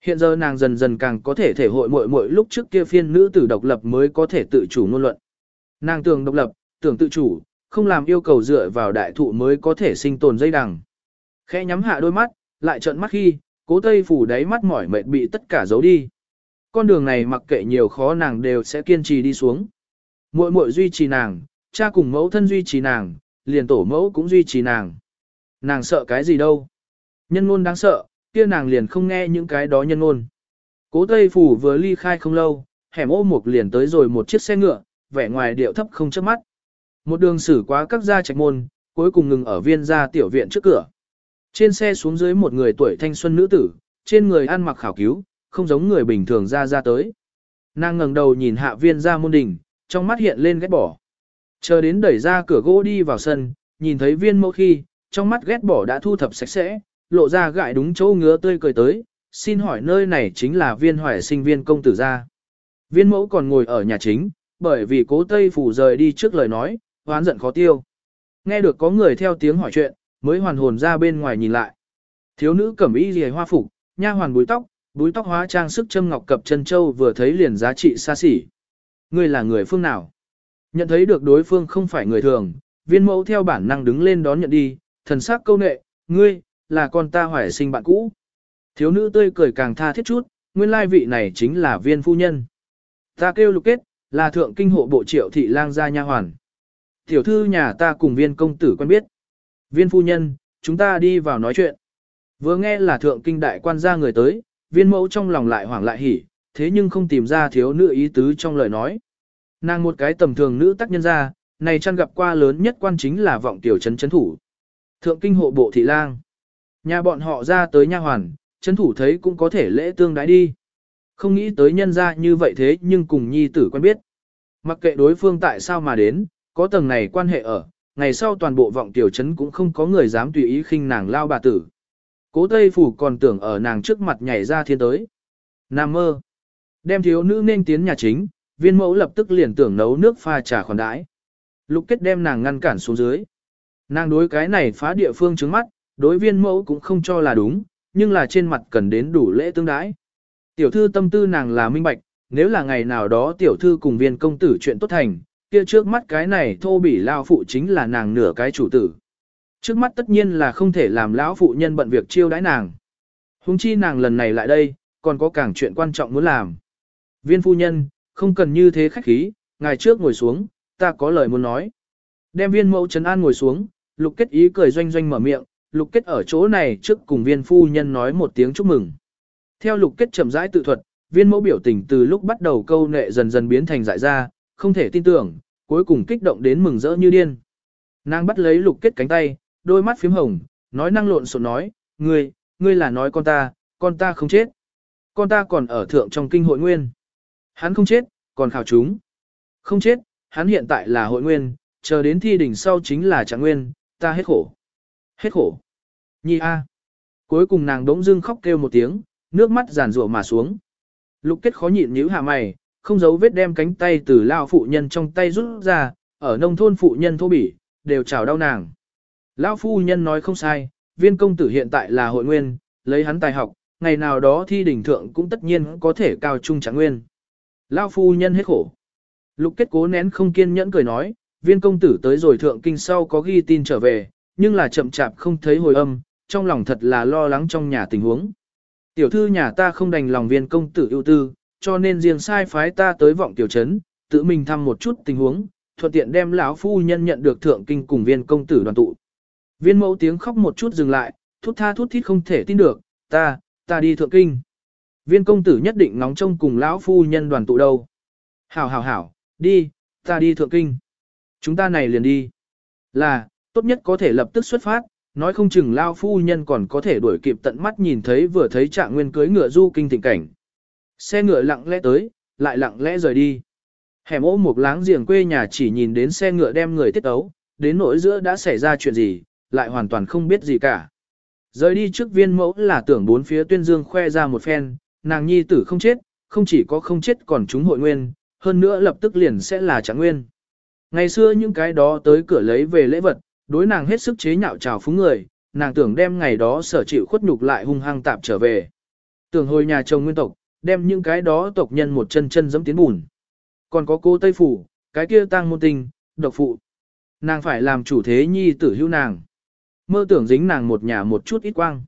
Hiện giờ nàng dần dần càng có thể thể hội muội muội lúc trước kia phiên nữ tử độc lập mới có thể tự chủ ngôn luận. Nàng tưởng độc lập, tưởng tự chủ, không làm yêu cầu dựa vào đại thụ mới có thể sinh tồn dây đằng. Khẽ nhắm hạ đôi mắt, lại trợn mắt khi, cố tây phủ đáy mắt mỏi mệt bị tất cả giấu đi. Con đường này mặc kệ nhiều khó nàng đều sẽ kiên trì đi xuống. Muội muội duy trì nàng, cha cùng mẫu thân duy trì nàng, liền tổ mẫu cũng duy trì nàng. Nàng sợ cái gì đâu. Nhân ngôn đáng sợ, kia nàng liền không nghe những cái đó nhân ngôn. Cố Tây Phủ vừa ly khai không lâu, hẻm ô mục liền tới rồi một chiếc xe ngựa, vẻ ngoài điệu thấp không chớp mắt. Một đường xử qua các gia trạch môn, cuối cùng ngừng ở viên gia tiểu viện trước cửa. Trên xe xuống dưới một người tuổi thanh xuân nữ tử, trên người ăn mặc khảo cứu, không giống người bình thường ra ra tới. Nàng ngẩng đầu nhìn hạ viên ra môn đình, trong mắt hiện lên ghét bỏ. Chờ đến đẩy ra cửa gỗ đi vào sân, nhìn thấy viên mẫu khi, trong mắt ghét bỏ đã thu thập sạch sẽ, lộ ra gại đúng chỗ ngứa tươi cười tới, xin hỏi nơi này chính là viên hoài sinh viên công tử gia. Viên mẫu còn ngồi ở nhà chính, bởi vì cố Tây Phủ rời đi trước lời nói, oán giận khó tiêu. Nghe được có người theo tiếng hỏi chuyện, mới hoàn hồn ra bên ngoài nhìn lại. Thiếu nữ cẩm y rìa hoa phục, nha hoàn búi tóc, búi tóc hóa trang sức châm ngọc cập chân châu vừa thấy liền giá trị xa xỉ. Ngươi là người phương nào? Nhận thấy được đối phương không phải người thường, viên mẫu theo bản năng đứng lên đón nhận đi, thần sắc câu nệ, ngươi, là con ta hoài sinh bạn cũ. Thiếu nữ tươi cười càng tha thiết chút, nguyên lai vị này chính là viên phu nhân. Ta kêu lục kết, là thượng kinh hộ bộ triệu thị lang gia nha hoàn. Tiểu thư nhà ta cùng viên công tử quen biết. Viên phu nhân, chúng ta đi vào nói chuyện. Vừa nghe là thượng kinh đại quan gia người tới, viên mẫu trong lòng lại hoảng lại hỉ, thế nhưng không tìm ra thiếu nữ ý tứ trong lời nói. Nàng một cái tầm thường nữ tác nhân ra, này chăn gặp qua lớn nhất quan chính là vọng tiểu trấn chấn thủ. Thượng kinh hộ bộ thị lang. Nhà bọn họ ra tới nha hoàn, chấn thủ thấy cũng có thể lễ tương đái đi. Không nghĩ tới nhân ra như vậy thế nhưng cùng nhi tử quen biết. Mặc kệ đối phương tại sao mà đến, có tầng này quan hệ ở, ngày sau toàn bộ vọng tiểu trấn cũng không có người dám tùy ý khinh nàng lao bà tử. Cố Tây Phủ còn tưởng ở nàng trước mặt nhảy ra thiên tới. Nam mơ. Đem thiếu nữ nên tiến nhà chính, viên mẫu lập tức liền tưởng nấu nước pha trà khoản đãi. Lục kết đem nàng ngăn cản xuống dưới. Nàng đối cái này phá địa phương trứng mắt, đối viên mẫu cũng không cho là đúng, nhưng là trên mặt cần đến đủ lễ tương đãi. Tiểu thư tâm tư nàng là minh bạch, nếu là ngày nào đó tiểu thư cùng viên công tử chuyện tốt thành, kia trước mắt cái này thô bỉ lao phụ chính là nàng nửa cái chủ tử. Trước mắt tất nhiên là không thể làm lão phụ nhân bận việc chiêu đãi nàng. Hùng chi nàng lần này lại đây, còn có càng chuyện quan trọng muốn làm. Viên phu nhân, không cần như thế khách khí, ngài trước ngồi xuống, ta có lời muốn nói. Đem viên mẫu trấn an ngồi xuống, lục kết ý cười doanh doanh mở miệng, lục kết ở chỗ này trước cùng viên phu nhân nói một tiếng chúc mừng. Theo lục kết chậm rãi tự thuật, viên mẫu biểu tình từ lúc bắt đầu câu nệ dần dần biến thành dại ra, không thể tin tưởng, cuối cùng kích động đến mừng rỡ như điên. Nàng bắt lấy lục kết cánh tay, đôi mắt phím hồng, nói năng lộn xộn nói, ngươi, ngươi là nói con ta, con ta không chết. Con ta còn ở thượng trong kinh hội nguyên. Hắn không chết, còn khảo chúng. Không chết, hắn hiện tại là hội nguyên, chờ đến thi đỉnh sau chính là trạng nguyên, ta hết khổ. Hết khổ. Nhi a. Cuối cùng nàng đống dưng khóc kêu một tiếng, nước mắt giàn rủa mà xuống. Lục kết khó nhịn nhíu hạ mày, không giấu vết đem cánh tay từ lao phụ nhân trong tay rút ra, ở nông thôn phụ nhân thô bỉ, đều chào đau nàng. Lão phu nhân nói không sai, viên công tử hiện tại là hội nguyên, lấy hắn tài học, ngày nào đó thi đỉnh thượng cũng tất nhiên có thể cao trung trạng nguyên. Lão phu nhân hết khổ. Lục kết cố nén không kiên nhẫn cười nói, viên công tử tới rồi thượng kinh sau có ghi tin trở về, nhưng là chậm chạp không thấy hồi âm, trong lòng thật là lo lắng trong nhà tình huống. Tiểu thư nhà ta không đành lòng viên công tử ưu tư, cho nên riêng sai phái ta tới vọng tiểu trấn, tự mình thăm một chút tình huống, thuận tiện đem lão phu nhân nhận được thượng kinh cùng viên công tử đoàn tụ. Viên mẫu tiếng khóc một chút dừng lại, thút tha thút thít không thể tin được, ta, ta đi thượng kinh. Viên công tử nhất định nóng trông cùng lão phu nhân đoàn tụ đâu. Hảo hảo hảo, đi, ta đi thượng kinh. Chúng ta này liền đi. Là, tốt nhất có thể lập tức xuất phát, nói không chừng lao phu nhân còn có thể đuổi kịp tận mắt nhìn thấy vừa thấy trạng nguyên cưới ngựa du kinh tình cảnh. Xe ngựa lặng lẽ tới, lại lặng lẽ rời đi. Hẻm ô một láng giềng quê nhà chỉ nhìn đến xe ngựa đem người tiết ấu, đến nỗi giữa đã xảy ra chuyện gì, lại hoàn toàn không biết gì cả. Rời đi trước viên mẫu là tưởng bốn phía tuyên dương khoe ra một phen, nàng nhi tử không chết, không chỉ có không chết còn chúng hội nguyên, hơn nữa lập tức liền sẽ là trạng nguyên. Ngày xưa những cái đó tới cửa lấy về lễ vật, đối nàng hết sức chế nhạo trào phúng người, nàng tưởng đem ngày đó sở chịu khuất nhục lại hung hăng tạp trở về. Tưởng hồi nhà chồng nguyên tộc, đem những cái đó tộc nhân một chân chân dẫm tiến bùn. Còn có cô Tây Phủ, cái kia tang môn tình, độc phụ. Nàng phải làm chủ thế nhi tử hữu nàng. Mơ tưởng dính nàng một nhà một chút ít quang.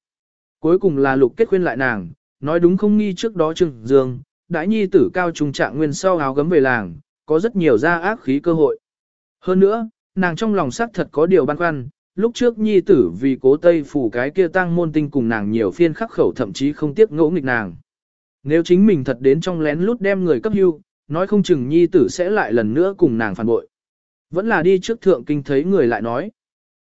Cuối cùng là lục kết khuyên lại nàng, nói đúng không nghi trước đó trừng dương, đại nhi tử cao trung trạng nguyên sau áo gấm về làng, có rất nhiều ra ác khí cơ hội. Hơn nữa, nàng trong lòng xác thật có điều băn khoăn, lúc trước nhi tử vì cố tây phủ cái kia tăng môn tinh cùng nàng nhiều phiên khắc khẩu thậm chí không tiếc ngỗ nghịch nàng. Nếu chính mình thật đến trong lén lút đem người cấp hưu, nói không chừng nhi tử sẽ lại lần nữa cùng nàng phản bội. Vẫn là đi trước thượng kinh thấy người lại nói.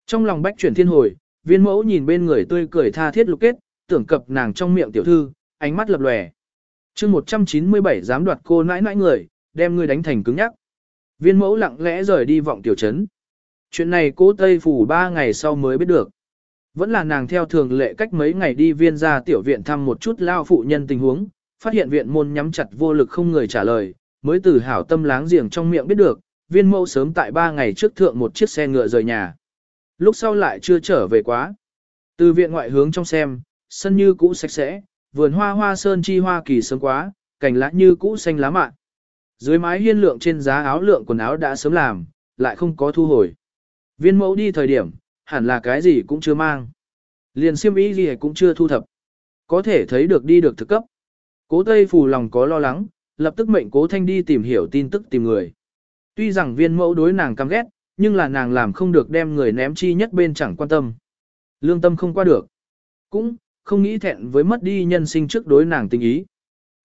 Trong lòng bách chuyển thiên hồi, viên mẫu nhìn bên người tươi cười tha thiết lục kết, tưởng cập nàng trong miệng tiểu thư, ánh mắt lập lòe. chương 197 dám đoạt cô nãi nãi người, đem người đánh thành cứng nhắc. Viên mẫu lặng lẽ rời đi vọng tiểu trấn. Chuyện này cố Tây Phủ ba ngày sau mới biết được. Vẫn là nàng theo thường lệ cách mấy ngày đi viên ra tiểu viện thăm một chút lao phụ nhân tình huống, phát hiện viện môn nhắm chặt vô lực không người trả lời, mới từ hảo tâm láng giềng trong miệng biết được, viên mẫu sớm tại ba ngày trước thượng một chiếc xe ngựa rời nhà. Lúc sau lại chưa trở về quá. Từ viện ngoại hướng trong xem, sân như cũ sạch sẽ, vườn hoa hoa sơn chi hoa kỳ sớm quá, cảnh lá như cũ xanh lá mạn. Dưới mái hiên lượng trên giá áo lượng quần áo đã sớm làm, lại không có thu hồi. Viên mẫu đi thời điểm, hẳn là cái gì cũng chưa mang. Liền siêm ý gì cũng chưa thu thập. Có thể thấy được đi được thực cấp. Cố Tây Phù lòng có lo lắng, lập tức mệnh Cố Thanh đi tìm hiểu tin tức tìm người. Tuy rằng viên mẫu đối nàng căm ghét, nhưng là nàng làm không được đem người ném chi nhất bên chẳng quan tâm. Lương tâm không qua được. Cũng, không nghĩ thẹn với mất đi nhân sinh trước đối nàng tình ý.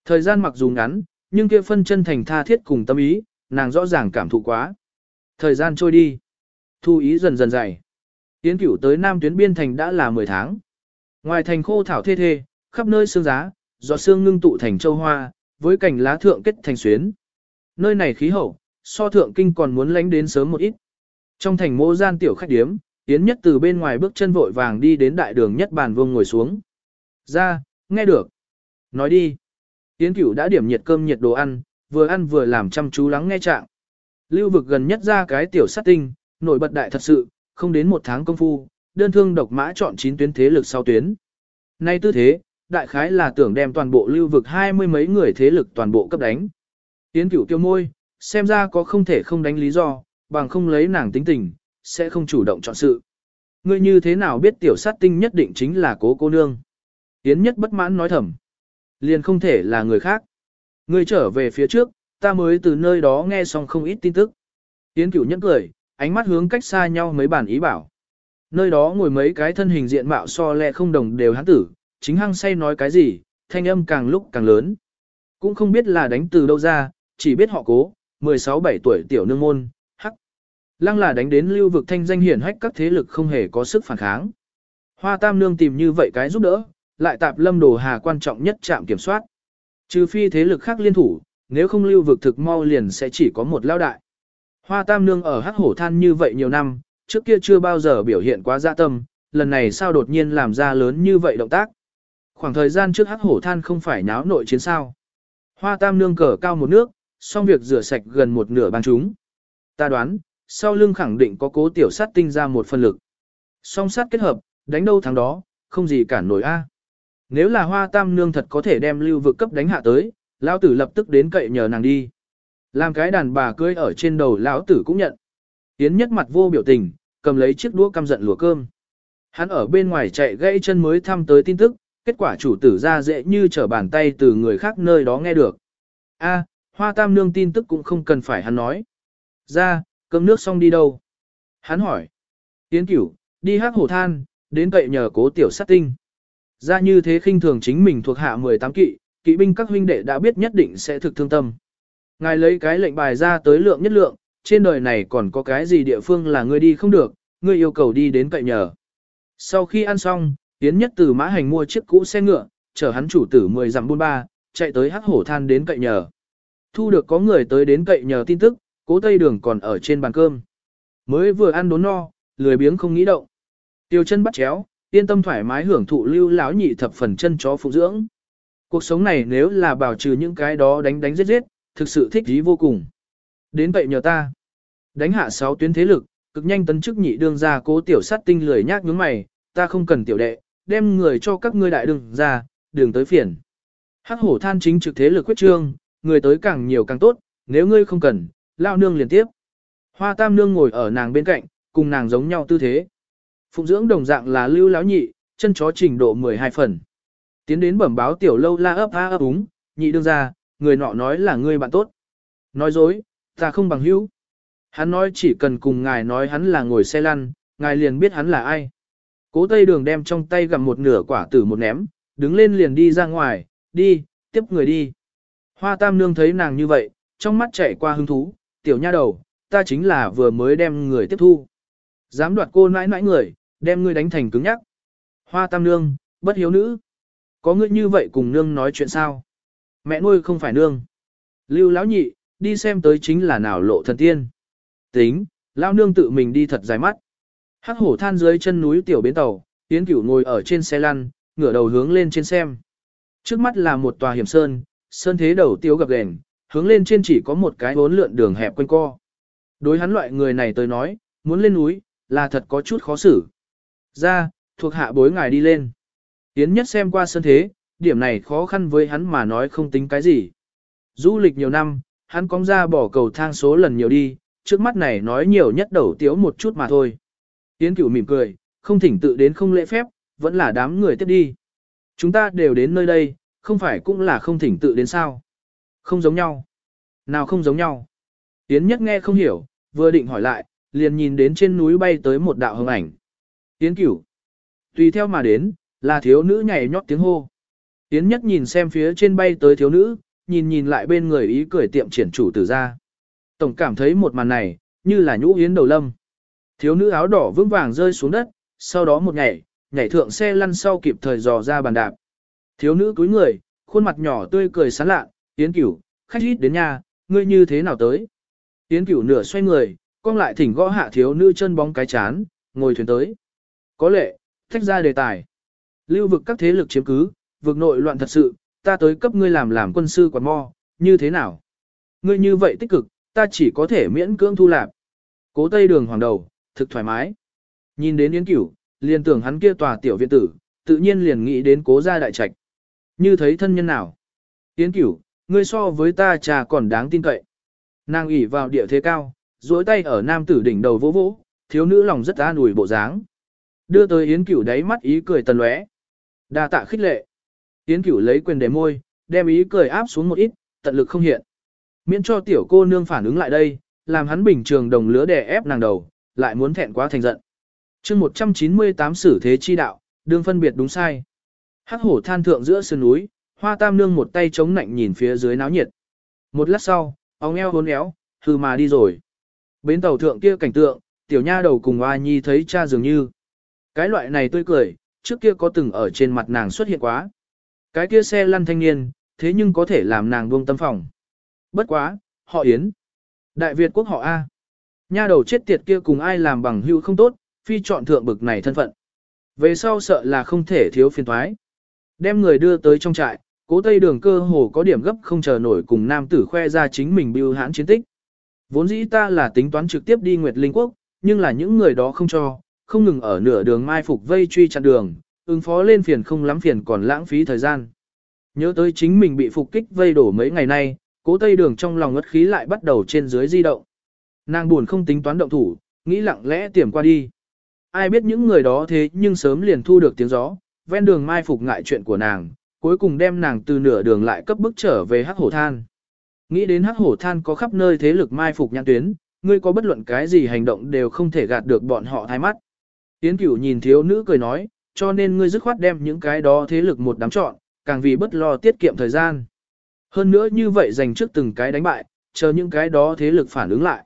Thời gian mặc dù ngắn, nhưng kia phân chân thành tha thiết cùng tâm ý, nàng rõ ràng cảm thụ quá. Thời gian trôi đi. Thu ý dần dần dày. Tiến cửu tới Nam tuyến biên thành đã là 10 tháng. Ngoài thành khô thảo thê thê, khắp nơi sương giá, giọt xương ngưng tụ thành châu hoa, với cảnh lá thượng kết thành xuyến. Nơi này khí hậu, so thượng kinh còn muốn lánh đến sớm một ít. Trong thành mô gian tiểu khách điếm, Yến nhất từ bên ngoài bước chân vội vàng đi đến đại đường nhất bàn vương ngồi xuống. Ra, nghe được. Nói đi. Yến cửu đã điểm nhiệt cơm nhiệt đồ ăn, vừa ăn vừa làm chăm chú lắng nghe trạng. Lưu vực gần nhất ra cái tiểu sát tinh, nổi bật đại thật sự, không đến một tháng công phu, đơn thương độc mã chọn 9 tuyến thế lực sau tuyến. Nay tư thế, đại khái là tưởng đem toàn bộ lưu vực hai mươi mấy người thế lực toàn bộ cấp đánh. Yến cửu tiêu môi, xem ra có không thể không đánh lý do, bằng không lấy nàng tính tình, sẽ không chủ động chọn sự. Ngươi như thế nào biết tiểu sát tinh nhất định chính là cố cô nương? Yến nhất bất mãn nói thầm. Liền không thể là người khác. Ngươi trở về phía trước, ta mới từ nơi đó nghe xong không ít tin tức. Yến cửu nhẫn cười, ánh mắt hướng cách xa nhau mấy bản ý bảo. Nơi đó ngồi mấy cái thân hình diện mạo so lẹ không đồng đều hắn tử, chính hăng say nói cái gì, thanh âm càng lúc càng lớn. Cũng không biết là đánh từ đâu ra, chỉ biết họ cố, 16-17 tuổi tiểu nương môn, hắc. Lăng là đánh đến lưu vực thanh danh hiển hách các thế lực không hề có sức phản kháng. Hoa tam nương tìm như vậy cái giúp đỡ, lại tạp lâm đồ hà quan trọng nhất trạm kiểm soát. Trừ phi thế lực khác liên thủ, nếu không lưu vực thực mau liền sẽ chỉ có một lao đại. Hoa tam nương ở hắc hổ than như vậy nhiều năm, trước kia chưa bao giờ biểu hiện quá dạ tâm, lần này sao đột nhiên làm ra lớn như vậy động tác. Khoảng thời gian trước hắc hổ than không phải náo nội chiến sao. Hoa tam nương cờ cao một nước, xong việc rửa sạch gần một nửa bang chúng. Ta đoán, sau lưng khẳng định có cố tiểu sát tinh ra một phần lực. Song sát kết hợp, đánh đâu thắng đó, không gì cản nổi a. Nếu là hoa tam nương thật có thể đem lưu vực cấp đánh hạ tới, lão tử lập tức đến cậy nhờ nàng đi. Làm cái đàn bà cưới ở trên đầu lão tử cũng nhận. Tiến nhất mặt vô biểu tình, cầm lấy chiếc đũa căm giận lùa cơm. Hắn ở bên ngoài chạy gãy chân mới thăm tới tin tức, kết quả chủ tử ra dễ như trở bàn tay từ người khác nơi đó nghe được. A, hoa tam nương tin tức cũng không cần phải hắn nói. Ra, cơm nước xong đi đâu? Hắn hỏi. Tiến cửu, đi hát hổ than, đến cậy nhờ cố tiểu sát tinh. Ra như thế khinh thường chính mình thuộc hạ 18 kỵ, kỵ binh các huynh đệ đã biết nhất định sẽ thực thương tâm. Ngài lấy cái lệnh bài ra tới lượng nhất lượng, trên đời này còn có cái gì địa phương là ngươi đi không được, ngươi yêu cầu đi đến cậy nhờ. Sau khi ăn xong, Tiến nhất từ mã hành mua chiếc cũ xe ngựa, chở hắn chủ tử 10 dặm buôn ba, chạy tới hắc hổ than đến cậy nhờ. Thu được có người tới đến cậy nhờ tin tức, cố tây đường còn ở trên bàn cơm. Mới vừa ăn đốn no, lười biếng không nghĩ động. Tiêu chân bắt chéo, yên tâm thoải mái hưởng thụ lưu lão nhị thập phần chân chó phụ dưỡng. Cuộc sống này nếu là bảo trừ những cái đó đánh đánh giết giết, thực sự thích ý vô cùng. Đến vậy nhờ ta. Đánh hạ sáu tuyến thế lực, cực nhanh tấn chức nhị đương ra cố tiểu sát tinh lười nhác nhướng mày, ta không cần tiểu đệ, đem người cho các ngươi đại đừng ra, đường tới phiền. Hắc hổ than chính trực thế lực quyết trương, người tới càng nhiều càng tốt, nếu ngươi không cần, lao nương liền tiếp. Hoa tam nương ngồi ở nàng bên cạnh, cùng nàng giống nhau tư thế. Phụng dưỡng đồng dạng là lưu lão nhị, chân chó trình độ 12 phần. Tiến đến bẩm báo tiểu lâu la ấp a ấp úng, nhị đương ra, người nọ nói là ngươi bạn tốt. Nói dối, ta không bằng hữu. Hắn nói chỉ cần cùng ngài nói hắn là ngồi xe lăn, ngài liền biết hắn là ai. Cố tây đường đem trong tay gặm một nửa quả tử một ném, đứng lên liền đi ra ngoài, đi, tiếp người đi. Hoa tam nương thấy nàng như vậy, trong mắt chạy qua hứng thú, tiểu nha đầu, ta chính là vừa mới đem người tiếp thu. Dám đoạt cô nãi nãi người, đem ngươi đánh thành cứng nhắc. Hoa tam nương, bất hiếu nữ. Có ngươi như vậy cùng nương nói chuyện sao? Mẹ nuôi không phải nương. Lưu lão nhị, đi xem tới chính là nào lộ thần tiên. Tính, lão nương tự mình đi thật dài mắt. Hắc hổ than dưới chân núi tiểu bến tàu, Yến cửu ngồi ở trên xe lăn, ngửa đầu hướng lên trên xem. Trước mắt là một tòa hiểm sơn, sơn thế đầu tiêu gặp gền, hướng lên trên chỉ có một cái bốn lượn đường hẹp quanh co. Đối hắn loại người này tới nói, muốn lên núi, là thật có chút khó xử. Ra, thuộc hạ bối ngài đi lên. Yến nhất xem qua sơn thế, điểm này khó khăn với hắn mà nói không tính cái gì. Du lịch nhiều năm, hắn cóng ra bỏ cầu thang số lần nhiều đi, trước mắt này nói nhiều nhất đầu tiếu một chút mà thôi. Tiến cửu mỉm cười, không thỉnh tự đến không lễ phép, vẫn là đám người tiếp đi. Chúng ta đều đến nơi đây, không phải cũng là không thỉnh tự đến sao. Không giống nhau. Nào không giống nhau. Yến nhất nghe không hiểu, vừa định hỏi lại, liền nhìn đến trên núi bay tới một đạo hồng ảnh. Yến cửu. Tùy theo mà đến, là thiếu nữ nhảy nhót tiếng hô. Yến nhất nhìn xem phía trên bay tới thiếu nữ, nhìn nhìn lại bên người ý cười tiệm triển chủ tử ra. Tổng cảm thấy một màn này, như là nhũ yến đầu lâm. Thiếu nữ áo đỏ vững vàng rơi xuống đất, sau đó một nhảy, nhảy thượng xe lăn sau kịp thời dò ra bàn đạp. Thiếu nữ cúi người, khuôn mặt nhỏ tươi cười sán lạ, Yến Cửu, khách ít đến nhà, ngươi như thế nào tới? Yến Cửu nửa xoay người, cong lại thỉnh gõ hạ thiếu nữ chân bóng cái chán, ngồi thuyền tới. Có lệ, thách ra đề tài. Lưu vực các thế lực chiếm cứ, vực nội loạn thật sự, ta tới cấp ngươi làm làm quân sư quạt mo, như thế nào? Ngươi như vậy tích cực, ta chỉ có thể miễn cưỡng thu lạp. Cố tây đường hoàng đầu, thực thoải mái. Nhìn đến Yến Cửu, liền tưởng hắn kia tòa tiểu viện tử, tự nhiên liền nghĩ đến cố gia đại trạch. Như thấy thân nhân nào? Yến Cửu, ngươi so với ta trà còn đáng tin cậy. Nàng ủy vào địa thế cao, duỗi tay ở nam tử đỉnh đầu vỗ vỗ, thiếu nữ lòng rất an ủi bộ dáng. Đưa tới Yến Cửu đáy mắt ý cười tần lóe. Đa tạ khích lệ. Yến Cửu lấy quyền để môi, đem ý cười áp xuống một ít, tận lực không hiện. Miễn cho tiểu cô nương phản ứng lại đây, làm hắn bình trường đồng lứa đè ép nàng đầu, lại muốn thẹn quá thành giận. chương 198 xử thế chi đạo, đương phân biệt đúng sai. Hắc hổ than thượng giữa sườn núi, hoa tam nương một tay chống nạnh nhìn phía dưới náo nhiệt. Một lát sau, ông eo hốn éo, thư mà đi rồi. Bến tàu thượng kia cảnh tượng, tiểu nha đầu cùng hoa nhi thấy cha dường như. Cái loại này tươi cười, trước kia có từng ở trên mặt nàng xuất hiện quá. Cái kia xe lăn thanh niên, thế nhưng có thể làm nàng buông tâm phòng. Bất quá, họ Yến. Đại Việt quốc họ A. Nha đầu chết tiệt kia cùng ai làm bằng hữu không tốt, phi chọn thượng bực này thân phận. Về sau sợ là không thể thiếu phiền thoái. Đem người đưa tới trong trại, cố tây đường cơ hồ có điểm gấp không chờ nổi cùng nam tử khoe ra chính mình bưu hãn chiến tích. Vốn dĩ ta là tính toán trực tiếp đi Nguyệt Linh Quốc, nhưng là những người đó không cho, không ngừng ở nửa đường mai phục vây truy chặn đường, ứng phó lên phiền không lắm phiền còn lãng phí thời gian. Nhớ tới chính mình bị phục kích vây đổ mấy ngày nay, cố tây đường trong lòng ngất khí lại bắt đầu trên dưới di động. Nàng buồn không tính toán động thủ, nghĩ lặng lẽ tiềm qua đi. Ai biết những người đó thế nhưng sớm liền thu được tiếng gió, ven đường mai phục ngại chuyện của nàng, cuối cùng đem nàng từ nửa đường lại cấp bức trở về hắc hổ than. Nghĩ đến hắc hổ than có khắp nơi thế lực mai phục nhãn tuyến, ngươi có bất luận cái gì hành động đều không thể gạt được bọn họ thay mắt. Tiến cửu nhìn thiếu nữ cười nói, cho nên ngươi dứt khoát đem những cái đó thế lực một đám chọn, càng vì bất lo tiết kiệm thời gian. Hơn nữa như vậy dành trước từng cái đánh bại, chờ những cái đó thế lực phản ứng lại.